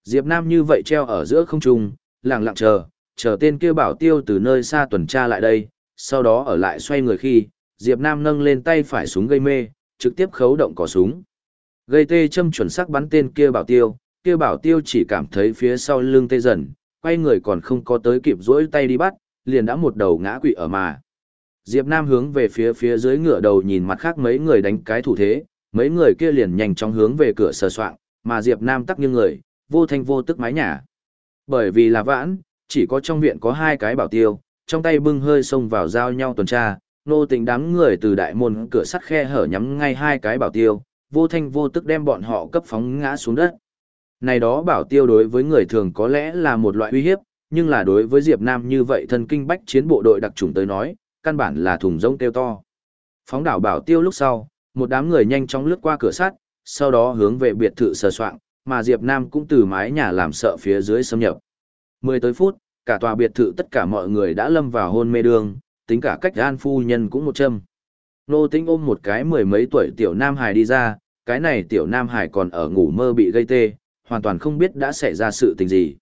Diệp Nam như vậy treo ở giữa không trung, lặng lặng chờ, chờ tên kia bảo tiêu từ nơi xa tuần tra lại đây, sau đó ở lại xoay người khi, Diệp Nam nâng lên tay phải súng gây mê, trực tiếp khấu động cò súng. Gây tê châm chuẩn xác bắn tên kia bảo tiêu, kia bảo tiêu chỉ cảm thấy phía sau lưng tê dần, quay người còn không có tới kịp rỗi tay đi bắt, liền đã một đầu ngã quỵ ở mà. Diệp Nam hướng về phía phía dưới ngựa đầu nhìn mặt khác mấy người đánh cái thủ thế, mấy người kia liền nhanh chóng hướng về cửa sờ soạng, mà Diệp Nam tắc nghiêng người, vô thanh vô tức mái nhà. Bởi vì là vãn, chỉ có trong viện có hai cái bảo tiêu, trong tay bưng hơi xông vào giao nhau tuần tra, nô tình đám người từ đại môn cửa sắt khe hở nhắm ngay hai cái bảo tiêu, vô thanh vô tức đem bọn họ cấp phóng ngã xuống đất. Này đó bảo tiêu đối với người thường có lẽ là một loại uy hiếp, nhưng là đối với Diệp Nam như vậy thân kinh bách chiến bộ đội đặc trùng tới nói, căn bản là thùng rông tiêu to. Phóng đảo bảo tiêu lúc sau, một đám người nhanh chóng lướt qua cửa sắt, sau đó hướng về biệt thự sờ soạng, mà Diệp Nam cũng từ mái nhà làm sợ phía dưới xâm nhập. Mười tới phút, cả tòa biệt thự tất cả mọi người đã lâm vào hôn mê đường, tính cả cách an phu nhân cũng một châm. Nô tính ôm một cái mười mấy tuổi tiểu nam hải đi ra, cái này tiểu nam hải còn ở ngủ mơ bị gây tê, hoàn toàn không biết đã xảy ra sự tình gì.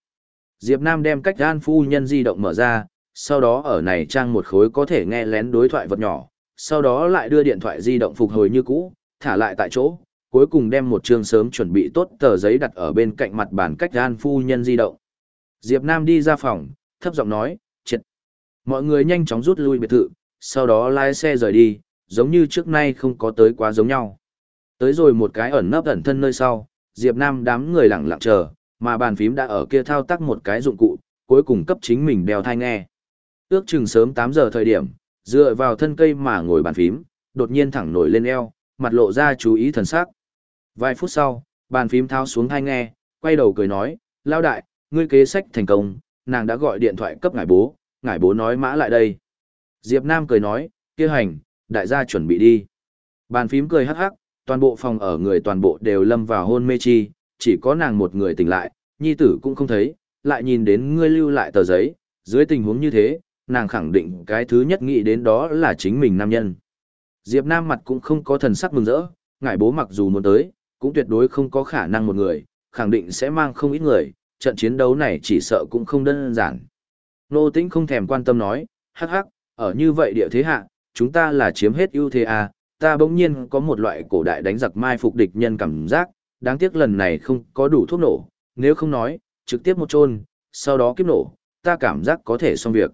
Diệp Nam đem cách gan phu nhân di động mở ra, sau đó ở này trang một khối có thể nghe lén đối thoại vật nhỏ, sau đó lại đưa điện thoại di động phục hồi như cũ, thả lại tại chỗ, cuối cùng đem một chương sớm chuẩn bị tốt tờ giấy đặt ở bên cạnh mặt bàn cách gan phu nhân di động. Diệp Nam đi ra phòng, thấp giọng nói, triệt. Mọi người nhanh chóng rút lui biệt thự, sau đó lái xe rời đi, giống như trước nay không có tới quá giống nhau. Tới rồi một cái ẩn nấp ẩn thân nơi sau, Diệp Nam đám người lặng lặng chờ, mà bàn phím đã ở kia thao tác một cái dụng cụ, cuối cùng cấp chính mình đeo thai nghe. Ước chừng sớm 8 giờ thời điểm, dựa vào thân cây mà ngồi bàn phím, đột nhiên thẳng nổi lên eo, mặt lộ ra chú ý thần sắc. Vài phút sau, bàn phím tháo xuống thai nghe, quay đầu cười nói, lao đại, ngươi kế sách thành công, nàng đã gọi điện thoại cấp ngải bố, ngải bố nói mã lại đây. Diệp Nam cười nói, kia hành, đại gia chuẩn bị đi. Bàn phím cười hắc hắc, toàn bộ phòng ở người toàn bộ đều lâm vào hôn mê chi, chỉ có nàng một người tỉnh lại, nhi tử cũng không thấy, lại nhìn đến ngươi lưu lại tờ giấy, dưới tình huống như thế, nàng khẳng định cái thứ nhất nghĩ đến đó là chính mình nam nhân. Diệp Nam mặt cũng không có thần sắc mừng rỡ, ngải bố mặc dù muốn tới, cũng tuyệt đối không có khả năng một người, khẳng định sẽ mang không ít người, trận chiến đấu này chỉ sợ cũng không đơn giản. Nô Tĩnh không thèm quan tâm nói, hắc hắc, ở như vậy địa thế hạ, chúng ta là chiếm hết ưu thế à, ta bỗng nhiên có một loại cổ đại đánh giặc mai phục địch nhân cảm giác, đáng tiếc lần này không có đủ thuốc nổ, nếu không nói, trực tiếp một chôn, sau đó kiếp nổ, ta cảm giác có thể xong việc.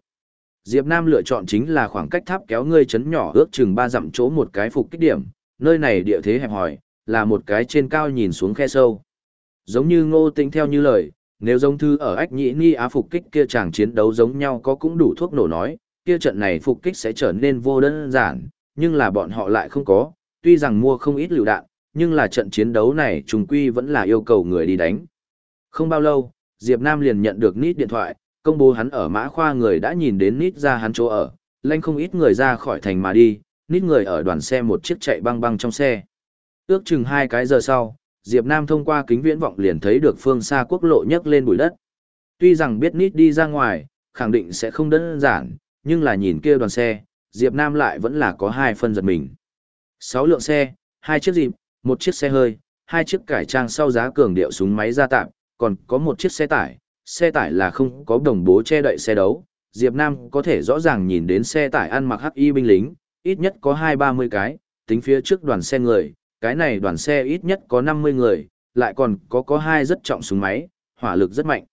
Diệp Nam lựa chọn chính là khoảng cách tháp kéo ngươi chấn nhỏ ước chừng ba dặm chỗ một cái phục kích điểm, nơi này địa thế hẹp hòi, là một cái trên cao nhìn xuống khe sâu. Giống như ngô tĩnh theo như lời, nếu giống thư ở ách nhĩ ni á phục kích kia chàng chiến đấu giống nhau có cũng đủ thuốc nổ nói, kia trận này phục kích sẽ trở nên vô đơn giản, nhưng là bọn họ lại không có, tuy rằng mua không ít lựu đạn, nhưng là trận chiến đấu này trùng quy vẫn là yêu cầu người đi đánh. Không bao lâu, Diệp Nam liền nhận được nít điện thoại, công bố hắn ở mã khoa người đã nhìn đến nít ra hắn chỗ ở, lanh không ít người ra khỏi thành mà đi, nít người ở đoàn xe một chiếc chạy băng băng trong xe. Ước chừng hai cái giờ sau, Diệp Nam thông qua kính viễn vọng liền thấy được phương xa quốc lộ nhấc lên bụi đất. Tuy rằng biết nít đi ra ngoài, khẳng định sẽ không đơn giản, nhưng là nhìn kia đoàn xe, Diệp Nam lại vẫn là có hai phân giật mình. Sáu lượng xe, hai chiếc dịp, một chiếc xe hơi, hai chiếc cải trang sau giá cường điệu súng máy ra tạm, còn có một chiếc xe tải, xe tải là không có đồng bố che đậy xe đấu. Diệp Nam có thể rõ ràng nhìn đến xe tải ăn mặc hắc y binh lính, ít nhất có hai ba mươi cái, tính phía trước đoàn xe người, cái này đoàn xe ít nhất có 50 người, lại còn có có hai rất trọng súng máy, hỏa lực rất mạnh.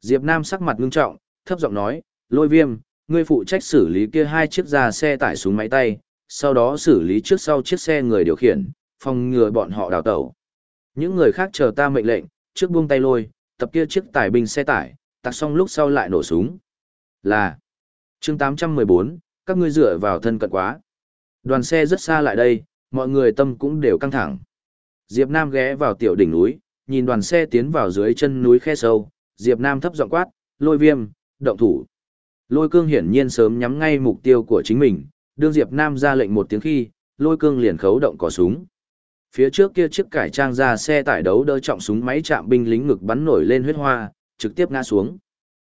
Diệp Nam sắc mặt ngưng trọng, thấp giọng nói, lôi viêm, ngươi phụ trách xử lý kia hai chiếc ra xe tải súng máy tay, sau đó xử lý trước sau chiếc xe người điều khiển, phòng ngừa bọn họ đào tẩu. Những người khác chờ ta mệnh lệnh, trước buông tay lôi, tập kia chiếc tải binh xe tải, tạc xong lúc sau lại nổ súng. Là chương 814, các ngươi dựa vào thân cận quá. Đoàn xe rất xa lại đây, mọi người tâm cũng đều căng thẳng. Diệp Nam ghé vào tiểu đỉnh núi, nhìn đoàn xe tiến vào dưới chân núi khe sâu, Diệp Nam thấp giọng quát, lôi viêm, động thủ. Lôi cương hiển nhiên sớm nhắm ngay mục tiêu của chính mình, đương Diệp Nam ra lệnh một tiếng khi, lôi cương liền khấu động cò súng. Phía trước kia chiếc cải trang ra xe tải đấu đỡ trọng súng máy chạm binh lính ngực bắn nổi lên huyết hoa, trực tiếp ngã xuống.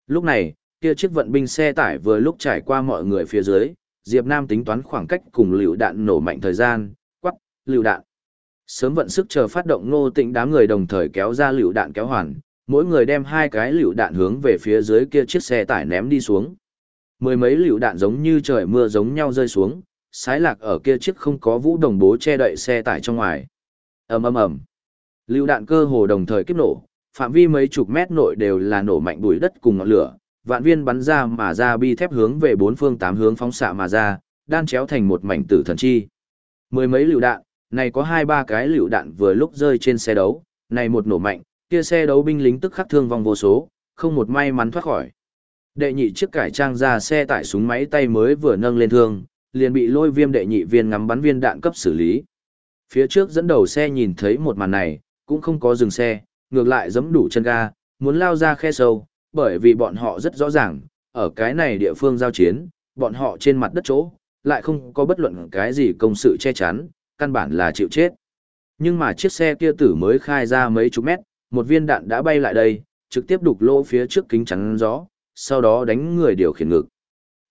Lúc này, kia chiếc vận binh xe tải vừa lúc trải qua mọi người phía dưới, Diệp Nam tính toán khoảng cách cùng liều đạn nổ mạnh thời gian, lựu đạn. Sớm vận sức chờ phát động Ngô Tịnh đám người đồng thời kéo ra lựu đạn kéo hoàn, mỗi người đem hai cái lựu đạn hướng về phía dưới kia chiếc xe tải ném đi xuống. Mười mấy lựu đạn giống như trời mưa giống nhau rơi xuống, sái lạc ở kia chiếc không có vũ đồng bố che đậy xe tải trong ngoài. Ầm ầm ầm. Lựu đạn cơ hồ đồng thời kiếp nổ, phạm vi mấy chục mét nội đều là nổ mạnh bụi đất cùng ngọn lửa, vạn viên bắn ra mà ra bi thép hướng về bốn phương tám hướng phóng xạ mà ra, đan chéo thành một mảnh tử thần chi. Mười mấy lựu đạn, này có hai ba cái lựu đạn vừa lúc rơi trên xe đấu, này một nổ mạnh, kia xe đấu binh lính tức khắc thương vong vô số, không một may mắn thoát khỏi. Đệ nhị chiếc cải trang ra xe tải súng máy tay mới vừa nâng lên thương, liền bị lôi viêm đệ nhị viên ngắm bắn viên đạn cấp xử lý. Phía trước dẫn đầu xe nhìn thấy một màn này, cũng không có dừng xe, ngược lại giẫm đủ chân ga, muốn lao ra khe sâu, bởi vì bọn họ rất rõ ràng, ở cái này địa phương giao chiến, bọn họ trên mặt đất chỗ, lại không có bất luận cái gì công sự che chắn, căn bản là chịu chết. Nhưng mà chiếc xe kia tử mới khai ra mấy chục mét, một viên đạn đã bay lại đây, trực tiếp đục lỗ phía trước kính chắn gió, sau đó đánh người điều khiển ngực.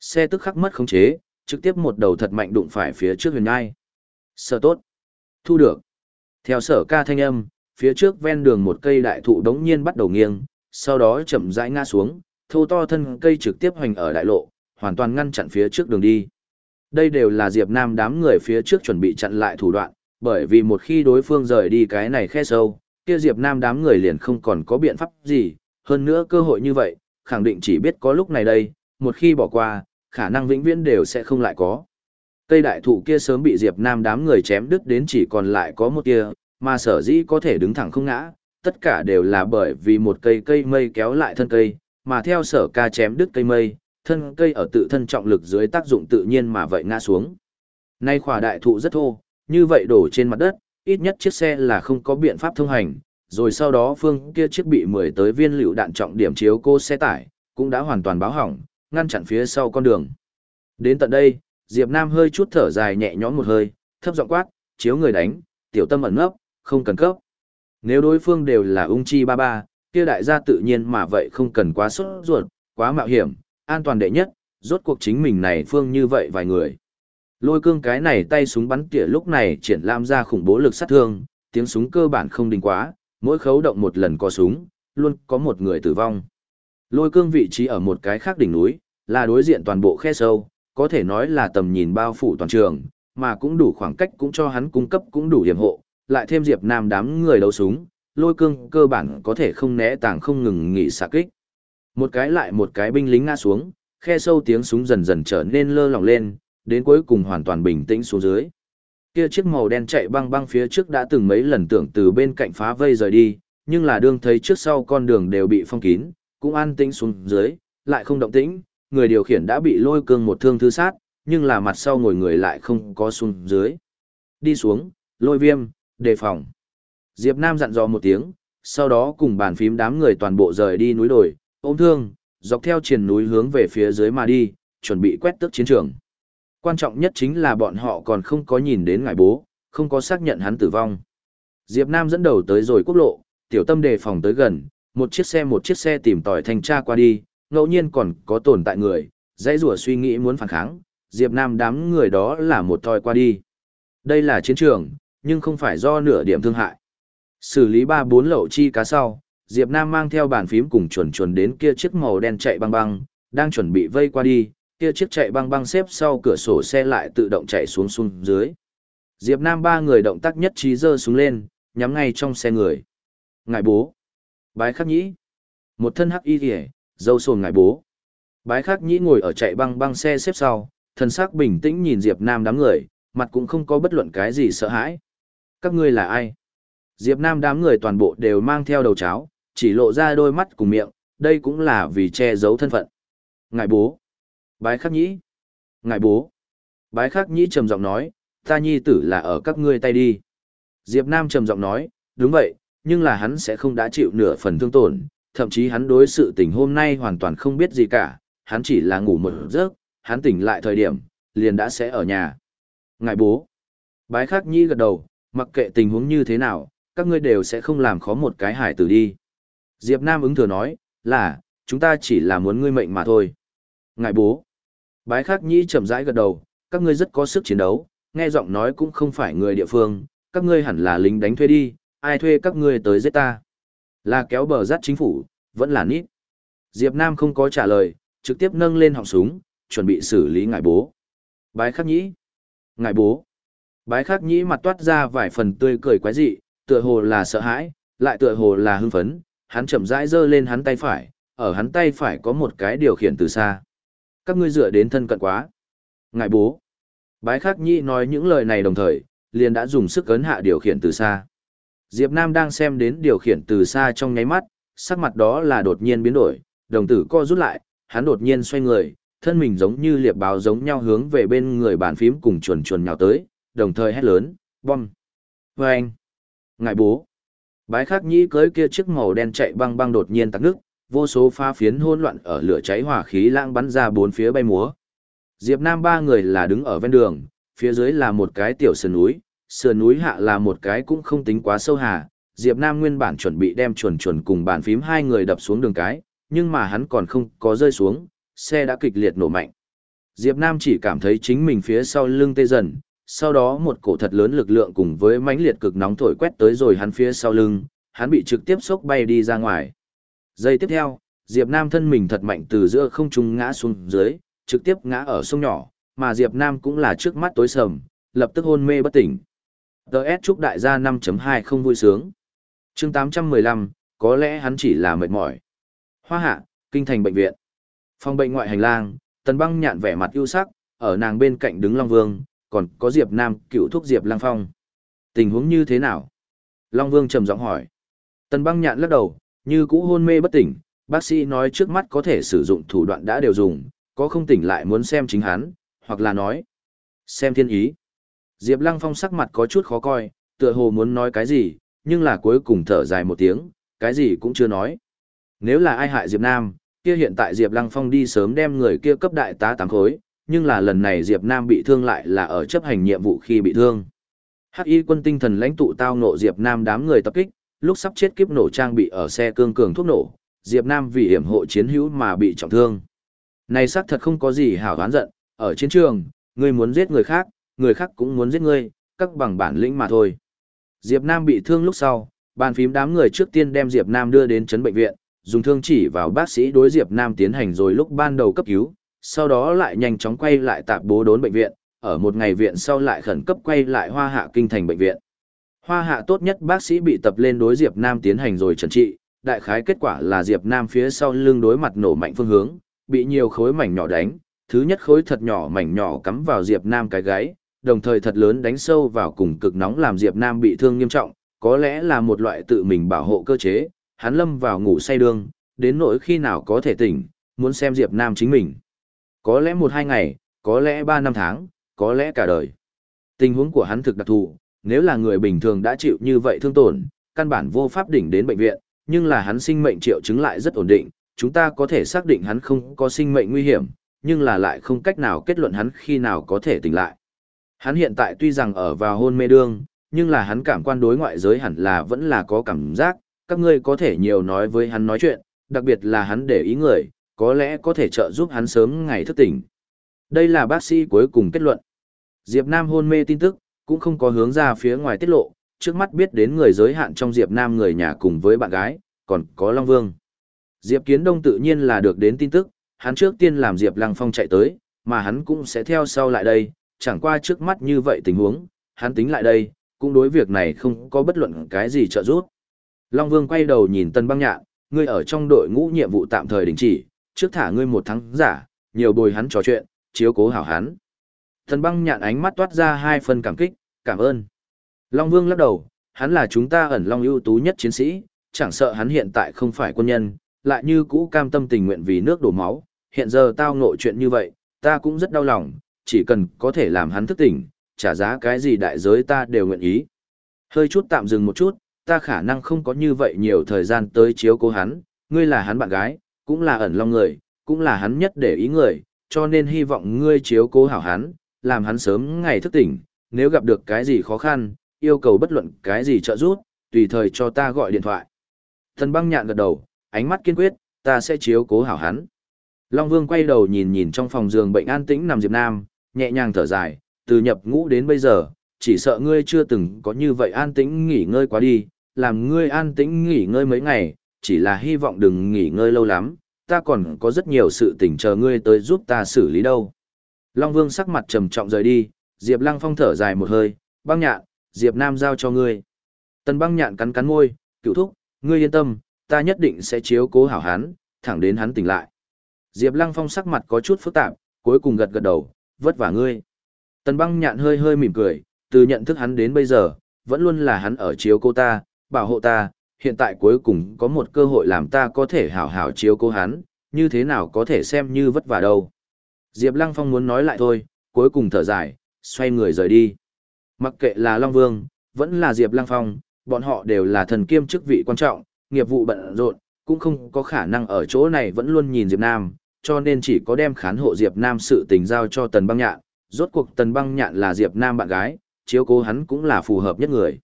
Xe tức khắc mất khống chế, trực tiếp một đầu thật mạnh đụng phải phía trước huyền ngai. Sở tốt. Thu được. Theo sở ca thanh âm, phía trước ven đường một cây đại thụ đống nhiên bắt đầu nghiêng, sau đó chậm rãi ngã xuống, thô to thân cây trực tiếp hoành ở đại lộ, hoàn toàn ngăn chặn phía trước đường đi. Đây đều là Diệp Nam đám người phía trước chuẩn bị chặn lại thủ đoạn, bởi vì một khi đối phương rời đi cái này khe sâu, kia Diệp Nam đám người liền không còn có biện pháp gì, hơn nữa cơ hội như vậy, khẳng định chỉ biết có lúc này đây, một khi bỏ qua, khả năng vĩnh viễn đều sẽ không lại có. Cây đại thụ kia sớm bị Diệp Nam đám người chém đứt đến chỉ còn lại có một tia, mà sở dĩ có thể đứng thẳng không ngã, tất cả đều là bởi vì một cây cây mây kéo lại thân cây, mà theo sở ca chém đứt cây mây, thân cây ở tự thân trọng lực dưới tác dụng tự nhiên mà vậy ngã xuống. Nay khỏa đại thụ rất thô, như vậy đổ trên mặt đất, ít nhất chiếc xe là không có biện pháp thông hành, rồi sau đó phương kia chiếc bị mười tới viên lựu đạn trọng điểm chiếu cô xe tải, cũng đã hoàn toàn báo hỏng, ngăn chặn phía sau con đường. Đến tận đây, Diệp Nam hơi chút thở dài nhẹ nhõm một hơi, thấp giọng quát, chiếu người đánh, tiểu tâm ẩn nấp, không cần cấp. Nếu đối phương đều là ung chi ba ba, kia đại gia tự nhiên mà vậy không cần quá sốt ruột, quá mạo hiểm, an toàn đệ nhất, rốt cuộc chính mình này phương như vậy vài người. Lôi cương cái này tay súng bắn tỉa lúc này triển lãm ra khủng bố lực sát thương, tiếng súng cơ bản không đình quá, mỗi khấu động một lần có súng, luôn có một người tử vong. Lôi cương vị trí ở một cái khác đỉnh núi, là đối diện toàn bộ khe sâu, có thể nói là tầm nhìn bao phủ toàn trường, mà cũng đủ khoảng cách cũng cho hắn cung cấp cũng đủ điểm hộ, lại thêm Diệp Nam đám người đấu súng, lôi cương cơ bản có thể không né tàng không ngừng nghỉ xạ kích. Một cái lại một cái binh lính ngã xuống, khe sâu tiếng súng dần dần trở nên lơ lỏng lên, đến cuối cùng hoàn toàn bình tĩnh xuống dưới. Kia chiếc màu đen chạy băng băng phía trước đã từng mấy lần tưởng từ bên cạnh phá vây rời đi, nhưng là đương thấy trước sau con đường đều bị phong kín, cũng an tĩnh xuống dưới, lại không động tĩnh, người điều khiển đã bị lôi cương một thương thư sát, nhưng là mặt sau ngồi người lại không có xuống dưới. Đi xuống, lôi viêm, đề phòng. Diệp Nam dặn dò một tiếng, sau đó cùng bàn phím đám người toàn bộ rời đi núi đồi, ôm thương, dọc theo triền núi hướng về phía dưới mà đi, chuẩn bị quét tước chiến trường. Quan trọng nhất chính là bọn họ còn không có nhìn đến ngài bố, không có xác nhận hắn tử vong. Diệp Nam dẫn đầu tới rồi quốc lộ, tiểu tâm đề phòng tới gần, một chiếc xe một chiếc xe tìm tòi thanh tra qua đi, ngẫu nhiên còn có tồn tại người, dãy rủa suy nghĩ muốn phản kháng, Diệp Nam đám người đó là một thoi qua đi. Đây là chiến trường, nhưng không phải do nửa điểm thương hại. Xử lý ba bốn lậu chi cá sau, Diệp Nam mang theo bàn phím cùng chuẩn chuẩn đến kia chiếc màu đen chạy băng băng, đang chuẩn bị vây qua đi, kia chiếc chạy băng băng xếp sau cửa sổ xe lại tự động chạy xuống xuống dưới. Diệp Nam ba người động tác nhất trí giơ súng lên, nhắm ngay trong xe người. Ngài bố. Bái khắc nhĩ. Một thân hắc y kìa, dâu sồn ngài bố. Bái khắc nhĩ ngồi ở chạy băng băng xe xếp sau, thân sắc bình tĩnh nhìn Diệp Nam đám người, mặt cũng không có bất luận cái gì sợ hãi. Các ngươi là ai? Diệp Nam đám người toàn bộ đều mang theo đầu cháo, chỉ lộ ra đôi mắt cùng miệng, đây cũng là vì che giấu thân phận. Ngài bố. Bái khắc nhĩ. Ngài bố. Bái khắc nhĩ trầm giọng nói, ta nhi tử là ở các ngươi tay đi. Diệp Nam trầm giọng nói, đúng vậy, nhưng là hắn sẽ không đã chịu nửa phần thương tổn, thậm chí hắn đối sự tình hôm nay hoàn toàn không biết gì cả, hắn chỉ là ngủ một giấc, hắn tỉnh lại thời điểm, liền đã sẽ ở nhà. Ngài bố. Bái khắc nhĩ gật đầu, mặc kệ tình huống như thế nào, các ngươi đều sẽ không làm khó một cái hải tử đi. Diệp Nam ứng thừa nói, là, chúng ta chỉ là muốn ngươi mệnh mà thôi. Ngài bố. Bái khắc nhĩ chậm rãi gật đầu, các ngươi rất có sức chiến đấu, nghe giọng nói cũng không phải người địa phương, các ngươi hẳn là lính đánh thuê đi, ai thuê các ngươi tới giết ta? Là kéo bờ rát chính phủ, vẫn là nít. Diệp Nam không có trả lời, trực tiếp nâng lên họng súng, chuẩn bị xử lý ngải bố. Bái khắc nhĩ. ngải bố. Bái khắc nhĩ mặt toát ra vài phần tươi cười quái dị, tựa hồ là sợ hãi, lại tựa hồ là hưng phấn, hắn chậm rãi giơ lên hắn tay phải, ở hắn tay phải có một cái điều khiển từ xa. Các ngươi dựa đến thân cận quá. Ngài bố. Bái khắc nhĩ nói những lời này đồng thời, liền đã dùng sức ấn hạ điều khiển từ xa. Diệp Nam đang xem đến điều khiển từ xa trong nháy mắt, sắc mặt đó là đột nhiên biến đổi, đồng tử co rút lại, hắn đột nhiên xoay người, thân mình giống như liệp báo giống nhau hướng về bên người bàn phím cùng chuồn chuồn nhào tới, đồng thời hét lớn, bom. Vâng! Và anh, ngại bố. Bái khắc nhĩ cưới kia chiếc màu đen chạy băng băng đột nhiên tắc nước, vô số pha phiến hỗn loạn ở lửa cháy hỏa khí lãng bắn ra bốn phía bay múa. Diệp Nam ba người là đứng ở ven đường, phía dưới là một cái tiểu sườn núi, sườn núi hạ là một cái cũng không tính quá sâu hà. Diệp Nam nguyên bản chuẩn bị đem chuẩn chuẩn cùng bàn phím hai người đập xuống đường cái, nhưng mà hắn còn không có rơi xuống, xe đã kịch liệt nổ mạnh. Diệp Nam chỉ cảm thấy chính mình phía sau lưng tê dần, sau đó một cổ thật lớn lực lượng cùng với mãnh liệt cực nóng thổi quét tới rồi hắn phía sau lưng, hắn bị trực tiếp sốc bay đi ra ngoài. Giây tiếp theo, Diệp Nam thân mình thật mạnh từ giữa không trung ngã xuống dưới, trực tiếp ngã ở sông nhỏ, mà Diệp Nam cũng là trước mắt tối sầm, lập tức hôn mê bất tỉnh. Đợt chúc đại gia 5.2 không vui sướng. chương 815, có lẽ hắn chỉ là mệt mỏi. Hoa hạ, kinh thành bệnh viện. Phòng bệnh ngoại hành lang, tần băng nhạn vẻ mặt ưu sắc, ở nàng bên cạnh đứng Long Vương, còn có Diệp Nam, cựu thúc Diệp Lang Phong. Tình huống như thế nào? Long Vương trầm giọng hỏi. Tần băng nhạn lắc đầu, như cũ hôn mê bất tỉnh, bác sĩ nói trước mắt có thể sử dụng thủ đoạn đã đều dùng, có không tỉnh lại muốn xem chính hắn, hoặc là nói, xem thiên ý. Diệp Lăng Phong sắc mặt có chút khó coi, tựa hồ muốn nói cái gì, nhưng là cuối cùng thở dài một tiếng, cái gì cũng chưa nói. Nếu là ai hại Diệp Nam, kia hiện tại Diệp Lăng Phong đi sớm đem người kia cấp đại tá tám khối, nhưng là lần này Diệp Nam bị thương lại là ở chấp hành nhiệm vụ khi bị thương. Hắc y quân tinh thần lãnh tụ tao nộ Diệp Nam đám người tập kích, lúc sắp chết kiếp nổ trang bị ở xe cương cường thuốc nổ, Diệp Nam vì hiểm hộ chiến hữu mà bị trọng thương. Này xác thật không có gì hảo đoán giận, ở chiến trường, ngươi muốn giết người khác, người khác cũng muốn giết ngươi, các bằng bản lĩnh mà thôi. Diệp Nam bị thương lúc sau, bàn phím đám người trước tiên đem Diệp Nam đưa đến chấn bệnh viện, dùng thương chỉ vào bác sĩ đối Diệp Nam tiến hành rồi lúc ban đầu cấp cứu, sau đó lại nhanh chóng quay lại tạp bố đốn bệnh viện, ở một ngày viện sau lại khẩn cấp quay lại hoa hạ kinh thành bệnh viện. Hoa hạ tốt nhất bác sĩ bị tập lên đối Diệp Nam tiến hành rồi trần trị, đại khái kết quả là Diệp Nam phía sau lưng đối mặt nổ mạnh phương hướng, bị nhiều khối mảnh nhỏ đánh, thứ nhất khối thật nhỏ mảnh nhỏ cắm vào Diệp Nam cái gáy, đồng thời thật lớn đánh sâu vào cùng cực nóng làm Diệp Nam bị thương nghiêm trọng, có lẽ là một loại tự mình bảo hộ cơ chế, hắn lâm vào ngủ say đương, đến nỗi khi nào có thể tỉnh, muốn xem Diệp Nam chính mình. Có lẽ một hai ngày, có lẽ ba năm tháng, có lẽ cả đời. Tình huống của hắn thực đặc thù, nếu là người bình thường đã chịu như vậy thương tổn, căn bản vô pháp đỉnh đến bệnh viện, nhưng là hắn sinh mệnh triệu chứng lại rất ổn định, chúng ta có thể xác định hắn không có sinh mệnh nguy hiểm, nhưng là lại không cách nào kết luận hắn khi nào có thể tỉnh lại. Hắn hiện tại tuy rằng ở vào hôn mê đương, nhưng là hắn cảm quan đối ngoại giới hẳn là vẫn là có cảm giác, các ngươi có thể nhiều nói với hắn nói chuyện, đặc biệt là hắn để ý người, có lẽ có thể trợ giúp hắn sớm ngày thức tỉnh. Đây là bác sĩ cuối cùng kết luận. Diệp Nam hôn mê tin tức, cũng không có hướng ra phía ngoài tiết lộ, trước mắt biết đến người giới hạn trong Diệp Nam người nhà cùng với bạn gái, còn có Long Vương. Diệp Kiến Đông tự nhiên là được đến tin tức, hắn trước tiên làm Diệp Lăng Phong chạy tới, mà hắn cũng sẽ theo sau lại đây, chẳng qua trước mắt như vậy tình huống, hắn tính lại đây, cũng đối việc này không có bất luận cái gì trợ giúp. Long Vương quay đầu nhìn Tân Băng Nhạn, ngươi ở trong đội ngũ nhiệm vụ tạm thời đình chỉ, trước thả ngươi một tháng giả, nhiều bồi hắn trò chuyện, chiếu cố hảo hắn. Tân Băng Nhạn ánh mắt toát ra hai phần cảm kích, cảm ơn. Long Vương lắc đầu, hắn là chúng ta ẩn long ưu tú nhất chiến sĩ, chẳng sợ hắn hiện tại không phải quân nhân, lại như cũ cam tâm tình nguyện vì nước đổ máu, hiện giờ tao ngộ chuyện như vậy, ta cũng rất đau lòng, chỉ cần có thể làm hắn thức tỉnh, trả giá cái gì đại giới ta đều nguyện ý. Hơi chút tạm dừng một chút, ta khả năng không có như vậy nhiều thời gian tới chiếu cố hắn, ngươi là hắn bạn gái, cũng là ẩn long người, cũng là hắn nhất để ý người, cho nên hy vọng ngươi chiếu cố hảo hắn, làm hắn sớm ngày thức tỉnh, nếu gặp được cái gì khó khăn, yêu cầu bất luận cái gì trợ giúp, tùy thời cho ta gọi điện thoại. Thần băng nhạn gật đầu, ánh mắt kiên quyết, ta sẽ chiếu cố hảo hắn. Long Vương quay đầu nhìn nhìn trong phòng giường bệnh an tĩnh nằm Diệp Nam, nhẹ nhàng thở dài, từ nhập ngũ đến bây giờ, chỉ sợ ngươi chưa từng có như vậy an tĩnh nghỉ ngơi quá đi, làm ngươi an tĩnh nghỉ ngơi mấy ngày, chỉ là hy vọng đừng nghỉ ngơi lâu lắm, ta còn có rất nhiều sự tình chờ ngươi tới giúp ta xử lý đâu. Long Vương sắc mặt trầm trọng rời đi, Diệp Lăng Phong thở dài một hơi, băng nhạn, Diệp Nam giao cho ngươi. Tần băng nhạn cắn cắn môi, cựu thúc, ngươi yên tâm, ta nhất định sẽ chiếu cố hảo hắn, thẳng đến hắn tỉnh lại. Diệp Lăng Phong sắc mặt có chút phức tạp, cuối cùng gật gật đầu, vất vả ngươi. Tần băng nhạn hơi hơi mỉm cười, từ nhận thức hắn đến bây giờ, vẫn luôn là hắn ở chiếu cô ta, bảo hộ ta, hiện tại cuối cùng có một cơ hội làm ta có thể hảo hảo chiếu cố hắn, như thế nào có thể xem như vất vả đâu. Diệp Lăng Phong muốn nói lại thôi, cuối cùng thở dài, xoay người rời đi. Mặc kệ là Long Vương, vẫn là Diệp Lăng Phong, bọn họ đều là thần kiêm chức vị quan trọng, nghiệp vụ bận rộn, cũng không có khả năng ở chỗ này vẫn luôn nhìn Diệp Nam, cho nên chỉ có đem khán hộ Diệp Nam sự tình giao cho Tần Băng Nhạn, rốt cuộc Tần Băng Nhạn là Diệp Nam bạn gái, chiếu cố hắn cũng là phù hợp nhất người.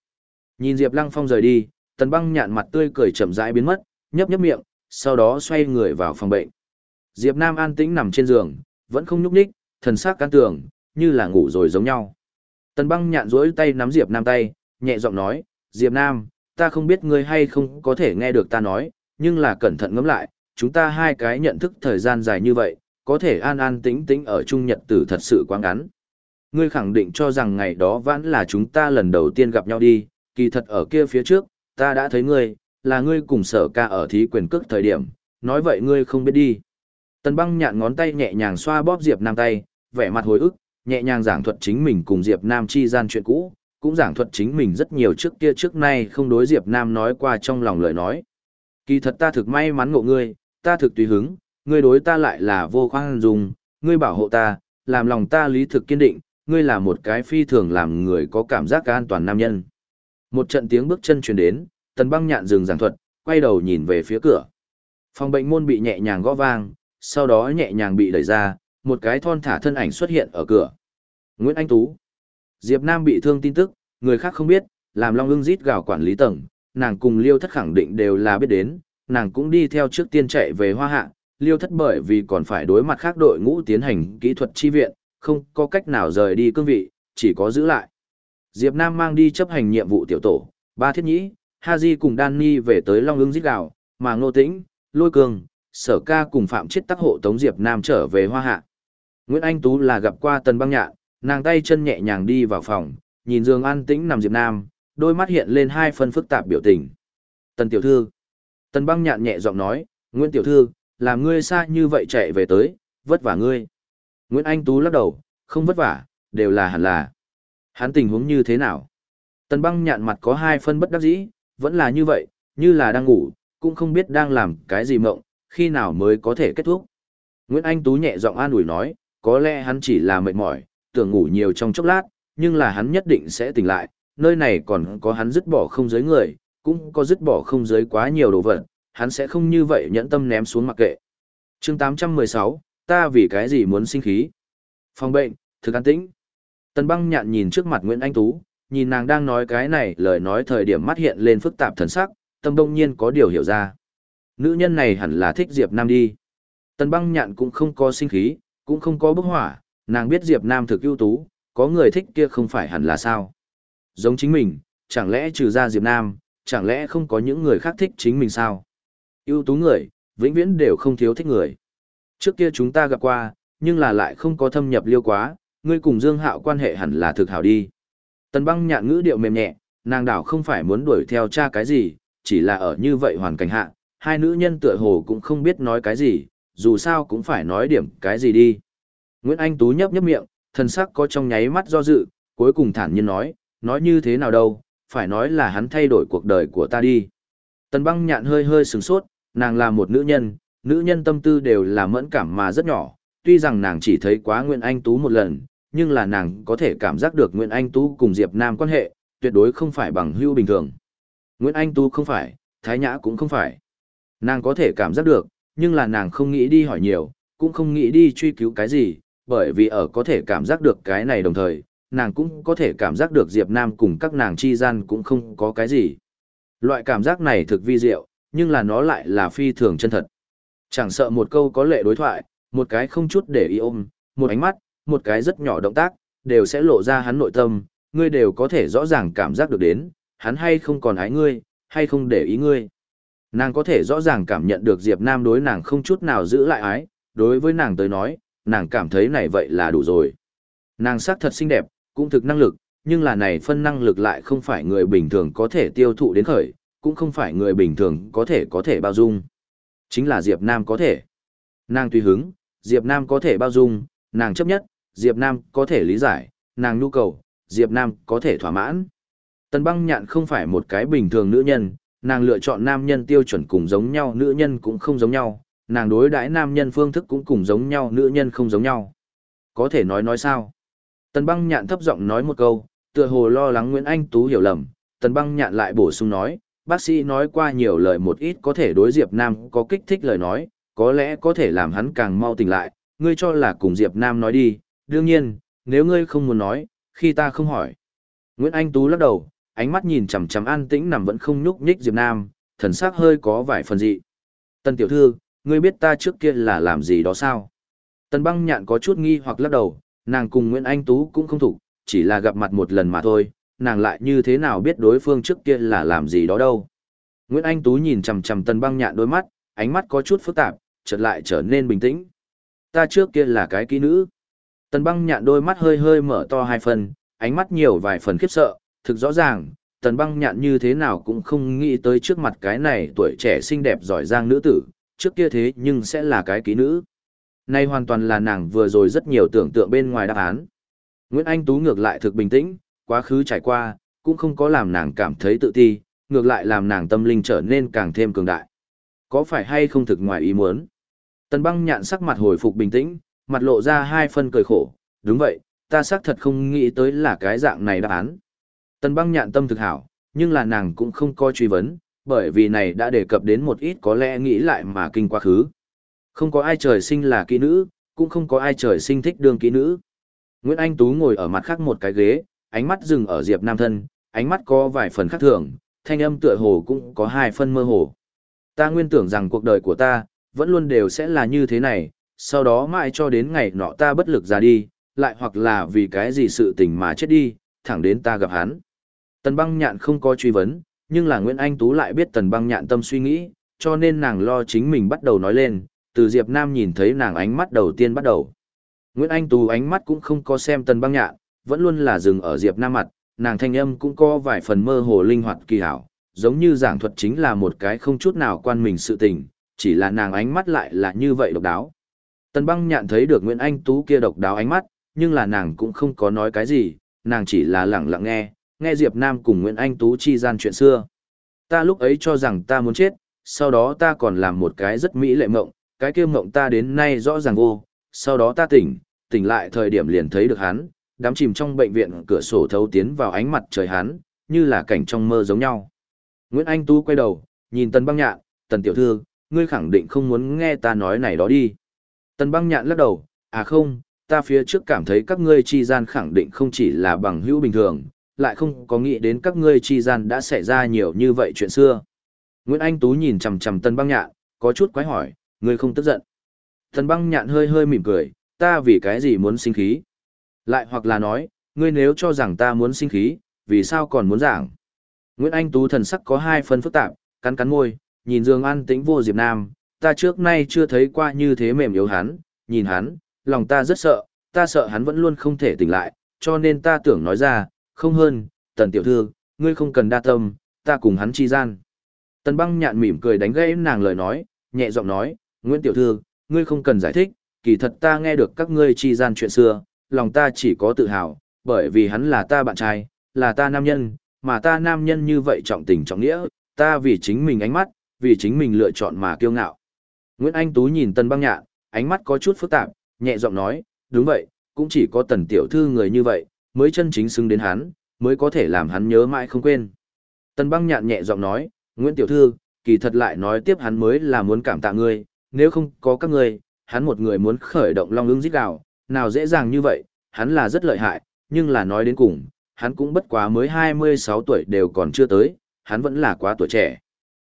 Nhìn Diệp Lăng Phong rời đi, Tần Băng Nhạn mặt tươi cười chậm rãi biến mất, nhấp nhấp miệng, sau đó xoay người vào phòng bệnh. Diệp Nam an tĩnh nằm trên giường, vẫn không nhúc nhích, thần sắc can tường, như là ngủ rồi giống nhau. Tần băng nhạn rỗi tay nắm Diệp Nam tay, nhẹ giọng nói, Diệp Nam, ta không biết ngươi hay không có thể nghe được ta nói, nhưng là cẩn thận ngẫm lại, chúng ta hai cái nhận thức thời gian dài như vậy, có thể an an tĩnh tĩnh ở chung nhật tử thật sự quá ngắn. Ngươi khẳng định cho rằng ngày đó vẫn là chúng ta lần đầu tiên gặp nhau đi, kỳ thật ở kia phía trước, ta đã thấy ngươi, là ngươi cùng sở ca ở thí quyền cước thời điểm, nói vậy ngươi không biết đi. Tần băng nhạn ngón tay nhẹ nhàng xoa bóp Diệp Nam tay, vẻ mặt hồi ức, nhẹ nhàng giảng thuật chính mình cùng Diệp Nam chi gian chuyện cũ, cũng giảng thuật chính mình rất nhiều trước kia trước nay không đối Diệp Nam nói qua trong lòng lời nói. Kỳ thật ta thực may mắn ngộ ngươi, ta thực tùy hứng, ngươi đối ta lại là vô khoan dung, ngươi bảo hộ ta, làm lòng ta lý thực kiên định, ngươi là một cái phi thường làm người có cảm giác an toàn nam nhân. Một trận tiếng bước chân truyền đến, tần băng nhạn dừng giảng thuật, quay đầu nhìn về phía cửa. Phòng bệnh môn bị nhẹ nhàng gõ vang, sau đó nhẹ nhàng bị đẩy ra, một cái thon thả thân ảnh xuất hiện ở cửa. Nguyễn Anh Tú. Diệp Nam bị thương tin tức, người khác không biết, làm Long ưng rít gào quản lý tầng, nàng cùng Liêu Thất khẳng định đều là biết đến, nàng cũng đi theo trước tiên chạy về Hoa Hạ, Liêu Thất bởi vì còn phải đối mặt khác đội ngũ tiến hành kỹ thuật chi viện, không có cách nào rời đi cương vị, chỉ có giữ lại. Diệp Nam mang đi chấp hành nhiệm vụ tiểu tổ, ba thiết nhĩ, Haji cùng Danny về tới Long ưng rít gào, mà Ngô Tĩnh, Lôi Cường, Sở Ca cùng Phạm Chiết tác hộ tống Diệp Nam trở về Hoa Hạ. Nguyễn Anh Tú là gặp qua Tần Băng Nhạn, nàng tay chân nhẹ nhàng đi vào phòng, nhìn giường an tĩnh nằm Diệp Nam, đôi mắt hiện lên hai phân phức tạp biểu tình. Tần tiểu thư. Tần băng nhạn nhẹ giọng nói, Nguyễn tiểu thư, làm ngươi xa như vậy chạy về tới, vất vả ngươi. Nguyễn Anh Tú lắc đầu, không vất vả, đều là hẳn là. Hắn tình huống như thế nào? Tần băng nhạn mặt có hai phân bất đắc dĩ, vẫn là như vậy, như là đang ngủ, cũng không biết đang làm cái gì mộng, khi nào mới có thể kết thúc. Nguyễn Anh Tú nhẹ giọng an ủi nói, có lẽ hắn chỉ là mệt mỏi, tưởng ngủ nhiều trong chốc lát, nhưng là hắn nhất định sẽ tỉnh lại, nơi này còn có hắn dứt bỏ không giới người, cũng có dứt bỏ không giới quá nhiều đồ vật, hắn sẽ không như vậy nhẫn tâm ném xuống mặc kệ. chương 816, ta vì cái gì muốn sinh khí? Phòng bệnh, thực an tĩnh. Tần băng nhạn nhìn trước mặt Nguyễn Anh Tú, nhìn nàng đang nói cái này lời nói thời điểm mắt hiện lên phức tạp thần sắc, tâm đông nhiên có điều hiểu ra. Nữ nhân này hẳn là thích Diệp Nam đi. Tần băng nhạn cũng không có sinh khí, cũng không có bức hỏa, nàng biết Diệp Nam thực ưu tú, có người thích kia không phải hẳn là sao. Giống chính mình, chẳng lẽ trừ ra Diệp Nam, chẳng lẽ không có những người khác thích chính mình sao? ưu tú người, vĩnh viễn đều không thiếu thích người. Trước kia chúng ta gặp qua, nhưng là lại không có thâm nhập liêu quá, ngươi cùng Dương Hạo quan hệ hẳn là thực hảo đi. Tần băng nhạn ngữ điệu mềm nhẹ, nàng đảo không phải muốn đuổi theo cha cái gì, chỉ là ở như vậy hoàn cảnh hạ, hai nữ nhân tựa hồ cũng không biết nói cái gì, dù sao cũng phải nói điểm cái gì đi. Nguyễn Anh Tú nhấp nhấp miệng, thần sắc có trong nháy mắt do dự, cuối cùng thản nhiên nói, nói như thế nào đâu, phải nói là hắn thay đổi cuộc đời của ta đi. Tần băng nhạn hơi hơi sừng sốt, nàng là một nữ nhân, nữ nhân tâm tư đều là mẫn cảm mà rất nhỏ, tuy rằng nàng chỉ thấy quá Nguyễn Anh Tú một lần, nhưng là nàng có thể cảm giác được Nguyễn Anh Tú cùng Diệp Nam quan hệ, tuyệt đối không phải bằng hữu bình thường. Nguyễn Anh Tú không phải, Thái Nhã cũng không phải. Nàng có thể cảm giác được, nhưng là nàng không nghĩ đi hỏi nhiều, cũng không nghĩ đi truy cứu cái gì, bởi vì ở có thể cảm giác được cái này đồng thời, nàng cũng có thể cảm giác được Diệp Nam cùng các nàng chi gian cũng không có cái gì. Loại cảm giác này thực vi diệu, nhưng là nó lại là phi thường chân thật. Chẳng sợ một câu có lệ đối thoại, một cái không chút để ý ôm, một ánh mắt, một cái rất nhỏ động tác, đều sẽ lộ ra hắn nội tâm, ngươi đều có thể rõ ràng cảm giác được đến, hắn hay không còn ái ngươi, hay không để ý ngươi. Nàng có thể rõ ràng cảm nhận được Diệp Nam đối nàng không chút nào giữ lại ái, đối với nàng tới nói, nàng cảm thấy này vậy là đủ rồi. Nàng sắc thật xinh đẹp, cũng thực năng lực, nhưng là này phân năng lực lại không phải người bình thường có thể tiêu thụ đến khởi, cũng không phải người bình thường có thể có thể bao dung. Chính là Diệp Nam có thể. Nàng tùy hứng, Diệp Nam có thể bao dung, nàng chấp nhất, Diệp Nam có thể lý giải, nàng nhu cầu, Diệp Nam có thể thỏa mãn. Tần băng nhạn không phải một cái bình thường nữ nhân, nàng lựa chọn nam nhân tiêu chuẩn cùng giống nhau nữ nhân cũng không giống nhau, nàng đối đãi nam nhân phương thức cũng cùng giống nhau nữ nhân không giống nhau. Có thể nói nói sao? Tần băng nhạn thấp giọng nói một câu, tựa hồ lo lắng Nguyễn Anh Tú hiểu lầm, tần băng nhạn lại bổ sung nói, bác sĩ nói qua nhiều lời một ít có thể đối Diệp Nam có kích thích lời nói, có lẽ có thể làm hắn càng mau tỉnh lại, ngươi cho là cùng Diệp Nam nói đi, đương nhiên, nếu ngươi không muốn nói, khi ta không hỏi. Nguyễn Anh Tú lắc đầu, ánh mắt nhìn chằm chằm an tĩnh nằm vẫn không nhúc nhích Diệp Nam, thần sắc hơi có vài phần dị. Tần tiểu thư, ngươi biết ta trước kia là làm gì đó sao? Tần băng nhạn có chút nghi hoặc lắc đầu, nàng cùng Nguyễn Anh Tú cũng không thủ, chỉ là gặp mặt một lần mà thôi, nàng lại như thế nào biết đối phương trước kia là làm gì đó đâu. Nguyễn Anh Tú nhìn chằm chằm tần băng nhạn đôi mắt, ánh mắt có chút phức tạp, chợt lại trở nên bình tĩnh. ta trước kia là cái kỹ nữ. Tần băng nhạn đôi mắt hơi hơi mở to hai phần, ánh mắt nhiều vài phần khiếp sợ, thực rõ ràng, tần băng nhạn như thế nào cũng không nghĩ tới trước mặt cái này tuổi trẻ xinh đẹp giỏi giang nữ tử, trước kia thế nhưng sẽ là cái ký nữ. Nay hoàn toàn là nàng vừa rồi rất nhiều tưởng tượng bên ngoài đáp án. Nguyễn Anh Tú ngược lại thực bình tĩnh, quá khứ trải qua, cũng không có làm nàng cảm thấy tự ti, ngược lại làm nàng tâm linh trở nên càng thêm cường đại. Có phải hay không thực ngoài ý muốn? Tần băng nhạn sắc mặt hồi phục bình tĩnh, mặt lộ ra hai phân cười khổ, đúng vậy, ta xác thật không nghĩ tới là cái dạng này đáp án. Tần băng nhạn tâm thực hảo, nhưng là nàng cũng không coi truy vấn, bởi vì này đã đề cập đến một ít có lẽ nghĩ lại mà kinh quá khứ. Không có ai trời sinh là kỹ nữ, cũng không có ai trời sinh thích đương kỹ nữ. Nguyễn Anh Tú ngồi ở mặt khác một cái ghế, ánh mắt dừng ở Diệp Nam thân, ánh mắt có vài phần khác thường, thanh âm tựa hồ cũng có hai phân mơ hồ. Ta nguyên tưởng rằng cuộc đời của ta, vẫn luôn đều sẽ là như thế này, sau đó mãi cho đến ngày nọ ta bất lực ra đi, lại hoặc là vì cái gì sự tình mà chết đi, thẳng đến ta gặp hắn. Tần băng nhạn không có truy vấn, nhưng là Nguyễn Anh Tú lại biết tần băng nhạn tâm suy nghĩ, cho nên nàng lo chính mình bắt đầu nói lên, từ Diệp Nam nhìn thấy nàng ánh mắt đầu tiên bắt đầu. Nguyễn Anh Tú ánh mắt cũng không có xem tần băng nhạn, vẫn luôn là dừng ở Diệp Nam mặt, nàng thanh âm cũng có vài phần mơ hồ linh hoạt kỳ hảo, giống như giảng thuật chính là một cái không chút nào quan mình sự tình, chỉ là nàng ánh mắt lại là như vậy độc đáo. Tần băng nhạn thấy được Nguyễn Anh Tú kia độc đáo ánh mắt, nhưng là nàng cũng không có nói cái gì, nàng chỉ là lẳng lặng nghe, nghe Diệp Nam cùng Nguyễn Anh Tú chi gian chuyện xưa. Ta lúc ấy cho rằng ta muốn chết, sau đó ta còn làm một cái rất mỹ lệ mộng, cái kia mộng ta đến nay rõ ràng vô, sau đó ta tỉnh, tỉnh lại thời điểm liền thấy được hắn, đám chìm trong bệnh viện cửa sổ thấu tiến vào ánh mặt trời hắn, như là cảnh trong mơ giống nhau. Nguyễn Anh Tú quay đầu, nhìn Tần Băng Nhạn, Tần Tiểu Thư, ngươi khẳng định không muốn nghe ta nói này đó đi. Tần Băng Nhạn lắc đầu, à không, ta phía trước cảm thấy các ngươi chi gian khẳng định không chỉ là bằng hữu bình thường, lại không có nghĩ đến các ngươi chi gian đã xảy ra nhiều như vậy chuyện xưa. Nguyễn Anh Tú nhìn chằm chằm Tần Băng Nhạn, có chút quái hỏi, ngươi không tức giận. Tần Băng Nhạn hơi hơi mỉm cười, ta vì cái gì muốn sinh khí? Lại hoặc là nói, ngươi nếu cho rằng ta muốn sinh khí, vì sao còn muốn giảng? Nguyễn Anh Tú thần sắc có hai phân phức tạp, cắn cắn môi, nhìn Dương An tĩnh vô Diệp Nam, ta trước nay chưa thấy qua như thế mềm yếu hắn, nhìn hắn, lòng ta rất sợ, ta sợ hắn vẫn luôn không thể tỉnh lại, cho nên ta tưởng nói ra, không hơn, tần tiểu thư, ngươi không cần đa tâm, ta cùng hắn chi gian. Tần băng nhạn mỉm cười đánh gãy nàng lời nói, nhẹ giọng nói, Nguyễn tiểu thư, ngươi không cần giải thích, kỳ thật ta nghe được các ngươi chi gian chuyện xưa, lòng ta chỉ có tự hào, bởi vì hắn là ta bạn trai, là ta nam nhân, mà ta nam nhân như vậy trọng tình trọng nghĩa, ta vì chính mình ánh mắt, vì chính mình lựa chọn mà kiêu ngạo. Nguyễn Anh Tú nhìn Tần Băng Nhạn, ánh mắt có chút phức tạp, nhẹ giọng nói, đúng vậy, cũng chỉ có Tần Tiểu Thư người như vậy, mới chân chính xứng đến hắn, mới có thể làm hắn nhớ mãi không quên. Tần Băng Nhạn nhẹ giọng nói, Nguyễn Tiểu Thư, kỳ thật lại nói tiếp hắn mới là muốn cảm tạ ngươi, nếu không có các ngươi, hắn một người muốn khởi động long ứng giết gào, nào dễ dàng như vậy, hắn là rất lợi hại, nhưng là nói đến cùng, hắn cũng bất quá mới 26 tuổi đều còn chưa tới, hắn vẫn là quá tuổi trẻ.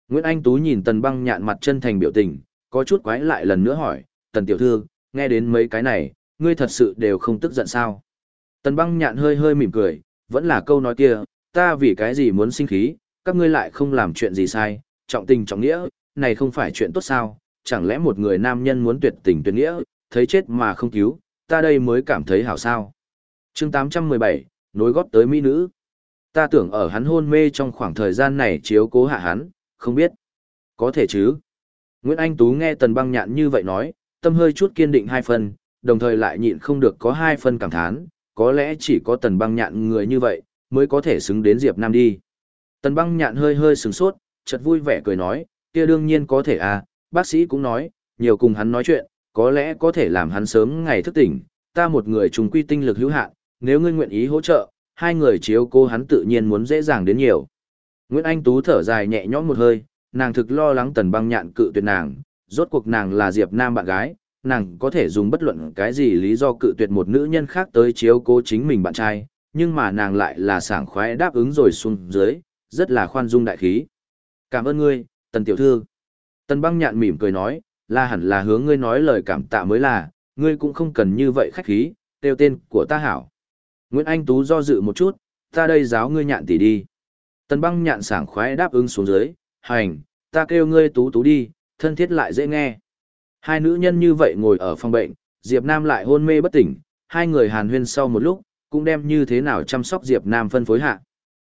Nguyễn Anh Tú nhìn Tần Băng nhạn mặt chân thành biểu tình, có chút quái lại lần nữa hỏi, Tần Tiểu Thư, nghe đến mấy cái này, ngươi thật sự đều không tức giận sao? Tần Băng nhạn hơi hơi mỉm cười, vẫn là câu nói kia, ta vì cái gì muốn sinh khí, các ngươi lại không làm chuyện gì sai, trọng tình trọng nghĩa, này không phải chuyện tốt sao, chẳng lẽ một người nam nhân muốn tuyệt tình tuyệt nghĩa, thấy chết mà không cứu, ta đây mới cảm thấy hảo sao. chương 817, nối gót tới mỹ nữ. Ta tưởng ở hắn hôn mê trong khoảng thời gian này chiếu cố hạ hắn, không biết. Có thể chứ. Nguyễn Anh Tú nghe Tần Băng Nhạn như vậy nói, tâm hơi chút kiên định hai phần, đồng thời lại nhịn không được có hai phần cảm thán, có lẽ chỉ có Tần Băng Nhạn người như vậy, mới có thể xứng đến Diệp Nam đi. Tần Băng Nhạn hơi hơi sừng sốt, chợt vui vẻ cười nói, kia đương nhiên có thể à, bác sĩ cũng nói, nhiều cùng hắn nói chuyện, có lẽ có thể làm hắn sớm ngày thức tỉnh, ta một người trùng quy tinh lực hữu hạn, nếu ngươi nguyện ý hỗ trợ, hai người chiếu cô hắn tự nhiên muốn dễ dàng đến nhiều. Nguyễn Anh Tú thở dài nhẹ nhõm một hơi, nàng thực lo lắng tần băng nhạn cự tuyệt nàng, rốt cuộc nàng là Diệp Nam bạn gái, nàng có thể dùng bất luận cái gì lý do cự tuyệt một nữ nhân khác tới chiếu cố chính mình bạn trai, nhưng mà nàng lại là sảng khoái đáp ứng rồi xuống dưới, rất là khoan dung đại khí. Cảm ơn ngươi, tần tiểu thư. Tần băng nhạn mỉm cười nói, là hẳn là hướng ngươi nói lời cảm tạ mới là, ngươi cũng không cần như vậy khách khí, tiêu tên của ta hảo. Nguyễn Anh Tú do dự một chút, ta đây giáo ngươi nhạn tỷ đi. Tần băng nhạn sảng khoái đáp ứng xuống dưới, hành, ta kêu ngươi tú tú đi, thân thiết lại dễ nghe. Hai nữ nhân như vậy ngồi ở phòng bệnh, Diệp Nam lại hôn mê bất tỉnh, hai người hàn huyên sau một lúc, cũng đem như thế nào chăm sóc Diệp Nam phân phối hạ.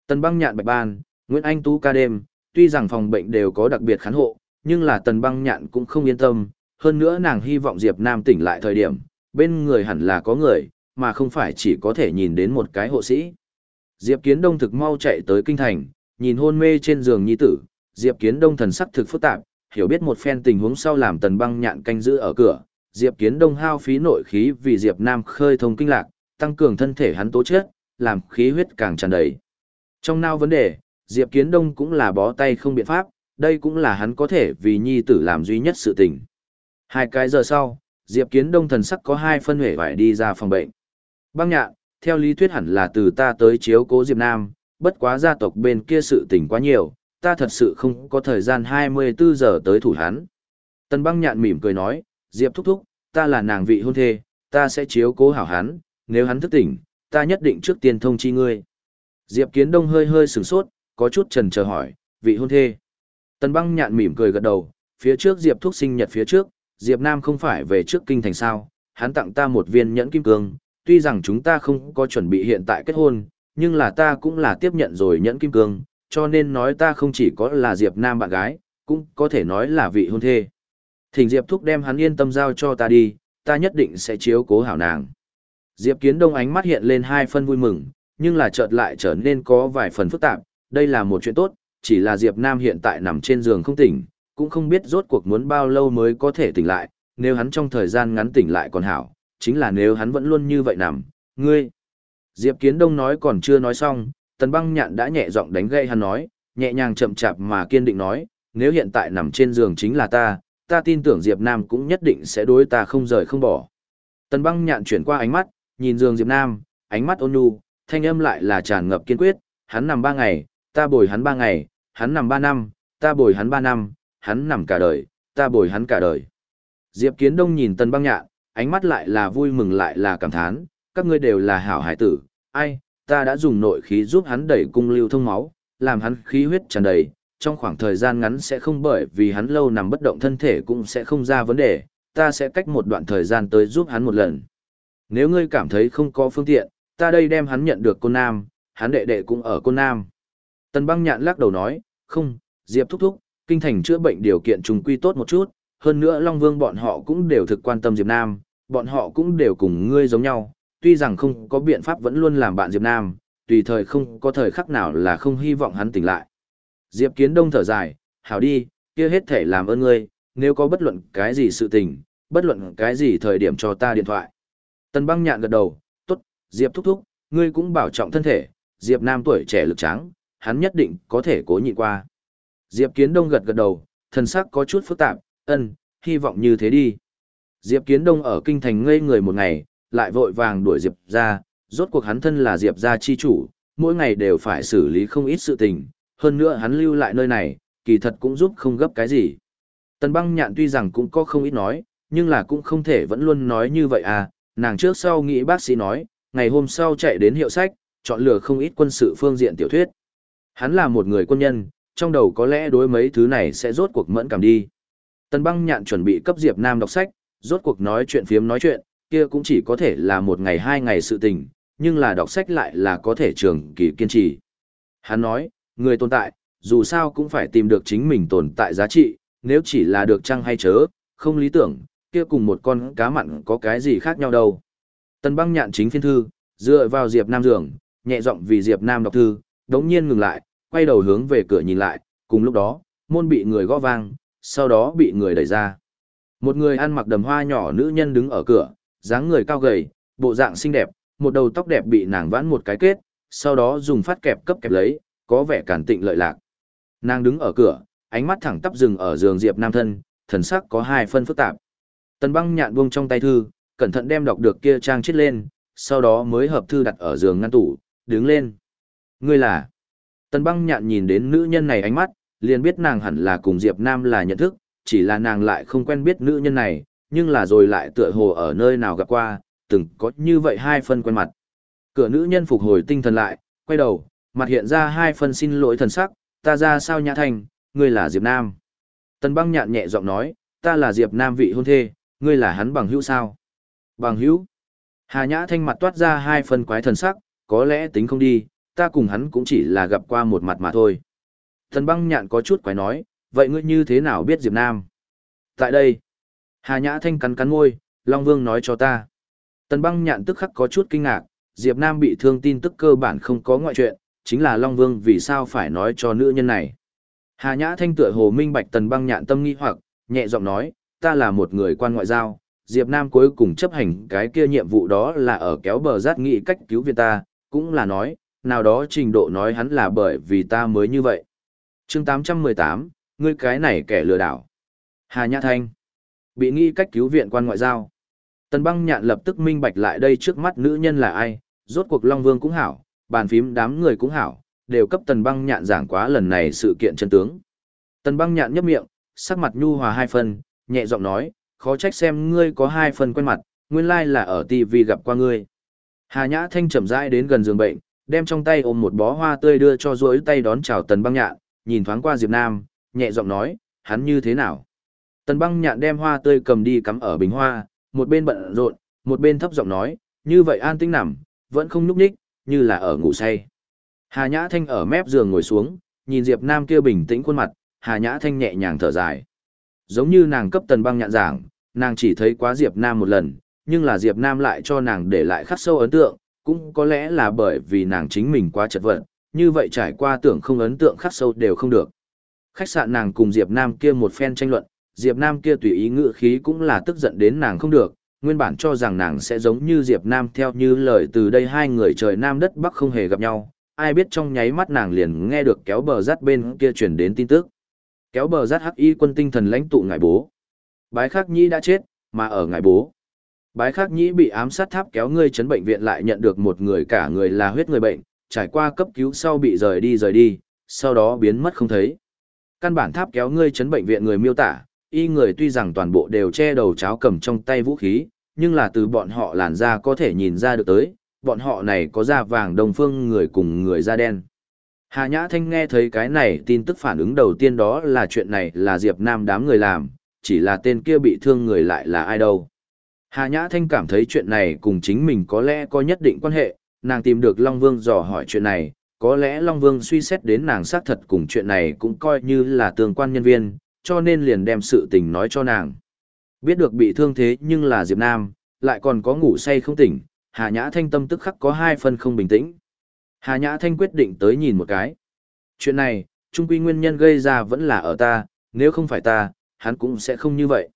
Tần băng nhạn bạch ban, Nguyễn Anh Tú ca đêm, tuy rằng phòng bệnh đều có đặc biệt khán hộ, nhưng là tần băng nhạn cũng không yên tâm, hơn nữa nàng hy vọng Diệp Nam tỉnh lại thời điểm, bên người hẳn là có người, mà không phải chỉ có thể nhìn đến một cái hộ sĩ. Diệp Kiến Đông thực mau chạy tới kinh thành, nhìn hôn mê trên giường nhi tử, Diệp Kiến Đông thần sắc thực phức tạp, hiểu biết một phen tình huống sau làm tần băng nhạn canh giữ ở cửa, Diệp Kiến Đông hao phí nội khí vì Diệp Nam khơi thông kinh lạc, tăng cường thân thể hắn tố chất, làm khí huyết càng tràn đầy. Trong nao vấn đề, Diệp Kiến Đông cũng là bó tay không biện pháp, đây cũng là hắn có thể vì nhi tử làm duy nhất sự tình. Hai cái giờ sau, Diệp Kiến Đông thần sắc có hai phân huệ phải đi ra phòng bệnh. Băng nhạn, theo lý thuyết hẳn là từ ta tới chiếu cố Diệp Nam, bất quá gia tộc bên kia sự tình quá nhiều, ta thật sự không có thời gian 24 giờ tới thủ hắn. Tần băng nhạn mỉm cười nói, Diệp thúc thúc, ta là nàng vị hôn thê, ta sẽ chiếu cố hảo hắn, nếu hắn thức tỉnh, ta nhất định trước tiên thông chi ngươi. Diệp Kiến Đông hơi hơi sửng sốt, có chút chần chờ hỏi, vị hôn thê. Tần băng nhạn mỉm cười gật đầu, phía trước Diệp thúc sinh nhật phía trước, Diệp Nam không phải về trước kinh thành sao, hắn tặng ta một viên nhẫn kim cương, tuy rằng chúng ta không có chuẩn bị hiện tại kết hôn, nhưng là ta cũng là tiếp nhận rồi nhẫn kim cương, cho nên nói ta không chỉ có là Diệp Nam bạn gái, cũng có thể nói là vị hôn thê. Thỉnh Diệp thúc đem hắn yên tâm giao cho ta đi, ta nhất định sẽ chiếu cố hảo nàng. Diệp Kiến Đông ánh mắt hiện lên hai phân vui mừng, nhưng là chợt lại trở nên có vài phần phức tạp, đây là một chuyện tốt, chỉ là Diệp Nam hiện tại nằm trên giường không tỉnh, cũng không biết rốt cuộc muốn bao lâu mới có thể tỉnh lại, nếu hắn trong thời gian ngắn tỉnh lại còn hảo, chính là nếu hắn vẫn luôn như vậy nằm, ngươi. Diệp Kiến Đông nói còn chưa nói xong, Tần Băng Nhạn đã nhẹ giọng đánh gây hắn nói, nhẹ nhàng chậm chạp mà kiên định nói, nếu hiện tại nằm trên giường chính là ta, ta tin tưởng Diệp Nam cũng nhất định sẽ đối ta không rời không bỏ. Tần Băng Nhạn chuyển qua ánh mắt, nhìn giường Diệp Nam, ánh mắt ôn nhu, thanh âm lại là tràn ngập kiên quyết, hắn nằm ba ngày, ta bồi hắn ba ngày, hắn nằm ba năm, ta bồi hắn ba năm, hắn nằm cả đời, ta bồi hắn cả đời. Diệp Kiến Đông nhìn Tần Băng Nhạn, ánh mắt lại là vui mừng lại là cảm thán, các ngươi đều là hảo hải tử, ai, ta đã dùng nội khí giúp hắn đẩy cung lưu thông máu, làm hắn khí huyết tràn đầy, trong khoảng thời gian ngắn sẽ không bởi vì hắn lâu nằm bất động thân thể cũng sẽ không ra vấn đề, ta sẽ cách một đoạn thời gian tới giúp hắn một lần. Nếu ngươi cảm thấy không có phương tiện, ta đây đem hắn nhận được cô Nam, hắn đệ đệ cũng ở cô Nam. Tần băng nhạn lắc đầu nói, không, Diệp thúc thúc, kinh thành chữa bệnh điều kiện trùng quy tốt một chút, hơn nữa Long Vương bọn họ cũng đều thực quan tâm Diệp Nam, bọn họ cũng đều cùng ngươi giống nhau, tuy rằng không có biện pháp vẫn luôn làm bạn Diệp Nam, tùy thời không có thời khắc nào là không hy vọng hắn tỉnh lại. Diệp Kiến Đông thở dài, hảo đi, kia hết thể làm ơn ngươi, nếu có bất luận cái gì sự tình, bất luận cái gì thời điểm cho ta điện thoại. Tần băng nhạn gật đầu, tốt, Diệp thúc thúc, ngươi cũng bảo trọng thân thể, Diệp Nam tuổi trẻ lực trắng, hắn nhất định có thể cố nhịn qua. Diệp Kiến Đông gật gật đầu, thần sắc có chút phức tạp, ân, hy vọng như thế đi. Diệp Kiến Đông ở kinh thành ngây người một ngày, lại vội vàng đuổi Diệp ra, rốt cuộc hắn thân là Diệp gia chi chủ, mỗi ngày đều phải xử lý không ít sự tình, hơn nữa hắn lưu lại nơi này, kỳ thật cũng giúp không gấp cái gì. Tần băng nhạn tuy rằng cũng có không ít nói, nhưng là cũng không thể vẫn luôn nói như vậy à, nàng trước sau nghĩ bác sĩ nói, ngày hôm sau chạy đến hiệu sách, chọn lựa không ít quân sự phương diện tiểu thuyết. Hắn là một người quân nhân, trong đầu có lẽ đối mấy thứ này sẽ rốt cuộc mẫn cảm đi. Tần băng nhạn chuẩn bị cấp Diệp Nam đọc sách, rốt cuộc nói chuyện phiếm nói chuyện, kia cũng chỉ có thể là một ngày hai ngày sự tình, nhưng là đọc sách lại là có thể trường kỳ kiên trì. Hắn nói, người tồn tại, dù sao cũng phải tìm được chính mình tồn tại giá trị, nếu chỉ là được chăng hay chớ, không lý tưởng, kia cùng một con cá mặn có cái gì khác nhau đâu. Tần băng nhạn chính phiên thư, dựa vào Diệp Nam giường, nhẹ giọng vì Diệp Nam đọc thư, đống nhiên ngừng lại, quay đầu hướng về cửa nhìn lại, cùng lúc đó, môn bị người gõ vang, sau đó bị người đẩy ra. Một người ăn mặc đầm hoa nhỏ nữ nhân đứng ở cửa, dáng người cao gầy, bộ dạng xinh đẹp, một đầu tóc đẹp bị nàng vãn một cái kết, sau đó dùng phát kẹp cấp kẹp lấy, có vẻ cản tịnh lợi lạc. Nàng đứng ở cửa, ánh mắt thẳng tắp dừng ở giường Diệp Nam thân, thần sắc có hai phân phức tạp. Tần Băng nhạn buông trong tay thư, cẩn thận đem đọc được kia trang chết lên, sau đó mới hợp thư đặt ở giường ngăn tủ, đứng lên. Ngươi là? Tần Băng nhạn nhìn đến nữ nhân này ánh mắt, liền biết nàng hẳn là cùng Diệp Nam là nhận thức, chỉ là nàng lại không quen biết nữ nhân này, nhưng là rồi lại tựa hồ ở nơi nào gặp qua, từng có như vậy hai phân quen mặt. Cửa nữ nhân phục hồi tinh thần lại, quay đầu, mặt hiện ra hai phân xin lỗi thần sắc, ta ra sao nhã thành, ngươi là Diệp Nam. Tần băng nhạn nhẹ giọng nói, ta là Diệp Nam vị hôn thê, ngươi là hắn bằng hữu sao. Bằng hữu. Hà Nhã Thanh mặt toát ra hai phần quái thần sắc, có lẽ tính không đi, ta cùng hắn cũng chỉ là gặp qua một mặt mà thôi. Thần băng nhạn có chút quái nói, vậy ngươi như thế nào biết Diệp Nam? Tại đây, Hà Nhã Thanh cắn cắn môi, Long Vương nói cho ta. Tần băng nhạn tức khắc có chút kinh ngạc, Diệp Nam bị thương tin tức cơ bản không có ngoại chuyện, chính là Long Vương vì sao phải nói cho nữ nhân này. Hà Nhã Thanh tựa hồ minh bạch tần băng nhạn tâm nghi hoặc, nhẹ giọng nói, ta là một người quan ngoại giao, Diệp Nam cuối cùng chấp hành cái kia nhiệm vụ đó là ở kéo bờ rát nghị cách cứu viện ta, cũng là nói, nào đó trình độ nói hắn là bởi vì ta mới như vậy. chương 818, ngươi cái này kẻ lừa đảo. Hà Nhã Thanh, bị nghi cách cứu viện quan ngoại giao. Tần băng nhạn lập tức minh bạch lại đây trước mắt nữ nhân là ai, rốt cuộc Long Vương cũng hảo, bàn phím đám người cũng hảo, đều cấp tần băng nhạn giảng quá lần này sự kiện chân tướng. Tần băng nhạn nhấp miệng, sắc mặt nhu hòa hai phần, nhẹ giọng nói, khó trách xem ngươi có hai phần quen mặt, nguyên lai là ở TV gặp qua ngươi. Hà Nhã Thanh chậm rãi đến gần giường bệnh, đem trong tay ôm một bó hoa tươi đưa cho duỗi tay đón chào Tần Băng Nhạn, nhìn thoáng qua Diệp Nam, nhẹ giọng nói, hắn như thế nào? Tần Băng Nhạn đem hoa tươi cầm đi cắm ở bình hoa, một bên bận rộn, một bên thấp giọng nói, như vậy an tĩnh nằm, vẫn không nhúc nhích, như là ở ngủ say. Hà Nhã Thanh ở mép giường ngồi xuống, nhìn Diệp Nam kia bình tĩnh khuôn mặt, Hà Nhã Thanh nhẹ nhàng thở dài. Giống như nàng cấp Tần Băng Nhạn giảng, nàng chỉ thấy quá Diệp Nam một lần, nhưng là Diệp Nam lại cho nàng để lại khắc sâu ấn tượng, cũng có lẽ là bởi vì nàng chính mình quá chật vật, như vậy trải qua tưởng không ấn tượng khắc sâu đều không được. Khách sạn nàng cùng Diệp Nam kia một phen tranh luận, Diệp Nam kia tùy ý ngữ khí cũng là tức giận đến nàng không được, nguyên bản cho rằng nàng sẽ giống như Diệp Nam theo như lời từ đây hai người trời Nam đất Bắc không hề gặp nhau, ai biết trong nháy mắt nàng liền nghe được kéo bờ rát bên kia truyền đến tin tức. Kéo bờ rát hắc y quân tinh thần lãnh tụ ngài bố. Bái khắc nhĩ đã chết, mà ở ngài bố. Bái khắc nhĩ bị ám sát tháp kéo ngươi chấn bệnh viện lại nhận được một người cả người là huyết người bệnh, trải qua cấp cứu sau bị rời đi rời đi, sau đó biến mất không thấy. Căn bản tháp kéo ngươi chấn bệnh viện người miêu tả, y người tuy rằng toàn bộ đều che đầu cháo cầm trong tay vũ khí, nhưng là từ bọn họ làn da có thể nhìn ra được tới, bọn họ này có da vàng đồng phương người cùng người da đen. Hà Nhã Thanh nghe thấy cái này tin tức phản ứng đầu tiên đó là chuyện này là Diệp Nam đám người làm, chỉ là tên kia bị thương người lại là ai đâu. Hà Nhã Thanh cảm thấy chuyện này cùng chính mình có lẽ có nhất định quan hệ, nàng tìm được Long Vương dò hỏi chuyện này, có lẽ Long Vương suy xét đến nàng xác thật cùng chuyện này cũng coi như là tương quan nhân viên, cho nên liền đem sự tình nói cho nàng. Biết được bị thương thế nhưng là Diệp Nam, lại còn có ngủ say không tỉnh, Hà Nhã Thanh tâm tức khắc có hai phần không bình tĩnh. Hà Nhã Thanh quyết định tới nhìn một cái. Chuyện này, trung quy nguyên nhân gây ra vẫn là ở ta, nếu không phải ta, hắn cũng sẽ không như vậy.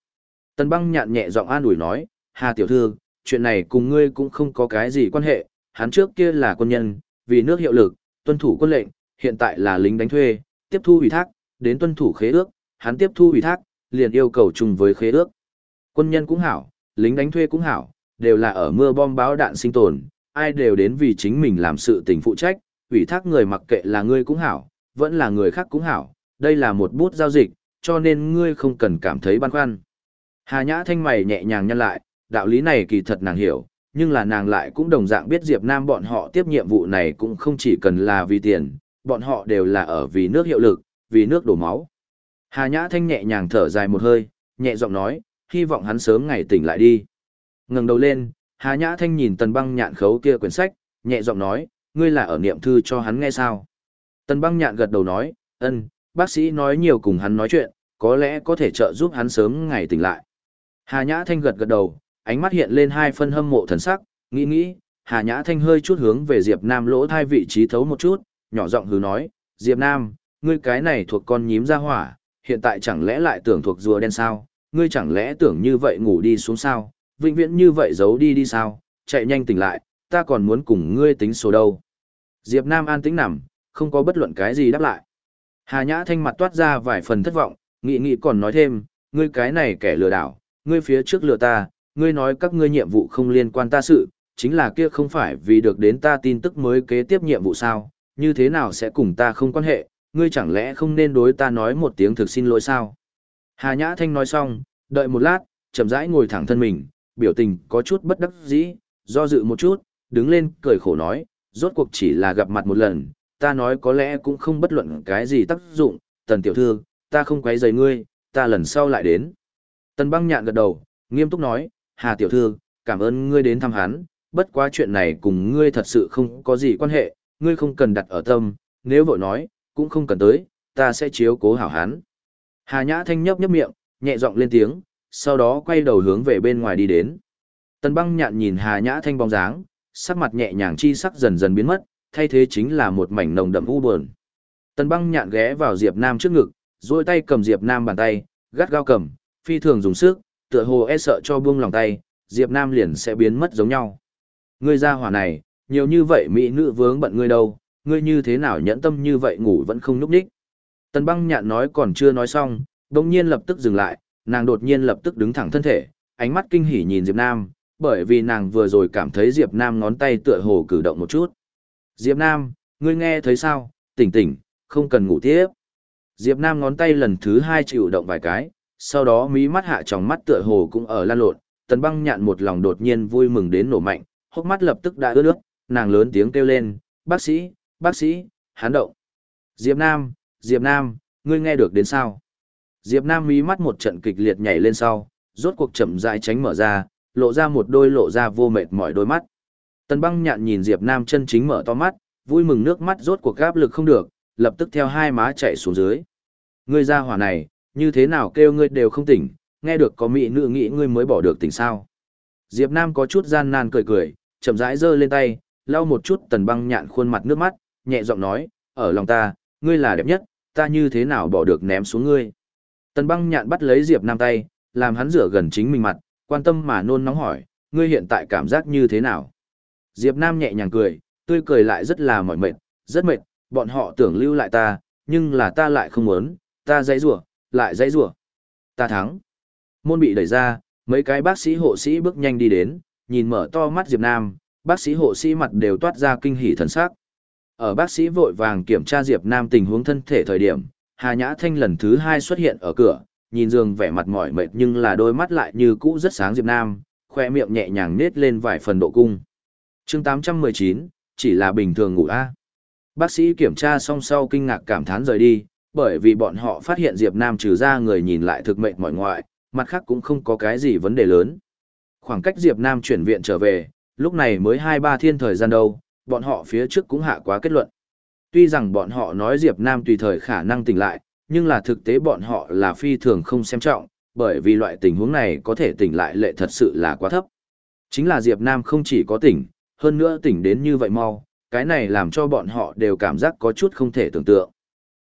Tần băng nhạn nhẹ giọng an ủi nói, Hà tiểu thư, chuyện này cùng ngươi cũng không có cái gì quan hệ, hắn trước kia là quân nhân, vì nước hiệu lực, tuân thủ quân lệnh, hiện tại là lính đánh thuê, tiếp thu ủy thác, đến tuân thủ khế ước, hắn tiếp thu ủy thác, liền yêu cầu chung với khế ước. Quân nhân cũng hảo, lính đánh thuê cũng hảo, đều là ở mưa bom báo đạn sinh tồn, ai đều đến vì chính mình làm sự tình phụ trách, ủy thác người mặc kệ là ngươi cũng hảo, vẫn là người khác cũng hảo, đây là một bút giao dịch, cho nên ngươi không cần cảm thấy băn khoăn. Hà Nhã thanh mày nhẹ nhàng nhăn lại, đạo lý này kỳ thật nàng hiểu, nhưng là nàng lại cũng đồng dạng biết Diệp Nam bọn họ tiếp nhiệm vụ này cũng không chỉ cần là vì tiền, bọn họ đều là ở vì nước hiệu lực, vì nước đổ máu. Hà Nhã thanh nhẹ nhàng thở dài một hơi, nhẹ giọng nói, hy vọng hắn sớm ngày tỉnh lại đi. Ngẩng đầu lên, Hà Nhã thanh nhìn Tần Băng Nhạn khấu kia quyển sách, nhẹ giọng nói, ngươi là ở niệm thư cho hắn nghe sao? Tần Băng Nhạn gật đầu nói, ân, bác sĩ nói nhiều cùng hắn nói chuyện, có lẽ có thể trợ giúp hắn sớm ngày tỉnh lại. Hà Nhã thanh gật gật đầu, ánh mắt hiện lên hai phân hâm mộ thần sắc, nghĩ nghĩ, Hà Nhã Thanh hơi chút hướng về Diệp Nam lỗ thai vị trí thấu một chút, nhỏ giọng hứ nói, Diệp Nam, ngươi cái này thuộc con nhím ra hỏa, hiện tại chẳng lẽ lại tưởng thuộc rùa đen sao, ngươi chẳng lẽ tưởng như vậy ngủ đi xuống sao, vĩnh viễn như vậy giấu đi đi sao, chạy nhanh tỉnh lại, ta còn muốn cùng ngươi tính số đâu. Diệp Nam an tĩnh nằm, không có bất luận cái gì đáp lại. Hà Nhã Thanh mặt toát ra vài phần thất vọng, nghĩ nghĩ còn nói thêm, ngươi cái này kẻ lừa đảo, ngươi phía trước lừa ta, ngươi nói các ngươi nhiệm vụ không liên quan ta sự, chính là kia không phải vì được đến ta tin tức mới kế tiếp nhiệm vụ sao, như thế nào sẽ cùng ta không quan hệ, ngươi chẳng lẽ không nên đối ta nói một tiếng thực xin lỗi sao? Hà Nhã Thanh nói xong, đợi một lát, chậm rãi ngồi thẳng thân mình, biểu tình có chút bất đắc dĩ, do dự một chút, đứng lên, cười khổ nói, rốt cuộc chỉ là gặp mặt một lần, ta nói có lẽ cũng không bất luận cái gì tác dụng, tần tiểu thư, ta không quấy rầy ngươi, ta lần sau lại đến. Tần băng nhạn gật đầu, nghiêm túc nói, Hà tiểu thư, cảm ơn ngươi đến thăm hắn, bất quá chuyện này cùng ngươi thật sự không có gì quan hệ, ngươi không cần đặt ở tâm, nếu vội nói, cũng không cần tới, ta sẽ chiếu cố hảo hắn. Hà Nhã Thanh nhấp nhấp miệng, nhẹ giọng lên tiếng, sau đó quay đầu hướng về bên ngoài đi đến. Tần băng nhạn nhìn Hà Nhã Thanh bóng dáng, sắc mặt nhẹ nhàng chi sắc dần dần biến mất, thay thế chính là một mảnh nồng đậm u buồn. Tần băng nhạn ghé vào Diệp Nam trước ngực, duỗi tay cầm Diệp Nam bàn tay, gắt gao cầm, phi thường dùng sức, tựa hồ e sợ cho buông lòng tay, Diệp Nam liền sẽ biến mất giống nhau. Ngươi ra hỏa này, nhiều như vậy mỹ nữ vướng bận ngươi đâu, ngươi như thế nào nhẫn tâm như vậy ngủ vẫn không núp đích. Tần băng nhạn nói còn chưa nói xong, đồng nhiên lập tức dừng lại, nàng đột nhiên lập tức đứng thẳng thân thể, ánh mắt kinh hỉ nhìn Diệp Nam, bởi vì nàng vừa rồi cảm thấy Diệp Nam ngón tay tựa hồ cử động một chút. Diệp Nam, ngươi nghe thấy sao, tỉnh tỉnh, không cần ngủ tiếp. Diệp Nam ngón tay lần thứ hai chịu động vài cái, sau đó mí mắt hạ tròng mắt tựa hồ cũng ở lan lộn, tần băng nhạn một lòng đột nhiên vui mừng đến nổ mạnh, hốc mắt lập tức đã ướt nước, nàng lớn tiếng kêu lên, bác sĩ, bác sĩ, hán động. Diệp Nam, Diệp Nam, ngươi nghe được đến sao? Diệp Nam mí mắt một trận kịch liệt nhảy lên sau, rốt cuộc chậm rãi tránh mở ra, lộ ra một đôi lộ ra vô mệt mỏi đôi mắt. Tần băng nhạn nhìn Diệp Nam chân chính mở to mắt, vui mừng nước mắt rốt cuộc gáp lực không được, lập tức theo hai má chạy xuống dưới. Ngươi ra hỏa này, như thế nào kêu ngươi đều không tỉnh, nghe được có mỹ nữ nghĩ ngươi mới bỏ được tỉnh sao. Diệp Nam có chút gian nan cười cười, chậm rãi giơ lên tay, lau một chút tần băng nhạn khuôn mặt nước mắt, nhẹ giọng nói, ở lòng ta, ngươi là đẹp nhất, ta như thế nào bỏ được ném xuống ngươi. Tần băng nhạn bắt lấy Diệp Nam tay, làm hắn rửa gần chính mình mặt, quan tâm mà nôn nóng hỏi, ngươi hiện tại cảm giác như thế nào? Diệp Nam nhẹ nhàng cười, tươi cười lại rất là mỏi mệt, rất mệt, bọn họ tưởng lưu lại ta, nhưng là ta lại không muốn, ta dãy rủa, lại dãy rủa. Ta thắng. Môn bị đẩy ra, mấy cái bác sĩ hộ sĩ bước nhanh đi đến, nhìn mở to mắt Diệp Nam, bác sĩ hộ sĩ mặt đều toát ra kinh hỉ thần sắc. Ở bác sĩ vội vàng kiểm tra Diệp Nam tình huống thân thể thời điểm, Hà Nhã Thanh lần thứ hai xuất hiện ở cửa, nhìn giường vẻ mặt mỏi mệt nhưng là đôi mắt lại như cũ rất sáng Diệp Nam, khoe miệng nhẹ nhàng nết lên vài phần độ cung. Chương 819, chỉ là bình thường ngủ a. Bác sĩ kiểm tra xong sau kinh ngạc cảm thán rời đi, bởi vì bọn họ phát hiện Diệp Nam trừ ra người nhìn lại thực mệnh mọi ngoại, mặt khác cũng không có cái gì vấn đề lớn. Khoảng cách Diệp Nam chuyển viện trở về, lúc này mới 2-3 thiên thời gian đâu, bọn họ phía trước cũng hạ quá kết luận. Tuy rằng bọn họ nói Diệp Nam tùy thời khả năng tỉnh lại, nhưng là thực tế bọn họ là phi thường không xem trọng, bởi vì loại tình huống này có thể tỉnh lại lệ thật sự là quá thấp. Chính là Diệp Nam không chỉ có tỉnh, hơn nữa tỉnh đến như vậy mau, cái này làm cho bọn họ đều cảm giác có chút không thể tưởng tượng.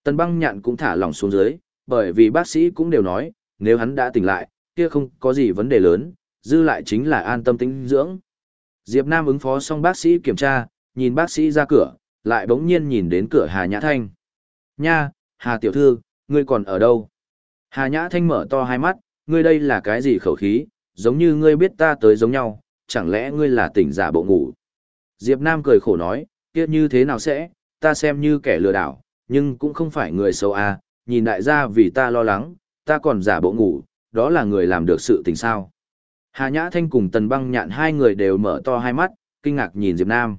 Tần băng nhạn cũng thả lòng xuống dưới, bởi vì bác sĩ cũng đều nói, nếu hắn đã tỉnh lại, kia không có gì vấn đề lớn, dư lại chính là an tâm tĩnh dưỡng. Diệp Nam ứng phó xong bác sĩ kiểm tra, nhìn bác sĩ ra cửa, lại bỗng nhiên nhìn đến cửa Hà Nhã Thanh. Nha, Hà Tiểu Thư, ngươi còn ở đâu? Hà Nhã Thanh mở to hai mắt, ngươi đây là cái gì khẩu khí, giống như ngươi biết ta tới giống nhau, chẳng lẽ ngươi là tỉnh giả bộ ngủ? Diệp Nam cười khổ nói, kia như thế nào sẽ, ta xem như kẻ lừa đảo, nhưng cũng không phải người xấu à, nhìn đại gia vì ta lo lắng, ta còn giả bộ ngủ, đó là người làm được sự tình sao. Hà Nhã Thanh cùng Tần Băng Nhạn hai người đều mở to hai mắt, kinh ngạc nhìn Diệp Nam.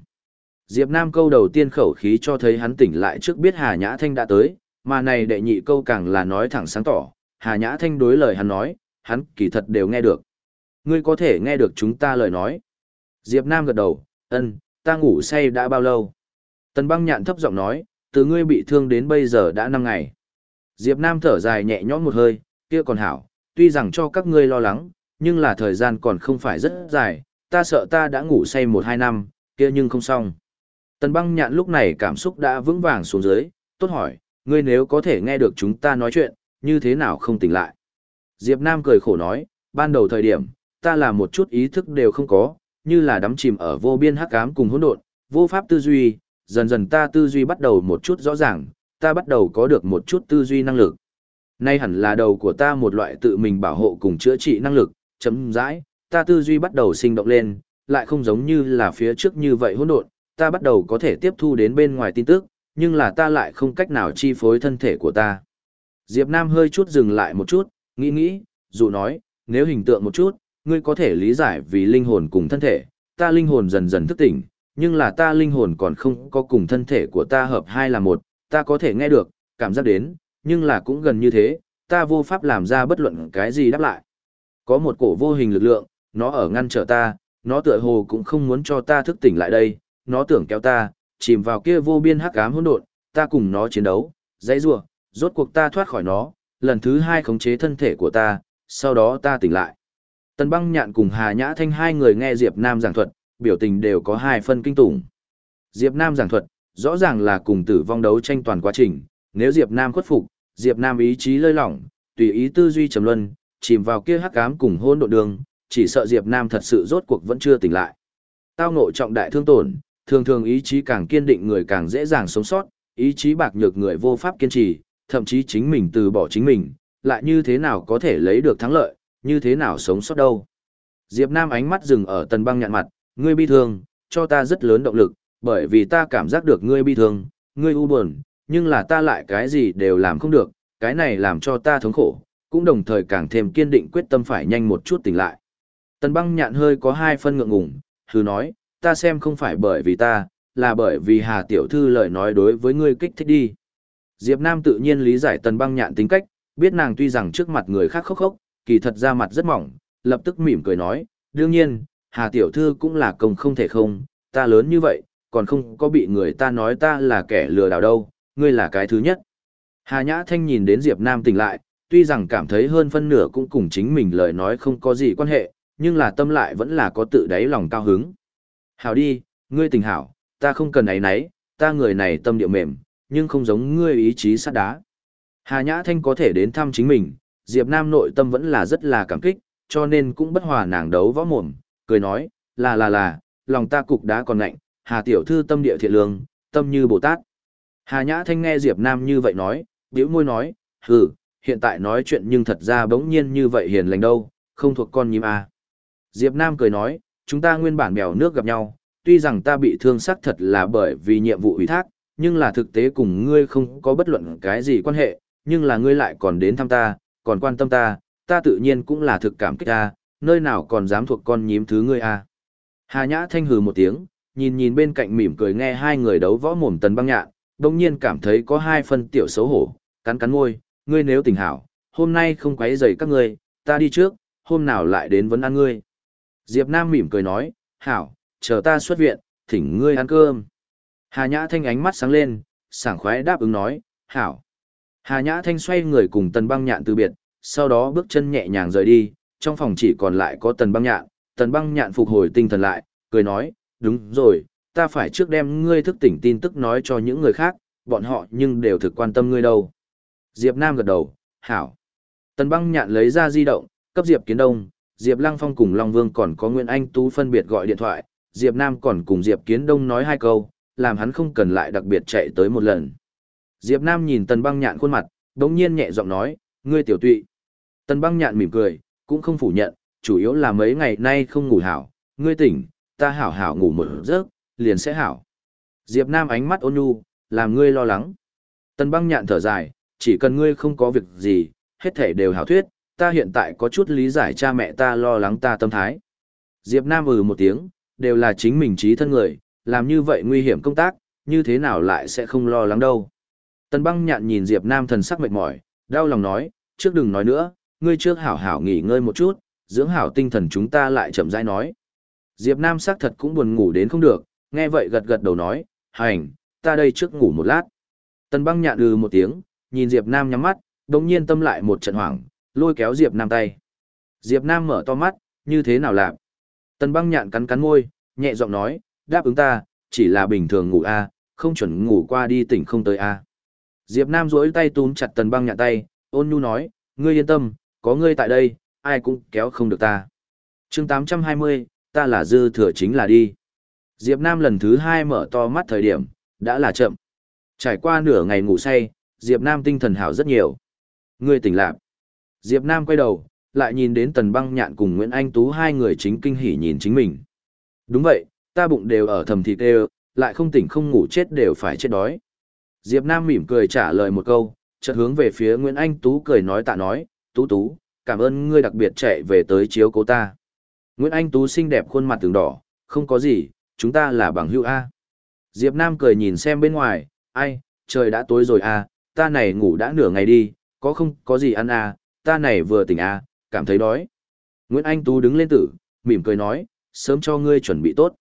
Diệp Nam câu đầu tiên khẩu khí cho thấy hắn tỉnh lại trước biết Hà Nhã Thanh đã tới, mà này đệ nhị câu càng là nói thẳng sáng tỏ, Hà Nhã Thanh đối lời hắn nói, hắn kỳ thật đều nghe được. Ngươi có thể nghe được chúng ta lời nói. Diệp Nam gật đầu, ân, ta ngủ say đã bao lâu? Tần băng nhạn thấp giọng nói, từ ngươi bị thương đến bây giờ đã 5 ngày. Diệp Nam thở dài nhẹ nhõm một hơi, kia còn hảo, tuy rằng cho các ngươi lo lắng, nhưng là thời gian còn không phải rất dài, ta sợ ta đã ngủ say 1-2 năm, kia nhưng không xong. Tần băng nhạn lúc này cảm xúc đã vững vàng xuống dưới, tốt hỏi, ngươi nếu có thể nghe được chúng ta nói chuyện, như thế nào không tỉnh lại? Diệp Nam cười khổ nói, ban đầu thời điểm, ta là một chút ý thức đều không có, như là đắm chìm ở vô biên hắc ám cùng hỗn độn, vô pháp tư duy, dần dần ta tư duy bắt đầu một chút rõ ràng, ta bắt đầu có được một chút tư duy năng lực. Nay hẳn là đầu của ta một loại tự mình bảo hộ cùng chữa trị năng lực, chấm dãi, ta tư duy bắt đầu sinh động lên, lại không giống như là phía trước như vậy hỗn độn, ta bắt đầu có thể tiếp thu đến bên ngoài tin tức, nhưng là ta lại không cách nào chi phối thân thể của ta. Diệp Nam hơi chút dừng lại một chút, nghĩ nghĩ, dụ nói, nếu hình tượng một chút, ngươi có thể lý giải vì linh hồn cùng thân thể, ta linh hồn dần dần thức tỉnh, nhưng là ta linh hồn còn không có cùng thân thể của ta hợp hai là một, ta có thể nghe được, cảm giác đến, nhưng là cũng gần như thế, ta vô pháp làm ra bất luận cái gì đáp lại. Có một cổ vô hình lực lượng, nó ở ngăn trở ta, nó tựa hồ cũng không muốn cho ta thức tỉnh lại đây, nó tưởng kéo ta, chìm vào kia vô biên hắc ám hỗn độn, ta cùng nó chiến đấu, dãy rủa, rốt cuộc ta thoát khỏi nó, lần thứ hai khống chế thân thể của ta, sau đó ta tỉnh lại. Tần băng nhạn cùng Hà Nhã Thanh hai người nghe Diệp Nam giảng thuật, biểu tình đều có hai phân kinh tủng. Diệp Nam giảng thuật, rõ ràng là cùng tử vong đấu tranh toàn quá trình, nếu Diệp Nam khuất phục, Diệp Nam ý chí lơi lỏng, tùy ý tư duy trầm luân, chìm vào kia hắc ám cùng hôn độ đường, chỉ sợ Diệp Nam thật sự rốt cuộc vẫn chưa tỉnh lại. Tao ngộ trọng đại thương tổn, thường thường ý chí càng kiên định người càng dễ dàng sống sót, ý chí bạc nhược người vô pháp kiên trì, thậm chí chính mình từ bỏ chính mình, lại như thế nào có thể lấy được thắng lợi, như thế nào sống sót đâu. Diệp Nam ánh mắt dừng ở tần băng nhạn mặt, ngươi bi thương, cho ta rất lớn động lực, bởi vì ta cảm giác được ngươi bi thương, ngươi u buồn, nhưng là ta lại cái gì đều làm không được, cái này làm cho ta thống khổ, cũng đồng thời càng thêm kiên định quyết tâm phải nhanh một chút tỉnh lại. Tần băng nhạn hơi có hai phân ngượng ngùng, hừ nói, ta xem không phải bởi vì ta, là bởi vì Hà Tiểu Thư lời nói đối với ngươi kích thích đi. Diệp Nam tự nhiên lý giải tần băng nhạn tính cách, biết nàng tuy rằng trước mặt người khác khóc khóc, kỳ thật ra mặt rất mỏng, lập tức mỉm cười nói, đương nhiên, Hà Tiểu Thư cũng là công không thể không, ta lớn như vậy, còn không có bị người ta nói ta là kẻ lừa đảo đâu, ngươi là cái thứ nhất. Hà Nhã Thanh nhìn đến Diệp Nam tỉnh lại, tuy rằng cảm thấy hơn phân nửa cũng cùng chính mình lời nói không có gì quan hệ, nhưng là tâm lại vẫn là có tự đáy lòng cao hứng. Hảo đi, ngươi tình hảo, ta không cần ấy nấy, ta người này tâm địa mềm, nhưng không giống ngươi ý chí sắt đá. Hà Nhã Thanh có thể đến thăm chính mình, Diệp Nam nội tâm vẫn là rất là cảm kích, cho nên cũng bất hòa nàng đấu võ mồm, cười nói, là là là, lòng ta cục đá còn lạnh, Hà Tiểu Thư tâm địa thiện lương, tâm như Bồ Tát. Hà Nhã Thanh nghe Diệp Nam như vậy nói, bĩu môi nói, hừ, hiện tại nói chuyện nhưng thật ra bỗng nhiên như vậy hiền lành đâu, không thuộc con nhím à. Diệp Nam cười nói, chúng ta nguyên bản bèo nước gặp nhau, tuy rằng ta bị thương sắc thật là bởi vì nhiệm vụ ủy thác, nhưng là thực tế cùng ngươi không có bất luận cái gì quan hệ, nhưng là ngươi lại còn đến thăm ta, còn quan tâm ta, ta tự nhiên cũng là thực cảm kích ta, nơi nào còn dám thuộc con nhím thứ ngươi à. Hà Nhã thanh hừ một tiếng, nhìn nhìn bên cạnh mỉm cười nghe hai người đấu võ mồm tần băng nhạn, đồng nhiên cảm thấy có hai phân tiểu xấu hổ, cắn cắn môi, ngươi nếu tỉnh hảo, hôm nay không quấy rầy các ngươi, ta đi trước, hôm nào lại đến vấn ăn ngươi. Diệp Nam mỉm cười nói, hảo, chờ ta xuất viện, thỉnh ngươi ăn cơm. Hà Nhã Thanh ánh mắt sáng lên, sảng khoái đáp ứng nói, hảo. Hà Nhã Thanh xoay người cùng Tần Băng Nhạn từ biệt, sau đó bước chân nhẹ nhàng rời đi, trong phòng chỉ còn lại có Tần Băng Nhạn, Tần Băng Nhạn phục hồi tinh thần lại, cười nói, đúng rồi, ta phải trước đem ngươi thức tỉnh tin tức nói cho những người khác, bọn họ nhưng đều thực quan tâm ngươi đâu. Diệp Nam gật đầu, hảo. Tần Băng Nhạn lấy ra di động, cấp Diệp Kiến Đông, Diệp Lăng Phong cùng Long Vương còn có Nguyên Anh Tú phân biệt gọi điện thoại, Diệp Nam còn cùng Diệp Kiến Đông nói hai câu, làm hắn không cần lại đặc biệt chạy tới một lần. Diệp Nam nhìn Tần Băng Nhạn khuôn mặt, đống nhiên nhẹ giọng nói, ngươi tiểu tụy. Tần Băng Nhạn mỉm cười, cũng không phủ nhận, chủ yếu là mấy ngày nay không ngủ hảo, ngươi tỉnh, ta hảo hảo ngủ một giấc, liền sẽ hảo. Diệp Nam ánh mắt ôn nhu, làm ngươi lo lắng. Tần Băng Nhạn thở dài, chỉ cần ngươi không có việc gì, hết thảy đều hảo thuyết, ta hiện tại có chút lý giải cha mẹ ta lo lắng ta tâm thái. Diệp Nam ừ một tiếng, đều là chính mình trí thân người, làm như vậy nguy hiểm công tác, như thế nào lại sẽ không lo lắng đâu. Tần băng nhạn nhìn Diệp Nam thần sắc mệt mỏi, đau lòng nói, trước đừng nói nữa, ngươi trước hảo hảo nghỉ ngơi một chút, dưỡng hảo tinh thần chúng ta lại chậm rãi nói. Diệp Nam sắc thật cũng buồn ngủ đến không được, nghe vậy gật gật đầu nói, hành, ta đây trước ngủ một lát. Tần băng nhạn ừ một tiếng, nhìn Diệp Nam nhắm mắt, đồng nhiên tâm lại một trận hoảng, lôi kéo Diệp Nam tay. Diệp Nam mở to mắt, như thế nào làm? Tần băng nhạn cắn cắn môi, nhẹ giọng nói, đáp ứng ta, chỉ là bình thường ngủ a, không chuẩn ngủ qua đi tỉnh không tới a. Diệp Nam duỗi tay túm chặt tần băng nhạn tay, ôn nhu nói, ngươi yên tâm, có ngươi tại đây, ai cũng kéo không được ta. Chương 820, ta là dư thừa chính là đi. Diệp Nam lần thứ hai mở to mắt thời điểm, đã là chậm. Trải qua nửa ngày ngủ say, Diệp Nam tinh thần hảo rất nhiều. Ngươi tỉnh lạc. Diệp Nam quay đầu, lại nhìn đến Tần Băng Nhạn cùng Nguyễn Anh Tú hai người chính kinh hỉ nhìn chính mình. Đúng vậy, ta bụng đều ở thầm thịt đều, lại không tỉnh không ngủ chết đều phải chết đói. Diệp Nam mỉm cười trả lời một câu, chợt hướng về phía Nguyễn Anh Tú cười nói tạ nói, Tú Tú, cảm ơn ngươi đặc biệt chạy về tới chiếu cố ta. Nguyễn Anh Tú xinh đẹp khuôn mặt từng đỏ, không có gì, chúng ta là bằng hữu A. Diệp Nam cười nhìn xem bên ngoài, ai, trời đã tối rồi a, ta này ngủ đã nửa ngày đi, có không có gì ăn a, ta này vừa tỉnh a, cảm thấy đói. Nguyễn Anh Tú đứng lên tử, mỉm cười nói, sớm cho ngươi chuẩn bị tốt.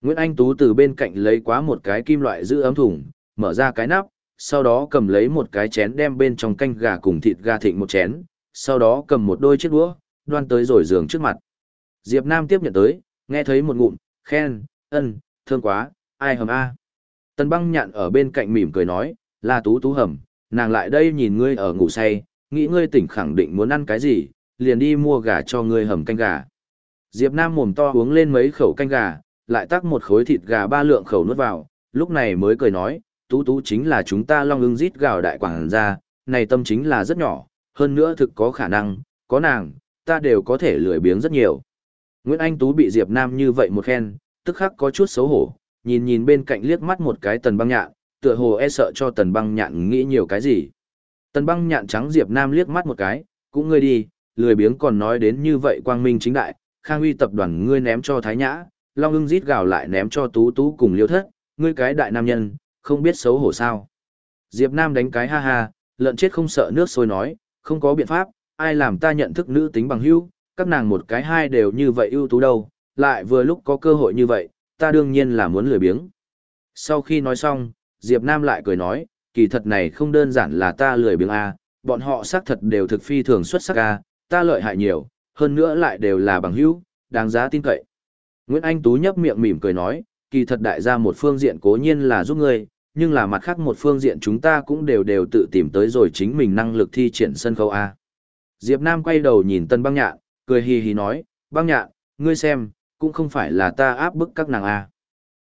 Nguyễn Anh Tú từ bên cạnh lấy quá một cái kim loại giữ ấm thùng, mở ra cái nắp, sau đó cầm lấy một cái chén đem bên trong canh gà cùng thịt gà thịnh một chén, sau đó cầm một đôi chiếc đũa, đoan tới rồi giường trước mặt. Diệp Nam tiếp nhận tới, nghe thấy một ngụm, khen, ân, thương quá, ai hầm a. Tần băng nhạn ở bên cạnh mỉm cười nói, là tú tú hầm, nàng lại đây nhìn ngươi ở ngủ say, nghĩ ngươi tỉnh khẳng định muốn ăn cái gì, liền đi mua gà cho ngươi hầm canh gà. Diệp Nam mồm to uống lên mấy khẩu canh gà, lại tắc một khối thịt gà ba lượng khẩu nuốt vào, lúc này mới cười nói, tú tú chính là chúng ta long ưng rít gào đại quảng ra, này tâm chính là rất nhỏ, hơn nữa thực có khả năng, có nàng, ta đều có thể lười biếng rất nhiều. Nguyễn Anh Tú bị Diệp Nam như vậy một khen, tức khắc có chút xấu hổ, nhìn nhìn bên cạnh liếc mắt một cái tần băng nhạn, tựa hồ e sợ cho tần băng nhạn nghĩ nhiều cái gì. Tần băng nhạn trắng Diệp Nam liếc mắt một cái, cũng ngươi đi, lười biếng còn nói đến như vậy quang minh chính đại, khang uy tập đoàn ngươi ném cho thái nhã, long ưng rít gào lại ném cho tú tú cùng liêu thất, ngươi cái đại nam nhân, không biết xấu hổ sao. Diệp Nam đánh cái ha ha, lợn chết không sợ nước sôi nói, không có biện pháp, ai làm ta nhận thức nữ tính bằng hữu, các nàng một cái hai đều như vậy ưu tú đâu, lại vừa lúc có cơ hội như vậy, ta đương nhiên là muốn lười biếng. Sau khi nói xong, Diệp Nam lại cười nói, kỳ thật này không đơn giản là ta lười biếng a, bọn họ xác thật đều thực phi thường xuất sắc a, ta lợi hại nhiều, hơn nữa lại đều là bằng hữu, đáng giá tin cậy. Nguyễn Anh Tú nhấp miệng mỉm cười nói, kỳ thật đại gia một phương diện cố nhiên là giúp ngươi, nhưng là mặt khác một phương diện chúng ta cũng đều đều tự tìm tới rồi chính mình năng lực thi triển sân khấu A. Diệp Nam quay đầu nhìn Tân băng nhạn, cười hì hì nói, băng nhạn, ngươi xem, cũng không phải là ta áp bức các nàng A.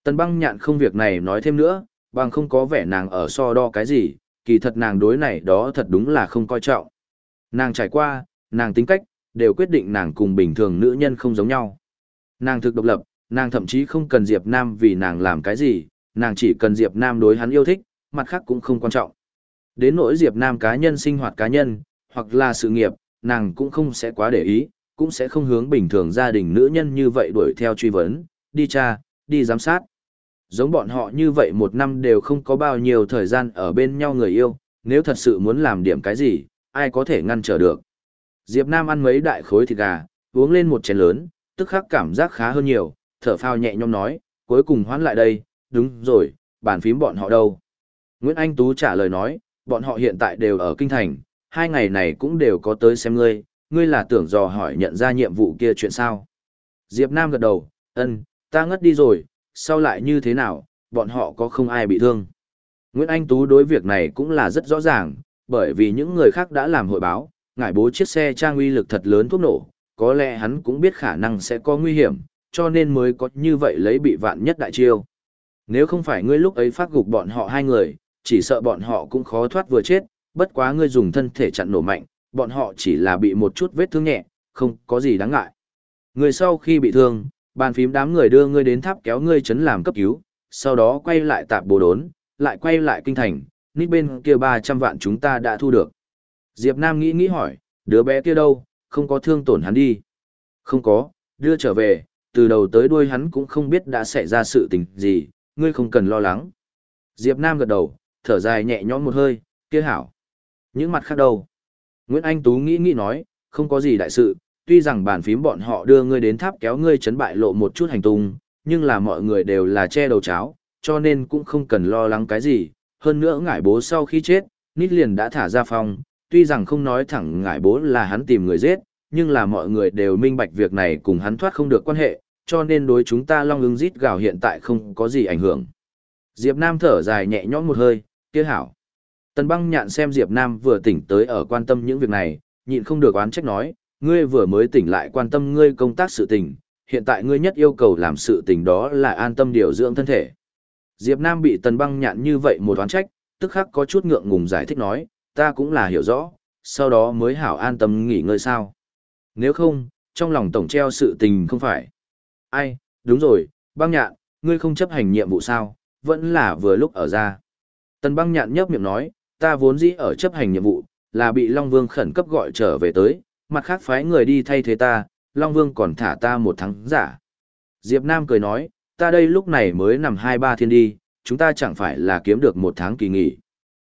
Tân băng nhạn không việc này nói thêm nữa, bằng không có vẻ nàng ở so đo cái gì, kỳ thật nàng đối này đó thật đúng là không coi trọng. Nàng trải qua, nàng tính cách, đều quyết định nàng cùng bình thường nữ nhân không giống nhau. Nàng thực độc lập, nàng thậm chí không cần Diệp Nam vì nàng làm cái gì, nàng chỉ cần Diệp Nam đối hắn yêu thích, mặt khác cũng không quan trọng. Đến nỗi Diệp Nam cá nhân sinh hoạt cá nhân, hoặc là sự nghiệp, nàng cũng không sẽ quá để ý, cũng sẽ không hướng bình thường gia đình nữ nhân như vậy đuổi theo truy vấn, đi tra, đi giám sát. Giống bọn họ như vậy một năm đều không có bao nhiêu thời gian ở bên nhau người yêu, nếu thật sự muốn làm điểm cái gì, ai có thể ngăn trở được. Diệp Nam ăn mấy đại khối thịt gà, uống lên một chén lớn, tức khắc cảm giác khá hơn nhiều, thở phào nhẹ nhõm nói, cuối cùng hoán lại đây, đúng rồi, bàn phím bọn họ đâu. Nguyễn Anh Tú trả lời nói, bọn họ hiện tại đều ở Kinh Thành, hai ngày này cũng đều có tới xem ngươi, ngươi là tưởng dò hỏi nhận ra nhiệm vụ kia chuyện sao. Diệp Nam gật đầu, ân, ta ngất đi rồi, sau lại như thế nào, bọn họ có không ai bị thương. Nguyễn Anh Tú đối việc này cũng là rất rõ ràng, bởi vì những người khác đã làm hội báo, ngải bố chiếc xe trang uy lực thật lớn thuốc nổ, có lẽ hắn cũng biết khả năng sẽ có nguy hiểm, cho nên mới có như vậy lấy bị vạn nhất đại chiêu. Nếu không phải ngươi lúc ấy phát gục bọn họ hai người, chỉ sợ bọn họ cũng khó thoát vừa chết, bất quá ngươi dùng thân thể chặn nổ mạnh, bọn họ chỉ là bị một chút vết thương nhẹ, không có gì đáng ngại. Người sau khi bị thương, bàn phím đám người đưa ngươi đến tháp kéo ngươi chấn làm cấp cứu, sau đó quay lại tạp bồ đốn, lại quay lại kinh thành, nít bên kia 300 vạn chúng ta đã thu được. Diệp Nam nghĩ nghĩ hỏi, đứa bé kia đâu, không có thương tổn hắn đi. Không có, đưa trở về, từ đầu tới đuôi hắn cũng không biết đã xảy ra sự tình gì, ngươi không cần lo lắng. Diệp Nam gật đầu, thở dài nhẹ nhõm một hơi, kia hảo. Những mặt khác đâu? Nguyễn Anh Tú nghĩ nghĩ nói, không có gì đại sự, tuy rằng bàn phím bọn họ đưa ngươi đến tháp kéo ngươi chấn bại lộ một chút hành tung, nhưng là mọi người đều là che đầu cháo, cho nên cũng không cần lo lắng cái gì. Hơn nữa ngải bố sau khi chết, Nít liền đã thả ra phòng, tuy rằng không nói thẳng ngải bố là hắn tìm người giết, nhưng là mọi người đều minh bạch việc này cùng hắn thoát không được quan hệ, cho nên đối chúng ta long ứng rít gào hiện tại không có gì ảnh hưởng. Diệp Nam thở dài nhẹ nhõm một hơi, kia hảo. Tần băng nhạn xem Diệp Nam vừa tỉnh tới ở quan tâm những việc này, nhịn không được oán trách nói, ngươi vừa mới tỉnh lại quan tâm ngươi công tác sự tình, hiện tại ngươi nhất yêu cầu làm sự tình đó là an tâm điều dưỡng thân thể. Diệp Nam bị tần băng nhạn như vậy một oán trách, tức khắc có chút ngượng ngùng giải thích nói, ta cũng là hiểu rõ, sau đó mới hảo an tâm nghỉ ngơi sao. Nếu không, trong lòng tổng treo sự tình không phải. Ai, đúng rồi, băng nhạn, ngươi không chấp hành nhiệm vụ sao, vẫn là vừa lúc ở ra. Tần băng nhạn nhấp miệng nói, ta vốn dĩ ở chấp hành nhiệm vụ, là bị Long Vương khẩn cấp gọi trở về tới, mặt khác phái người đi thay thế ta, Long Vương còn thả ta một tháng giả. Diệp Nam cười nói, ta đây lúc này mới nằm hai ba thiên đi, chúng ta chẳng phải là kiếm được một tháng kỳ nghỉ.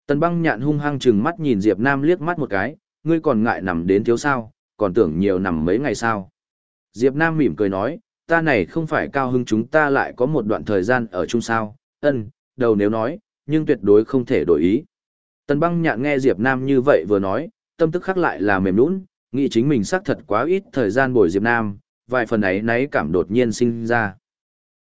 Tần băng nhạn hung hăng trừng mắt nhìn Diệp Nam liếc mắt một cái, ngươi còn ngại nằm đến thiếu sao, còn tưởng nhiều nằm mấy ngày sao. Diệp Nam mỉm cười nói, ta này không phải cao hứng chúng ta lại có một đoạn thời gian ở chung sao, ân, đầu nếu nói, nhưng tuyệt đối không thể đổi ý. Tần băng nhạn nghe Diệp Nam như vậy vừa nói, tâm tức khắc lại là mềm nũng, nghĩ chính mình xác thật quá ít thời gian bồi Diệp Nam, vài phần ấy nấy cảm đột nhiên sinh ra.